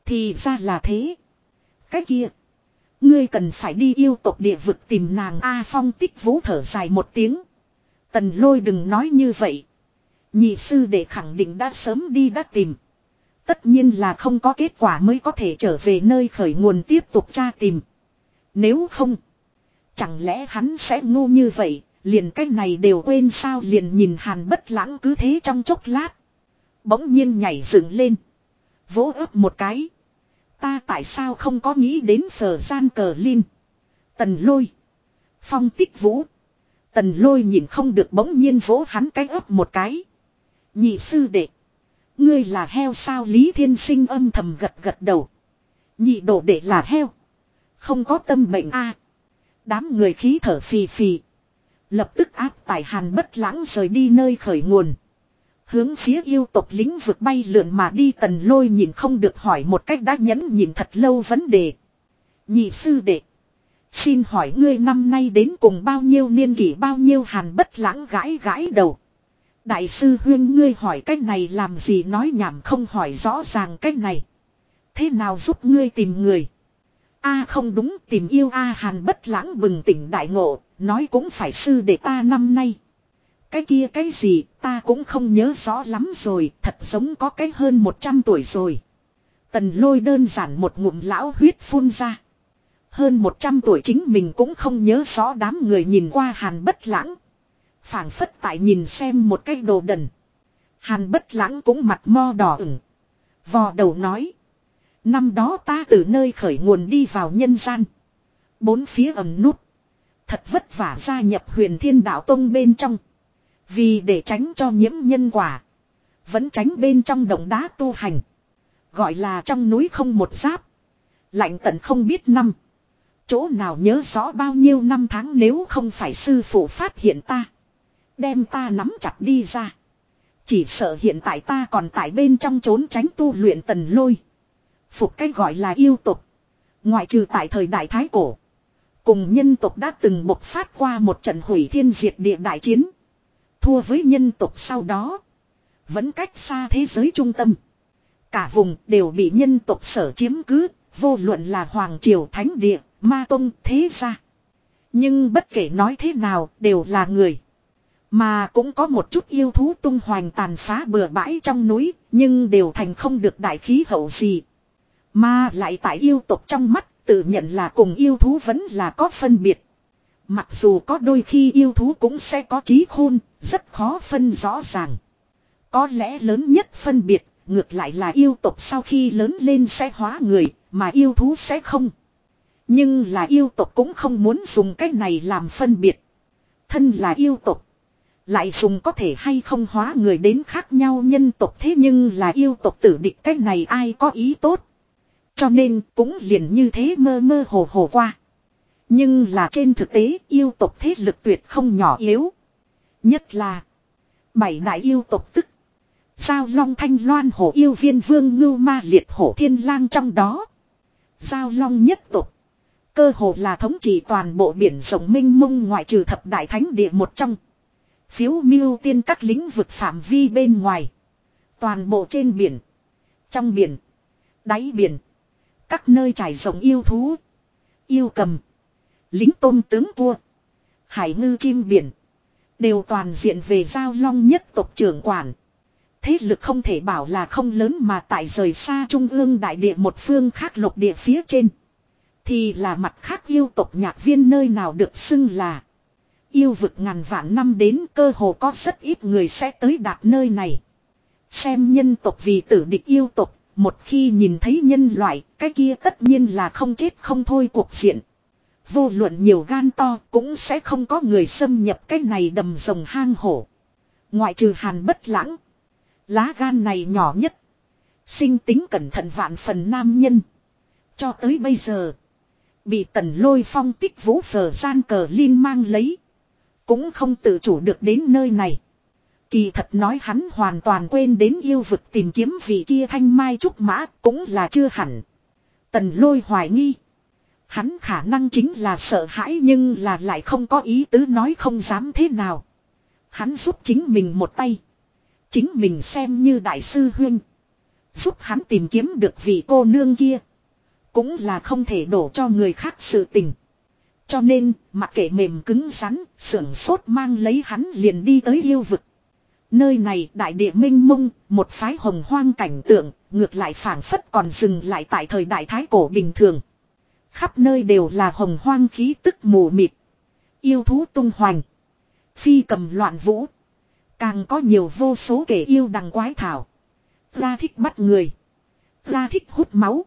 Thì ra là thế. Cái kia. Ngươi cần phải đi yêu tộc địa vực tìm nàng A Phong tích vũ thở dài một tiếng. Tần lôi đừng nói như vậy. Nhị sư để khẳng định đã sớm đi đã tìm. Tất nhiên là không có kết quả mới có thể trở về nơi khởi nguồn tiếp tục tra tìm. Nếu không. Chẳng lẽ hắn sẽ ngu như vậy. Liền cái này đều quên sao liền nhìn hàn bất lãng cứ thế trong chốc lát. Bỗng nhiên nhảy dựng lên. Vỗ ấp một cái. Ta tại sao không có nghĩ đến phở gian cờ linh. Tần lôi. Phong tích vũ. Tần lôi nhìn không được bỗng nhiên vỗ hắn cái ấp một cái. Nhị sư đệ. Ngươi là heo sao Lý Thiên Sinh âm thầm gật gật đầu. Nhị độ để là heo. Không có tâm bệnh a. Đám người khí thở phì phì. Lập tức áp tải hàn bất lãng rời đi nơi khởi nguồn. Hướng phía yêu tộc lính vực bay lượn mà đi tần lôi nhìn không được hỏi một cách đã nhẫn nhìn thật lâu vấn đề. Nhị sư đệ. Xin hỏi ngươi năm nay đến cùng bao nhiêu niên kỷ, bao nhiêu hàn bất lãng gãi gãi đầu. Đại sư huyên ngươi hỏi cách này làm gì nói nhảm không hỏi rõ ràng cách này. Thế nào giúp ngươi tìm người? A không đúng tìm yêu A hàn bất lãng bừng tỉnh đại ngộ, nói cũng phải sư để ta năm nay. Cái kia cái gì ta cũng không nhớ rõ lắm rồi, thật giống có cái hơn 100 tuổi rồi. Tần lôi đơn giản một ngụm lão huyết phun ra. Hơn 100 tuổi chính mình cũng không nhớ rõ đám người nhìn qua hàn bất lãng phảng phất tại nhìn xem một cái đồ đần. Hàn bất lãng cũng mặt mo đỏ ửng. Vò đầu nói. Năm đó ta từ nơi khởi nguồn đi vào nhân gian. Bốn phía ẩm nút. Thật vất vả gia nhập huyền thiên đạo tông bên trong. Vì để tránh cho nhiễm nhân quả. Vẫn tránh bên trong động đá tu hành. Gọi là trong núi không một giáp. Lạnh tận không biết năm. Chỗ nào nhớ rõ bao nhiêu năm tháng nếu không phải sư phụ phát hiện ta. Đem ta nắm chặt đi ra. Chỉ sợ hiện tại ta còn tại bên trong trốn tránh tu luyện tần lôi. Phục cách gọi là yêu tục. Ngoại trừ tại thời đại thái cổ. Cùng nhân tộc đã từng bộc phát qua một trận hủy thiên diệt địa đại chiến. Thua với nhân tộc sau đó. Vẫn cách xa thế giới trung tâm. Cả vùng đều bị nhân tộc sở chiếm cứ. Vô luận là Hoàng Triều Thánh Địa, Ma Tông, Thế Gia. Nhưng bất kể nói thế nào đều là người. Mà cũng có một chút yêu thú tung hoành tàn phá bừa bãi trong núi, nhưng đều thành không được đại khí hậu gì. Mà lại tại yêu tộc trong mắt, tự nhận là cùng yêu thú vẫn là có phân biệt. Mặc dù có đôi khi yêu thú cũng sẽ có trí khôn, rất khó phân rõ ràng. Có lẽ lớn nhất phân biệt, ngược lại là yêu tộc sau khi lớn lên sẽ hóa người, mà yêu thú sẽ không. Nhưng là yêu tộc cũng không muốn dùng cái này làm phân biệt. Thân là yêu tộc. Lại dùng có thể hay không hóa người đến khác nhau nhân tộc thế nhưng là yêu tộc tử địch cách này ai có ý tốt. Cho nên cũng liền như thế mơ mơ hồ hồ qua. Nhưng là trên thực tế yêu tộc thế lực tuyệt không nhỏ yếu. Nhất là bảy đại yêu tộc tức. Giao long thanh loan hổ yêu viên vương ngưu ma liệt hổ thiên lang trong đó. Giao long nhất tộc. Cơ hồ là thống trị toàn bộ biển rộng minh mông ngoại trừ thập đại thánh địa một trong. Phiếu miêu tiên các lĩnh vực phạm vi bên ngoài. Toàn bộ trên biển. Trong biển. Đáy biển. Các nơi trải rộng yêu thú. Yêu cầm. Lính tôm tướng vua. Hải ngư chim biển. Đều toàn diện về giao long nhất tộc trưởng quản. Thế lực không thể bảo là không lớn mà tại rời xa trung ương đại địa một phương khác lục địa phía trên. Thì là mặt khác yêu tộc nhạc viên nơi nào được xưng là Yêu vực ngàn vạn năm đến cơ hồ có rất ít người sẽ tới đạt nơi này. Xem nhân tộc vì tử địch yêu tộc, một khi nhìn thấy nhân loại, cái kia tất nhiên là không chết không thôi cuộc diện. Vô luận nhiều gan to cũng sẽ không có người xâm nhập cái này đầm rồng hang hổ. Ngoại trừ hàn bất lãng. Lá gan này nhỏ nhất. Sinh tính cẩn thận vạn phần nam nhân. Cho tới bây giờ. Bị tần lôi phong tích vũ phở gian cờ liên mang lấy. Cũng không tự chủ được đến nơi này. Kỳ thật nói hắn hoàn toàn quên đến yêu vực tìm kiếm vị kia thanh mai trúc mã cũng là chưa hẳn. Tần lôi hoài nghi. Hắn khả năng chính là sợ hãi nhưng là lại không có ý tứ nói không dám thế nào. Hắn giúp chính mình một tay. Chính mình xem như đại sư huyên. Giúp hắn tìm kiếm được vị cô nương kia. Cũng là không thể đổ cho người khác sự tình. Cho nên, mặc kệ mềm cứng rắn, sưởng sốt mang lấy hắn liền đi tới yêu vực. Nơi này đại địa minh mông, một phái hồng hoang cảnh tượng, ngược lại phản phất còn dừng lại tại thời đại thái cổ bình thường. Khắp nơi đều là hồng hoang khí tức mù mịt. Yêu thú tung hoành. Phi cầm loạn vũ. Càng có nhiều vô số kẻ yêu đằng quái thảo. Ra thích bắt người. Ra thích hút máu.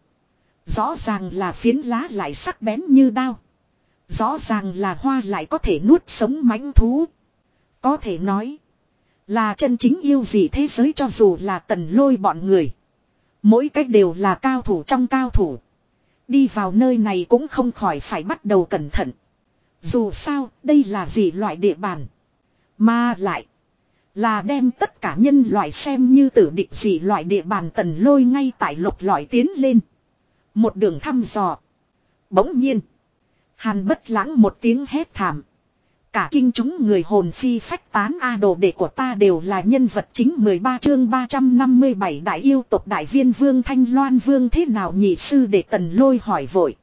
Rõ ràng là phiến lá lại sắc bén như đao. Rõ ràng là hoa lại có thể nuốt sống mãnh thú. Có thể nói. Là chân chính yêu gì thế giới cho dù là tần lôi bọn người. Mỗi cách đều là cao thủ trong cao thủ. Đi vào nơi này cũng không khỏi phải bắt đầu cẩn thận. Dù sao, đây là gì loại địa bàn. Mà lại. Là đem tất cả nhân loại xem như tử địch gì loại địa bàn tần lôi ngay tại lục lọi tiến lên. Một đường thăm dò. Bỗng nhiên. Hàn bất lãng một tiếng hét thảm. Cả kinh chúng người hồn phi phách tán A đồ đệ của ta đều là nhân vật chính 13 chương 357 đại yêu tộc đại viên vương Thanh Loan vương thế nào nhị sư để tần lôi hỏi vội.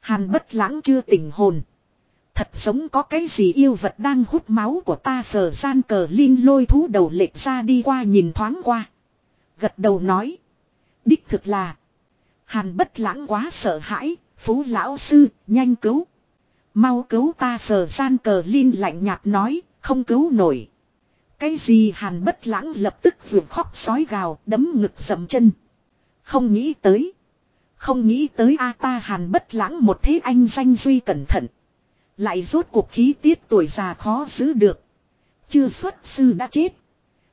Hàn bất lãng chưa tỉnh hồn. Thật giống có cái gì yêu vật đang hút máu của ta phở gian cờ linh lôi thú đầu lệch ra đi qua nhìn thoáng qua. Gật đầu nói. Đích thực là. Hàn bất lãng quá sợ hãi, phú lão sư, nhanh cứu. Mau cứu ta phở gian cờ linh lạnh nhạt nói, không cứu nổi. Cái gì hàn bất lãng lập tức vượt khóc sói gào, đấm ngực dầm chân. Không nghĩ tới. Không nghĩ tới a ta hàn bất lãng một thế anh danh duy cẩn thận. Lại rốt cuộc khí tiết tuổi già khó giữ được. Chưa xuất sư đã chết.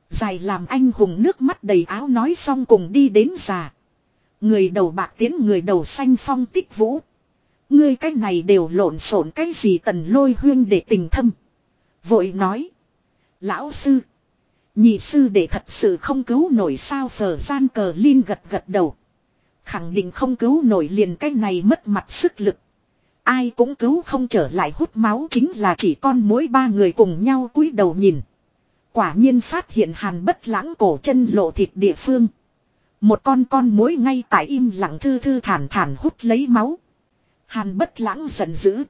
Dài làm anh hùng nước mắt đầy áo nói xong cùng đi đến già. Người đầu bạc tiến, người đầu xanh phong tích vũ. Ngươi cái này đều lộn xộn cái gì tần lôi huyên để tình thâm. Vội nói. Lão sư. Nhị sư để thật sự không cứu nổi sao phở gian cờ liên gật gật đầu. Khẳng định không cứu nổi liền cái này mất mặt sức lực. Ai cũng cứu không trở lại hút máu chính là chỉ con mối ba người cùng nhau cúi đầu nhìn. Quả nhiên phát hiện hàn bất lãng cổ chân lộ thịt địa phương. Một con con mối ngay tại im lặng thư thư thản thản hút lấy máu. Hàn bất lãng giận dữ.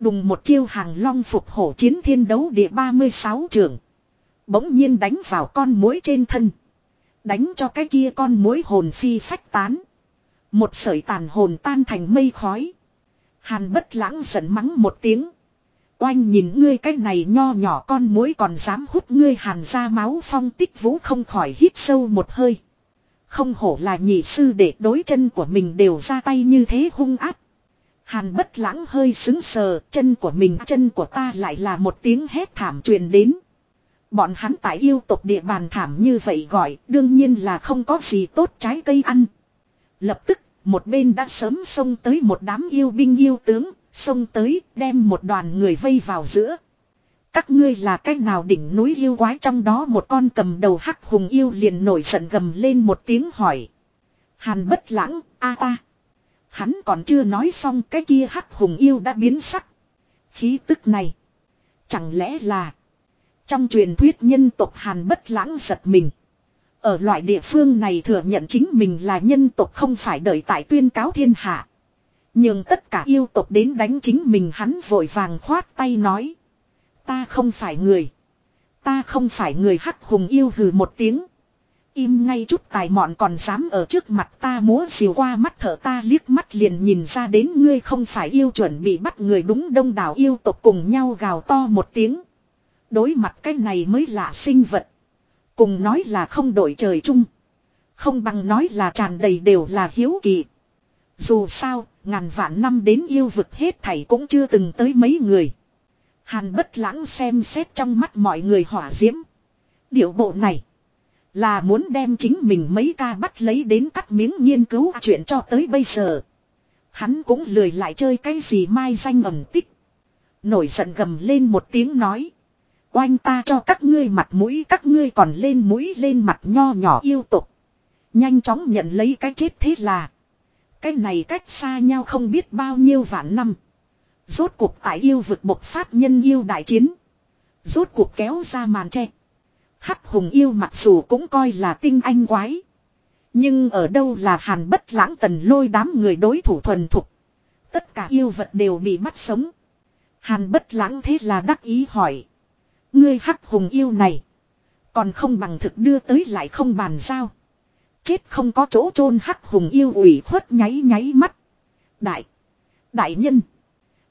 Đùng một chiêu hàng long phục hổ chiến thiên đấu địa 36 trường. Bỗng nhiên đánh vào con mối trên thân. Đánh cho cái kia con mối hồn phi phách tán. Một sợi tàn hồn tan thành mây khói. Hàn bất lãng giận mắng một tiếng. Oanh nhìn ngươi cái này nho nhỏ con mối còn dám hút ngươi hàn ra máu phong tích vũ không khỏi hít sâu một hơi. Không hổ là nhị sư để đối chân của mình đều ra tay như thế hung áp. Hàn bất lãng hơi xứng sờ, chân của mình chân của ta lại là một tiếng hét thảm truyền đến. Bọn hắn tại yêu tộc địa bàn thảm như vậy gọi, đương nhiên là không có gì tốt trái cây ăn. Lập tức, một bên đã sớm xông tới một đám yêu binh yêu tướng, xông tới, đem một đoàn người vây vào giữa. Các ngươi là cách nào đỉnh núi yêu quái trong đó một con cầm đầu hắc hùng yêu liền nổi giận gầm lên một tiếng hỏi. Hàn bất lãng, a ta. Hắn còn chưa nói xong cái kia hắc hùng yêu đã biến sắc. Khí tức này. Chẳng lẽ là. Trong truyền thuyết nhân tộc Hàn bất lãng giật mình. Ở loại địa phương này thừa nhận chính mình là nhân tộc không phải đợi tại tuyên cáo thiên hạ. Nhưng tất cả yêu tộc đến đánh chính mình hắn vội vàng khoát tay nói. Ta không phải người. Ta không phải người hắc hùng yêu hừ một tiếng. Im ngay chút tài mọn còn dám ở trước mặt ta múa diều qua mắt thở ta liếc mắt liền nhìn ra đến ngươi không phải yêu chuẩn bị bắt người đúng đông đảo yêu tộc cùng nhau gào to một tiếng. Đối mặt cái này mới là sinh vật. Cùng nói là không đổi trời chung. Không bằng nói là tràn đầy đều là hiếu kỳ. Dù sao, ngàn vạn năm đến yêu vực hết thảy cũng chưa từng tới mấy người. Hàn bất lãng xem xét trong mắt mọi người hỏa diễm. Điệu bộ này. Là muốn đem chính mình mấy ca bắt lấy đến cắt miếng nghiên cứu chuyện cho tới bây giờ. Hắn cũng lười lại chơi cái gì mai danh ẩm tích. Nổi giận gầm lên một tiếng nói. Oanh ta cho các ngươi mặt mũi, các ngươi còn lên mũi lên mặt nho nhỏ yêu tục. Nhanh chóng nhận lấy cái chết thế là. Cái này cách xa nhau không biết bao nhiêu vạn năm. Rốt cuộc tại yêu vực bộc phát nhân yêu đại chiến. Rốt cuộc kéo ra màn tre. Hắc hùng yêu mặc dù cũng coi là tinh anh quái. Nhưng ở đâu là hàn bất lãng tần lôi đám người đối thủ thuần thục. Tất cả yêu vật đều bị bắt sống. Hàn bất lãng thế là đắc ý hỏi. Ngươi hắc hùng yêu này. Còn không bằng thực đưa tới lại không bàn giao. Chết không có chỗ chôn hắc hùng yêu ủy khuất nháy nháy mắt. Đại. Đại nhân.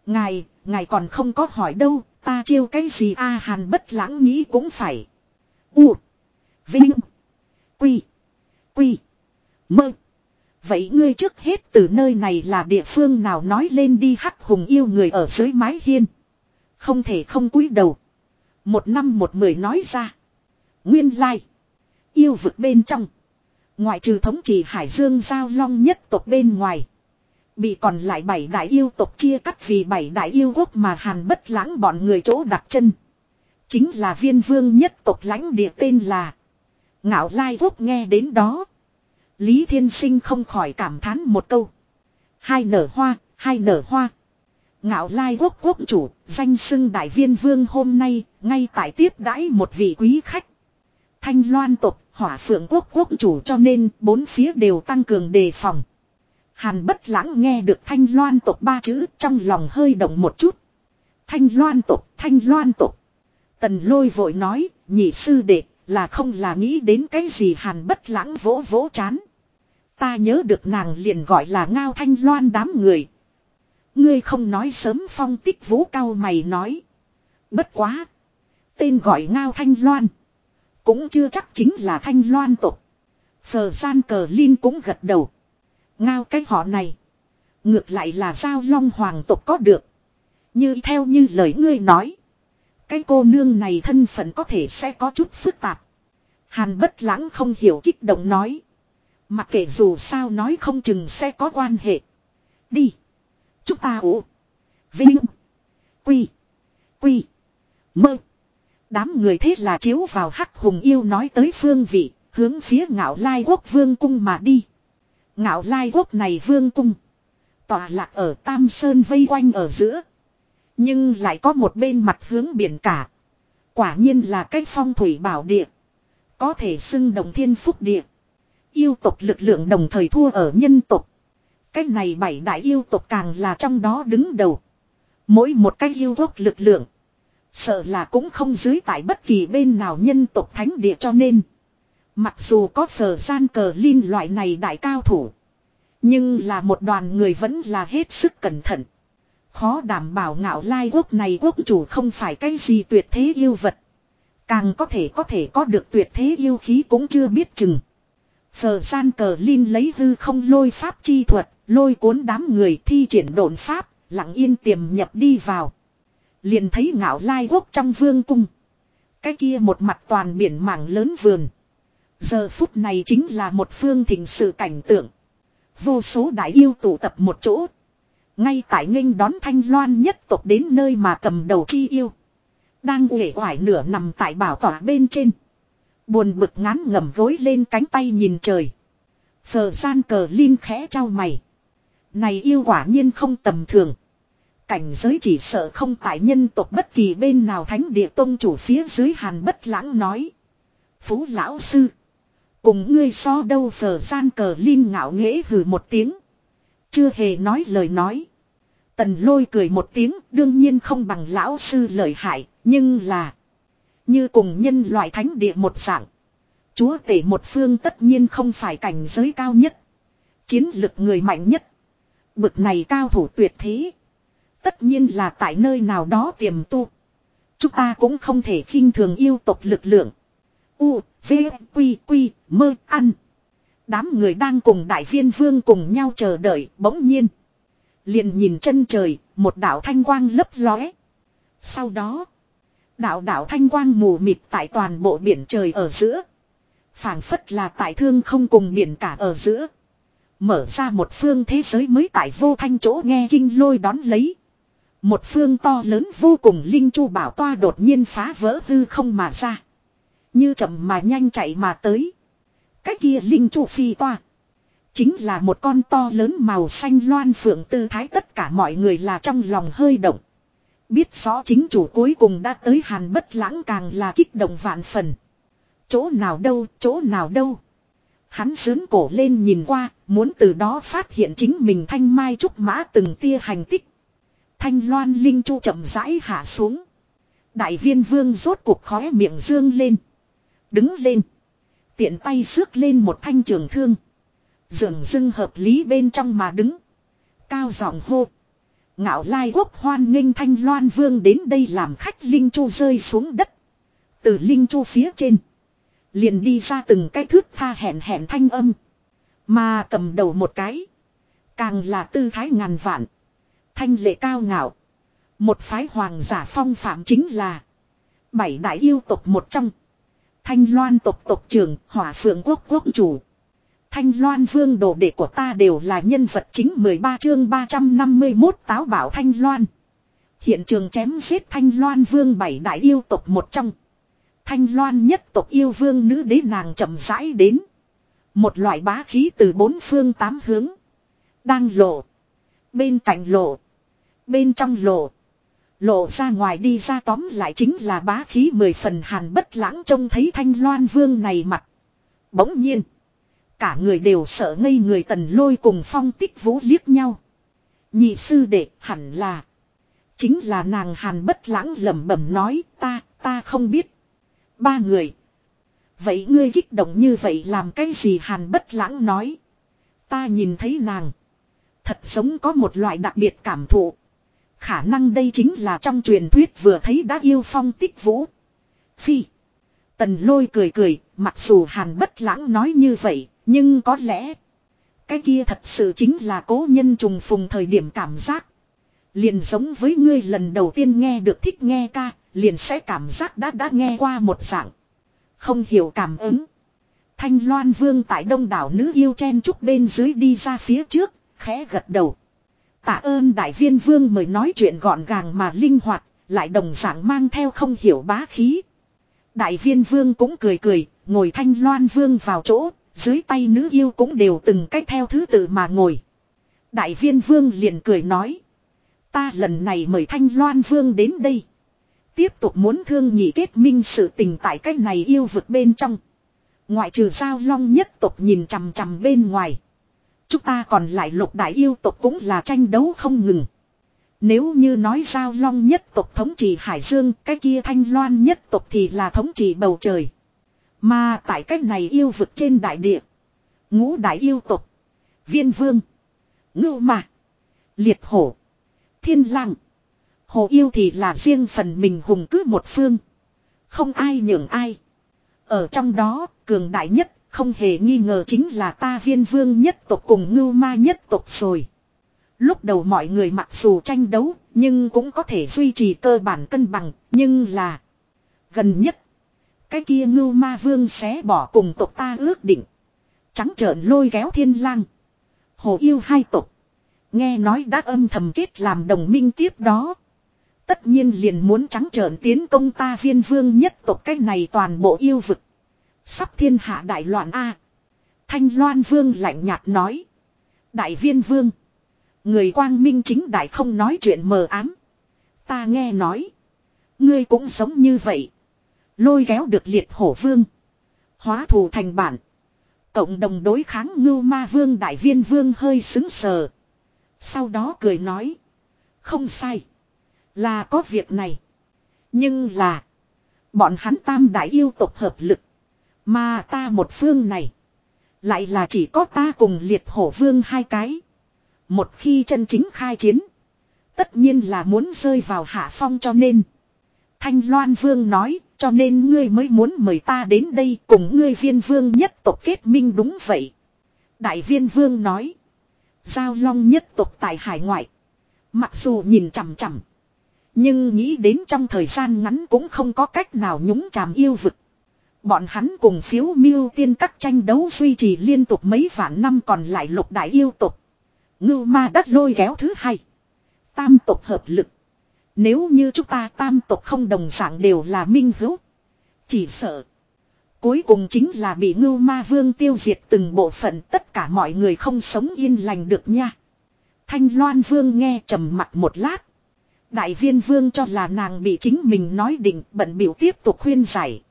Ngài, ngài còn không có hỏi đâu, ta chiêu cái gì a hàn bất lãng nghĩ cũng phải. U. Vinh. Quy. Quy. Mơ. Vậy ngươi trước hết từ nơi này là địa phương nào nói lên đi hắc hùng yêu người ở dưới mái hiên. Không thể không cúi đầu. Một năm một mười nói ra. Nguyên lai. Yêu vực bên trong. Ngoại trừ thống trị Hải Dương Giao Long nhất tộc bên ngoài. Bị còn lại bảy đại yêu tộc chia cắt vì bảy đại yêu quốc mà hàn bất lãng bọn người chỗ đặt chân. Chính là viên vương nhất tộc lãnh địa tên là. Ngạo Lai Quốc nghe đến đó. Lý Thiên Sinh không khỏi cảm thán một câu. Hai nở hoa, hai nở hoa. Ngạo Lai Quốc quốc chủ, danh xưng đại viên vương hôm nay, ngay tại tiếp đãi một vị quý khách. Thanh loan tộc, hỏa phượng quốc quốc chủ cho nên bốn phía đều tăng cường đề phòng. Hàn bất lãng nghe được thanh loan tộc ba chữ trong lòng hơi động một chút. Thanh loan tộc, thanh loan tộc. Tần lôi vội nói, nhị sư đệ, là không là nghĩ đến cái gì hàn bất lãng vỗ vỗ chán. Ta nhớ được nàng liền gọi là ngao thanh loan đám người. Ngươi không nói sớm phong tích vũ cao mày nói. Bất quá. Tên gọi ngao thanh loan. Cũng chưa chắc chính là thanh loan tục. Phờ gian cờ Linh cũng gật đầu. Ngao cái họ này. Ngược lại là sao long hoàng tộc có được. Như theo như lời ngươi nói. Cái cô nương này thân phận có thể sẽ có chút phức tạp. Hàn bất lãng không hiểu kích động nói. Mặc kệ dù sao nói không chừng sẽ có quan hệ. Đi. Chúng ta ủ. Vinh. Quy. Quy. Mơ. Đám người thế là chiếu vào hắc hùng yêu nói tới phương vị, hướng phía ngạo lai quốc vương cung mà đi. Ngạo lai quốc này vương cung. Tòa lạc ở Tam Sơn vây quanh ở giữa. Nhưng lại có một bên mặt hướng biển cả. Quả nhiên là cách phong thủy bảo địa. Có thể xưng đồng thiên phúc địa. Yêu tộc lực lượng đồng thời thua ở nhân tộc. Cách này bảy đại yêu tộc càng là trong đó đứng đầu. Mỗi một cách yêu quốc lực lượng. Sợ là cũng không dưới tại bất kỳ bên nào nhân tộc thánh địa cho nên. Mặc dù có phở gian cờ linh loại này đại cao thủ. Nhưng là một đoàn người vẫn là hết sức cẩn thận. Khó đảm bảo ngạo lai quốc này quốc chủ không phải cái gì tuyệt thế yêu vật. Càng có thể có thể có được tuyệt thế yêu khí cũng chưa biết chừng. Phở gian cờ Linh lấy hư không lôi pháp chi thuật, lôi cuốn đám người thi triển độn pháp, lặng yên tiềm nhập đi vào. Liền thấy ngạo lai quốc trong vương cung. Cái kia một mặt toàn biển mảng lớn vườn. Giờ phút này chính là một phương thịnh sự cảnh tượng. Vô số đại yêu tụ tập một chỗ. Ngay tại nghênh đón thanh loan nhất tộc đến nơi mà cầm đầu chi yêu. Đang uể oải nửa nằm tại bảo tỏa bên trên. Buồn bực ngán ngầm gối lên cánh tay nhìn trời. Phờ gian cờ Linh khẽ trao mày. Này yêu quả nhiên không tầm thường. Cảnh giới chỉ sợ không tại nhân tộc bất kỳ bên nào thánh địa tôn chủ phía dưới hàn bất lãng nói. Phú lão sư. Cùng ngươi so đâu phở gian cờ Linh ngạo nghễ hừ một tiếng. Chưa hề nói lời nói. Tần lôi cười một tiếng, đương nhiên không bằng lão sư lợi hại. Nhưng là. Như cùng nhân loại thánh địa một dạng. Chúa tể một phương tất nhiên không phải cảnh giới cao nhất. Chiến lực người mạnh nhất. Bực này cao thủ tuyệt thế. Tất nhiên là tại nơi nào đó tiềm tu. Chúng ta cũng không thể khinh thường yêu tộc lực lượng. U, V, Quy, Quy, mơ, ăn. Đám người đang cùng đại viên vương cùng nhau chờ đợi, bỗng nhiên. Liền nhìn chân trời, một đạo thanh quang lấp lóe. Sau đó, đạo đạo thanh quang mù mịt tại toàn bộ biển trời ở giữa. phảng phất là tại thương không cùng biển cả ở giữa. Mở ra một phương thế giới mới tại vô thanh chỗ nghe kinh lôi đón lấy. Một phương to lớn vô cùng linh chu bảo toa đột nhiên phá vỡ hư không mà ra. Như chậm mà nhanh chạy mà tới. cách kia linh chu phi toa. Chính là một con to lớn màu xanh loan phượng tư thái tất cả mọi người là trong lòng hơi động. Biết rõ chính chủ cuối cùng đã tới hàn bất lãng càng là kích động vạn phần. Chỗ nào đâu, chỗ nào đâu. Hắn sớn cổ lên nhìn qua, muốn từ đó phát hiện chính mình thanh mai trúc mã từng tia hành tích. Thanh loan linh chu chậm rãi hạ xuống. Đại viên vương rốt cuộc khóe miệng dương lên. Đứng lên. Tiện tay xước lên một thanh trường thương. Dường dưng hợp lý bên trong mà đứng. Cao giọng hô. Ngạo lai quốc hoan nghênh thanh loan vương đến đây làm khách linh chu rơi xuống đất. Từ linh chu phía trên. Liền đi ra từng cái thước tha hẹn hẹn thanh âm. Mà cầm đầu một cái. Càng là tư thái ngàn vạn. Thanh lệ cao ngạo. Một phái hoàng giả phong phạm chính là. Bảy đại yêu tộc một trong. Thanh loan tộc tộc trưởng, hỏa phượng quốc quốc chủ. Thanh loan vương đồ đệ của ta đều là nhân vật chính 13 chương 351 táo bảo thanh loan. Hiện trường chém giết thanh loan vương bảy đại yêu tộc một trong. Thanh loan nhất tộc yêu vương nữ đế nàng chậm rãi đến. Một loại bá khí từ bốn phương tám hướng. Đang lộ. Bên cạnh lộ. Bên trong lộ. Lộ ra ngoài đi ra tóm lại chính là bá khí mười phần hàn bất lãng trông thấy thanh loan vương này mặt. Bỗng nhiên. Cả người đều sợ ngây người tần lôi cùng phong tích vũ liếc nhau. Nhị sư đệ hẳn là. Chính là nàng hàn bất lãng lẩm bẩm nói ta, ta không biết. Ba người. Vậy ngươi kích động như vậy làm cái gì hàn bất lãng nói. Ta nhìn thấy nàng. Thật giống có một loại đặc biệt cảm thụ. Khả năng đây chính là trong truyền thuyết vừa thấy đã yêu phong tích vũ. Phi. Tần lôi cười cười, mặc dù hàn bất lãng nói như vậy, nhưng có lẽ. Cái kia thật sự chính là cố nhân trùng phùng thời điểm cảm giác. Liền giống với ngươi lần đầu tiên nghe được thích nghe ca, liền sẽ cảm giác đã đã nghe qua một dạng. Không hiểu cảm ứng. Thanh Loan Vương tại đông đảo nữ yêu chen trúc bên dưới đi ra phía trước, khẽ gật đầu. Tạ ơn đại viên vương mời nói chuyện gọn gàng mà linh hoạt, lại đồng dạng mang theo không hiểu bá khí. Đại viên vương cũng cười cười, ngồi thanh loan vương vào chỗ, dưới tay nữ yêu cũng đều từng cách theo thứ tự mà ngồi. Đại viên vương liền cười nói. Ta lần này mời thanh loan vương đến đây. Tiếp tục muốn thương nhị kết minh sự tình tại cách này yêu vực bên trong. Ngoại trừ giao long nhất tộc nhìn chằm chằm bên ngoài. Chúng ta còn lại lục đại yêu tộc cũng là tranh đấu không ngừng. Nếu như nói giao long nhất tộc thống trị Hải Dương, cái kia thanh loan nhất tộc thì là thống trị bầu trời. Mà tại cách này yêu vực trên đại địa. Ngũ đại yêu tộc. Viên vương. Ngưu mạc. Liệt hổ. Thiên lăng. Hồ yêu thì là riêng phần mình hùng cứ một phương. Không ai nhường ai. Ở trong đó, cường đại nhất, không hề nghi ngờ chính là ta viên vương nhất tộc cùng ngưu ma nhất tộc rồi. Lúc đầu mọi người mặc dù tranh đấu, nhưng cũng có thể duy trì cơ bản cân bằng, nhưng là gần nhất. Cái kia ngưu ma vương xé bỏ cùng tộc ta ước định. Trắng trợn lôi kéo thiên lang. Hồ yêu hai tộc. Nghe nói đã âm thầm kết làm đồng minh tiếp đó. Tất nhiên liền muốn trắng trợn tiến công ta viên vương nhất tộc cách này toàn bộ yêu vực. Sắp thiên hạ đại loạn A. Thanh loan vương lạnh nhạt nói. Đại viên vương. Người quang minh chính đại không nói chuyện mờ ám. Ta nghe nói. Ngươi cũng sống như vậy. Lôi kéo được liệt hổ vương. Hóa thù thành bản. Cộng đồng đối kháng ngưu ma vương đại viên vương hơi xứng sờ. Sau đó cười nói. Không sai. Là có việc này. Nhưng là. Bọn hắn tam đại yêu tộc hợp lực. Mà ta một phương này. Lại là chỉ có ta cùng liệt hổ vương hai cái. Một khi chân chính khai chiến. Tất nhiên là muốn rơi vào hạ phong cho nên. Thanh Loan Vương nói, cho nên ngươi mới muốn mời ta đến đây cùng ngươi viên vương nhất tộc kết minh đúng vậy. Đại viên vương nói. Giao long nhất tộc tại hải ngoại. Mặc dù nhìn chằm chằm. Nhưng nghĩ đến trong thời gian ngắn cũng không có cách nào nhúng chàm yêu vực. Bọn hắn cùng phiếu miêu tiên các tranh đấu duy trì liên tục mấy vạn năm còn lại lục đại yêu tục. Ngưu ma đất lôi kéo thứ hai. Tam tục hợp lực. Nếu như chúng ta tam tục không đồng dạng đều là minh hữu. Chỉ sợ. Cuối cùng chính là bị ngưu ma vương tiêu diệt từng bộ phận tất cả mọi người không sống yên lành được nha. Thanh loan vương nghe trầm mặt một lát. Đại viên vương cho là nàng bị chính mình nói định bận biểu tiếp tục khuyên giải.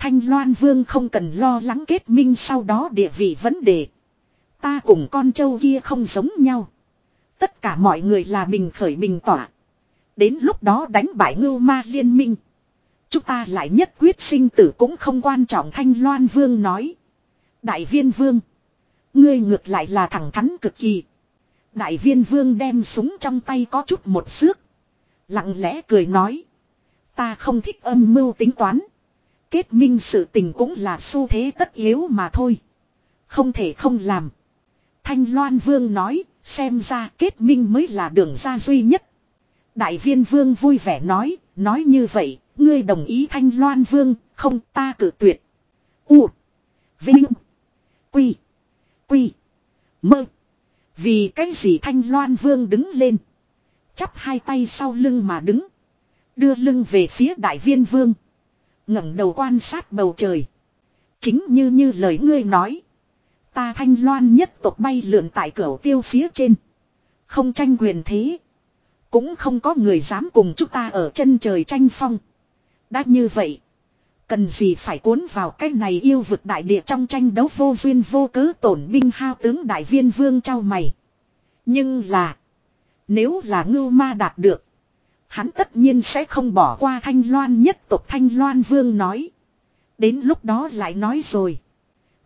Thanh loan vương không cần lo lắng kết minh sau đó địa vị vấn đề. Ta cùng con trâu kia không giống nhau. Tất cả mọi người là bình khởi bình tỏa. Đến lúc đó đánh bại ngưu ma liên minh. Chúng ta lại nhất quyết sinh tử cũng không quan trọng, Thanh Loan Vương nói. Đại viên Vương. Ngươi ngược lại là thẳng thắn cực kỳ. Đại viên Vương đem súng trong tay có chút một xước. Lặng lẽ cười nói. Ta không thích âm mưu tính toán. Kết minh sự tình cũng là xu thế tất yếu mà thôi. Không thể không làm. Thanh Loan Vương nói, xem ra kết minh mới là đường ra duy nhất. Đại viên Vương vui vẻ nói, nói như vậy, ngươi đồng ý Thanh Loan Vương, không ta cử tuyệt. U. Vinh. Quy. Quy. Mơ. Vì cái gì Thanh Loan Vương đứng lên. Chắp hai tay sau lưng mà đứng. Đưa lưng về phía Đại viên Vương ngẩng đầu quan sát bầu trời. Chính như như lời ngươi nói. Ta thanh loan nhất tộc bay lượn tại cửa tiêu phía trên. Không tranh quyền thế. Cũng không có người dám cùng chúng ta ở chân trời tranh phong. Đã như vậy. Cần gì phải cuốn vào cái này yêu vực đại địa trong tranh đấu vô duyên vô cớ tổn binh hao tướng đại viên vương trao mày. Nhưng là. Nếu là ngưu ma đạt được. Hắn tất nhiên sẽ không bỏ qua thanh loan nhất tộc thanh loan vương nói. Đến lúc đó lại nói rồi.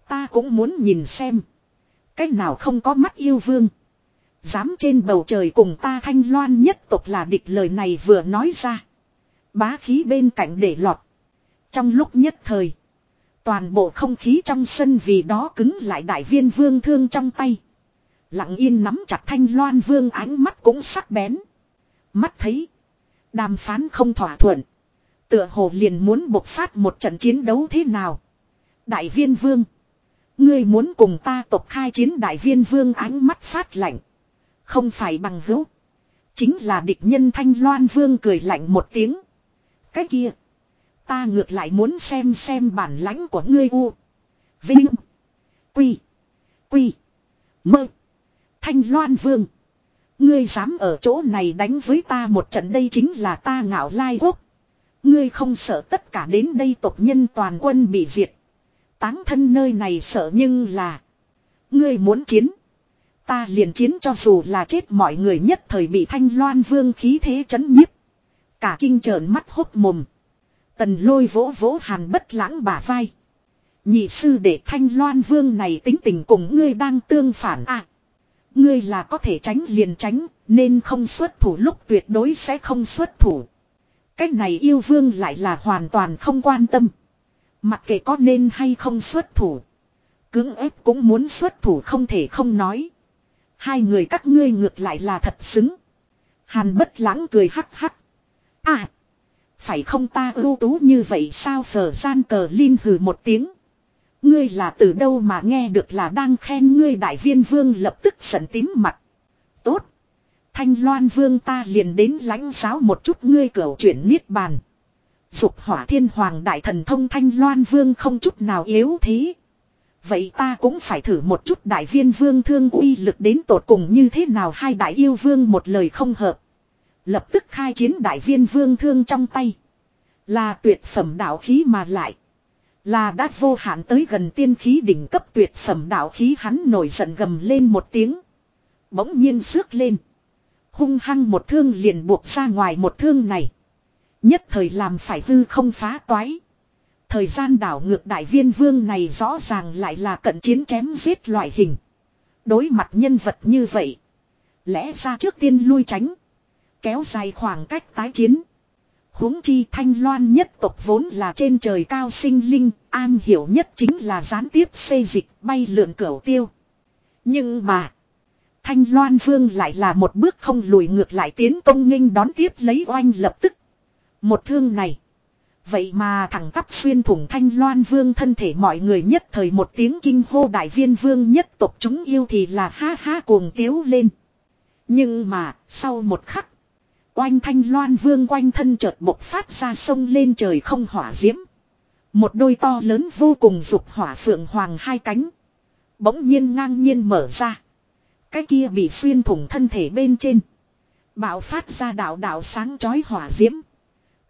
Ta cũng muốn nhìn xem. Cách nào không có mắt yêu vương. Dám trên bầu trời cùng ta thanh loan nhất tộc là địch lời này vừa nói ra. Bá khí bên cạnh để lọt. Trong lúc nhất thời. Toàn bộ không khí trong sân vì đó cứng lại đại viên vương thương trong tay. Lặng yên nắm chặt thanh loan vương, ánh mắt cũng sắc bén. Mắt thấy. Đàm phán không thỏa thuận. Tựa hồ liền muốn bộc phát một trận chiến đấu thế nào. Đại viên vương. Ngươi muốn cùng ta tộc khai chiến đại viên vương ánh mắt phát lạnh. Không phải bằng hữu. Chính là địch nhân thanh loan vương cười lạnh một tiếng. Cái kia. Ta ngược lại muốn xem xem bản lãnh của ngươi u. Vinh. Quy. Quy. Mơ. Thanh loan vương. Ngươi dám ở chỗ này đánh với ta một trận đây chính là ta ngạo lai quốc. Ngươi không sợ tất cả đến đây tộc nhân toàn quân bị diệt. Táng thân nơi này sợ nhưng là. Ngươi muốn chiến. Ta liền chiến cho dù là chết mọi người nhất thời bị thanh loan vương khí thế chấn nhiếp. Cả kinh trợn mắt hốc mồm. Tần lôi vỗ vỗ hàn bất lãng bả vai. Nhị sư để thanh loan vương này tính tình cùng ngươi đang tương phản à. Ngươi là có thể tránh liền tránh, nên không xuất thủ lúc tuyệt đối sẽ không xuất thủ. Cách này yêu vương lại là hoàn toàn không quan tâm. Mặc kệ có nên hay không xuất thủ. Cưỡng ép cũng muốn xuất thủ không thể không nói. Hai người các ngươi ngược lại là thật xứng. Hàn bất lãng cười hắc hắc. À. Phải không ta ưu tú như vậy sao phở gian cờ linh hừ một tiếng. Ngươi là từ đâu mà nghe được là đang khen ngươi đại viên vương lập tức giận tím mặt. Tốt. Thanh loan vương ta liền đến lãnh giáo một chút ngươi cửa chuyển niết bàn. Dục hỏa thiên hoàng đại thần thông thanh loan vương không chút nào yếu thế. Vậy ta cũng phải thử một chút đại viên vương thương uy lực đến tột cùng như thế nào hai đại yêu vương một lời không hợp. Lập tức khai chiến đại viên vương thương trong tay. Là tuyệt phẩm đạo khí mà lại. Là đã vô hạn tới gần tiên khí đỉnh cấp tuyệt phẩm đạo khí hắn nổi giận gầm lên một tiếng. Bỗng nhiên xước lên. Hung hăng một thương liền buộc ra ngoài một thương này. Nhất thời làm phải hư không phá toái. Thời gian đảo ngược đại viên vương này rõ ràng lại là cận chiến chém giết loại hình. Đối mặt nhân vật như vậy. Lẽ ra trước tiên lui tránh. Kéo dài khoảng cách tái chiến huống chi thanh loan nhất tộc vốn là trên trời cao sinh linh, an hiểu nhất chính là gián tiếp xây dịch bay lượn cửu tiêu. Nhưng mà, thanh loan vương lại là một bước không lùi ngược lại tiến công nghênh đón tiếp lấy oanh lập tức. Một thương này, Vậy mà thẳng tắp xuyên thủng thanh loan vương thân thể mọi người nhất thời một tiếng kinh hô đại viên vương nhất tộc chúng yêu thì là ha ha cuồng tiếu lên. Nhưng mà, sau một khắc, oanh thanh loan vương quanh thân chợt bộc phát ra sông lên trời không hỏa diễm. Một đôi to lớn vô cùng dục hỏa phượng hoàng hai cánh. Bỗng nhiên ngang nhiên mở ra. Cái kia bị xuyên thủng thân thể bên trên. Bạo phát ra đạo đạo sáng chói hỏa diễm.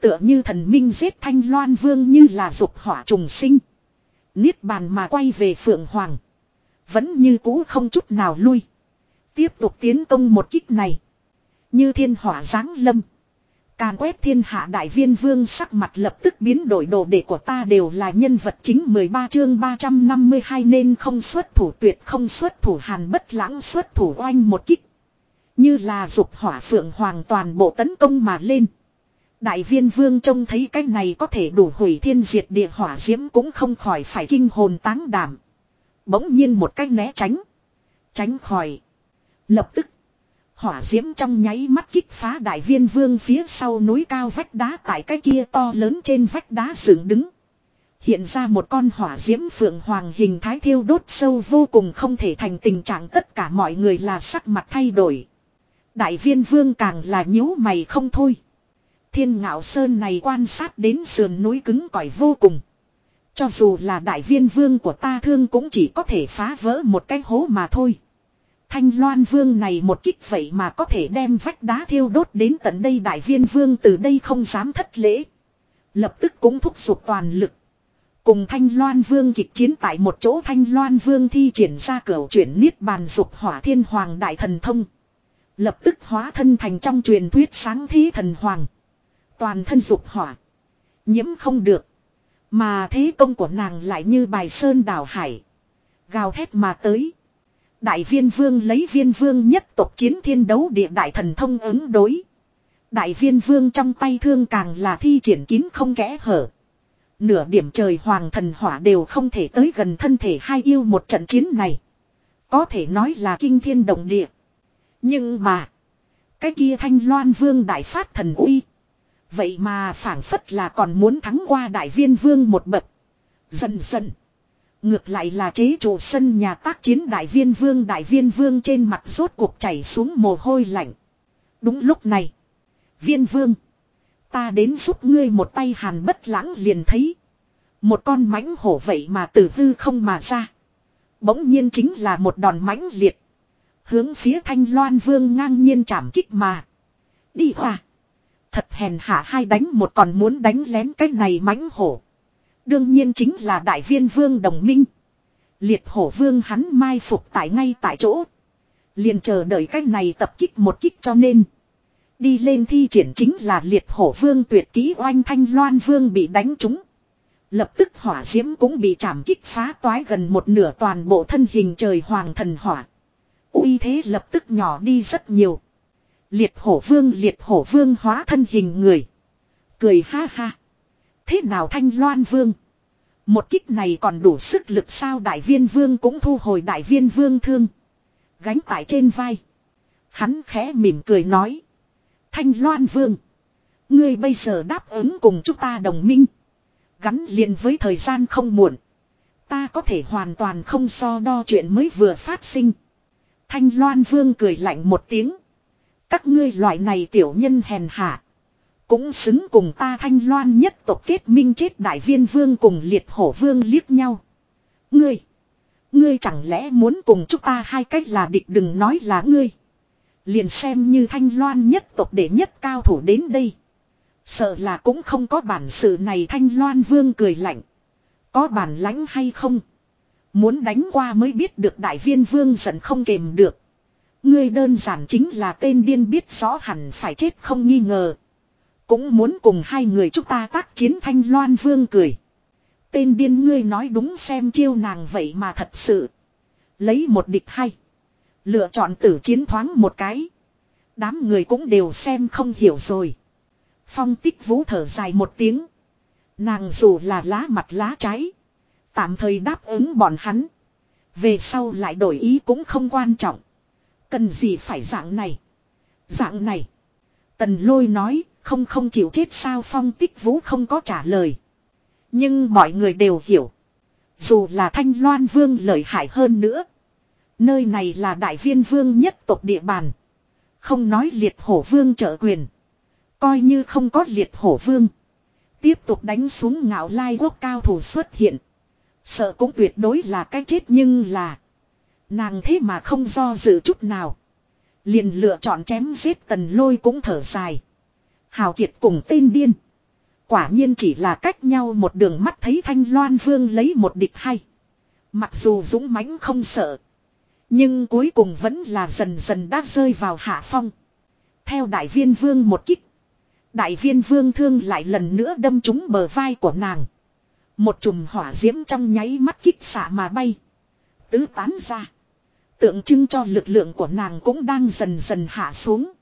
Tựa như thần minh giết thanh loan vương như là dục hỏa trùng sinh. Niết bàn mà quay về phượng hoàng. Vẫn như cũ không chút nào lui. Tiếp tục tiến công một kích này. Như thiên hỏa giáng lâm. Càn quét thiên hạ đại viên vương sắc mặt lập tức biến đổi, đồ để của ta đều là nhân vật chính 13 chương 352 nên không xuất thủ, tuyệt không xuất thủ, hàn bất lãng xuất thủ oanh một kích. Như là dục hỏa phượng hoàng toàn bộ tấn công mà lên. Đại viên vương trông thấy cái này có thể đủ hủy thiên diệt địa hỏa diễm cũng không khỏi phải kinh hồn táng đảm. Bỗng nhiên một cách né tránh. Tránh khỏi. Lập tức. Hỏa diễm trong nháy mắt kích phá đại viên vương phía sau núi cao vách đá tại cái kia to lớn trên vách đá dựng đứng. Hiện ra một con hỏa diễm phượng hoàng hình thái thiêu đốt sâu vô cùng không thể thành tình trạng tất cả mọi người là sắc mặt thay đổi. Đại viên vương càng là nhíu mày không thôi. Thiên ngạo sơn này quan sát đến sườn núi cứng cỏi vô cùng. Cho dù là đại viên vương của ta thương cũng chỉ có thể phá vỡ một cái hố mà thôi. Thanh loan vương này một kích vậy mà có thể đem vách đá thiêu đốt đến tận đây đại viên vương từ đây không dám thất lễ. Lập tức cũng thúc giục toàn lực. Cùng thanh loan vương kịch chiến tại một chỗ thanh loan vương thi triển ra cửa chuyển niết bàn dục hỏa thiên hoàng đại thần thông. Lập tức hóa thân thành trong truyền thuyết sáng thí thần hoàng. Toàn thân dục hỏa. Nhiễm không được. Mà thế công của nàng lại như bài sơn đảo hải. Gào thét mà tới. Đại viên vương lấy viên vương nhất tộc chiến thiên đấu địa đại thần thông ứng đối. Đại viên vương trong tay thương càng là thi triển kín không kẽ hở. Nửa điểm trời hoàng thần hỏa đều không thể tới gần thân thể hai yêu một trận chiến này. Có thể nói là kinh thiên động địa. Nhưng mà. Cái kia thanh loan vương đại phát thần uy. Vậy mà phản phất là còn muốn thắng qua đại viên vương một bậc. Dần dần. Ngược lại là chế chủ sân nhà tác chiến đại viên vương, đại viên vương trên mặt rốt cuộc chảy xuống mồ hôi lạnh. Đúng lúc này. Viên vương. Ta đến giúp ngươi một tay hàn bất lãng liền thấy. Một con mãnh hổ vậy mà tử hư không mà ra. Bỗng nhiên chính là một đòn mãnh liệt. Hướng phía thanh loan vương ngang nhiên chạm kích mà. Đi hòa. Thật hèn hạ hai đánh, một còn muốn đánh lén cái này mãnh hổ. Đương nhiên chính là đại viên vương đồng minh. Liệt hổ vương hắn mai phục tại ngay tại chỗ. Liền chờ đợi cách này tập kích một kích cho nên. Đi lên thi triển chính là liệt hổ vương tuyệt ký oanh thanh loan vương bị đánh trúng. Lập tức hỏa diễm cũng bị chạm kích phá toái gần một nửa toàn bộ thân hình trời hoàng thần hỏa. uy thế lập tức nhỏ đi rất nhiều. Liệt hổ vương, liệt hổ vương hóa thân hình người. Cười ha ha. Thế nào thanh loan vương? Một kích này còn đủ sức lực sao đại viên vương cũng thu hồi đại viên vương thương. Gánh tại trên vai. Hắn khẽ mỉm cười nói. Thanh loan vương. Ngươi bây giờ đáp ứng cùng chúng ta đồng minh. Gắn liền với thời gian không muộn. Ta có thể hoàn toàn không so đo chuyện mới vừa phát sinh. Thanh loan vương cười lạnh một tiếng. Các ngươi loại này tiểu nhân hèn hạ. Cũng xứng cùng ta thanh loan nhất tộc kết minh chết đại viên vương cùng liệt hổ vương liếc nhau. Ngươi. Ngươi chẳng lẽ muốn cùng chúng ta hai cách là địch đừng nói là ngươi. Liền xem như thanh loan nhất tộc để nhất cao thủ đến đây. Sợ là cũng không có bản sự này thanh loan vương cười lạnh. Có bản lãnh hay không? Muốn đánh qua mới biết được đại viên vương giận không kềm được. Ngươi đơn giản chính là tên điên biết rõ hẳn phải chết không nghi ngờ. Cũng muốn cùng hai người chúng ta tác chiến thanh loan vương cười. Tên điên ngươi nói đúng xem chiêu nàng vậy mà thật sự. Lấy một địch hay. Lựa chọn tử chiến thoáng một cái. Đám người cũng đều xem không hiểu rồi. Phong tích vũ thở dài một tiếng. Nàng dù là lá mặt lá trái. Tạm thời đáp ứng bọn hắn. Về sau lại đổi ý cũng không quan trọng. Cần gì phải dạng này. Dạng này. Tần lôi nói, không không chịu chết sao phong tích vũ không có trả lời. Nhưng mọi người đều hiểu. Dù là thanh loan vương lợi hại hơn nữa. Nơi này là đại viên vương nhất tộc địa bàn. Không nói liệt hổ vương trợ quyền. Coi như không có liệt hổ vương. Tiếp tục đánh xuống ngạo lai quốc cao thủ xuất hiện. Sợ cũng tuyệt đối là cái chết nhưng là. Nàng thế mà không do dự chút nào. Liền lựa chọn chém giết tần lôi cũng thở dài. Hào Kiệt cùng tên điên. Quả nhiên chỉ là cách nhau một đường mắt thấy Thanh Loan Vương lấy một địch hay. Mặc dù dũng mãnh không sợ. Nhưng cuối cùng vẫn là dần dần đã rơi vào hạ phong. Theo đại viên vương một kích. Đại viên vương thương lại lần nữa đâm trúng bờ vai của nàng. Một chùm hỏa diễm trong nháy mắt kích xạ mà bay. Tứ tán ra. Tượng trưng cho lực lượng của nàng cũng đang dần dần hạ xuống.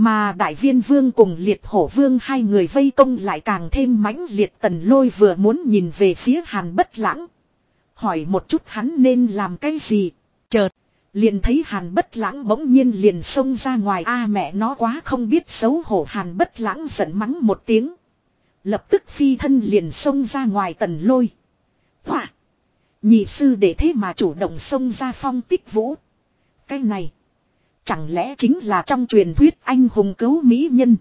Mà đại viên vương cùng liệt hổ vương hai người vây công lại càng thêm mãnh liệt tần lôi vừa muốn nhìn về phía hàn bất lãng. Hỏi một chút hắn nên làm cái gì. Chợt. Liền thấy hàn bất lãng bỗng nhiên liền xông ra ngoài a à, mẹ nó quá không biết xấu hổ hàn bất lãng giận mắng một tiếng. Lập tức phi thân liền xông ra ngoài tần lôi. Hỏa. Nhị sư để thế mà chủ động xông ra phong tích vũ. Cái này. Chẳng lẽ chính là trong truyền thuyết anh hùng cứu mỹ nhân.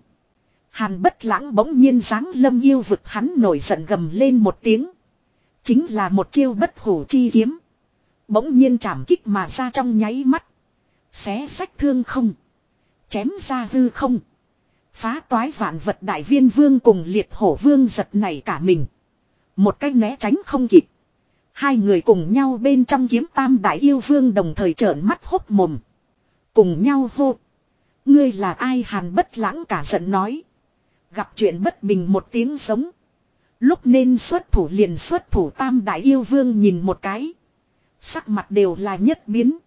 Hàn bất lãng bỗng nhiên dáng lâm yêu vực, hắn nổi giận gầm lên một tiếng. Chính là một chiêu bất hủ chi kiếm. Bỗng nhiên chạm kích mà ra trong nháy mắt. Xé sách thương không. Chém ra hư không. Phá toái vạn vật đại viên vương cùng liệt hổ vương giật này cả mình. Một cách né tránh không kịp. Hai người cùng nhau bên trong kiếm tam đại yêu vương đồng thời trợn mắt hốc mồm. Cùng nhau hô. Ngươi là ai hàn bất lãng cả giận nói. Gặp chuyện bất bình một tiếng sống. Lúc nên xuất thủ liền xuất thủ tam đại yêu vương nhìn một cái. Sắc mặt đều là nhất biến.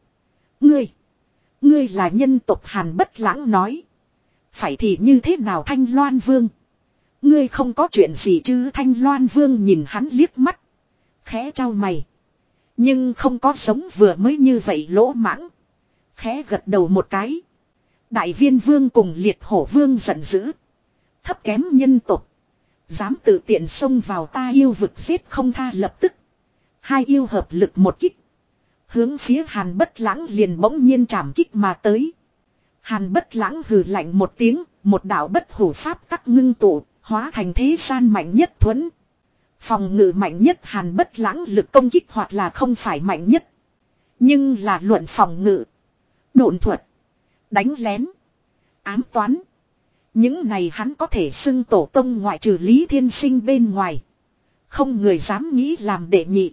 Ngươi. Ngươi là nhân tộc hàn bất lãng nói. Phải thì như thế nào thanh loan vương. Ngươi không có chuyện gì chứ thanh loan vương nhìn hắn liếc mắt. Khẽ trao mày. Nhưng không có sống vừa mới như vậy lỗ mãng. Khẽ gật đầu một cái. Đại viên vương cùng liệt hổ vương giận dữ. Thấp kém nhân tục. Dám tự tiện xông vào ta yêu vực giết không tha lập tức. Hai yêu hợp lực một kích. Hướng phía hàn bất lãng liền bỗng nhiên chạm kích mà tới. Hàn bất lãng hừ lạnh một tiếng, một đạo bất hủ pháp tắc ngưng tụ, hóa thành thế gian mạnh nhất thuẫn. Phòng ngự mạnh nhất hàn bất lãng lực công kích hoặc là không phải mạnh nhất. Nhưng là luận phòng ngự. Độn thuật. Đánh lén. Ám toán. Những này hắn có thể xưng tổ tông ngoại trừ Lý Thiên Sinh bên ngoài. Không người dám nghĩ làm đệ nhị.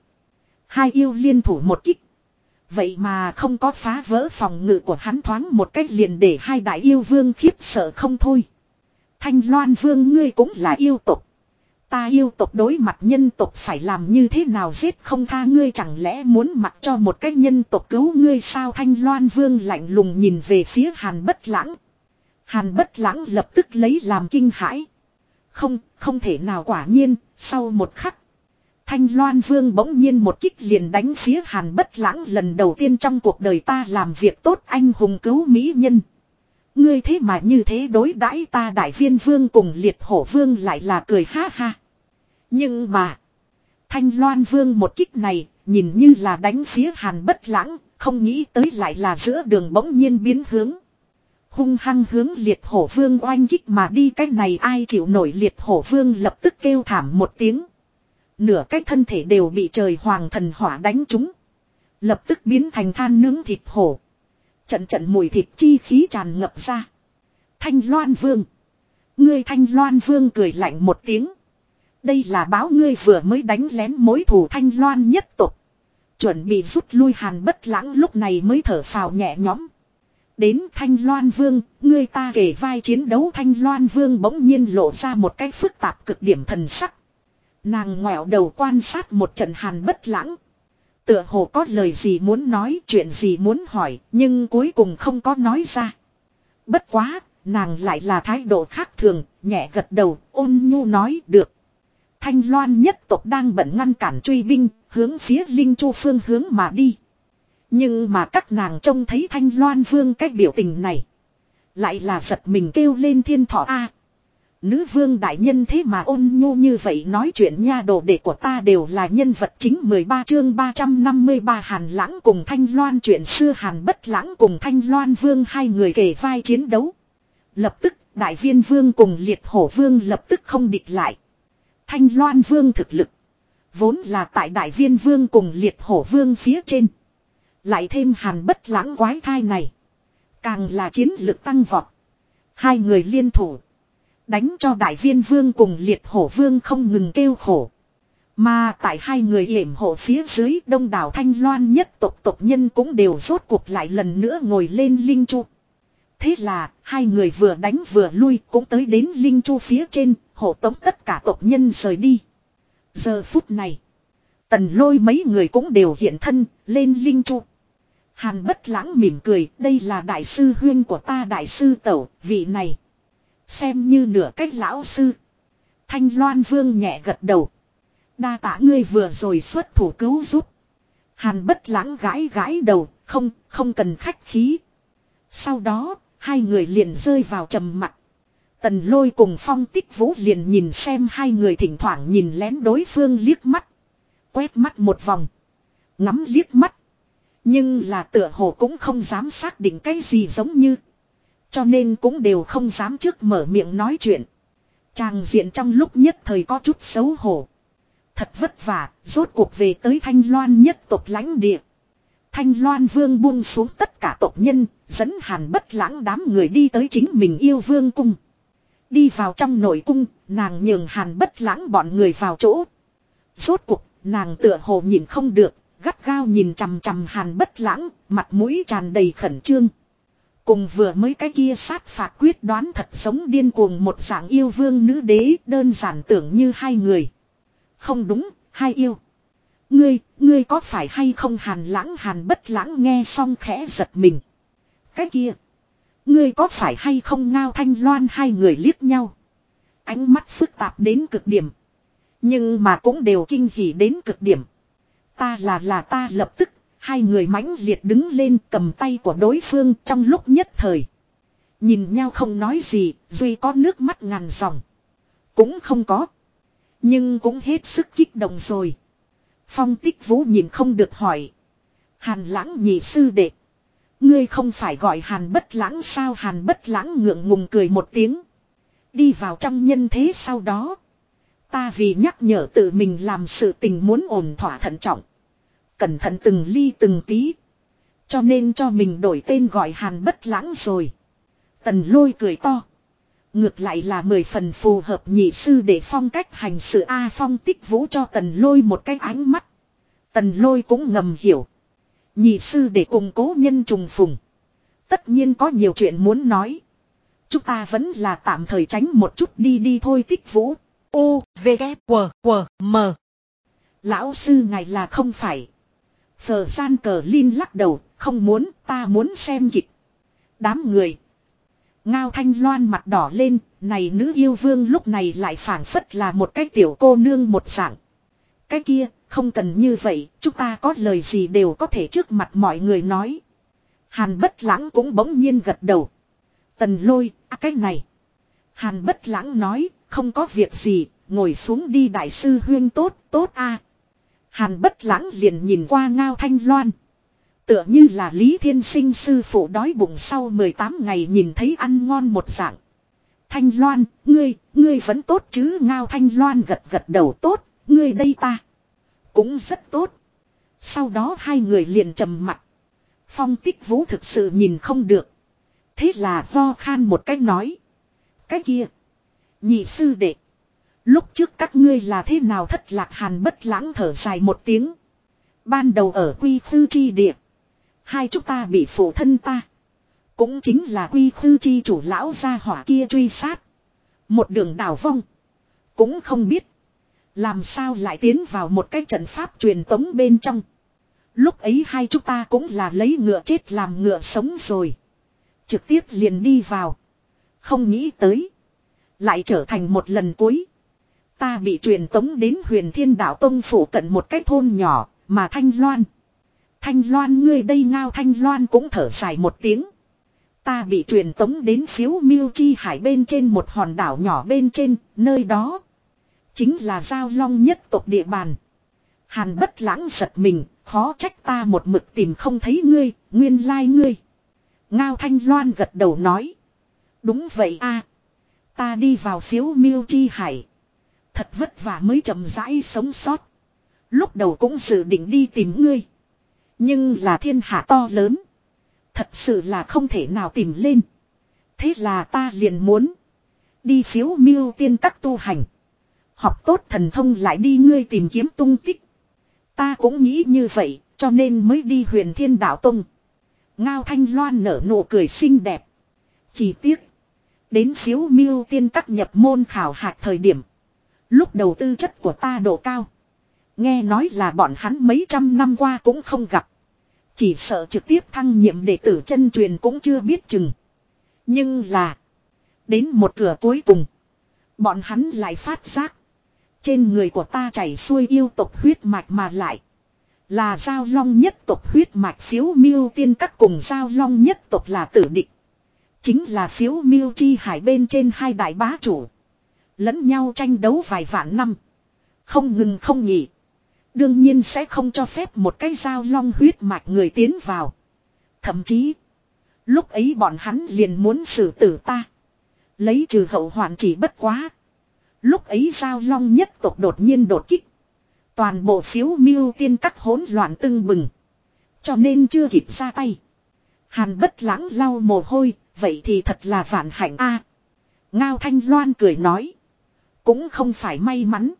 Hai yêu liên thủ một kích. Vậy mà không có phá vỡ phòng ngự của hắn thoáng một cách liền để hai đại yêu vương khiếp sợ không thôi. Thanh loan vương, ngươi cũng là yêu tục. Ta yêu tộc đối mặt nhân tộc phải làm như thế nào giết không tha ngươi chẳng lẽ muốn mặc cho một cái nhân tộc cứu ngươi sao thanh loan vương lạnh lùng nhìn về phía hàn bất lãng. Hàn bất lãng lập tức lấy làm kinh hãi. Không, không thể nào quả nhiên, sau một khắc. Thanh loan vương bỗng nhiên một kích liền đánh phía hàn bất lãng lần đầu tiên trong cuộc đời ta làm việc tốt anh hùng cứu mỹ nhân. Ngươi thế mà như thế đối đãi ta đại viên vương cùng liệt hổ vương lại là cười ha ha. Nhưng mà. Thanh loan vương một kích này, nhìn như là đánh phía hàn bất lãng. Không nghĩ tới lại là giữa đường bỗng nhiên biến hướng. Hung hăng hướng liệt hổ vương oanh kích mà đi, cái này ai chịu nổi liệt hổ vương lập tức kêu thảm một tiếng. Nửa cái thân thể đều bị trời hoàng thần hỏa đánh trúng. Lập tức biến thành than nướng thịt hổ. Trận trận mùi thịt chi khí tràn ngập ra. Thanh Loan Vương. Ngươi Thanh Loan Vương cười lạnh một tiếng. Đây là báo ngươi vừa mới đánh lén mối thù Thanh Loan nhất tục. Chuẩn bị rút lui hàn bất lãng lúc này mới thở phào nhẹ nhõm. Đến Thanh Loan Vương, ngươi ta kể vai chiến đấu Thanh Loan Vương bỗng nhiên lộ ra một cái phức tạp cực điểm thần sắc. Nàng ngoẹo đầu quan sát một trận hàn bất lãng. Tựa hồ có lời gì muốn nói, chuyện gì muốn hỏi, nhưng cuối cùng không có nói ra. Bất quá, nàng lại là thái độ khác thường, nhẹ gật đầu, ôn nhu nói được. Thanh Loan nhất tộc đang bận ngăn cản truy binh, hướng phía Linh Chu phương hướng mà đi. Nhưng mà các nàng trông thấy Thanh Loan vương cách biểu tình này. Lại là giật mình kêu lên thiên thọ a Nữ vương đại nhân thế mà ôn nhu như vậy nói chuyện nha, đồ đệ của ta đều là nhân vật chính 13 chương 353 Hàn Lãng cùng Thanh Loan, chuyện xưa Hàn Bất Lãng cùng Thanh Loan vương, hai người kể vai chiến đấu. Lập tức, đại viên vương cùng liệt hổ vương lập tức không địch lại. Thanh Loan vương thực lực. Vốn là tại đại viên vương cùng liệt hổ vương phía trên. Lại thêm Hàn Bất Lãng quái thai này. Càng là chiến lực tăng vọt. Hai người liên thủ Đánh cho đại viên vương cùng liệt hổ vương không ngừng kêu khổ. Mà tại hai người hiểm hộ phía dưới, đông đảo thanh loan nhất tộc tộc nhân cũng đều rốt cuộc lại lần nữa ngồi lên linh chu. Thế là, hai người vừa đánh vừa lui cũng tới đến linh chu phía trên, hộ tống tất cả tộc nhân rời đi. Giờ phút này, tần lôi mấy người cũng đều hiện thân lên linh chu. Hàn bất lãng mỉm cười, đây là đại sư huyên của ta, đại sư tẩu, vị này. Xem như nửa cách lão sư. Thanh Loan Vương nhẹ gật đầu. Đa tả ngươi vừa rồi xuất thủ cứu giúp. Hàn bất lãng gãi gãi đầu, không, không cần khách khí. Sau đó, hai người liền rơi vào trầm mặc. Tần lôi cùng phong tích vũ liền nhìn xem hai người thỉnh thoảng nhìn lén đối phương liếc mắt. Quét mắt một vòng. Ngắm liếc mắt. Nhưng là tựa hồ cũng không dám xác định cái gì giống như. Cho nên cũng đều không dám trước mở miệng nói chuyện. Chàng diện trong lúc nhất thời có chút xấu hổ. Thật vất vả, rốt cuộc về tới Thanh Loan nhất tộc lãnh địa. Thanh Loan vương buông xuống tất cả tộc nhân, dẫn hàn bất lãng đám người đi tới chính mình yêu vương cung. Đi vào trong nội cung, nàng nhường hàn bất lãng bọn người vào chỗ. Rốt cuộc, nàng tựa hồ nhìn không được, gắt gao nhìn chằm chằm hàn bất lãng, mặt mũi tràn đầy khẩn trương. Cùng vừa mới cái kia sát phạt quyết đoán thật giống điên cuồng một dạng yêu vương nữ đế đơn giản tưởng như hai người. Không đúng, hai yêu. Ngươi, ngươi có phải hay không hàn lãng hàn bất lãng nghe xong khẽ giật mình. Cái kia. Ngươi có phải hay không ngao thanh loan hai người liếc nhau. Ánh mắt phức tạp đến cực điểm. Nhưng mà cũng đều kinh hỉ đến cực điểm. Ta là là ta lập tức Hai người mãnh liệt đứng lên cầm tay của đối phương trong lúc nhất thời. Nhìn nhau không nói gì, Duy có nước mắt ngàn dòng. Cũng không có. Nhưng cũng hết sức kích động rồi. Phong tích vũ nhìn không được hỏi. Hàn lãng nhị sư đệ. Ngươi không phải gọi hàn bất lãng sao hàn bất lãng ngượng ngùng cười một tiếng. Đi vào trong nhân thế sau đó. Ta vì nhắc nhở tự mình làm sự tình muốn ổn thỏa thận trọng. Cẩn thận từng ly từng tí. Cho nên cho mình đổi tên gọi hàn bất lãng rồi. Tần lôi cười to. Ngược lại là mười phần phù hợp nhị sư để phong cách hành sự A phong tích vũ cho tần lôi một cái ánh mắt. Tần lôi cũng ngầm hiểu. Nhị sư để cùng cố nhân trùng phùng. Tất nhiên có nhiều chuyện muốn nói. Chúng ta vẫn là tạm thời tránh một chút đi đi thôi tích vũ. U, V, K, W, W, M. Lão sư ngài là không phải. Phờ gian cờ Linh lắc đầu, không muốn, ta muốn xem kịch. Đám người. Ngao thanh loan mặt đỏ lên, này nữ yêu vương lúc này lại phản phất là một cái tiểu cô nương một dạng. Cái kia, không cần như vậy, chúng ta có lời gì đều có thể trước mặt mọi người nói. Hàn bất lãng cũng bỗng nhiên gật đầu. Tần lôi, à cái này. Hàn bất lãng nói, không có việc gì, ngồi xuống đi đại sư huyên tốt, tốt a Hàn bất lãng liền nhìn qua ngao thanh loan. Tựa như là Lý Thiên Sinh sư phụ đói bụng sau 18 ngày nhìn thấy ăn ngon một dạng. Thanh loan, ngươi, ngươi vẫn tốt chứ ngao thanh loan gật gật đầu tốt, ngươi đây ta. Cũng rất tốt. Sau đó hai người liền trầm mặt. Phong tích vũ thực sự nhìn không được. Thế là vo khan một cách nói. Cái kia. Nhị sư đệ. Lúc trước các ngươi là thế nào thất lạc hàn bất lãng thở dài một tiếng. Ban đầu ở quy khư chi địa. Hai chúng ta bị phụ thân ta. Cũng chính là quy khư chi chủ lão gia hỏa kia truy sát. Một đường đảo vong. Cũng không biết. Làm sao lại tiến vào một cái trận pháp truyền tống bên trong. Lúc ấy hai chúng ta cũng là lấy ngựa chết làm ngựa sống rồi. Trực tiếp liền đi vào. Không nghĩ tới. Lại trở thành một lần cuối. Ta bị truyền tống đến huyền thiên đạo tông phủ cận một cái thôn nhỏ, mà Thanh Loan. Thanh Loan ngươi đây ngao Thanh Loan cũng thở dài một tiếng. Ta bị truyền tống đến phiếu miêu chi hải bên trên một hòn đảo nhỏ bên trên, nơi đó. Chính là giao long nhất tộc địa bàn. Hàn bất lãng giật mình, khó trách ta một mực tìm không thấy ngươi, nguyên lai ngươi. Ngao Thanh Loan gật đầu nói. Đúng vậy a Ta đi vào phiếu miêu chi hải. Thật vất vả mới chậm rãi sống sót. Lúc đầu cũng dự định đi tìm ngươi. Nhưng là thiên hạ to lớn. Thật sự là không thể nào tìm lên. Thế là ta liền muốn. Đi phiếu miêu tiên các tu hành. Học tốt thần thông lại đi ngươi tìm kiếm tung tích. Ta cũng nghĩ như vậy, cho nên mới đi huyền thiên đạo tông. Ngao Thanh Loan nở nụ cười xinh đẹp. Chỉ tiếc. Đến phiếu miêu tiên các nhập môn khảo hạt thời điểm. Lúc đầu tư chất của ta độ cao. Nghe nói là bọn hắn mấy trăm năm qua cũng không gặp. Chỉ sợ trực tiếp thăng nhiệm đệ tử chân truyền cũng chưa biết chừng. Nhưng là. Đến một cửa cuối cùng. Bọn hắn lại phát giác. Trên người của ta chảy xuôi yêu tộc huyết mạch mà lại. Là giao long nhất tộc huyết mạch phiếu miêu tiên các cùng giao long nhất tộc là tử định, Chính là phiếu miêu chi hải bên trên hai đại bá chủ. Lẫn nhau tranh đấu vài vạn năm. Không ngừng không nghỉ. Đương nhiên sẽ không cho phép một cái dao long huyết mạch người tiến vào. Thậm chí. Lúc ấy bọn hắn liền muốn xử tử ta. Lấy trừ hậu hoạn chỉ bất quá. Lúc ấy giao long nhất tộc đột nhiên đột kích. Toàn bộ phiếu miêu tiên các hỗn loạn tưng bừng. Cho nên chưa kịp ra tay. Hàn bất lãng lau mồ hôi, vậy thì thật là vạn hạnh a. Ngao Thanh Loan cười nói. Cũng không phải may mắn.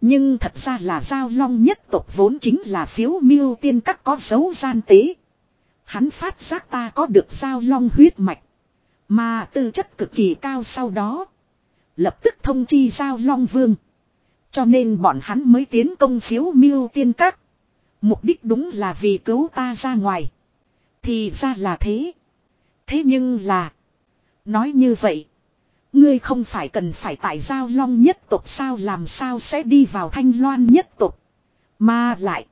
Nhưng thật ra là giao long nhất tộc vốn chính là phiếu miêu tiên các có dấu gian tế. Hắn phát giác ta có được giao long huyết mạch. Mà tư chất cực kỳ cao sau đó. Lập tức thông chi giao long vương. Cho nên bọn hắn mới tiến công phiếu miêu tiên các. Mục đích đúng là vì cứu ta ra ngoài. Thì ra là thế. Thế nhưng là. Nói như vậy. Ngươi không phải cần phải tại giao long nhất tộc sao, làm sao sẽ đi vào thanh loan nhất tộc. Mà lại.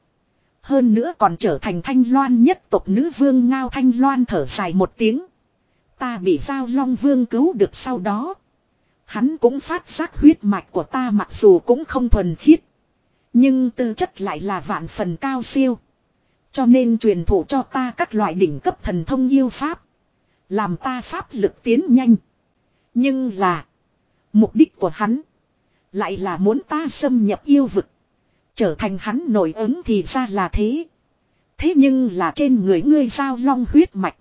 Hơn nữa còn trở thành thanh loan nhất tộc nữ vương ngao thanh loan thở dài một tiếng. Ta bị giao long vương cứu được sau đó. Hắn cũng phát giác huyết mạch của ta mặc dù cũng không thuần khiết. Nhưng tư chất lại là vạn phần cao siêu. Cho nên truyền thụ cho ta các loại đỉnh cấp thần thông yêu pháp. Làm ta pháp lực tiến nhanh. Nhưng là. Mục đích của hắn. Lại là muốn ta xâm nhập yêu vực. Trở thành hắn nổi ứng thì ra là thế. Thế nhưng là trên người ngươi giao long huyết mạch.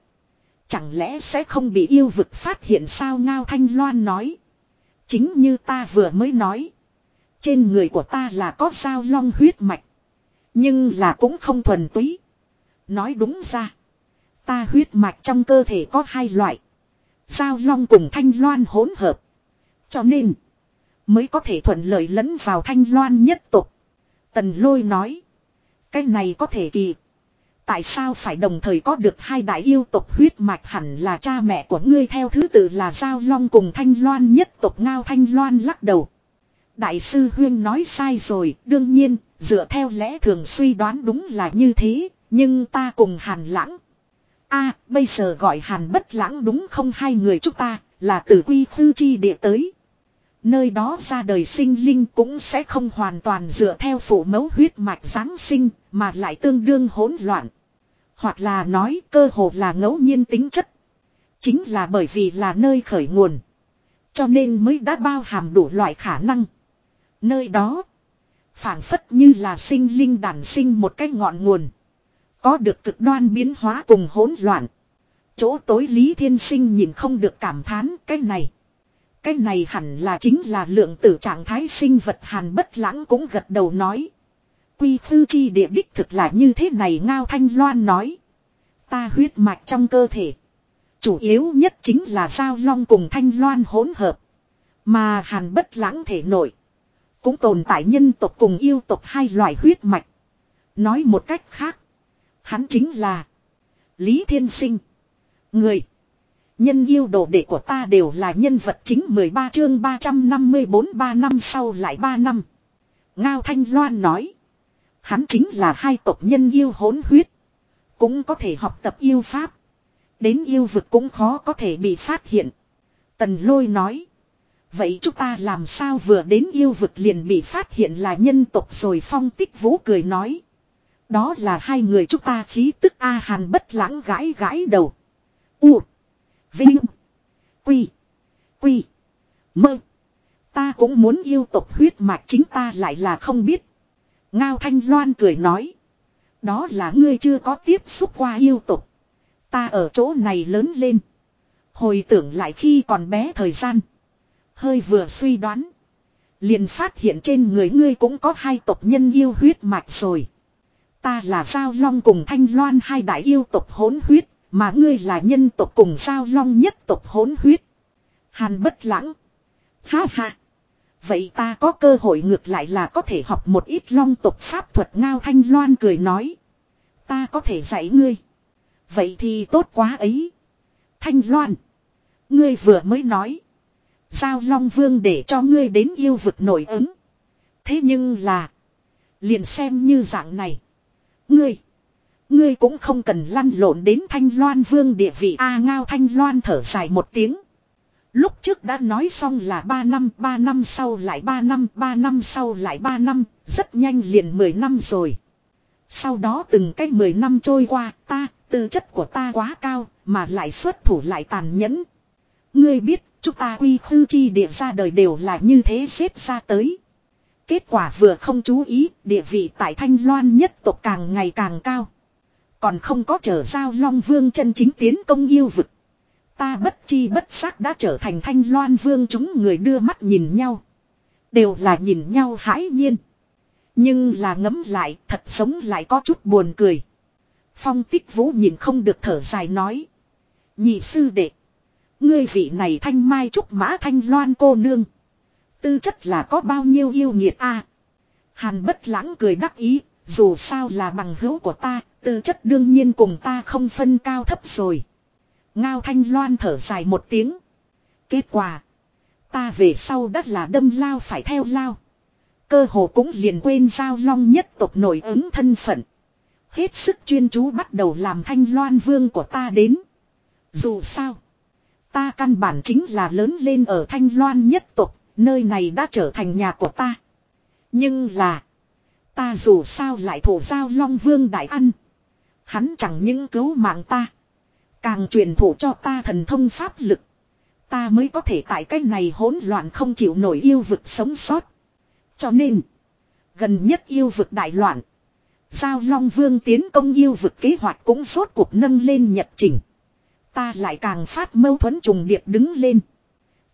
Chẳng lẽ sẽ không bị yêu vực phát hiện sao Ngao Thanh Loan nói. Chính như ta vừa mới nói. Trên người của ta là có sao long huyết mạch. Nhưng là cũng không thuần túy. Nói đúng ra. Ta huyết mạch trong cơ thể có hai loại. Giao long cùng thanh loan hỗn hợp. Cho nên. Mới có thể thuận lợi lẫn vào thanh loan nhất tục. Tần lôi nói. Cái này có thể kỳ. Tại sao phải đồng thời có được hai đại yêu tộc huyết mạch hẳn là cha mẹ của ngươi theo thứ tự là Giao Long cùng Thanh Loan nhất tộc Ngao Thanh Loan lắc đầu. Đại sư Huyên nói sai rồi, đương nhiên, dựa theo lẽ thường suy đoán đúng là như thế, nhưng ta cùng Hàn Lãng a bây giờ gọi Hàn Bất Lãng đúng không hai người chúng ta, là từ quy khư chi địa tới. Nơi đó ra đời sinh linh cũng sẽ không hoàn toàn dựa theo phụ mẫu huyết mạch Giáng sinh, mà lại tương đương hỗn loạn. Hoặc là nói cơ hồ là ngẫu nhiên tính chất. Chính là bởi vì là nơi khởi nguồn. Cho nên mới đã bao hàm đủ loại khả năng. Nơi đó. phảng phất như là sinh linh đản sinh một cái ngọn nguồn. Có được cực đoan biến hóa cùng hỗn loạn. Chỗ tối Lý Thiên Sinh nhìn không được cảm thán, cái này. Cái này hẳn là chính là lượng tử trạng thái sinh vật hàn bất lãng cũng gật đầu nói. Quy thư chi địa đích thực là như thế này, Ngao Thanh Loan nói. Ta huyết mạch trong cơ thể. Chủ yếu nhất chính là giao long cùng Thanh Loan hỗn hợp. Mà hàn bất lãng thể nội. Cũng tồn tại nhân tộc cùng yêu tộc hai loại huyết mạch. Nói một cách khác. Hắn chính là. Lý Thiên Sinh. Người. Nhân yêu đồ đệ của ta đều là nhân vật chính 13 chương 354 3 năm sau lại 3 năm. Ngao Thanh Loan nói. Hắn chính là hai tộc nhân yêu hỗn huyết. Cũng có thể học tập yêu pháp. Đến yêu vực cũng khó có thể bị phát hiện. Tần lôi nói. Vậy chúng ta làm sao vừa đến yêu vực liền bị phát hiện là nhân tộc rồi phong tích vũ cười nói. Đó là hai người chúng ta khí tức A hàn bất lãng gãi gãi đầu. U. Vinh. Quy. Quy. Mơ. Ta cũng muốn yêu tộc huyết mạch chính ta lại là không biết. Ngao Thanh Loan cười nói. Đó là ngươi chưa có tiếp xúc qua yêu tộc. Ta ở chỗ này lớn lên. Hồi tưởng lại khi còn bé thời gian. Hơi vừa suy đoán. Liền phát hiện trên người ngươi cũng có hai tộc nhân yêu huyết mạch rồi. Ta là Giao Long cùng Thanh Loan hai đại yêu tộc hỗn huyết. Mà ngươi là nhân tộc cùng Giao Long nhất tộc hỗn huyết. Hàn bất lãng. Ha ha. Vậy ta có cơ hội ngược lại là có thể học một ít long tộc pháp thuật ngao thanh loan cười nói. Ta có thể dạy ngươi. Vậy thì tốt quá ấy. Thanh loan. Ngươi vừa mới nói. Giao long vương để cho ngươi đến yêu vực nổi ứng. Thế nhưng là. Liền xem như dạng này. Ngươi. Ngươi cũng không cần lăn lộn đến thanh loan vương địa vị A ngao thanh loan thở dài một tiếng. Lúc trước đã nói xong là 3 năm, 3 năm sau lại 3 năm, 3 năm sau lại 3 năm, rất nhanh liền 10 năm rồi. Sau đó từng cái 10 năm trôi qua, ta, tư chất của ta quá cao, mà lại xuất thủ lại tàn nhẫn. Ngươi biết, chúng ta quy khư chi địa ra đời đều là như thế xếp ra tới. Kết quả vừa không chú ý, địa vị tại Thanh Loan nhất tộc càng ngày càng cao. Còn không có trở giao Long Vương chân chính tiến công yêu vực. Ta bất chi bất giác đã trở thành thanh loan vương chúng người đưa mắt nhìn nhau. Đều là nhìn nhau hãi nhiên. Nhưng là ngấm lại thật sống lại có chút buồn cười. Phong tích vũ nhìn không được thở dài nói. Nhị sư đệ. Ngươi vị này thanh mai trúc mã thanh loan cô nương. Tư chất là có bao nhiêu yêu nghiệt a Hàn bất lãng cười đắc ý. Dù sao là bằng hữu của ta. Tư chất đương nhiên cùng ta không phân cao thấp rồi. Ngao Thanh Loan thở dài một tiếng. Kết quả. Ta về sau đất là đâm lao phải theo lao. Cơ hồ cũng liền quên giao long nhất tộc nổi ứng thân phận. Hết sức chuyên chú bắt đầu làm thanh loan vương của ta đến. Dù sao. Ta căn bản chính là lớn lên ở thanh loan nhất tộc. Nơi này đã trở thành nhà của ta. Nhưng là. Ta dù sao lại thổ giao long vương đại ăn. Hắn chẳng những cứu mạng ta. Càng truyền thủ cho ta thần thông pháp lực. Ta mới có thể tại cái này hỗn loạn không chịu nổi yêu vực sống sót. Cho nên. Gần nhất yêu vực đại loạn. Giao Long Vương tiến công yêu vực kế hoạch cũng rốt cuộc nâng lên nhật trình. Ta lại càng phát mâu thuẫn trùng điệp đứng lên.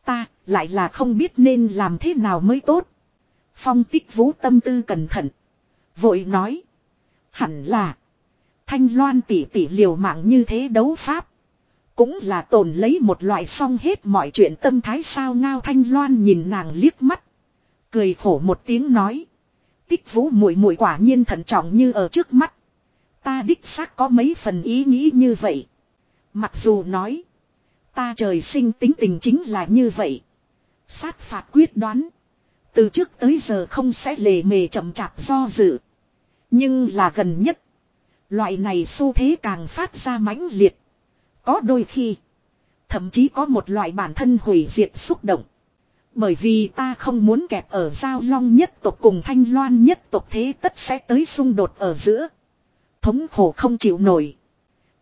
Ta lại là không biết nên làm thế nào mới tốt. Phong tích vũ tâm tư cẩn thận. Vội nói. Hẳn là. Thanh loan tỷ tỷ liều mạng như thế đấu pháp. Cũng là tồn lấy một loại xong hết mọi chuyện tâm thái sao ngao thanh loan nhìn nàng liếc mắt. Cười khổ một tiếng nói. Tích vũ muội muội quả nhiên thận trọng như ở trước mắt. Ta đích xác có mấy phần ý nghĩ như vậy. Mặc dù nói. Ta trời sinh tính tình chính là như vậy. Sát phạt quyết đoán. Từ trước tới giờ không sẽ lề mề chậm chạp do dự. Nhưng là gần nhất. Loại này xu thế càng phát ra mãnh liệt. Có đôi khi. Thậm chí có một loại bản thân hủy diệt xúc động. Bởi vì ta không muốn kẹp ở giao long nhất tộc cùng thanh loan nhất tộc thế tất sẽ tới xung đột ở giữa. Thống khổ không chịu nổi.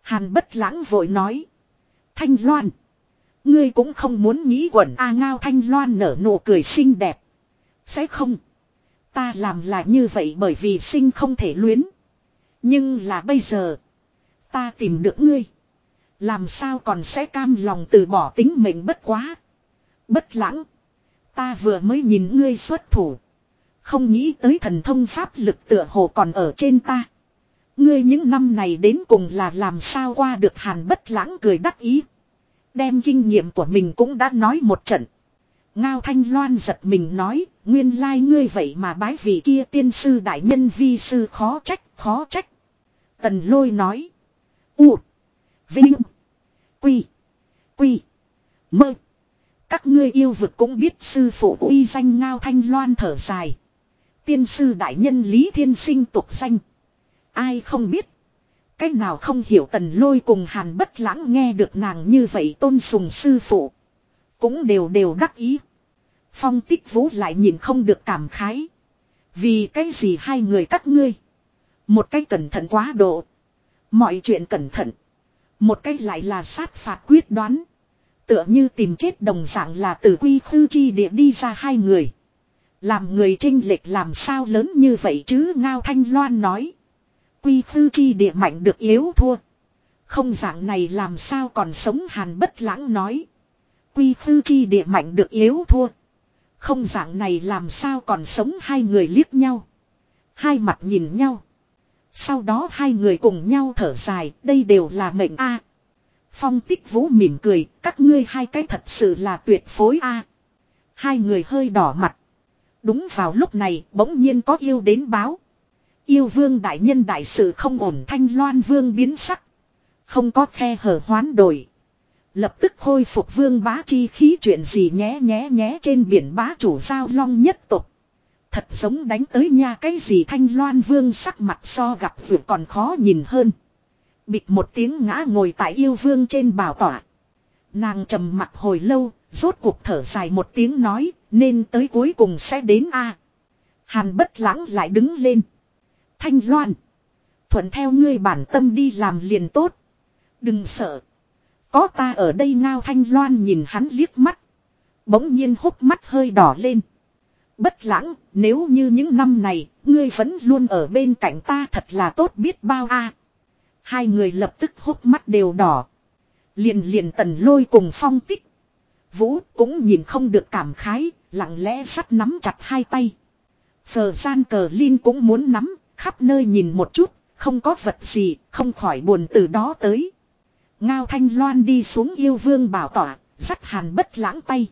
Hàn bất lãng vội nói. Thanh loan. Ngươi cũng không muốn nghĩ quẩn A ngao thanh loan nở nụ cười xinh đẹp. Sẽ không. Ta làm là như vậy bởi vì sinh không thể luyến. Nhưng là bây giờ. Ta tìm được ngươi. Làm sao còn sẽ cam lòng từ bỏ tính mệnh bất quá. Bất lãng. Ta vừa mới nhìn ngươi xuất thủ. Không nghĩ tới thần thông pháp lực tựa hồ còn ở trên ta. Ngươi những năm này đến cùng là làm sao qua được hàn bất lãng cười đắc ý. Đem kinh nghiệm của mình cũng đã nói một trận. Ngao Thanh Loan giật mình nói, nguyên lai like ngươi vậy mà bái vị kia tiên sư đại nhân vi sư khó trách, khó trách. Tần lôi nói. U. Vinh. Quy. Quy. Mơ. Các ngươi yêu vực cũng biết sư phụ uy danh ngao thanh loan thở dài. Tiên sư đại nhân Lý Thiên Sinh tục danh. Ai không biết. Cái nào không hiểu tần lôi cùng hàn bất lãng nghe được nàng như vậy tôn sùng sư phụ. Cũng đều đều đắc ý. Phong tích vũ lại nhìn không được cảm khái. Vì cái gì hai người các ngươi. Một cái cẩn thận quá độ. Mọi chuyện cẩn thận. Một cái lại là sát phạt quyết đoán. Tựa như tìm chết đồng dạng là từ quy khư chi địa đi ra hai người. Làm người trinh lệch làm sao lớn như vậy chứ Ngao Thanh Loan nói. Quy khư chi địa mạnh được yếu thua. Không dạng này làm sao còn sống hàn bất lãng nói. Quy khư chi địa mạnh được yếu thua. Không dạng này làm sao còn sống hai người liếc nhau. Hai mặt nhìn nhau. Sau đó hai người cùng nhau thở dài, đây đều là mệnh A. Phong tích vũ mỉm cười, các ngươi hai cái thật sự là tuyệt phối A. Hai người hơi đỏ mặt. Đúng vào lúc này, bỗng nhiên có yêu đến báo. Yêu vương đại nhân đại sự không ổn thanh loan vương biến sắc. Không có khe hở hoán đổi. Lập tức khôi phục vương bá chi khí chuyện gì nhé nhé nhé trên biển bá chủ giao long nhất tục. Thật giống đánh tới nha cái gì thanh loan vương sắc mặt so gặp vượt còn khó nhìn hơn. Bịt một tiếng ngã ngồi tại yêu vương trên bảo tỏa. Nàng trầm mặt hồi lâu, rốt cuộc thở dài một tiếng nói, nên tới cuối cùng sẽ đến a. Hàn bất lãng lại đứng lên. Thanh loan. Thuận theo ngươi bản tâm đi làm liền tốt. Đừng sợ. Có ta ở đây ngao thanh loan nhìn hắn liếc mắt. Bỗng nhiên hốc mắt hơi đỏ lên. Bất lãng, nếu như những năm này, ngươi vẫn luôn ở bên cạnh ta thật là tốt biết bao a. Hai người lập tức hốc mắt đều đỏ. Liền liền tần lôi cùng phong tích. Vũ cũng nhìn không được cảm khái, lặng lẽ sắt nắm chặt hai tay. Phờ gian cờ Linh cũng muốn nắm, khắp nơi nhìn một chút, không có vật gì, không khỏi buồn từ đó tới. Ngao Thanh Loan đi xuống yêu vương bảo tỏa, dắt hàn bất lãng tay.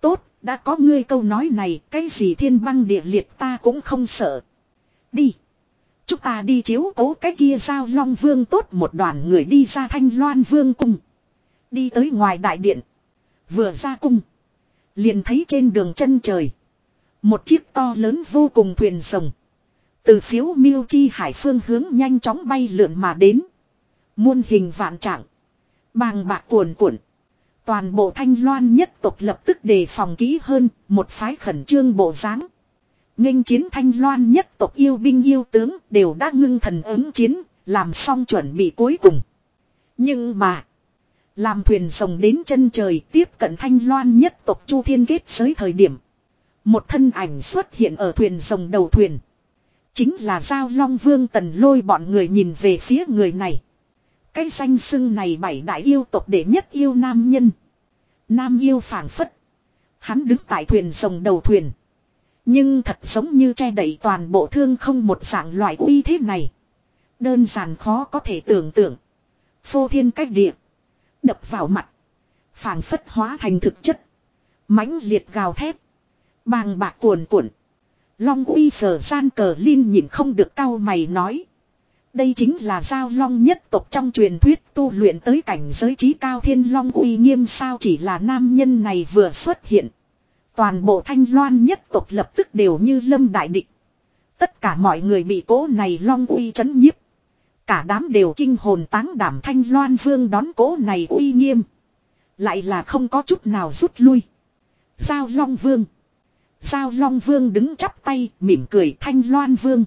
Tốt, đã có ngươi câu nói này, cái gì thiên băng địa liệt ta cũng không sợ. Đi. Chúng ta đi chiếu cố cái kia giao long vương tốt một đoàn người đi ra thanh loan vương cung. Đi tới ngoài đại điện. Vừa ra cung. Liền thấy trên đường chân trời. Một chiếc to lớn vô cùng thuyền rồng. Từ phiếu miêu chi hải phương hướng nhanh chóng bay lượn mà đến. Muôn hình vạn trạng. Bàng bạc cuồn cuộn. Toàn bộ thanh loan nhất tộc lập tức đề phòng kỹ hơn, một phái khẩn trương bộ dáng. nghênh chiến thanh loan nhất tộc yêu binh yêu tướng đều đã ngưng thần ứng chiến, làm xong chuẩn bị cuối cùng. Nhưng mà, làm thuyền rồng đến chân trời tiếp cận thanh loan nhất tộc chu thiên kết giới thời điểm. Một thân ảnh xuất hiện ở thuyền rồng đầu thuyền. Chính là Giao Long Vương Tần lôi bọn người nhìn về phía người này. Cái danh xưng này bảy đại yêu tộc đệ nhất yêu nam nhân. Nam yêu phảng phất. Hắn đứng tại thuyền rồng đầu thuyền. Nhưng thật giống như che đậy toàn bộ thương không một dạng loại uy thế này. Đơn giản khó có thể tưởng tượng. Phô thiên cách địa. Đập vào mặt. phảng phất hóa thành thực chất. mãnh liệt gào thét. Bàng bạc cuồn cuộn. Long uy phở gian cờ Linh nhìn không được cao mày nói. Đây chính là giao long nhất tộc trong truyền thuyết tu luyện tới cảnh giới trí cao thiên long uy nghiêm sao chỉ là nam nhân này vừa xuất hiện. Toàn bộ thanh loan nhất tộc lập tức đều như lâm đại địch. Tất cả mọi người bị cố này long uy chấn nhiếp. Cả đám đều kinh hồn táng đảm thanh loan vương đón cố này uy nghiêm. Lại là không có chút nào rút lui. Giao long vương. Giao long vương đứng chắp tay mỉm cười thanh loan vương.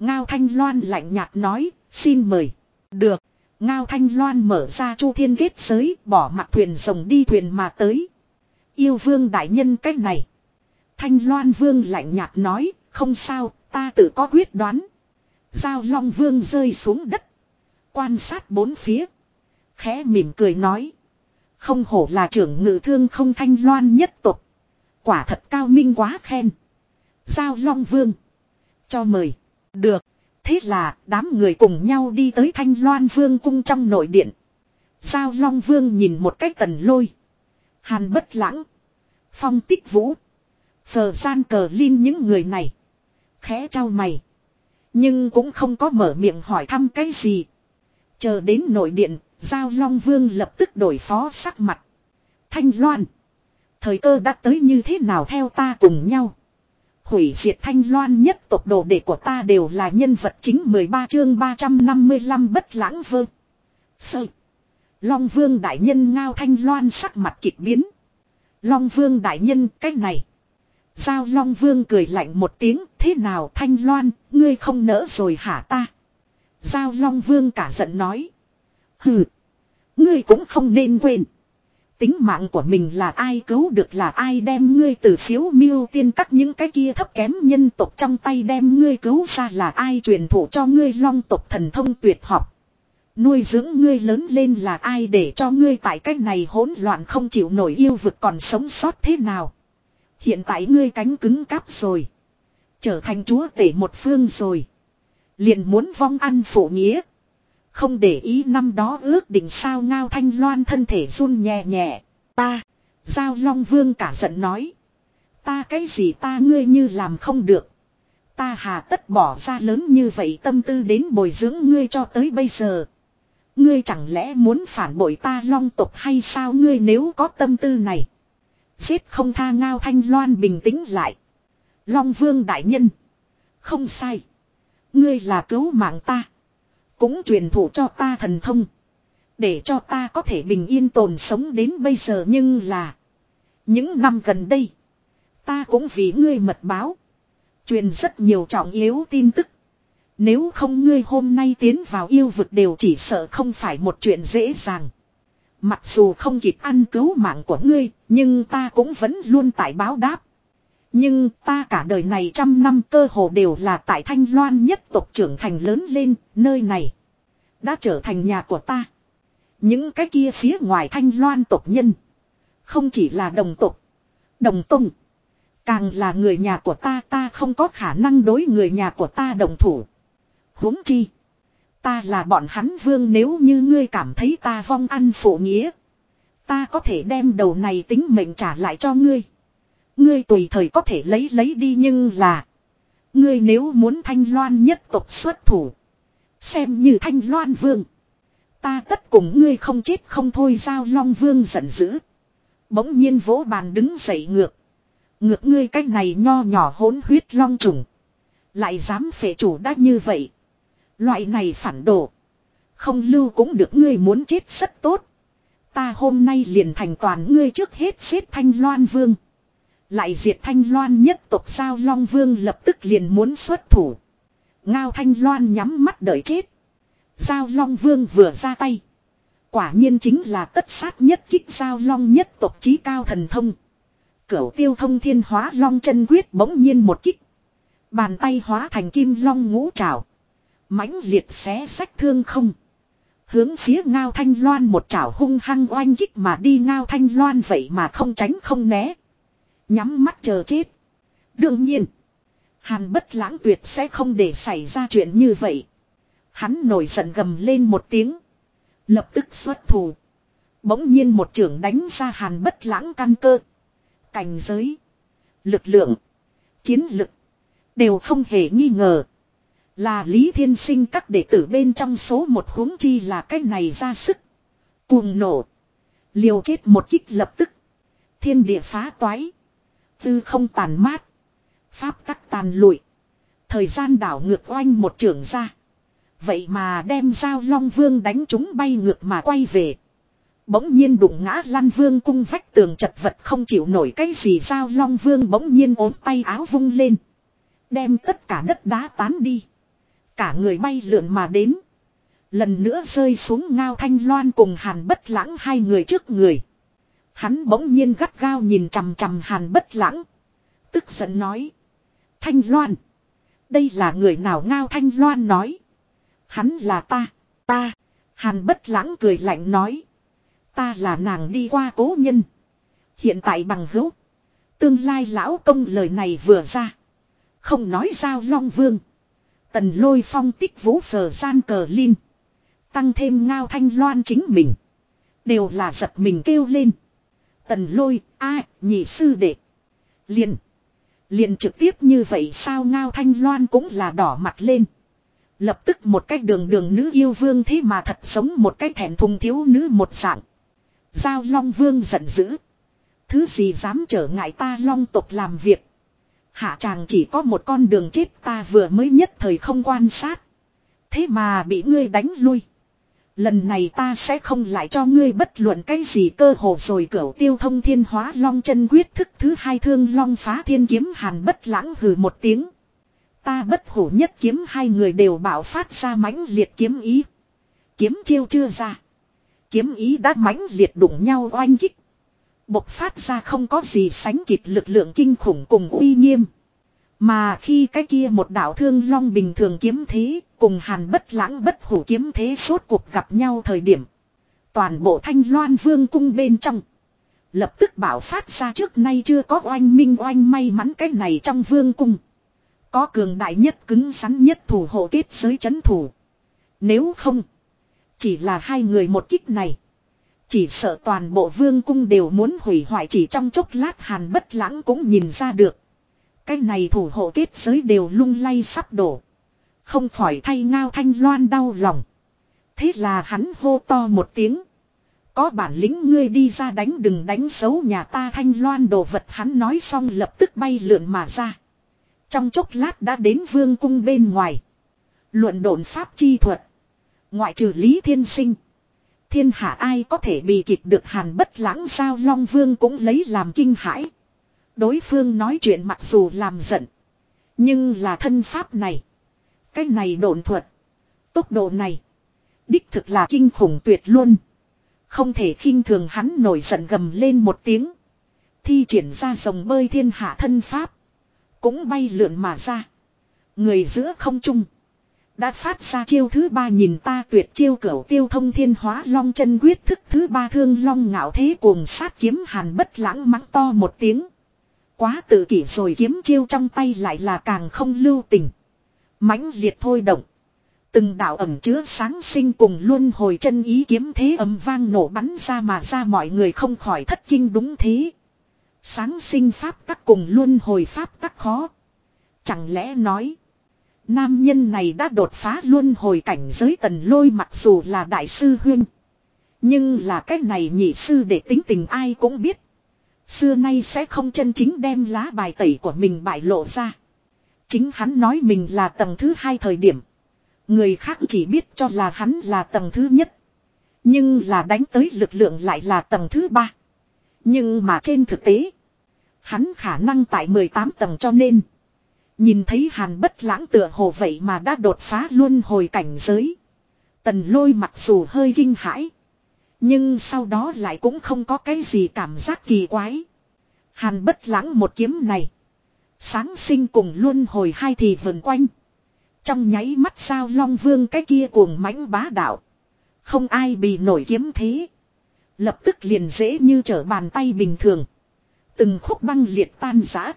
Ngao Thanh Loan lạnh nhạt nói, xin mời. Được. Ngao Thanh Loan mở ra chu thiên kết giới, bỏ mặt thuyền rồng đi thuyền mà tới. Yêu vương đại nhân cách này. Thanh Loan vương lạnh nhạt nói, không sao, ta tự có quyết đoán. Giao Long vương rơi xuống đất. Quan sát bốn phía. Khẽ mỉm cười nói. Không hổ là trưởng ngự thương không thanh loan nhất tục. Quả thật cao minh quá khen. Giao Long vương. Cho mời. Được. Thế là đám người cùng nhau đi tới Thanh Loan Vương cung trong nội điện. Giao Long Vương nhìn một cách tần lôi. Hàn bất lãng. Phong tích vũ. Phờ gian cờ linh những người này. Khẽ trao mày. Nhưng cũng không có mở miệng hỏi thăm cái gì. Chờ đến nội điện, Giao Long Vương lập tức đổi phó sắc mặt. Thanh Loan. Thời cơ đã tới như thế nào theo ta cùng nhau. Hủy diệt thanh loan nhất tộc đồ đệ của ta đều là nhân vật chính 13 chương 355 bất lãng vơ. Sơ. Long vương đại nhân ngao thanh loan sắc mặt kịch biến. Long vương đại nhân cách này. Giao Long Vương cười lạnh một tiếng, thế nào Thanh Loan, ngươi không nỡ rồi hả ta? Giao Long Vương cả giận nói. Hừ, ngươi cũng không nên quên. Tính mạng của mình là ai, cứu được là ai, đem ngươi từ phiếu miêu tiên cắt những cái kia thấp kém nhân tộc trong tay đem ngươi cứu ra là ai, truyền thụ cho ngươi long tộc thần thông tuyệt học. Nuôi dưỡng ngươi lớn lên là ai, để cho ngươi tại cách này hỗn loạn không chịu nổi yêu vực còn sống sót thế nào. Hiện tại ngươi cánh cứng cáp rồi. Trở thành chúa tể một phương rồi. Liền muốn vong ăn phụ nghĩa. Không để ý năm đó ước định sao ngao thanh loan thân thể run nhẹ nhẹ. Ta. Giao Long Vương cả giận nói. Ta cái gì ta ngươi như làm không được. Ta hà tất bỏ ra lớn như vậy tâm tư đến bồi dưỡng ngươi cho tới bây giờ. Ngươi chẳng lẽ muốn phản bội ta long tộc hay sao ngươi nếu có tâm tư này. Giết không tha ngao thanh loan bình tĩnh lại. Long vương đại nhân. Không sai. Ngươi là cứu mạng ta. Cũng truyền thụ cho ta thần thông. Để cho ta có thể bình yên tồn sống đến bây giờ nhưng là. Những năm gần đây. Ta cũng vì ngươi mật báo. Truyền rất nhiều trọng yếu tin tức. Nếu không ngươi hôm nay tiến vào yêu vực đều chỉ sợ không phải một chuyện dễ dàng. Mặc dù không kịp ăn cứu mạng của ngươi, nhưng ta cũng vẫn luôn tại báo đáp. Nhưng ta cả đời này trăm năm cơ hồ đều là tại Thanh Loan nhất tộc trưởng thành lớn lên, nơi này. Đã trở thành nhà của ta. Những cái kia phía ngoài Thanh Loan tộc nhân. Không chỉ là đồng tộc, đồng tông. Càng là người nhà của ta ta không có khả năng đối người nhà của ta đồng thủ. huống chi. Ta là bọn hắn vương nếu như ngươi cảm thấy ta vong ăn phụ nghĩa. Ta có thể đem đầu này tính mệnh trả lại cho ngươi. Ngươi tùy thời có thể lấy lấy đi nhưng là. Ngươi nếu muốn thanh loan nhất tộc xuất thủ. Xem như thanh loan vương. Ta tất cùng ngươi không chết không thôi giao long vương giận dữ. Bỗng nhiên vỗ bàn đứng dậy ngược. Ngược ngươi cách này nho nhỏ hỗn huyết long trùng. Lại dám phệ chủ đã như vậy. Loại này phản đồ. Không lưu cũng được ngươi muốn chết rất tốt. Ta hôm nay liền thành toàn ngươi trước hết xếp thanh loan vương. Lại diệt thanh loan nhất tộc sao long vương lập tức liền muốn xuất thủ. Ngao thanh loan nhắm mắt đợi chết. Giao long vương vừa ra tay. Quả nhiên chính là tất sát nhất kích giao long nhất tộc trí cao thần thông. Cửu tiêu thông thiên hóa long chân quyết bỗng nhiên một kích. Bàn tay hóa thành kim long ngũ trảo mãnh liệt xé sách thương không. Hướng phía ngao thanh loan một chảo hung hăng oanh kích mà đi ngao thanh loan vậy mà không tránh không né. Nhắm mắt chờ chết. Đương nhiên. Hàn bất lãng tuyệt sẽ không để xảy ra chuyện như vậy. Hắn nổi giận gầm lên một tiếng. Lập tức xuất thủ. Bỗng nhiên một trưởng đánh ra hàn bất lãng căn cơ. Cảnh giới. Lực lượng. Chiến lực. Đều không hề nghi ngờ. Là Lý Thiên Sinh các đệ tử bên trong số một huống chi là cái này ra sức. Cuồng nổ. Liều chết một kích lập tức. Thiên địa phá toái. Tư không tàn mát. Pháp tắc tàn lụi. Thời gian đảo ngược oanh một trưởng ra. Vậy mà đem giao long vương đánh chúng bay ngược mà quay về. Bỗng nhiên đụng ngã lăn vương cung vách tường chật vật không chịu nổi cái gì giao long vương bỗng nhiên ốm tay áo vung lên. Đem tất cả đất đá tán đi. Cả người bay lượn mà đến. Lần nữa rơi xuống ngao thanh loan cùng hàn bất lãng hai người trước người. Hắn bỗng nhiên gắt gao nhìn chằm chằm hàn bất lãng. Tức giận nói. Thanh loan. Đây là người nào ngao thanh loan nói. Hắn là ta. Ta. Hàn bất lãng cười lạnh nói. Ta là nàng đi qua cố nhân. Hiện tại bằng hữu. Tương lai lão công lời này vừa ra. Không nói sao long vương. Tần lôi phong tích vũ phờ gian cờ linh. Tăng thêm ngao thanh loan chính mình. Đều là giật mình kêu lên. Tần lôi, a nhị sư đệ. Liền. Liền trực tiếp như vậy sao ngao thanh loan cũng là đỏ mặt lên. Lập tức một cách đường đường nữ yêu vương thế mà thật sống một cách thẹn thùng thiếu nữ một dạng. Giao long vương giận dữ. Thứ gì dám trở ngại ta long tộc làm việc. Hạ chàng chỉ có một con đường chết ta vừa mới nhất thời không quan sát. Thế mà bị ngươi đánh lui. Lần này ta sẽ không lại cho ngươi bất luận cái gì cơ hồ rồi cửu tiêu thông thiên hóa long chân quyết thức thứ hai thương long phá thiên kiếm hàn bất lãng hừ một tiếng. Ta bất hủ nhất kiếm hai người đều bảo phát ra mãnh liệt kiếm ý. Kiếm chiêu chưa ra. Kiếm ý đã mãnh liệt đụng nhau oanh kích. Bộc phát ra không có gì sánh kịp lực lượng kinh khủng cùng uy nghiêm. Mà khi cái kia một đạo thương long bình thường kiếm thế, cùng hàn bất lãng bất hủ kiếm thế suốt cuộc gặp nhau thời điểm. Toàn bộ thanh loan vương cung bên trong. Lập tức bảo phát ra trước nay chưa có oanh minh oanh may mắn cái này trong vương cung. Có cường đại nhất cứng rắn nhất thủ hộ kết giới chấn thủ. Nếu không, chỉ là hai người một kích này. Chỉ sợ toàn bộ vương cung đều muốn hủy hoại chỉ trong chốc lát hàn bất lãng cũng nhìn ra được. Cái này thủ hộ kết giới đều lung lay sắp đổ. Không khỏi thay ngao thanh loan đau lòng. Thế là hắn hô to một tiếng. Có bản lĩnh ngươi đi ra đánh đừng đánh xấu nhà ta thanh loan đồ vật hắn nói xong lập tức bay lượn mà ra. Trong chốc lát đã đến vương cung bên ngoài. Luận độn pháp chi thuật. Ngoại trừ Lý Thiên Sinh. Thiên hạ ai có thể bị kịp được hàn bất lãng sao Long Vương cũng lấy làm kinh hãi. Đối phương nói chuyện mặc dù làm giận. Nhưng là thân pháp này. Cái này độn thuật. Tốc độ này. Đích thực là kinh khủng tuyệt luôn. Không thể khinh thường hắn nổi giận gầm lên một tiếng. Thi triển ra dòng bơi thiên hạ thân pháp. Cũng bay lượn mà ra. Người giữa không trung. Đã phát ra chiêu thứ ba nhìn ta tuyệt chiêu cửu tiêu thông thiên hóa long chân quyết thức thứ ba thương long ngạo thế cuồng sát kiếm hàn bất lãng mắng to một tiếng. Quá tự kỷ rồi kiếm chiêu trong tay lại là càng không lưu tình. mãnh liệt thôi động. Từng đạo ẩm chứa sáng sinh cùng luôn hồi chân ý kiếm thế âm vang nổ bắn ra mà ra mọi người không khỏi thất kinh đúng thế. Sáng sinh pháp tắc cùng luôn hồi pháp tắc khó. Chẳng lẽ nói. Nam nhân này đã đột phá luôn hồi cảnh giới tần lôi mặc dù là đại sư huyên. Nhưng là cái này nhị sư để tính tình ai cũng biết. Xưa nay sẽ không chân chính đem lá bài tẩy của mình bại lộ ra. Chính hắn nói mình là tầng thứ hai thời điểm. Người khác chỉ biết cho là hắn là tầng thứ nhất. Nhưng là đánh tới lực lượng lại là tầng thứ ba. Nhưng mà trên thực tế. Hắn khả năng tại 18 tầng cho nên. Nhìn thấy hàn bất lãng tựa hồ vậy mà đã đột phá luôn hồi cảnh giới. Tần lôi mặc dù hơi kinh hãi. Nhưng sau đó lại cũng không có cái gì cảm giác kỳ quái. Hàn bất lãng một kiếm này. Sáng sinh cùng luôn hồi hai thì vần quanh. Trong nháy mắt sao long vương cái kia cuồng mãnh bá đạo. Không ai bị nổi kiếm thế. Lập tức liền dễ như trở bàn tay bình thường. Từng khúc băng liệt tan rã.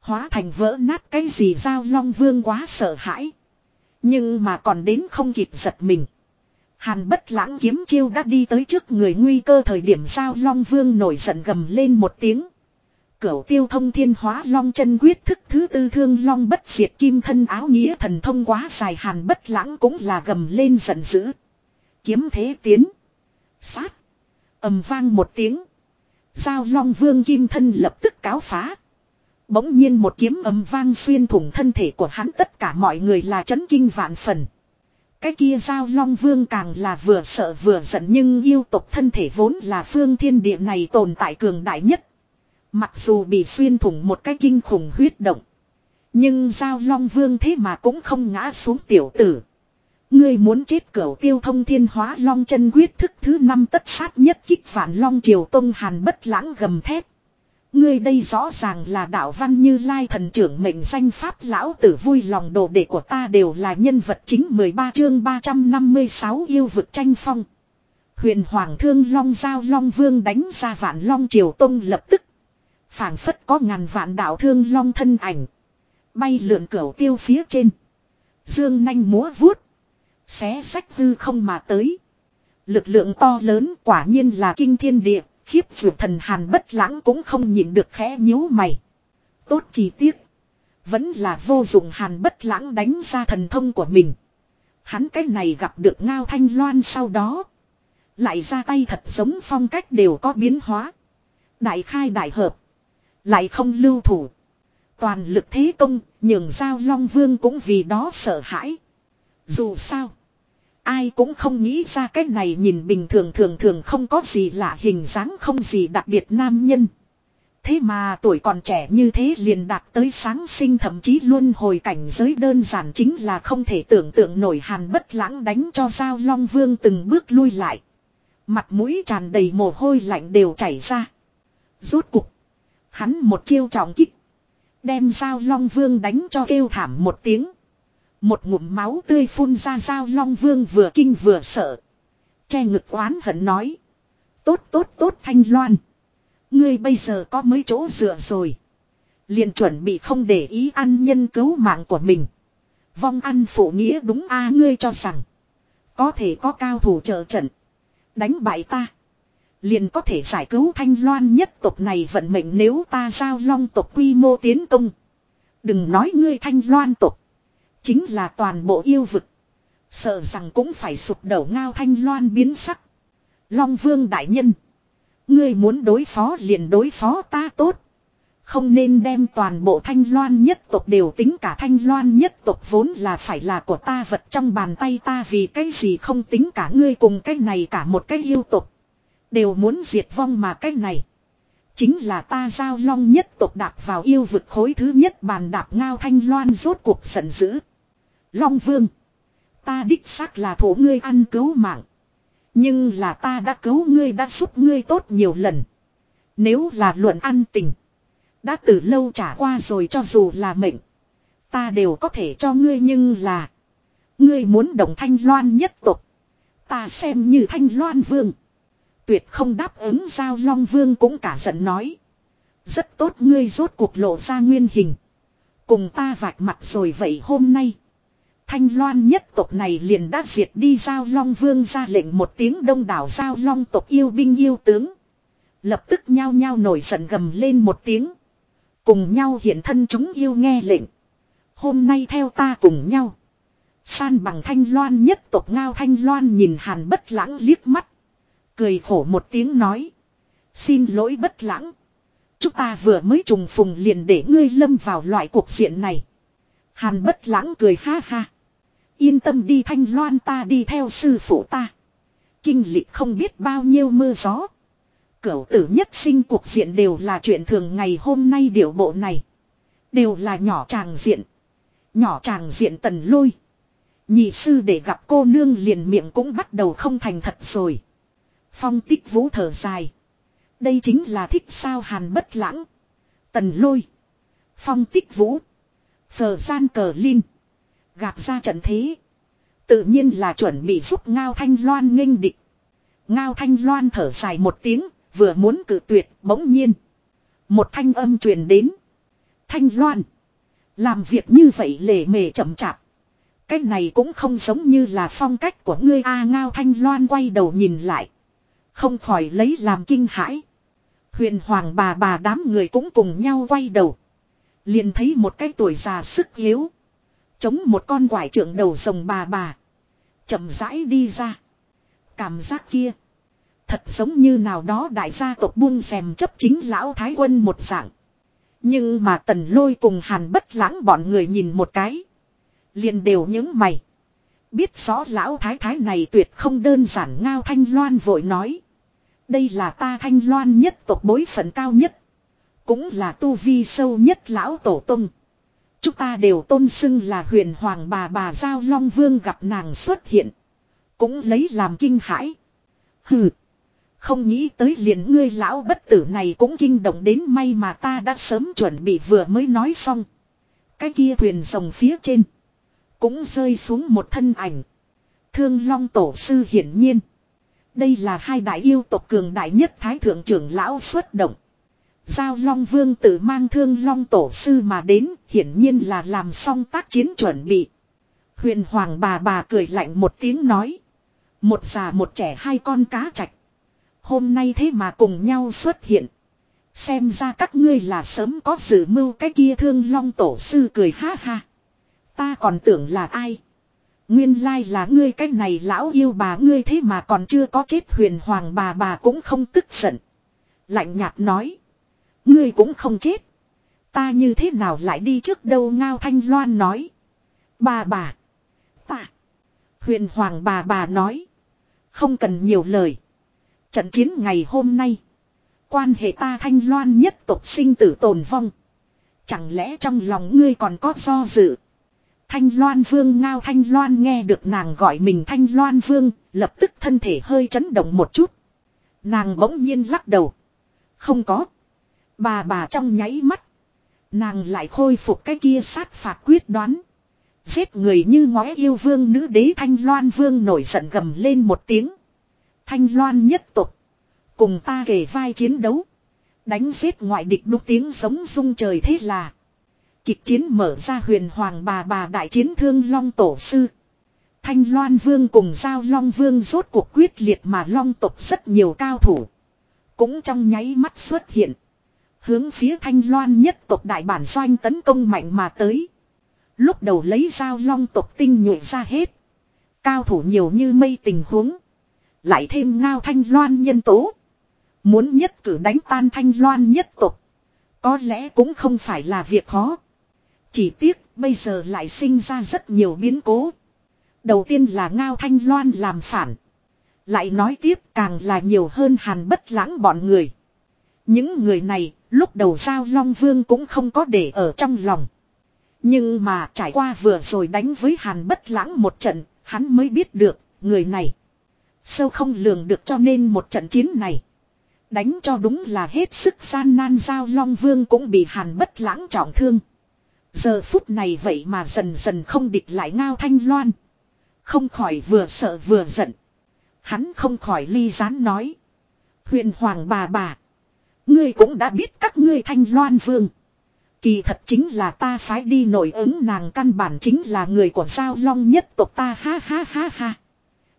Hóa thành vỡ nát cái gì giao long vương quá sợ hãi. Nhưng mà còn đến không kịp giật mình. Hàn bất lãng kiếm chiêu đã đi tới trước người nguy cơ thời điểm sao long vương nổi giận gầm lên một tiếng. Cửu tiêu thông thiên hóa long chân quyết thức thứ tư thương long bất diệt kim thân áo nghĩa thần thông quá dài hàn bất lãng cũng là gầm lên giận dữ. Kiếm thế tiến. Sát. ầm vang một tiếng. sao long vương kim thân lập tức cáo phá. Bỗng nhiên một kiếm ầm vang xuyên thủng thân thể của hắn, tất cả mọi người là chấn kinh vạn phần. Cái kia giao long vương càng là vừa sợ vừa giận nhưng yêu tục thân thể vốn là phương thiên địa này tồn tại cường đại nhất. Mặc dù bị xuyên thủng một cái kinh khủng huyết động. Nhưng giao long vương thế mà cũng không ngã xuống tiểu tử. Ngươi muốn chết cửu tiêu thông thiên hóa long chân quyết thức thứ năm tất sát nhất kích phản long triều tông hàn bất lãng gầm thép. Ngươi đây rõ ràng là đạo văn như lai thần trưởng mệnh danh pháp lão tử vui lòng đồ đệ của ta đều là nhân vật chính 13 chương 356 yêu vực tranh phong. Huyền Hoàng Thương Long Giao Long Vương đánh ra vạn Long Triều Tông lập tức. phảng phất có ngàn vạn đạo Thương Long thân ảnh. Bay lượn cửu tiêu phía trên. Dương nanh múa vuốt. Xé sách hư không mà tới. Lực lượng to lớn quả nhiên là kinh thiên địa. Khiếp vượt thần hàn bất lãng cũng không nhịn được khẽ nhíu mày. Tốt chi tiết. Vẫn là vô dụng hàn bất lãng đánh ra thần thông của mình. Hắn cái này gặp được ngao thanh loan sau đó. Lại ra tay thật giống phong cách đều có biến hóa. Đại khai đại hợp. Lại không lưu thủ. Toàn lực thế công, nhường giao Long Vương cũng vì đó sợ hãi. Dù sao, ai cũng không nghĩ ra cái này nhìn bình thường thường thường không có gì lạ hình dáng không gì đặc biệt nam nhân. Thế mà tuổi còn trẻ như thế liền đạt tới sáng sinh thậm chí luôn hồi cảnh giới đơn giản chính là không thể tưởng tượng nổi hàn bất lãng đánh cho Giao Long Vương từng bước lui lại. Mặt mũi tràn đầy mồ hôi lạnh đều chảy ra. Rốt cục. Hắn một chiêu trọng kích. Đem Giao Long Vương đánh cho kêu thảm một tiếng. Một ngụm máu tươi phun ra dao Long Vương vừa kinh vừa sợ. Che ngực oán hận nói. Tốt tốt tốt Thanh Loan. Ngươi bây giờ có mấy chỗ dựa rồi. Liền chuẩn bị không để ý ăn nhân cứu mạng của mình. Vong ăn phụ nghĩa đúng a à, ngươi cho rằng. Có thể có cao thủ trợ trận. Đánh bại ta. Liền có thể giải cứu thanh loan nhất tộc này vận mệnh nếu ta giao long tộc quy mô tiến công. Đừng nói ngươi thanh loan tộc. Chính là toàn bộ yêu vực. Sợ rằng cũng phải sụp đổ ngao thanh loan biến sắc. Long vương đại nhân. Ngươi muốn đối phó liền đối phó ta tốt. Không nên đem toàn bộ thanh loan nhất tộc đều tính cả thanh loan nhất tộc vốn là phải là của ta vật trong bàn tay ta vì cái gì không tính cả ngươi cùng cái này cả một cái yêu tộc. Đều muốn diệt vong mà cái này. Chính là ta giao long nhất tộc đạp vào yêu vực khối thứ nhất bàn đạp ngao thanh loan rốt cuộc giận dữ. Long vương. Ta đích xác là thủ ngươi ăn cứu mạng. Nhưng là ta đã cứu ngươi, đã giúp ngươi tốt nhiều lần. Nếu là luận ăn tình. Đã từ lâu trả qua rồi cho dù là mệnh. Ta đều có thể cho ngươi nhưng là. Ngươi muốn đồng thanh loan nhất tục. Ta xem như thanh loan vương. Tuyệt không đáp ứng giao long vương cũng cả giận nói. Rất tốt, ngươi rốt cuộc lộ ra nguyên hình. Cùng ta vạch mặt rồi vậy hôm nay. Thanh loan nhất tộc này liền đã diệt đi giao long vương ra lệnh một tiếng đông đảo giao long tộc yêu binh yêu tướng. Lập tức nhao nhao nổi giận gầm lên một tiếng. Cùng nhau hiện thân chúng yêu nghe lệnh. Hôm nay theo ta cùng nhau. San bằng thanh loan nhất tộc ngao thanh loan nhìn hàn bất lãng liếc mắt. Cười khổ một tiếng nói. Xin lỗi bất lãng. Chúng ta vừa mới trùng phùng liền để ngươi lâm vào loại cuộc diện này. Hàn bất lãng cười ha ha. Yên tâm đi thanh loan ta đi theo sư phụ ta. Kinh lịch không biết bao nhiêu mưa gió. Cửu tử nhất sinh cuộc diện đều là chuyện thường ngày hôm nay điệu bộ này. Đều là nhỏ tràng diện. Nhỏ tràng diện tần lôi. Nhị sư để gặp cô nương liền miệng cũng bắt đầu không thành thật rồi. Phong tích vũ thở dài. Đây chính là thích sao hàn bất lãng. Tần lôi. Phong tích vũ. Phờ gian cờ linh. Gạt ra trận thế. Tự nhiên là chuẩn bị giúp Ngao Thanh Loan nghênh địch. Ngao Thanh Loan thở dài một tiếng, vừa muốn cử tuyệt, bỗng nhiên. Một thanh âm truyền đến. Thanh Loan. Làm việc như vậy lề mề chậm chạp. Cái này cũng không giống như là phong cách của ngươi A Ngao Thanh Loan quay đầu nhìn lại. Không khỏi lấy làm kinh hãi. Huyền hoàng bà bà đám người cũng cùng nhau quay đầu. Liền thấy một cái tuổi già sức yếu. Chống một con quải trưởng đầu rồng bà bà. chậm rãi đi ra. Cảm giác kia. Thật giống như nào đó đại gia tộc buông xem chấp chính lão thái quân một dạng. Nhưng mà tần lôi cùng hàn bất lãng bọn người nhìn một cái. Liền đều những mày. Biết rõ lão thái thái này tuyệt không đơn giản ngao thanh loan vội nói. Đây là ta thanh loan nhất tộc bối phận cao nhất. Cũng là tu vi sâu nhất lão tổ tông. Chúng ta đều tôn xưng là huyền hoàng bà bà Giao Long Vương gặp nàng xuất hiện. Cũng lấy làm kinh hãi. Hừ. Không nghĩ tới liền ngươi lão bất tử này cũng kinh động đến may mà ta đã sớm chuẩn bị vừa mới nói xong. Cái kia thuyền rồng phía trên. Cũng rơi xuống một thân ảnh. Thương Long Tổ Sư hiển nhiên. Đây là hai đại yêu tộc cường đại nhất Thái Thượng trưởng lão xuất động. Giao Long Vương tự mang thương Long Tổ Sư mà đến, hiển nhiên là làm xong tác chiến chuẩn bị. Huyền Hoàng bà bà cười lạnh một tiếng nói. Một già một trẻ hai con cá chạch. Hôm nay thế mà cùng nhau xuất hiện. Xem ra các ngươi là sớm có dự mưu cái kia thương Long Tổ Sư cười ha ha. Ta còn tưởng là ai. Nguyên lai là ngươi cái này lão yêu bà ngươi thế mà còn chưa có chết huyền hoàng bà bà cũng không tức giận. Lạnh nhạt nói. Ngươi cũng không chết. Ta như thế nào lại đi trước đâu ngao thanh loan nói. Bà bà. Ta. Huyền hoàng bà bà nói. Không cần nhiều lời. Trận chiến ngày hôm nay. Quan hệ ta thanh loan nhất tộc sinh tử tồn vong. Chẳng lẽ trong lòng ngươi còn có do dự. Thanh loan vương ngao thanh loan nghe được nàng gọi mình thanh loan vương. Lập tức thân thể hơi chấn động một chút. Nàng bỗng nhiên lắc đầu. Không có. Bà bà trong nháy mắt. Nàng lại khôi phục cái kia sát phạt quyết đoán. Giết người như ngói yêu vương nữ đế Thanh Loan vương nổi giận gầm lên một tiếng. Thanh Loan nhất tục. Cùng ta kể vai chiến đấu. Đánh giết ngoại địch đúc tiếng giống rung trời thế là. Kịch chiến mở ra huyền hoàng bà bà đại chiến thương long tổ sư. Thanh Loan Vương cùng Giao Long Vương rốt cuộc quyết liệt mà Long tộc rất nhiều cao thủ. Cũng trong nháy mắt xuất hiện. Hướng phía Thanh Loan nhất tộc đại bản doanh tấn công mạnh mà tới. Lúc đầu lấy dao Long tộc tinh nhuệ ra hết. Cao thủ nhiều như mây tình huống. Lại thêm ngao Thanh Loan nhân tố. Muốn nhất cử đánh tan Thanh Loan nhất tộc. Có lẽ cũng không phải là việc khó. Chỉ tiếc bây giờ lại sinh ra rất nhiều biến cố. Đầu tiên là Ngao Thanh Loan làm phản. Lại nói tiếp càng là nhiều hơn hàn bất lãng bọn người. Những người này, lúc đầu Giao Long Vương cũng không có để ở trong lòng. Nhưng mà trải qua vừa rồi đánh với hàn bất lãng một trận, hắn mới biết được, người này. Sâu không lường được cho nên một trận chiến này. Đánh cho đúng là hết sức gian nan Giao Long Vương cũng bị hàn bất lãng trọng thương. Giờ phút này vậy mà dần dần không địch lại ngao thanh loan. Không khỏi vừa sợ vừa giận. Hắn không khỏi ly gián nói. Huyền hoàng bà bà. Ngươi cũng đã biết các ngươi thanh loan vương. Kỳ thật chính là ta phái đi nổi ứng nàng căn bản chính là người của sao long nhất tộc ta ha ha ha ha.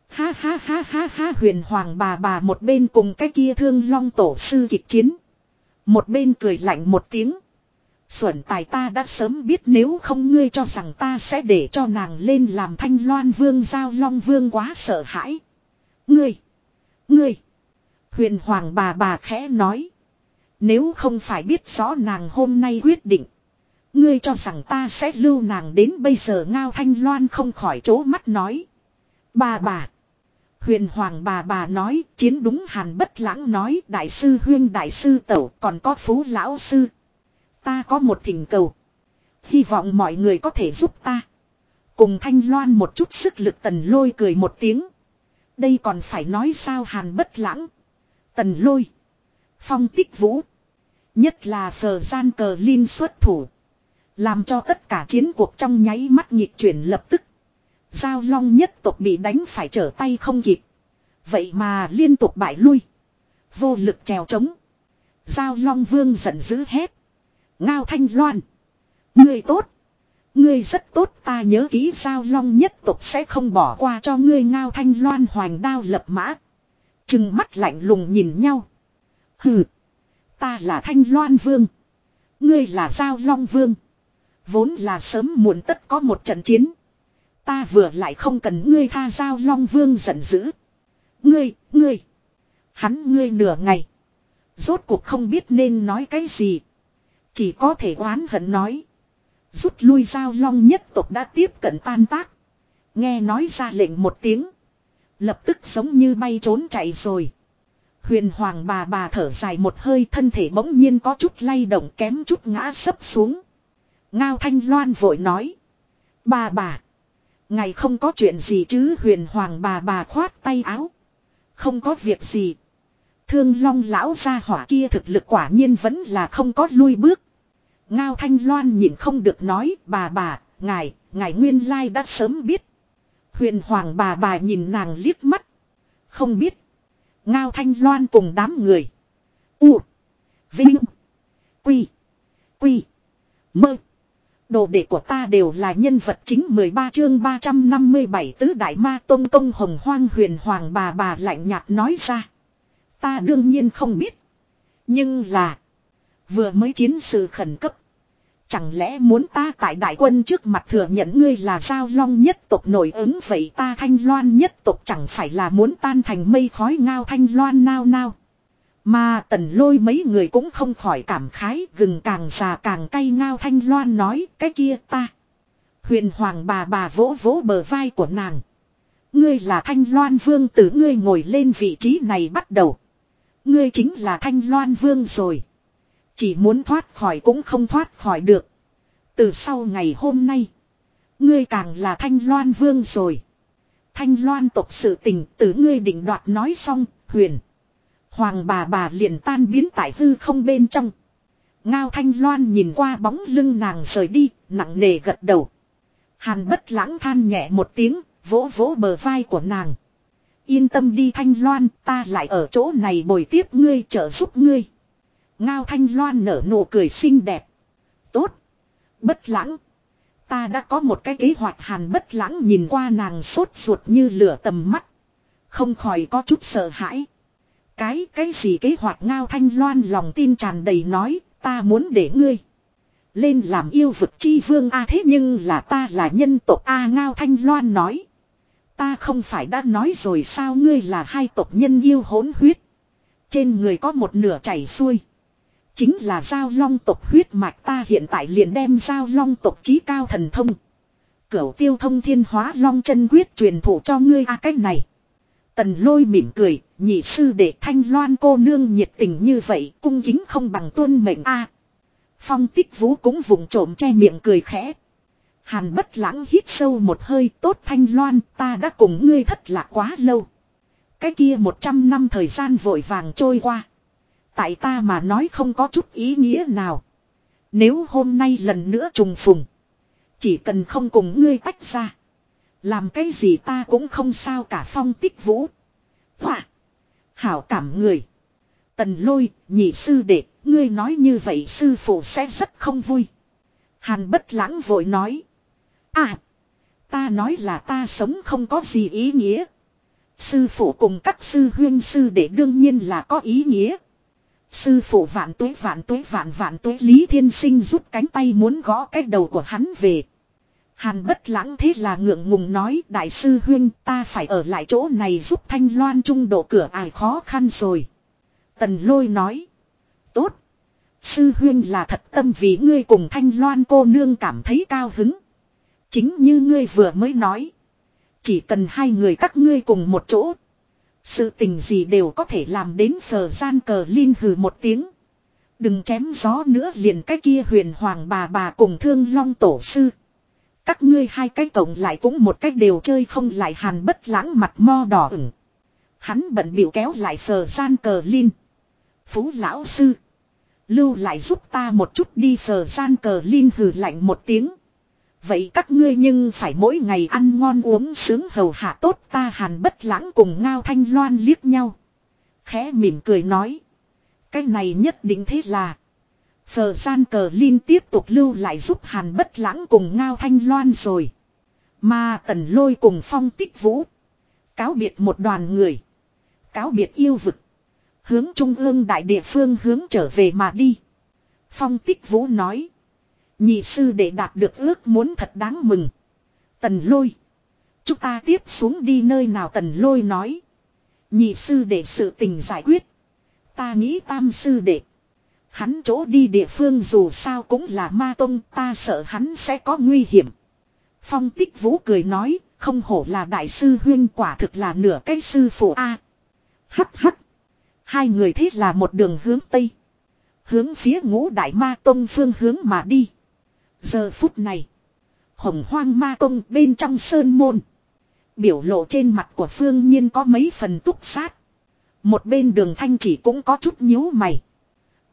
Ha ha ha ha ha huyền hoàng bà bà một bên cùng cái kia thương long tổ sư kịch chiến. Một bên cười lạnh một tiếng. Xuẩn tài ta đã sớm biết nếu không ngươi cho rằng ta sẽ để cho nàng lên làm thanh loan vương, giao long vương quá sợ hãi. Ngươi! Ngươi! Huyền hoàng bà bà khẽ nói. Nếu không phải biết rõ nàng hôm nay quyết định. Ngươi cho rằng ta sẽ lưu nàng đến bây giờ ngao thanh loan không khỏi chỗ mắt nói. Bà bà! Huyền hoàng bà bà nói, chiến đúng hàn bất lãng nói, đại sư huyên đại sư tẩu, còn có phú lão sư. Ta có một thỉnh cầu. Hy vọng mọi người có thể giúp ta. Cùng thanh loan một chút sức lực tần lôi cười một tiếng. Đây còn phải nói sao hàn bất lãng. Tần lôi. Phong tích vũ. Nhất là phờ gian cờ linh xuất thủ. Làm cho tất cả chiến cuộc trong nháy mắt nhịp chuyển lập tức. Giao long nhất tộc bị đánh phải trở tay không kịp. Vậy mà liên tục bại lui. Vô lực trèo trống. Giao long vương giận dữ hét. Ngao Thanh Loan. Ngươi tốt. Ngươi rất tốt, ta nhớ kỹ giao long nhất tục sẽ không bỏ qua cho ngươi Ngao Thanh Loan hoành đao lập mã. Chừng mắt lạnh lùng nhìn nhau. Hừ. Ta là Thanh Loan Vương. Ngươi là giao Long Vương. Vốn là sớm muộn tất có một trận chiến. Ta vừa lại không cần ngươi tha giao Long Vương giận dữ. Ngươi, ngươi. Hắn ngươi nửa ngày. Rốt cuộc không biết nên nói cái gì. Chỉ có thể oán hận nói. Rút lui giao long nhất tộc đã tiếp cận tan tác. Nghe nói ra lệnh một tiếng. Lập tức giống như bay trốn chạy rồi. Huyền hoàng bà bà thở dài một hơi thân thể bỗng nhiên có chút lay động kém chút ngã sấp xuống. Ngao thanh loan vội nói. Bà bà. Ngày không có chuyện gì chứ huyền hoàng bà bà khoát tay áo. Không có việc gì. Thương long lão gia hỏa kia thực lực quả nhiên vẫn là không có lui bước. Ngao Thanh Loan nhìn không được nói bà bà, ngài, ngài nguyên lai đã sớm biết. Huyền Hoàng bà bà nhìn nàng liếc mắt. Không biết. Ngao Thanh Loan cùng đám người. U. Vinh. Quy. Quy. Mơ. Đồ đệ của ta đều là nhân vật chính 13 chương 357 tứ đại ma tôn công hồng hoang huyền hoàng bà bà lạnh nhạt nói ra. Ta đương nhiên không biết. Nhưng là. Vừa mới chiến sự khẩn cấp. Chẳng lẽ muốn ta tại đại quân trước mặt thừa nhận ngươi là giao long nhất tộc nổi ứng vậy ta thanh loan nhất tộc chẳng phải là muốn tan thành mây khói ngao thanh loan nao nao. Mà tần lôi mấy người cũng không khỏi cảm khái, gừng càng già càng cay ngao thanh loan nói, cái kia ta. Huyền hoàng bà bà vỗ vỗ bờ vai của nàng. Ngươi là thanh loan vương tử, ngươi ngồi lên vị trí này bắt đầu. Ngươi chính là thanh loan vương rồi. Chỉ muốn thoát khỏi cũng không thoát khỏi được. Từ sau ngày hôm nay. Ngươi càng là thanh loan vương rồi. Thanh loan tộc sự tình từ ngươi định đoạt nói xong, huyền. Hoàng bà bà liền tan biến tại hư không bên trong. Ngao thanh loan nhìn qua bóng lưng nàng rời đi, nặng nề gật đầu. Hàn bất lãng than nhẹ một tiếng, vỗ vỗ bờ vai của nàng. Yên tâm đi thanh loan, ta lại ở chỗ này bồi tiếp ngươi trợ giúp ngươi. Ngao thanh loan nở nụ cười xinh đẹp. Tốt. Bất lãng. Ta đã có một cái kế hoạch hàn bất lãng nhìn qua nàng sốt ruột như lửa tầm mắt. Không khỏi có chút sợ hãi. Cái, cái gì kế hoạch ngao thanh loan lòng tin tràn đầy nói, ta muốn để ngươi. Lên làm yêu vực chi vương a thế nhưng là ta là nhân tộc a ngao thanh loan nói. Ta không phải đã nói rồi sao ngươi là hai tộc nhân yêu hỗn huyết. Trên người có một nửa chảy xuôi. Chính là giao long tộc huyết mạch ta hiện tại liền đem giao long tộc trí cao thần thông. Cửu tiêu thông thiên hóa long chân quyết truyền thụ cho ngươi a à, cách này. Tần lôi mỉm cười, nhị sư để thanh loan cô nương nhiệt tình như vậy, cung kính không bằng tuân mệnh a. Phong tích vũ cũng vùng trộm che miệng cười khẽ. Hàn bất lãng hít sâu một hơi tốt thanh loan, ta đã cùng ngươi thất lạc quá lâu. Cái kia một trăm năm thời gian vội vàng trôi qua. Tại ta mà nói không có chút ý nghĩa nào. Nếu hôm nay lần nữa trùng phùng. Chỉ cần không cùng ngươi tách ra. Làm cái gì ta cũng không sao cả phong tích vũ. Hỏa. Hảo cảm người. Tần lôi, nhị sư đệ, ngươi nói như vậy sư phụ sẽ rất không vui. Hàn bất lãng vội nói. À. Ta nói là ta sống không có gì ý nghĩa. Sư phụ cùng các sư huyên sư đệ đương nhiên là có ý nghĩa. Sư phụ vạn tuế vạn tuế, vạn vạn tuế, Lý Thiên Sinh rút cánh tay muốn gõ cái đầu của hắn về. Hàn bất lãng thế là ngượng ngùng nói, đại sư huyên ta phải ở lại chỗ này giúp thanh loan trung độ cửa ải khó khăn rồi. Tần lôi nói. Tốt. Sư huyên là thật tâm vì ngươi cùng thanh loan cô nương cảm thấy cao hứng. Chính như ngươi vừa mới nói. Chỉ cần hai người các ngươi cùng một chỗ. Sự tình gì đều có thể làm đến phờ gian cờ linh hừ một tiếng. Đừng chém gió nữa liền cái kia huyền hoàng bà bà cùng thương long tổ sư. Các ngươi hai cái cộng lại cũng một cách đều chơi không lại hàn bất lãng mặt mo đỏ ửng. Hắn bận biểu kéo lại phờ gian cờ linh. Phú lão sư. Lưu lại giúp ta một chút đi phờ gian cờ linh hừ lạnh một tiếng. Vậy các ngươi nhưng phải mỗi ngày ăn ngon uống sướng hầu hạ tốt ta hàn bất lãng cùng ngao thanh loan liếc nhau. Khẽ mỉm cười nói. Cái này nhất định thế là. Phờ gian cờ Linh tiếp tục lưu lại giúp hàn bất lãng cùng ngao thanh loan rồi. Mà tần lôi cùng phong tích vũ. Cáo biệt một đoàn người. Cáo biệt yêu vực. Hướng trung ương đại địa phương hướng trở về mà đi. Phong tích vũ nói. Nhị sư để đạt được ước muốn thật đáng mừng. Tần lôi. Chúng ta tiếp xuống đi nơi nào tần lôi nói. Nhị sư để sự tình giải quyết. Ta nghĩ tam sư đệ. Hắn chỗ đi địa phương dù sao cũng là ma tông ta sợ hắn sẽ có nguy hiểm. Phong tích vũ cười nói, không hổ là đại sư huyên quả thực là nửa cái sư phụ A. Hắc hắc. Hai người thế là một đường hướng Tây. Hướng phía ngũ đại ma tông phương hướng mà đi. Giờ phút này. Hồng hoang ma tông bên trong sơn môn. Biểu lộ trên mặt của phương nhiên có mấy phần túc sát. Một bên đường thanh chỉ cũng có chút nhíu mày.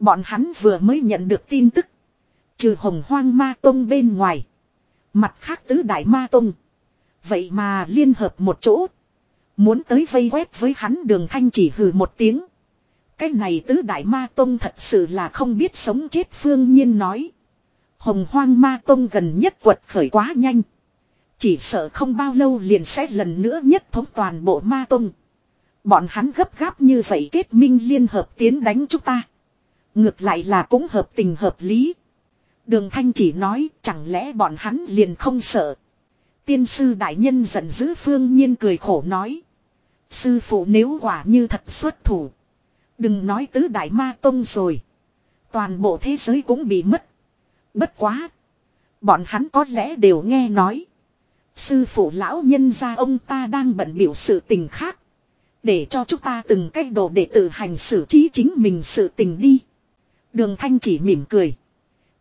Bọn hắn vừa mới nhận được tin tức. Trừ hồng hoang ma tông bên ngoài. Mặt khác tứ đại ma tông. Vậy mà liên hợp một chỗ. Muốn tới vây quét với hắn đường thanh chỉ hừ một tiếng. Cái này tứ đại ma tông thật sự là không biết sống chết phương nhiên nói. Hồng hoang ma tông gần nhất quật khởi quá nhanh. Chỉ sợ không bao lâu liền sẽ lần nữa nhất thống toàn bộ ma tông. Bọn hắn gấp gáp như vậy kết minh liên hợp tiến đánh chúng ta. Ngược lại là cũng hợp tình hợp lý. Đường Thanh chỉ nói, chẳng lẽ bọn hắn liền không sợ. Tiên sư đại nhân giận dữ phương nhiên cười khổ nói. Sư phụ nếu quả như thật xuất thủ. Đừng nói tứ đại ma tông rồi. Toàn bộ thế giới cũng bị mất. Bất quá. Bọn hắn có lẽ đều nghe nói. Sư phụ lão nhân gia ông ta đang bận biểu sự tình khác. Để cho chúng ta từng cách đồ để tự hành xử trí chính mình sự tình đi. Đường thanh chỉ mỉm cười.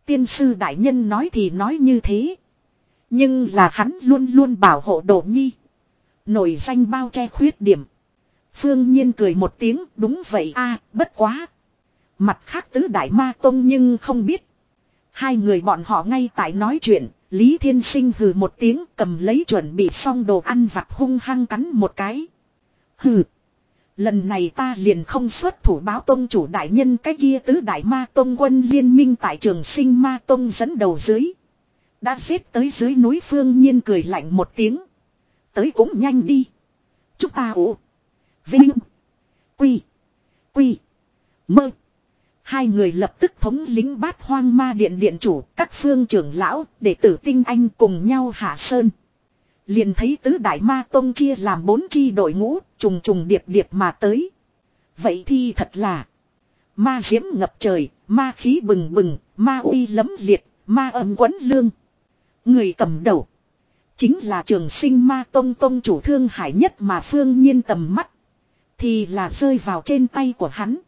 Tiên sư đại nhân nói thì nói như thế. Nhưng là hắn luôn luôn bảo hộ đồ nhi. Nổi danh bao che khuyết điểm. Phương Nhiên cười một tiếng, đúng vậy a, bất quá. Mặt khác tứ đại ma tông nhưng không biết. Hai người bọn họ ngay tại nói chuyện, Lý Thiên Sinh hừ một tiếng cầm lấy chuẩn bị xong đồ ăn vặt hung hăng cắn một cái. Hừ. Lần này ta liền không xuất thủ báo tông chủ đại nhân cái kia tứ đại ma tông quân liên minh tại trường sinh ma tông dẫn đầu dưới. Đã xếp tới dưới núi phương nhiên cười lạnh một tiếng. Tới cũng nhanh đi. Chúng ta ủ. Vinh. Quy. Quy. Mơ. Hai người lập tức thống lính bát hoang ma điện điện chủ, các phương trưởng lão, đệ tử tinh anh cùng nhau hạ sơn. Liền thấy tứ đại ma tông chia làm bốn chi đội ngũ, trùng trùng điệp điệp mà tới. Vậy thì thật là ma diễm ngập trời, ma khí bừng bừng, ma uy lấm liệt, ma âm quấn lương. Người cầm đầu chính là trường sinh ma tông tông chủ thương hải nhất mà phương nhiên tầm mắt. Thì là rơi vào trên tay của hắn.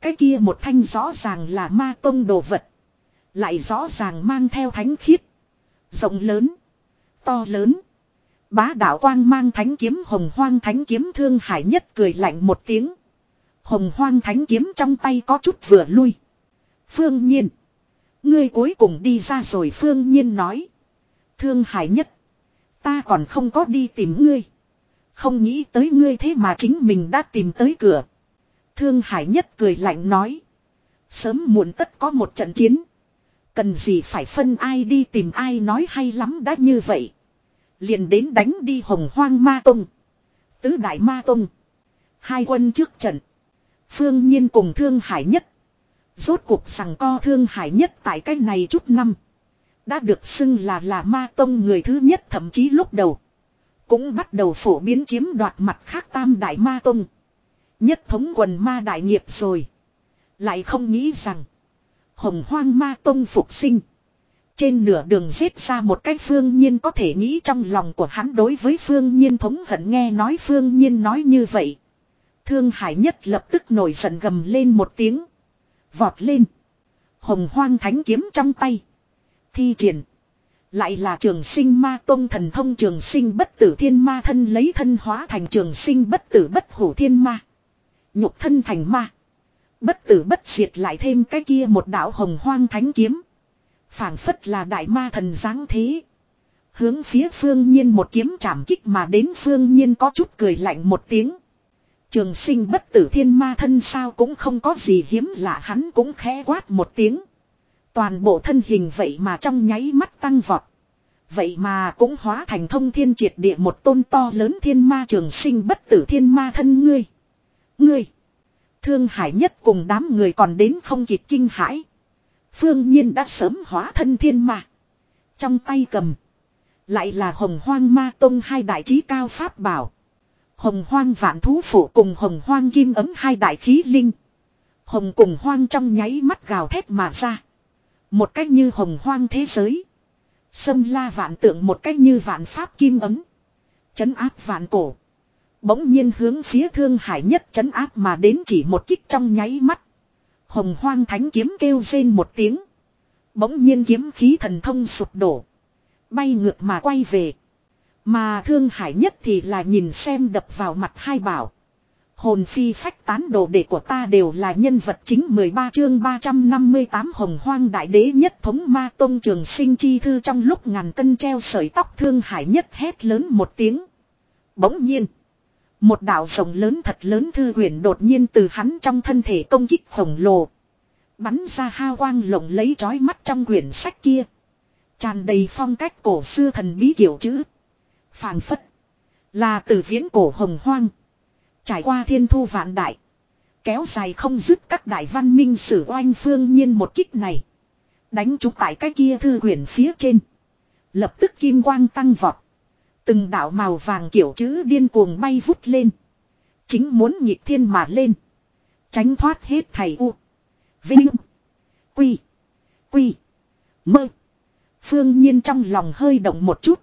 Cái kia một thanh rõ ràng là ma tông đồ vật. Lại rõ ràng mang theo thánh khiết. Rộng lớn. To lớn. Bá đạo quang mang thánh kiếm, hồng hoang thánh kiếm thương hải nhất cười lạnh một tiếng. Hồng hoang thánh kiếm trong tay có chút vừa lui. Phương nhiên. Ngươi cuối cùng đi ra rồi, phương nhiên nói. Thương hải nhất. Ta còn không có đi tìm ngươi. Không nghĩ tới ngươi thế mà chính mình đã tìm tới cửa. Thương Hải nhất cười lạnh nói. Sớm muộn tất có một trận chiến. Cần gì phải phân ai đi tìm ai nói hay lắm đã như vậy. Liền đến đánh đi hồng hoang ma tông. Tứ đại ma tông. Hai quân trước trận. Phương Nhiên cùng Thương Hải nhất. Rốt cuộc sằng co Thương Hải nhất tại cái này chút năm. Đã được xưng là là ma tông người thứ nhất thậm chí lúc đầu. Cũng bắt đầu phổ biến chiếm đoạt mặt khác tam đại ma tông. Nhất thống quần ma đại nghiệp rồi. Lại không nghĩ rằng. Hồng hoang ma tông phục sinh. Trên nửa đường giết ra một cái phương nhiên có thể nghĩ trong lòng của hắn đối với phương nhiên thống hận nghe nói phương nhiên nói như vậy. Thương hải nhất lập tức nổi giận gầm lên một tiếng. Vọt lên. Hồng hoang thánh kiếm trong tay. Thi triển. Lại là trường sinh ma tôn thần thông trường sinh bất tử thiên ma thân lấy thân hóa thành trường sinh bất tử bất hủ thiên ma. Nhục thân thành ma. Bất tử bất diệt lại thêm cái kia một đạo hồng hoang thánh kiếm. phảng phất là đại ma thần dáng thế. Hướng phía phương nhiên một kiếm chạm kích mà đến phương nhiên có chút cười lạnh một tiếng. Trường sinh bất tử thiên ma thân sao cũng không có gì hiếm lạ hắn cũng khẽ quát một tiếng. Toàn bộ thân hình vậy mà trong nháy mắt tăng vọt. Vậy mà cũng hóa thành thông thiên triệt địa một tôn to lớn thiên ma trường sinh bất tử thiên ma thân ngươi. Ngươi. Thương hải nhất cùng đám người còn đến không kịp kinh hãi. Phương nhiên đã sớm hóa thân thiên mà. Trong tay cầm. Lại là hồng hoang ma tông hai đại trí cao pháp bảo. Hồng hoang vạn thú phủ cùng hồng hoang kim ấm hai đại khí linh. Hồng cùng hoang trong nháy mắt gào thét mà ra. Một cách như hồng hoang thế giới. Sâm la vạn tượng một cách như vạn pháp kim ấm. Chấn áp vạn cổ. Bỗng nhiên hướng phía thương hải nhất chấn áp mà đến chỉ một kích trong nháy mắt. Hồng hoang thánh kiếm kêu rên một tiếng. Bỗng nhiên kiếm khí thần thông sụp đổ. Bay ngược mà quay về. Mà thương hải nhất thì là nhìn xem đập vào mặt hai bảo. Hồn phi phách tán đồ đệ của ta đều là nhân vật chính 13 chương 358 hồng hoang đại đế nhất thống ma tôn trường sinh chi thư trong lúc ngàn cân treo sợi tóc thương hải nhất hét lớn một tiếng. Bỗng nhiên. Một đạo rồng lớn thật lớn thư huyền đột nhiên từ hắn trong thân thể công kích khổng lồ. Bắn ra hao quang lộng lấy trói mắt trong quyển sách kia. Tràn đầy phong cách cổ xưa thần bí kiểu chữ. phảng phất. Là từ viễn cổ hồng hoang. Trải qua thiên thu vạn đại. Kéo dài không dứt các đại văn minh sử oanh phương nhiên một kích này. Đánh trúng tại cái kia thư quyển phía trên. Lập tức kim quang tăng vọt. Từng đạo màu vàng kiểu chữ điên cuồng bay vút lên. Chính muốn nhịp thiên mà lên. Tránh thoát hết thầy u. Vinh. Quy. Quy. Mơ. Phương nhiên trong lòng hơi động một chút.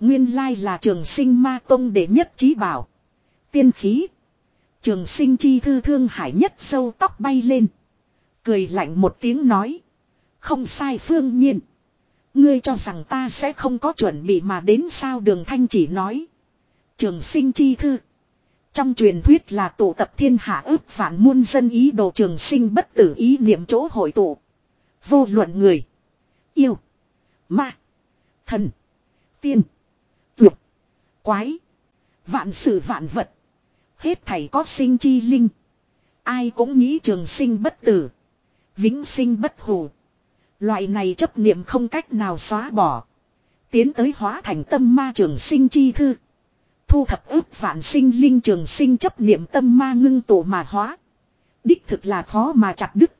Nguyên lai là trường sinh ma tông để nhất trí bảo. Tiên khí. Trường sinh chi thư thương hải nhất sâu tóc bay lên. Cười lạnh một tiếng nói. Không sai phương nhiên. Ngươi cho rằng ta sẽ không có chuẩn bị mà đến sao đường thanh chỉ nói. Trường sinh chi thư. Trong truyền thuyết là tụ tập thiên hạ ước phản muôn dân ý đồ trường sinh bất tử ý niệm chỗ hội tụ. Vô luận người. Yêu. Ma. Thần. Tiên. Tuyệt. Quái. Vạn sự vạn vật. Hết thảy có sinh chi linh. Ai cũng nghĩ trường sinh bất tử. Vĩnh sinh bất hủ. Loại này chấp niệm không cách nào xóa bỏ. Tiến tới hóa thành tâm ma trường sinh chi thư. Thu thập ước vạn sinh linh trường sinh chấp niệm tâm ma ngưng tổ mà hóa. Đích thực là khó mà chặt đứt.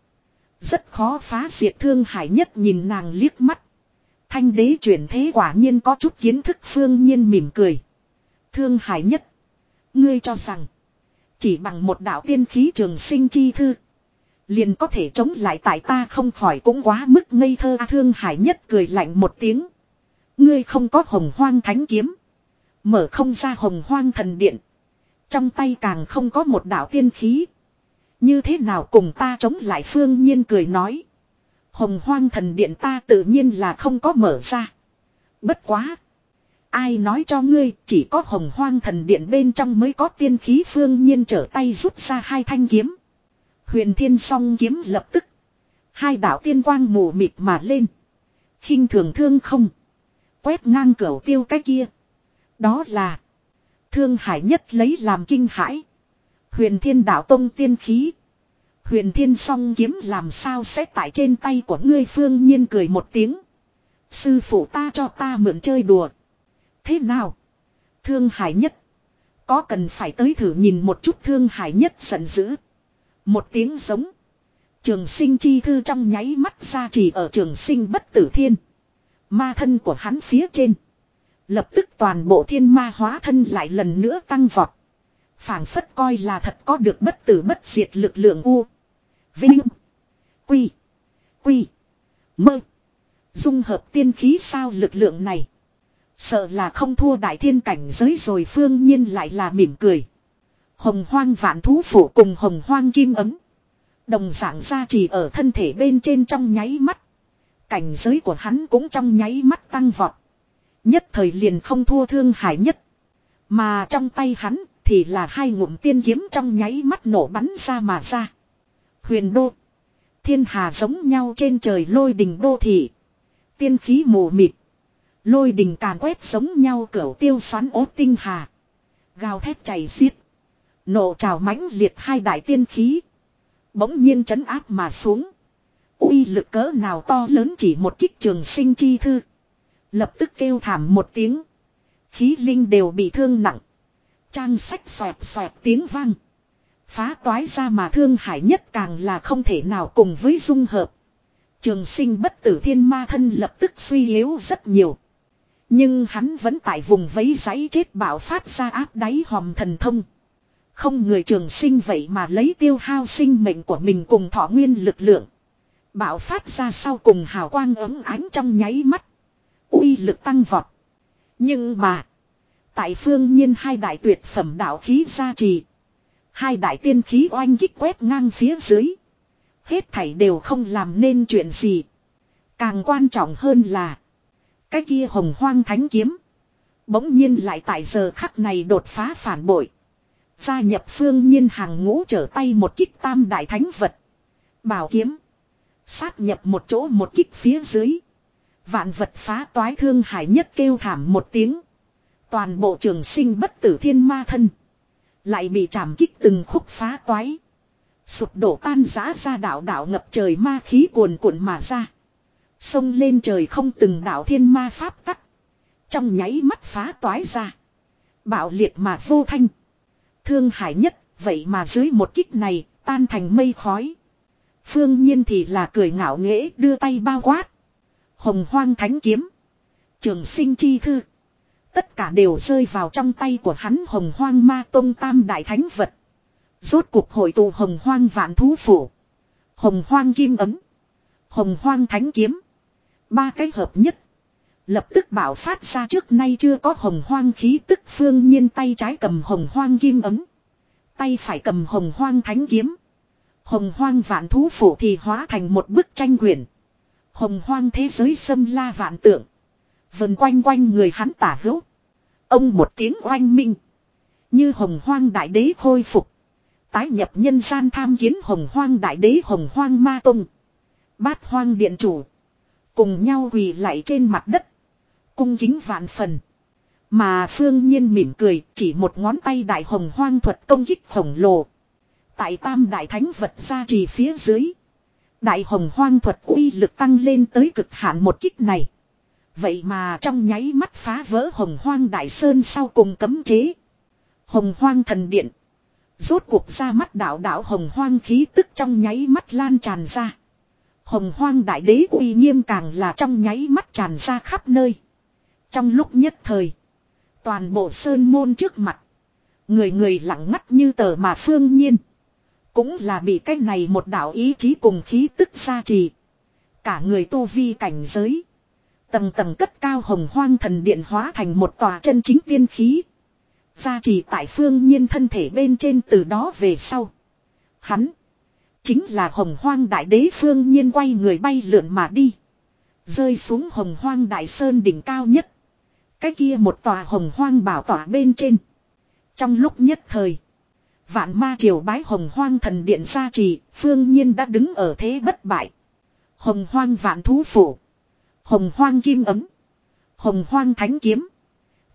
Rất khó phá diệt thương hải nhất nhìn nàng liếc mắt. Thanh đế chuyển thế quả nhiên có chút kiến thức phương nhiên mỉm cười. Thương hải nhất. Ngươi cho rằng. Chỉ bằng một đạo tiên khí trường sinh chi thư. Liền có thể chống lại tại ta không khỏi cũng quá mức ngây thơ thương hải nhất cười lạnh một tiếng. Ngươi không có hồng hoang thánh kiếm. Mở không ra hồng hoang thần điện. Trong tay càng không có một đạo tiên khí. Như thế nào cùng ta chống lại phương nhiên cười nói. Hồng hoang thần điện ta tự nhiên là không có mở ra. Bất quá. Ai nói cho ngươi chỉ có hồng hoang thần điện bên trong mới có tiên khí phương nhiên trở tay rút ra hai thanh kiếm. Huyền thiên song kiếm lập tức. Hai đạo tiên quang mù mịt mà lên. khinh thường thương không. Quét ngang cửa tiêu cái kia. Đó là. Thương hải nhất lấy làm kinh hãi. Huyền thiên đạo tông tiên khí. Huyền thiên song kiếm làm sao sẽ tại trên tay của ngươi phương nhiên cười một tiếng. Sư phụ ta cho ta mượn chơi đùa. Thế nào? Thương hải nhất. Có cần phải tới thử nhìn một chút thương hải nhất giận dữ. Một tiếng giống. Trường sinh chi thư trong nháy mắt ra chỉ ở trường sinh bất tử thiên. Ma thân của hắn phía trên. Lập tức toàn bộ thiên ma hóa thân lại lần nữa tăng vọt. phảng phất coi là thật có được bất tử bất diệt lực lượng u. Vinh. Quy. Quy. Mơ. Dung hợp tiên khí sao lực lượng này. Sợ là không thua đại thiên cảnh giới rồi phương nhiên lại là mỉm cười. Hồng hoang vạn thú phủ cùng hồng hoang kim ấm. Đồng dạng ra chỉ ở thân thể bên trên trong nháy mắt. Cảnh giới của hắn cũng trong nháy mắt tăng vọt. Nhất thời liền không thua thương hải nhất. Mà trong tay hắn thì là hai ngụm tiên kiếm trong nháy mắt nổ bắn ra mà ra. Huyền đô. Thiên hà giống nhau trên trời lôi đình đô thị. Tiên khí mù mịt. Lôi đình càn quét giống nhau cửu tiêu xoắn ốt tinh hà. Gào thét chảy xiết. Nổ trào mãnh liệt hai đại tiên khí. Bỗng nhiên chấn áp mà xuống. uy lực cỡ nào to lớn chỉ một kích trường sinh chi thư. Lập tức kêu thảm một tiếng. Khí linh đều bị thương nặng. Trang sách xoẹt xoẹt tiếng vang. Phá toái ra mà thương hải nhất càng là không thể nào cùng với dung hợp. Trường sinh bất tử thiên ma thân lập tức suy yếu rất nhiều. Nhưng hắn vẫn tại vùng vấy giấy chết bạo phát ra áp đáy hòm thần thông. Không người trường sinh vậy mà lấy tiêu hao sinh mệnh của mình cùng thọ nguyên lực lượng. Bạo phát ra sau cùng hào quang ấm ánh trong nháy mắt. uy lực tăng vọt. Nhưng mà. Tại phương nhiên hai đại tuyệt phẩm đạo khí gia trì. Hai đại tiên khí oanh kích quét ngang phía dưới. Hết thảy đều không làm nên chuyện gì. Càng quan trọng hơn là. Cái kia hồng hoang thánh kiếm. Bỗng nhiên lại tại giờ khắc này đột phá phản bội. Gia nhập phương nhiên hàng ngũ trở tay một kích tam đại thánh vật. Bảo kiếm. Sát nhập một chỗ một kích phía dưới. Vạn vật phá toái thương hải nhất kêu thảm một tiếng. Toàn bộ trường sinh bất tử thiên ma thân. Lại bị chạm kích từng khúc phá toái. Sụp đổ tan rã ra đảo đảo ngập trời ma khí cuồn cuộn mà ra. sông lên trời không từng đảo thiên ma pháp tắc. Trong nháy mắt phá toái ra. Bạo liệt mà vô thanh. Thương hải nhất, vậy mà dưới một kích này, tan thành mây khói. Phương nhiên thì là cười ngạo nghễ đưa tay bao quát. Hồng hoang thánh kiếm. Trường sinh chi thư. Tất cả đều rơi vào trong tay của hắn hồng hoang ma tông tam đại thánh vật. Rốt cuộc hội tụ hồng hoang vạn thú phủ. Hồng hoang kim ấm. Hồng hoang thánh kiếm. Ba cái hợp nhất. Lập tức bảo phát ra trước nay chưa có hồng hoang khí tức phương nhiên tay trái cầm hồng hoang kim ấm. Tay phải cầm hồng hoang thánh kiếm. Hồng hoang vạn thú phủ thì hóa thành một bức tranh quyển. Hồng hoang thế giới sâm la vạn tượng. Vần quanh quanh người hắn tả hữu. Ông một tiếng oanh minh. Như hồng hoang đại đế khôi phục. Tái nhập nhân gian tham kiến hồng hoang đại đế hồng hoang ma tông. Bát hoang điện chủ. Cùng nhau quỳ lại trên mặt đất. Cung kính vạn phần. Mà phương nhiên mỉm cười, chỉ một ngón tay đại hồng hoang thuật công kích khổng lồ. Tại tam đại thánh vật ra trì phía dưới. Đại hồng hoang thuật uy lực tăng lên tới cực hạn một kích này. Vậy mà trong nháy mắt phá vỡ hồng hoang đại sơn sau cùng cấm chế. Hồng hoang thần điện. Rốt cuộc ra mắt đạo đạo hồng hoang khí tức trong nháy mắt lan tràn ra. Hồng hoang đại đế uy nghiêm càng là trong nháy mắt tràn ra khắp nơi. Trong lúc nhất thời. Toàn bộ sơn môn trước mặt. Người người lặng ngắt như tờ mà phương nhiên. Cũng là bị cái này một đạo ý chí cùng khí tức gia trì. Cả người tu vi cảnh giới. Tầng tầng cất cao hồng hoang thần điện hóa thành một tòa chân chính tiên khí. Gia trì tại phương nhiên thân thể bên trên từ đó về sau. Hắn. Chính là hồng hoang đại đế phương nhiên quay người bay lượn mà đi. Rơi xuống hồng hoang đại sơn đỉnh cao nhất. Cái kia một tòa hồng hoang bảo tỏa bên trên. Trong lúc nhất thời. Vạn ma triều bái hồng hoang thần điện gia trì, phương nhiên đã đứng ở thế bất bại. Hồng hoang vạn thú phủ. Hồng hoang kim ấm. Hồng hoang thánh kiếm.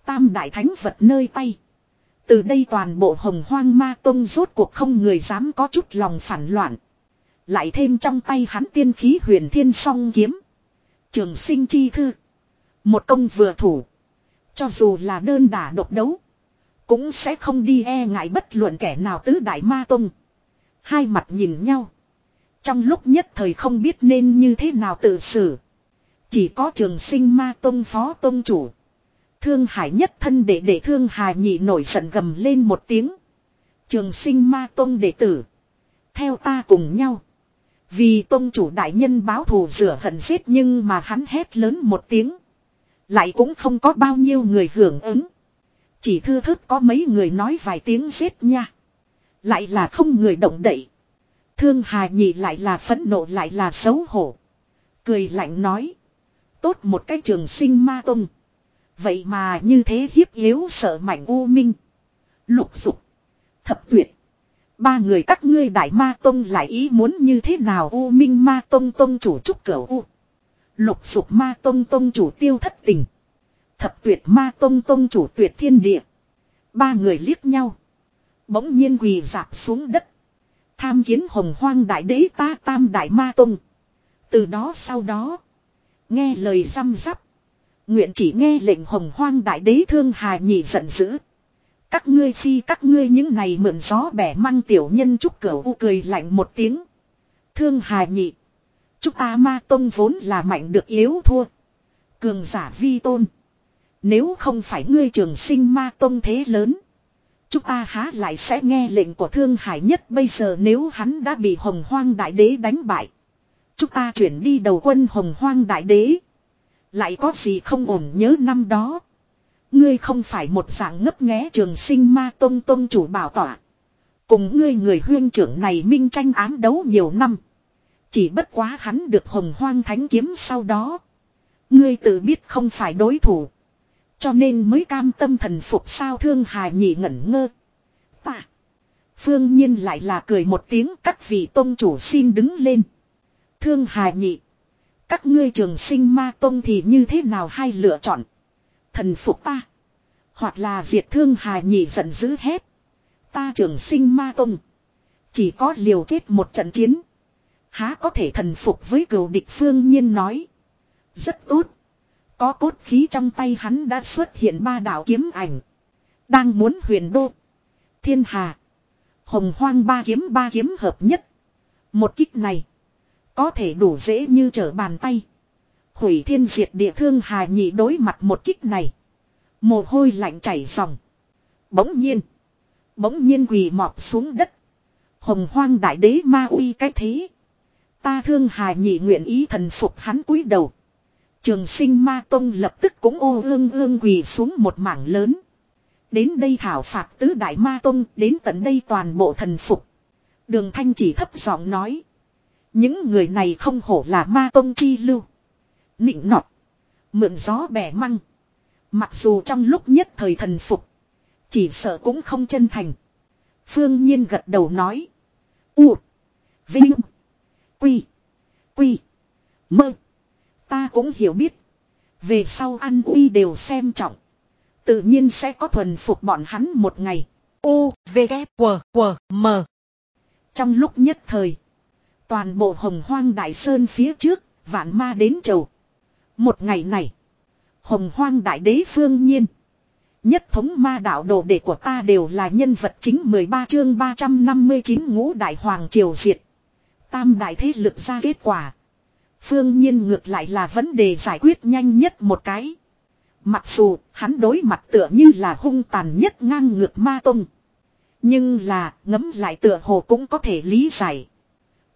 Tam đại thánh vật nơi tay. Từ đây toàn bộ hồng hoang ma tông rốt cuộc không người dám có chút lòng phản loạn. Lại thêm trong tay hắn tiên khí huyền thiên song kiếm. Trường sinh chi thư. Một công vừa thủ. Cho dù là đơn đả độc đấu. Cũng sẽ không đi e ngại bất luận kẻ nào tứ đại ma tông. Hai mặt nhìn nhau. Trong lúc nhất thời không biết nên như thế nào tự xử. Chỉ có trường sinh ma tông phó tông chủ. Thương hải nhất thân để để thương hải nhị nổi giận gầm lên một tiếng. Trường sinh ma tông đệ tử. Theo ta cùng nhau. Vì tông chủ đại nhân báo thù rửa hận giết nhưng mà hắn hét lớn một tiếng. Lại cũng không có bao nhiêu người hưởng ứng. Chỉ thưa thức có mấy người nói vài tiếng giết nha. Lại là không người động đậy. Thương hà nhị lại là phẫn nộ lại là xấu hổ. Cười lạnh nói. Tốt một cái trường sinh ma tông. Vậy mà như thế hiếp yếu sợ mạnh u minh. Lục dục. Thập tuyệt. Ba người các ngươi đại ma tông lại ý muốn như thế nào u minh ma tông tông chủ trúc cửu u. Lục dục ma tông tông chủ tiêu thất tình. Thập tuyệt ma tông tông chủ tuyệt thiên địa. Ba người liếc nhau. Bỗng nhiên quỳ dạp xuống đất. Tham kiến hồng hoang đại đế ta tam đại ma tông. Từ đó sau đó. Nghe lời răm rắp. Nguyện chỉ nghe lệnh hồng hoang đại đế thương hà nhị giận dữ. Các ngươi phi các ngươi những này mượn gió bẻ măng tiểu nhân trúc cửu u cười lạnh một tiếng. Thương hà nhị. Chúng ta ma tông vốn là mạnh được yếu thua. Cường giả vi tôn. Nếu không phải ngươi trường sinh ma tông thế lớn. Chúng ta há lại sẽ nghe lệnh của thương hải nhất bây giờ nếu hắn đã bị hồng hoang đại đế đánh bại. Chúng ta chuyển đi đầu quân hồng hoang đại đế. Lại có gì không ổn nhớ năm đó. Ngươi không phải một dạng ngấp nghé trường sinh ma tông tông chủ bảo tỏa. Cùng ngươi người huyên trưởng này minh tranh ám đấu nhiều năm. Chỉ bất quá hắn được hồng hoang thánh kiếm sau đó. Ngươi tự biết không phải đối thủ. Cho nên mới cam tâm thần phục sao thương hài nhị ngẩn ngơ. Ta. Phương nhiên lại là cười một tiếng các vị tôn chủ xin đứng lên. Thương hài nhị. Các ngươi trường sinh ma tôn thì như thế nào hay lựa chọn. Thần phục ta. Hoặc là diệt thương hài nhị giận dữ hết. Ta trường sinh ma tôn. Chỉ có liều chết một trận chiến. Há có thể thần phục với cửu địch phương nhiên nói. Rất tốt. Có cốt khí trong tay hắn đã xuất hiện ba đạo kiếm ảnh. Đang muốn huyền đô. Thiên hà. Hồng hoang ba kiếm ba kiếm hợp nhất. Một kích này. Có thể đủ dễ như trở bàn tay. Hủy thiên diệt địa thương hà nhị đối mặt một kích này. Mồ hôi lạnh chảy ròng. Bỗng nhiên. Bỗng nhiên quỳ mọp xuống đất. Hồng hoang đại đế ma uy cái thế. Ta thương hài nhị nguyện ý thần phục hắn cúi đầu. Trường sinh ma tông lập tức cũng ô ương ương quỳ xuống một mảng lớn. Đến đây thảo phạt tứ đại ma tông, đến tận đây toàn bộ thần phục. Đường thanh chỉ thấp giọng nói. Những người này không hổ là ma tông chi lưu. Nịnh nọt. Mượn gió bẻ măng. Mặc dù trong lúc nhất thời thần phục. Chỉ sợ cũng không chân thành. Phương Nhiên gật đầu nói. U. Vinh. Quy. Quy. Mơ. Ta cũng hiểu biết. Về sau ăn uy đều xem trọng. Tự nhiên sẽ có thuần phục bọn hắn một ngày. U, V, K, W, W, M. Trong lúc nhất thời. Toàn bộ hồng hoang đại sơn phía trước. Vạn ma đến chầu. Một ngày này. Hồng hoang đại đế phương nhiên. Nhất thống ma đạo đồ đệ của ta đều là nhân vật chính 13 chương 359 ngũ đại hoàng triều diệt. Tam đại thế lực ra kết quả. Phương nhiên ngược lại là vấn đề giải quyết nhanh nhất một cái. Mặc dù hắn đối mặt tựa như là hung tàn nhất ngang ngược ma tông. Nhưng là ngấm lại tựa hồ cũng có thể lý giải.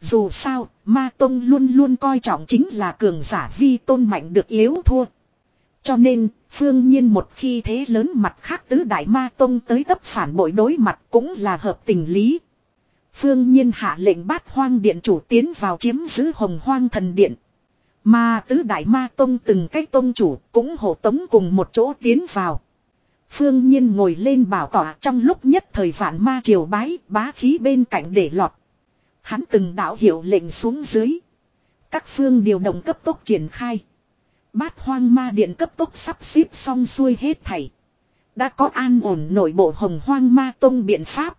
Dù sao, ma tông luôn luôn coi trọng chính là cường giả vi tôn mạnh được yếu thua. Cho nên, phương nhiên một khi thế lớn mặt khác tứ đại ma tông tới tấp phản bội đối mặt cũng là hợp tình lý. Phương nhiên hạ lệnh bát hoang điện chủ tiến vào chiếm giữ hồng hoang thần điện. Mà tứ đại ma tông từng cái tông chủ cũng hộ tống cùng một chỗ tiến vào. Phương nhiên ngồi lên bảo tỏa trong lúc nhất thời vạn ma triều bái, bá khí bên cạnh để lọt. Hắn từng đạo hiệu lệnh xuống dưới. Các phương điều động cấp tốc triển khai. Bát hoang ma điện cấp tốc sắp xếp xong xuôi hết thảy. Đã có an ổn nội bộ hồng hoang ma tông biện pháp.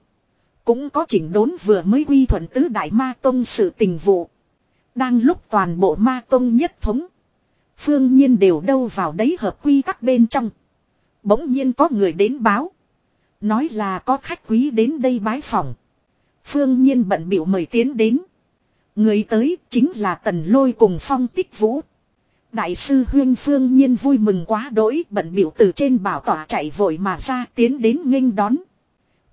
Cũng có chỉnh đốn vừa mới quy thuận tứ đại ma tông sự tình vụ. Đang lúc toàn bộ ma tông nhất thống. Phương nhiên đều đâu vào đấy hợp quy các bên trong. Bỗng nhiên có người đến báo. Nói là có khách quý đến đây bái phòng. Phương nhiên bận biểu mời tiến đến. Người tới chính là tần lôi cùng phong tích vũ. Đại sư huyên phương nhiên vui mừng quá đỗi, bận biểu từ trên bảo tỏa chạy vội mà ra tiến đến nghênh đón.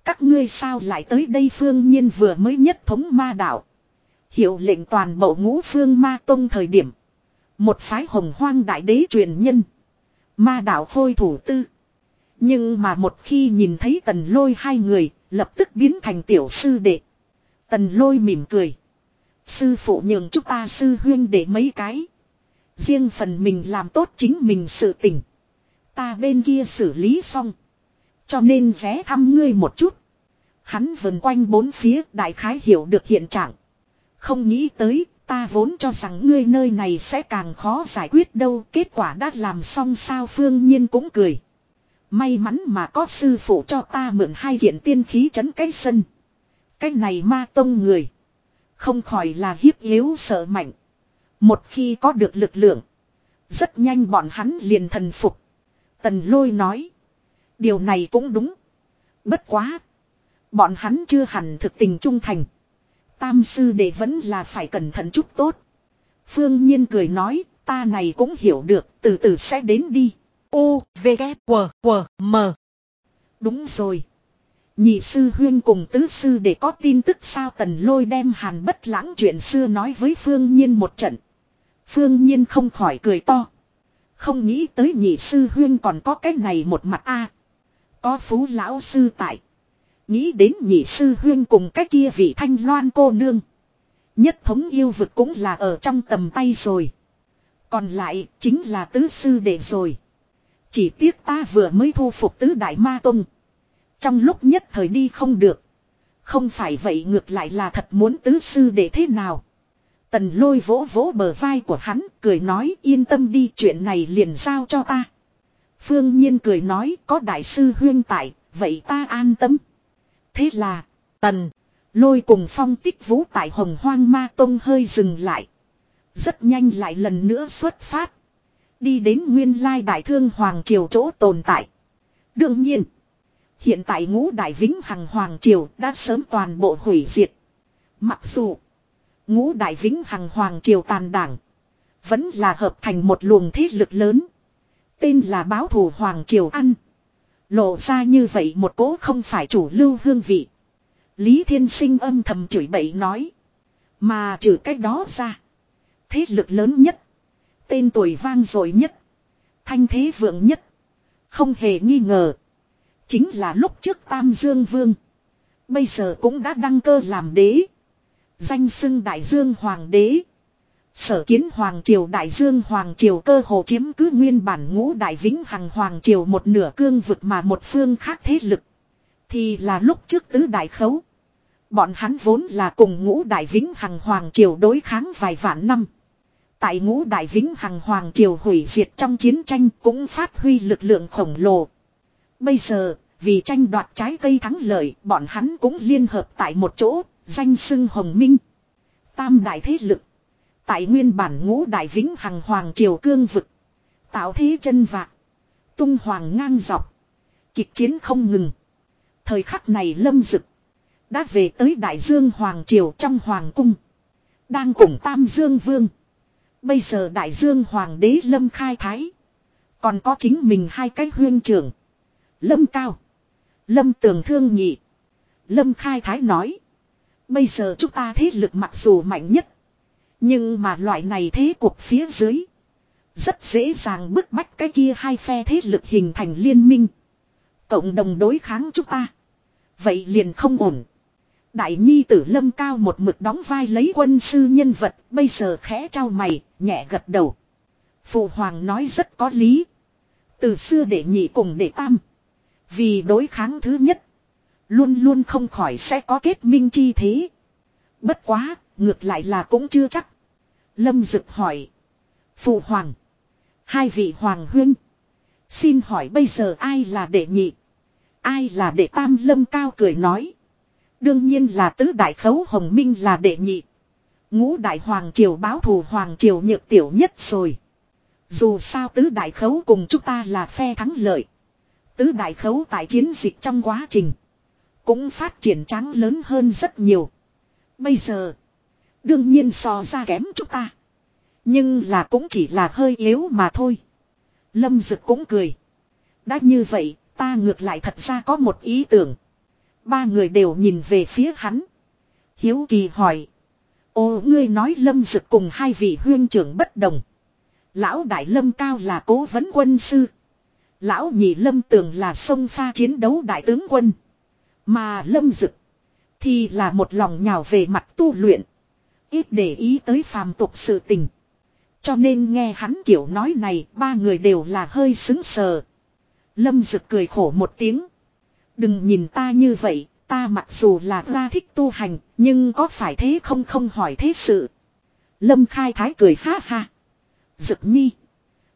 Các ngươi sao lại tới đây phương nhiên vừa mới nhất thống ma đạo. Hiệu lệnh toàn bộ ngũ phương ma tông thời điểm. Một phái hồng hoang đại đế truyền nhân. Ma đạo khôi thủ tư. Nhưng mà một khi nhìn thấy tần lôi hai người, lập tức biến thành tiểu sư đệ. Tần lôi mỉm cười. Sư phụ nhường chúng ta sư huyên để mấy cái. Riêng phần mình làm tốt chính mình sự tình. Ta bên kia xử lý xong. Cho nên ghé thăm ngươi một chút. Hắn vần quanh bốn phía đại khái hiểu được hiện trạng. Không nghĩ tới, ta vốn cho rằng ngươi nơi này sẽ càng khó giải quyết đâu. Kết quả đã làm xong sao phương nhiên cũng cười. May mắn mà có sư phụ cho ta mượn hai kiện tiên khí trấn cái sân. Cái này ma tông người. Không khỏi là hiếp yếu sợ mạnh. Một khi có được lực lượng. Rất nhanh bọn hắn liền thần phục. Tần lôi nói. Điều này cũng đúng. Bất quá. Bọn hắn chưa hẳn thực tình trung thành. Tam sư đệ vẫn là phải cẩn thận chút tốt. Phương Nhiên cười nói, ta này cũng hiểu được, từ từ sẽ đến đi. U, V, K, W, W, M. Đúng rồi. Nhị sư huyên cùng tứ sư để có tin tức sao tần lôi đem hàn bất lãng chuyện xưa nói với Phương Nhiên một trận. Phương Nhiên không khỏi cười to. Không nghĩ tới nhị sư huyên còn có cái này một mặt a có phú lão sư tại. Nghĩ đến nhị sư huyên cùng cái kia vị thanh loan cô nương. Nhất thống yêu vực cũng là ở trong tầm tay rồi. Còn lại chính là tứ sư đệ rồi. Chỉ tiếc ta vừa mới thu phục tứ đại ma tông. Trong lúc nhất thời đi không được. Không phải vậy ngược lại là thật muốn tứ sư đệ thế nào. Tần lôi vỗ vỗ bờ vai của hắn, cười nói yên tâm đi chuyện này liền giao cho ta. Phương Nhiên cười nói có đại sư huyên tại, vậy ta an tâm. Thế là, tần, lôi cùng phong tích vũ tại hồng hoang ma tông hơi dừng lại. Rất nhanh lại lần nữa xuất phát. Đi đến nguyên lai đại thương hoàng triều chỗ tồn tại. Đương nhiên, hiện tại ngũ đại vĩnh hằng hoàng triều đã sớm toàn bộ hủy diệt. Mặc dù, ngũ đại vĩnh hằng hoàng triều tàn đảng, vẫn là hợp thành một luồng thế lực lớn. Tên là báo thù hoàng triều ăn. Lộ ra như vậy một cố không phải chủ lưu hương vị. Lý Thiên Sinh âm thầm chửi bậy nói. Mà trừ cách đó ra. Thế lực lớn nhất. Tên tuổi vang dội nhất. Thanh thế vượng nhất. Không hề nghi ngờ. Chính là lúc trước Tam Dương Vương. Bây giờ cũng đã đăng cơ làm đế. Danh xưng Đại Dương Hoàng đế. Sở kiến Hoàng Triều Đại Dương Hoàng Triều cơ hồ chiếm cứ nguyên bản ngũ Đại Vĩnh Hằng Hoàng Triều một nửa cương vực mà một phương khác thế lực. Thì là lúc trước tứ đại khấu. Bọn hắn vốn là cùng ngũ Đại Vĩnh Hằng Hoàng Triều đối kháng vài vạn năm. Tại ngũ Đại Vĩnh Hằng Hoàng Triều hủy diệt trong chiến tranh cũng phát huy lực lượng khổng lồ. Bây giờ, vì tranh đoạt trái cây thắng lợi, bọn hắn cũng liên hợp tại một chỗ, danh xưng Hồng Minh. Tam đại thế lực. Tại nguyên bản ngũ đại vĩnh hằng hoàng triều cương vực. Tạo thế chân vạc. Tung hoàng ngang dọc. Kịch chiến không ngừng. Thời khắc này lâm dực. Đã về tới đại dương hoàng triều trong hoàng cung. Đang cùng tam dương vương. Bây giờ đại dương hoàng đế lâm khai thái. Còn có chính mình hai cái huyên trưởng. Lâm cao. Lâm tường thương nhị. Lâm khai thái nói. Bây giờ chúng ta thế lực mặc dù mạnh nhất. Nhưng mà loại này thế cuộc phía dưới. Rất dễ dàng bức bách cái kia hai phe thế lực hình thành liên minh. Cộng đồng đối kháng chúng ta. Vậy liền không ổn. Đại nhi tử lâm cao một mực đóng vai lấy quân sư nhân vật. Bây giờ khẽ trao mày, nhẹ gật đầu. Phụ hoàng nói rất có lý. Từ xưa để nhị cùng để tam. Vì đối kháng thứ nhất. Luôn luôn không khỏi sẽ có kết minh chi thế. Bất quá, ngược lại là cũng chưa chắc. Lâm Dực hỏi. Phụ hoàng. Hai vị hoàng huynh Xin hỏi bây giờ ai là đệ nhị? Ai là đệ tam lâm cao cười nói. Đương nhiên là tứ đại khấu hồng minh là đệ nhị. Ngũ đại hoàng triều báo thù hoàng triều nhược tiểu nhất rồi. Dù sao tứ đại khấu cùng chúng ta là phe thắng lợi. Tứ đại khấu tại chiến dịch trong quá trình. Cũng phát triển trắng lớn hơn rất nhiều. Bây giờ. Đương nhiên so ra kém chúng ta. Nhưng là cũng chỉ là hơi yếu mà thôi. Lâm Dực cũng cười. Đã như vậy, ta ngược lại thật ra có một ý tưởng. Ba người đều nhìn về phía hắn. Hiếu kỳ hỏi. Ồ ngươi nói Lâm Dực cùng hai vị huyên trưởng bất đồng. Lão Đại Lâm Cao là cố vấn quân sư. Lão nhị Lâm Tường là sông pha chiến đấu đại tướng quân. Mà Lâm Dực thì là một lòng nhào về mặt tu luyện. Ít để ý tới phàm tục sự tình. Cho nên nghe hắn kiểu nói này ba người đều là hơi xứng sờ. Lâm Dực cười khổ một tiếng. Đừng nhìn ta như vậy, ta mặc dù là ra thích tu hành, nhưng có phải thế không không hỏi thế sự. Lâm Khai Thái cười ha ha. Dực nhi.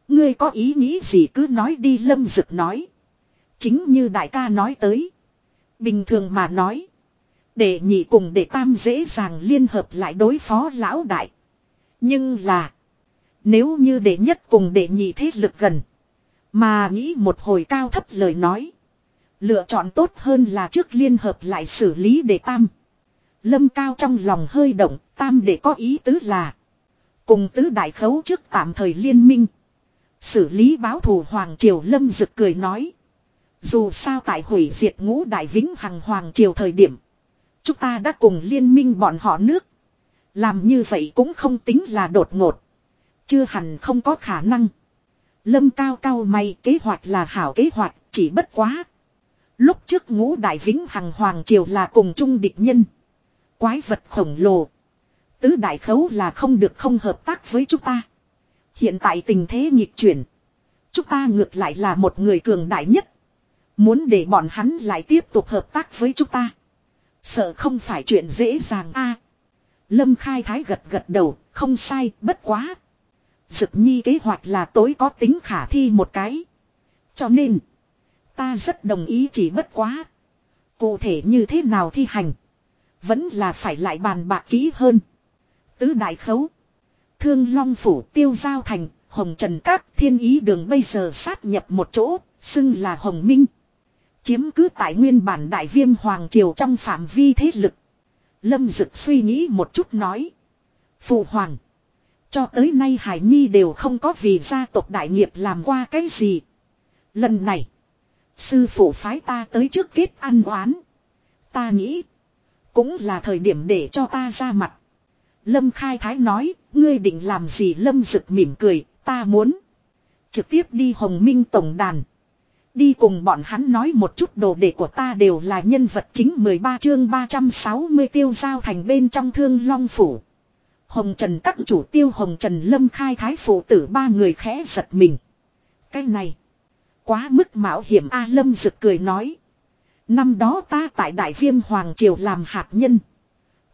Ngươi có ý nghĩ gì cứ nói đi Lâm Dực nói. Chính như đại ca nói tới. Bình thường mà nói. Để nhị cùng để tam dễ dàng liên hợp lại đối phó lão đại. Nhưng là. Nếu như để nhất cùng để nhị thế lực gần. Mà nghĩ một hồi cao thấp lời nói. Lựa chọn tốt hơn là trước liên hợp lại xử lý để tam. Lâm cao trong lòng hơi động, tam để có ý tứ là. Cùng tứ đại khấu trước tạm thời liên minh. Xử lý báo thù Hoàng Triều Lâm Dực cười nói. Dù sao tại hủy diệt ngũ đại vĩnh hằng Hoàng Triều thời điểm. Chúng ta đã cùng liên minh bọn họ nước. Làm như vậy cũng không tính là đột ngột. Chưa hẳn không có khả năng. Lâm cao cao mày, kế hoạch là hảo kế hoạch, chỉ bất quá. Lúc trước ngũ đại vĩnh hằng hoàng triều là cùng chung địch nhân. Quái vật khổng lồ. Tứ đại khấu là không được không hợp tác với chúng ta. Hiện tại tình thế nghịch chuyển. Chúng ta ngược lại là một người cường đại nhất. Muốn để bọn hắn lại tiếp tục hợp tác với chúng ta. Sợ không phải chuyện dễ dàng a. Lâm Khai Thái gật gật đầu, không sai, bất quá. Dực nhi kế hoạch là tối có tính khả thi một cái. Cho nên, ta rất đồng ý chỉ bất quá. Cụ thể như thế nào thi hành. Vẫn là phải lại bàn bạc kỹ hơn. Tứ đại khấu. Thương Long Phủ Tiêu Giao Thành, Hồng Trần Các Thiên Ý Đường bây giờ sát nhập một chỗ, xưng là Hồng Minh. Chiếm cứ tại nguyên bản đại viêm Hoàng Triều trong phạm vi thế lực. Lâm Dực suy nghĩ một chút nói. Phụ Hoàng. Cho tới nay Hải Nhi đều không có vì gia tộc đại nghiệp làm qua cái gì. Lần này. Sư phụ phái ta tới trước kết ăn oán. Ta nghĩ. Cũng là thời điểm để cho ta ra mặt. Lâm Khai Thái nói, ngươi định làm gì Lâm Dực mỉm cười, ta muốn. Trực tiếp đi Hồng Minh Tổng Đàn. Đi cùng bọn hắn nói một chút đồ đệ của ta đều là nhân vật chính 13 chương 360 tiêu giao thành bên trong thương long phủ. Hồng Trần các chủ tiêu Hồng Trần Lâm khai thái phụ tử ba người khẽ giật mình. Cái này. Quá mức mạo hiểm A Lâm rực cười nói. Năm đó ta tại Đại Viêm Hoàng Triều làm hạt nhân.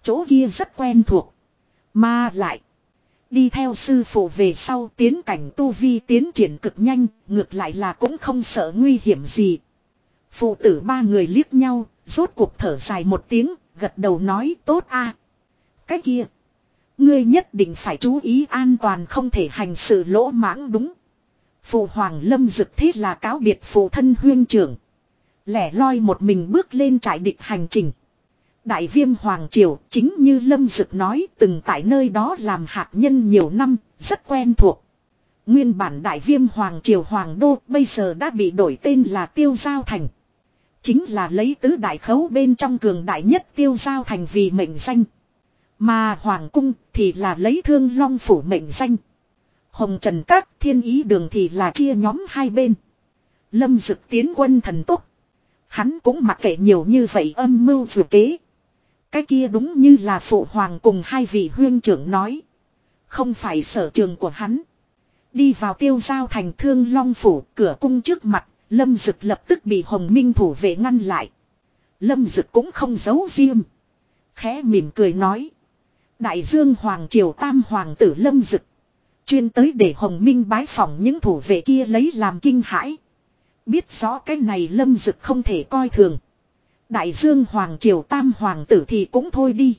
Chỗ kia rất quen thuộc. Mà lại. Đi theo sư phụ về sau tiến cảnh tu vi tiến triển cực nhanh, ngược lại là cũng không sợ nguy hiểm gì. Phụ tử ba người liếc nhau, rốt cuộc thở dài một tiếng, gật đầu nói tốt a. Cái kia. Ngươi nhất định phải chú ý an toàn không thể hành sự lỗ mãng đúng. Phụ hoàng lâm dực thế là cáo biệt phụ thân huyên trưởng. Lẻ loi một mình bước lên trại địch hành trình. Đại viêm Hoàng Triều chính như Lâm Dực nói từng tại nơi đó làm hạt nhân nhiều năm, rất quen thuộc. Nguyên bản đại viêm Hoàng Triều Hoàng Đô bây giờ đã bị đổi tên là Tiêu Giao Thành. Chính là lấy tứ đại khấu bên trong cường đại nhất Tiêu Giao Thành vì mệnh danh. Mà Hoàng Cung thì là lấy thương long phủ mệnh danh. Hồng Trần Các thiên ý đường thì là chia nhóm hai bên. Lâm Dực tiến quân thần tốc. Hắn cũng mặc kệ nhiều như vậy âm mưu vừa kế. Cái kia đúng như là phụ hoàng cùng hai vị huyên trưởng nói. Không phải sở trường của hắn. Đi vào tiêu giao thành thương long phủ, cửa cung trước mặt. Lâm Dực lập tức bị Hồng Minh thủ vệ ngăn lại. Lâm Dực cũng không giấu riêng. Khẽ mỉm cười nói. Đại dương Hoàng Triều Tam Hoàng tử Lâm Dực. Chuyên tới để Hồng Minh bái phỏng những thủ vệ kia lấy làm kinh hãi. Biết rõ cái này Lâm Dực không thể coi thường. Đại dương Hoàng Triều Tam Hoàng tử thì cũng thôi đi.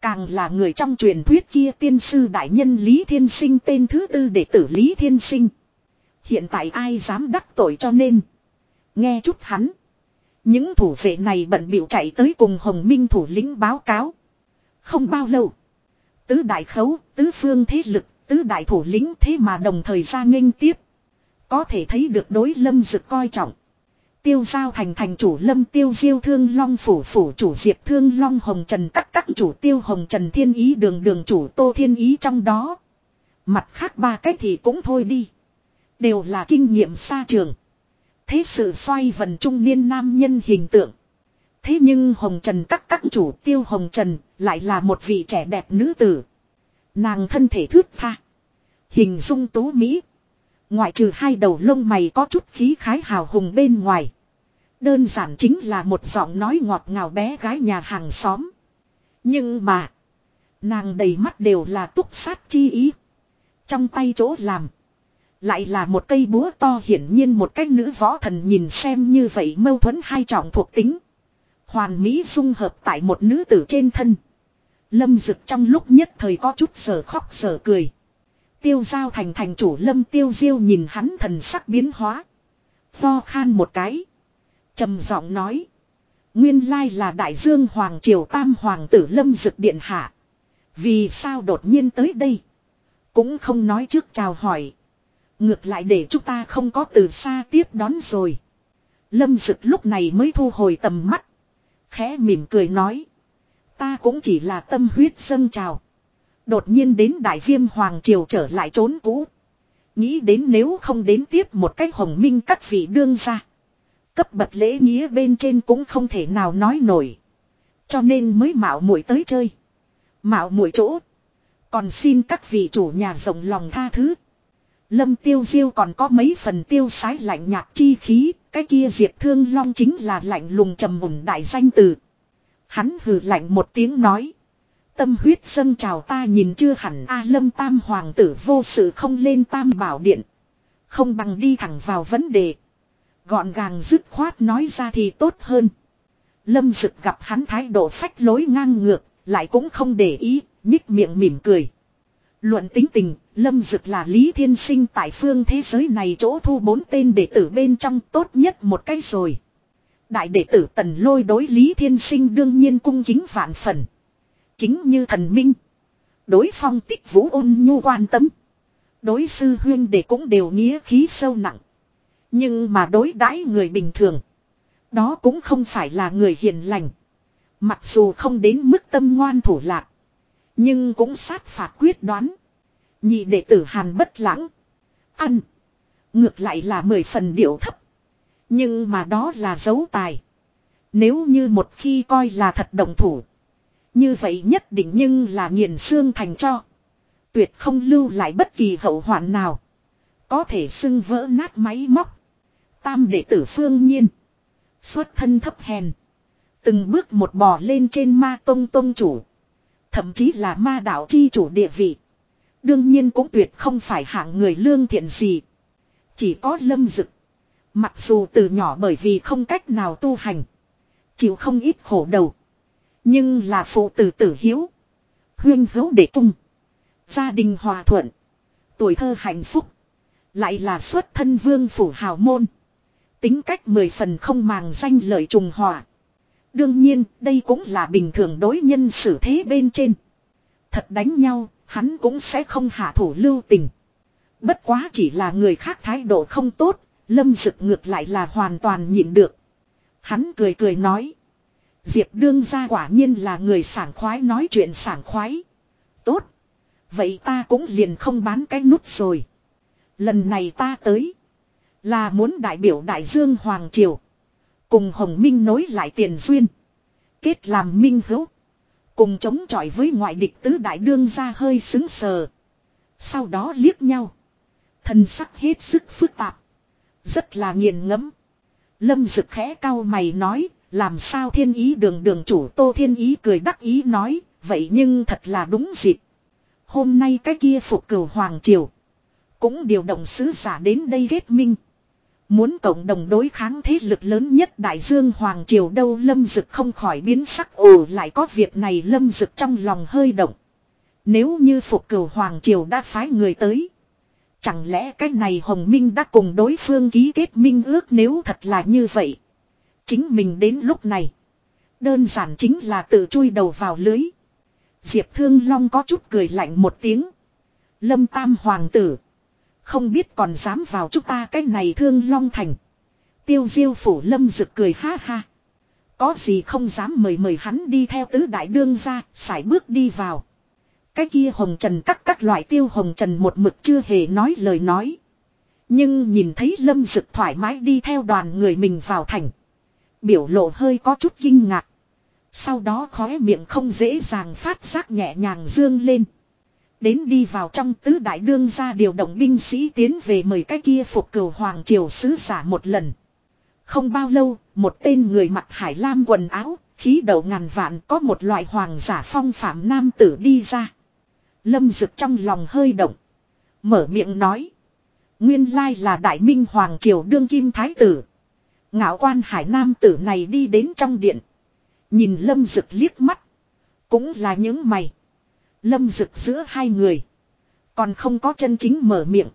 Càng là người trong truyền thuyết kia tiên sư đại nhân Lý Thiên Sinh tên thứ tư đệ tử Lý Thiên Sinh. Hiện tại ai dám đắc tội cho nên. Nghe chút hắn. Những thủ vệ này bận biểu chạy tới cùng Hồng Minh thủ lĩnh báo cáo. Không bao lâu. Tứ đại khấu, tứ phương thế lực, tứ đại thủ lĩnh thế mà đồng thời ra nghênh tiếp. Có thể thấy được đối lâm dực coi trọng. Tiêu giao thành thành chủ lâm tiêu diêu thương long phủ phủ chủ diệp thương long hồng trần các các chủ tiêu hồng trần thiên ý đường đường chủ tô thiên ý trong đó. Mặt khác ba cách thì cũng thôi đi. Đều là kinh nghiệm xa trường. Thế sự xoay vần trung niên nam nhân hình tượng. Thế nhưng hồng trần các các chủ tiêu hồng trần lại là một vị trẻ đẹp nữ tử. Nàng thân thể thước tha. Hình dung tú Mỹ. Ngoại trừ hai đầu lông mày có chút khí khái hào hùng bên ngoài. Đơn giản chính là một giọng nói ngọt ngào bé gái nhà hàng xóm. Nhưng mà. Nàng đầy mắt đều là túc sát chi ý. Trong tay chỗ làm. Lại là một cây búa to hiển nhiên một cái nữ võ thần nhìn xem như vậy mâu thuẫn hai trọng thuộc tính. Hoàn mỹ dung hợp tại một nữ tử trên thân. Lâm Dực trong lúc nhất thời có chút sở khóc sở cười. Tiêu giao thành thành chủ lâm tiêu diêu nhìn hắn thần sắc biến hóa. Pho khan một cái trầm giọng nói. Nguyên lai là đại dương hoàng triều tam hoàng tử lâm dực điện hạ. Vì sao đột nhiên tới đây? Cũng không nói trước chào hỏi. Ngược lại để chúng ta không có từ xa tiếp đón rồi. Lâm dực lúc này mới thu hồi tầm mắt. Khẽ mỉm cười nói. Ta cũng chỉ là tâm huyết dâng trào. Đột nhiên đến đại viêm hoàng triều trở lại trốn cũ. Nghĩ đến nếu không đến tiếp một cách hồng minh các vị đương ra. Cấp bậc lễ nghĩa bên trên cũng không thể nào nói nổi. Cho nên mới mạo muội tới chơi. Mạo muội chỗ. Còn xin các vị chủ nhà rộng lòng tha thứ. Lâm tiêu diêu còn có mấy phần tiêu sái lạnh nhạt chi khí. Cái kia diệp thương long chính là lạnh lùng trầm mùng đại danh từ. Hắn hừ lạnh một tiếng nói. Tâm huyết dâng trào ta nhìn chưa hẳn A lâm tam hoàng tử vô sự không lên tam bảo điện. Không bằng đi thẳng vào vấn đề. Gọn gàng dứt khoát nói ra thì tốt hơn. Lâm Dực gặp hắn thái độ phách lối ngang ngược, lại cũng không để ý, nhích miệng mỉm cười. Luận tính tình, Lâm Dực là Lý Thiên Sinh tại phương thế giới này chỗ thu bốn tên đệ tử bên trong tốt nhất một cái rồi. Đại đệ tử tần lôi đối Lý Thiên Sinh đương nhiên cung kính vạn phần. Kính như thần minh. Đối phong tích vũ ôn nhu quan tâm. Đối sư huyên đệ cũng đều nghĩa khí sâu nặng. Nhưng mà đối đãi người bình thường. Đó cũng không phải là người hiền lành. Mặc dù không đến mức tâm ngoan thủ lạc. Nhưng cũng sát phạt quyết đoán. Nhị đệ tử Hàn bất lãng. Ăn. Ngược lại là mười phần điệu thấp. Nhưng mà đó là dấu tài. Nếu như một khi coi là thật đồng thủ. Như vậy nhất định nhưng là nghiền xương thành cho. Tuyệt không lưu lại bất kỳ hậu hoạn nào. Có thể xưng vỡ nát máy móc. Tam đệ tử phương nhiên. Xuất thân thấp hèn. Từng bước một bò lên trên ma tông tông chủ. Thậm chí là ma đạo chi chủ địa vị. Đương nhiên cũng tuyệt không phải hạng người lương thiện gì. Chỉ có lâm dực. Mặc dù từ nhỏ bởi vì không cách nào tu hành. Chịu không ít khổ đầu. Nhưng là phụ tử tử hiếu. Huyên hữu đệ cung. Gia đình hòa thuận. Tuổi thơ hạnh phúc. Lại là xuất thân vương phủ hào môn. Tính cách mười phần không màng danh lợi trùng hòa. Đương nhiên, đây cũng là bình thường đối nhân xử thế bên trên. Thật đánh nhau, hắn cũng sẽ không hạ thủ lưu tình. Bất quá chỉ là người khác thái độ không tốt, lâm dực ngược lại là hoàn toàn nhịn được. Hắn cười cười nói. Diệp đương ra quả nhiên là người sảng khoái nói chuyện sảng khoái. Tốt. Vậy ta cũng liền không bán cái nút rồi. Lần này ta tới. Là muốn đại biểu đại dương Hoàng Triều. Cùng Hồng Minh nối lại tiền duyên. Kết làm minh hữu. Cùng chống chọi với ngoại địch tứ đại đương ra hơi xứng sờ. Sau đó liếc nhau. Thân sắc hết sức phức tạp. Rất là nghiền ngẫm. Lâm Dực khẽ cao mày nói, làm sao thiên ý đường đường chủ tô thiên ý cười đắc ý nói, vậy nhưng thật là đúng dịp. Hôm nay cái kia phục cửu Hoàng Triều. Cũng điều động sứ giả đến đây ghét minh. Muốn cộng đồng đối kháng thế lực lớn nhất đại dương Hoàng Triều đâu lâm dực không khỏi biến sắc ồ, lại có việc này lâm dực trong lòng hơi động. Nếu như phục cửu Hoàng Triều đã phái người tới. Chẳng lẽ cái này Hồng Minh đã cùng đối phương ký kết minh ước nếu thật là như vậy. Chính mình đến lúc này. Đơn giản chính là tự chui đầu vào lưới. Diệp Thương Long có chút cười lạnh một tiếng. Lâm Tam Hoàng tử. Không biết còn dám vào chúng ta cái này Thương Long Thành. Tiêu diêu phủ lâm rực cười ha ha. Có gì không dám mời mời hắn đi theo tứ đại đương ra, sải bước đi vào. Cái kia hồng trần cắt các loại tiêu hồng trần một mực chưa hề nói lời nói. Nhưng nhìn thấy lâm dực thoải mái đi theo đoàn người mình vào thành. Biểu lộ hơi có chút kinh ngạc. Sau đó khóe miệng không dễ dàng phát giác nhẹ nhàng dương lên. Đến đi vào trong tứ đại đương ra điều động binh sĩ tiến về mời cái kia phục cửu hoàng triều sứ giả một lần. Không bao lâu, một tên người mặc hải lam quần áo, khí đầu ngàn vạn có một loại hoàng giả phong phạm nam tử đi ra. Lâm Dực trong lòng hơi động. Mở miệng nói. Nguyên lai là đại minh hoàng triều đương kim thái tử. Ngạo quan hải nam tử này đi đến trong điện. Nhìn lâm Dực liếc mắt. Cũng là những mày. Lâm Dực giữa hai người. Còn không có chân chính mở miệng.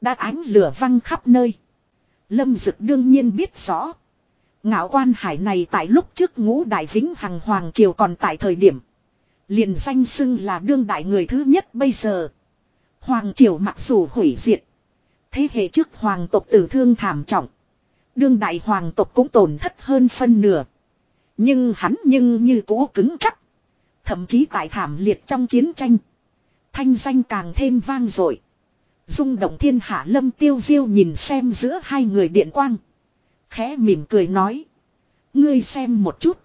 Đã ánh lửa văng khắp nơi. Lâm Dực đương nhiên biết rõ. Ngạo quan hải này tại lúc trước ngũ đại vĩnh hằng hoàng triều còn tại thời điểm. Liền danh xưng là đương đại người thứ nhất bây giờ. Hoàng triều mặc dù hủy diệt. Thế hệ trước hoàng tộc tử thương thảm trọng. Đương đại hoàng tộc cũng tổn thất hơn phân nửa. Nhưng hắn nhưng như cũ cứng chắc. Thậm chí tại thảm liệt trong chiến tranh. Thanh danh càng thêm vang dội rung động thiên hạ lâm tiêu diêu nhìn xem giữa hai người điện quang. Khẽ mỉm cười nói. Ngươi xem một chút.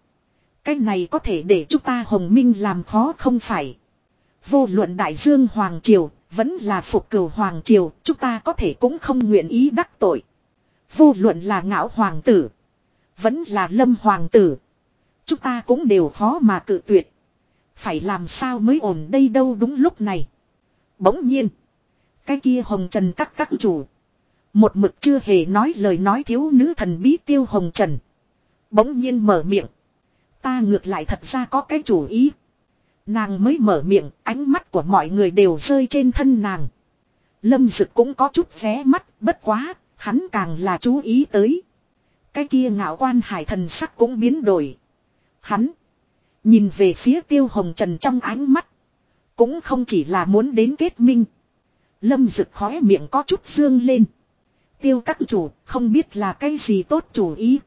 Cái này có thể để chúng ta hồng minh làm khó không phải. Vô luận đại dương Hoàng Triều, vẫn là phục cửu Hoàng Triều, chúng ta có thể cũng không nguyện ý đắc tội. Vô luận là ngạo Hoàng tử, vẫn là lâm Hoàng tử. Chúng ta cũng đều khó mà cự tuyệt. Phải làm sao mới ổn đây đâu đúng lúc này. Bỗng nhiên. Cái kia hồng trần các các chủ. Một mực chưa hề nói lời nói thiếu nữ thần bí tiêu hồng trần. Bỗng nhiên mở miệng. Ta ngược lại thật ra có cái chủ ý. Nàng mới mở miệng, ánh mắt của mọi người đều rơi trên thân nàng. Lâm Dực cũng có chút vé mắt, bất quá, hắn càng là chú ý tới. Cái kia ngạo quan hải thần sắc cũng biến đổi. Hắn, nhìn về phía tiêu hồng trần trong ánh mắt. Cũng không chỉ là muốn đến kết minh. Lâm Dực khóe miệng có chút dương lên. Tiêu các chủ, không biết là cái gì tốt chủ ý.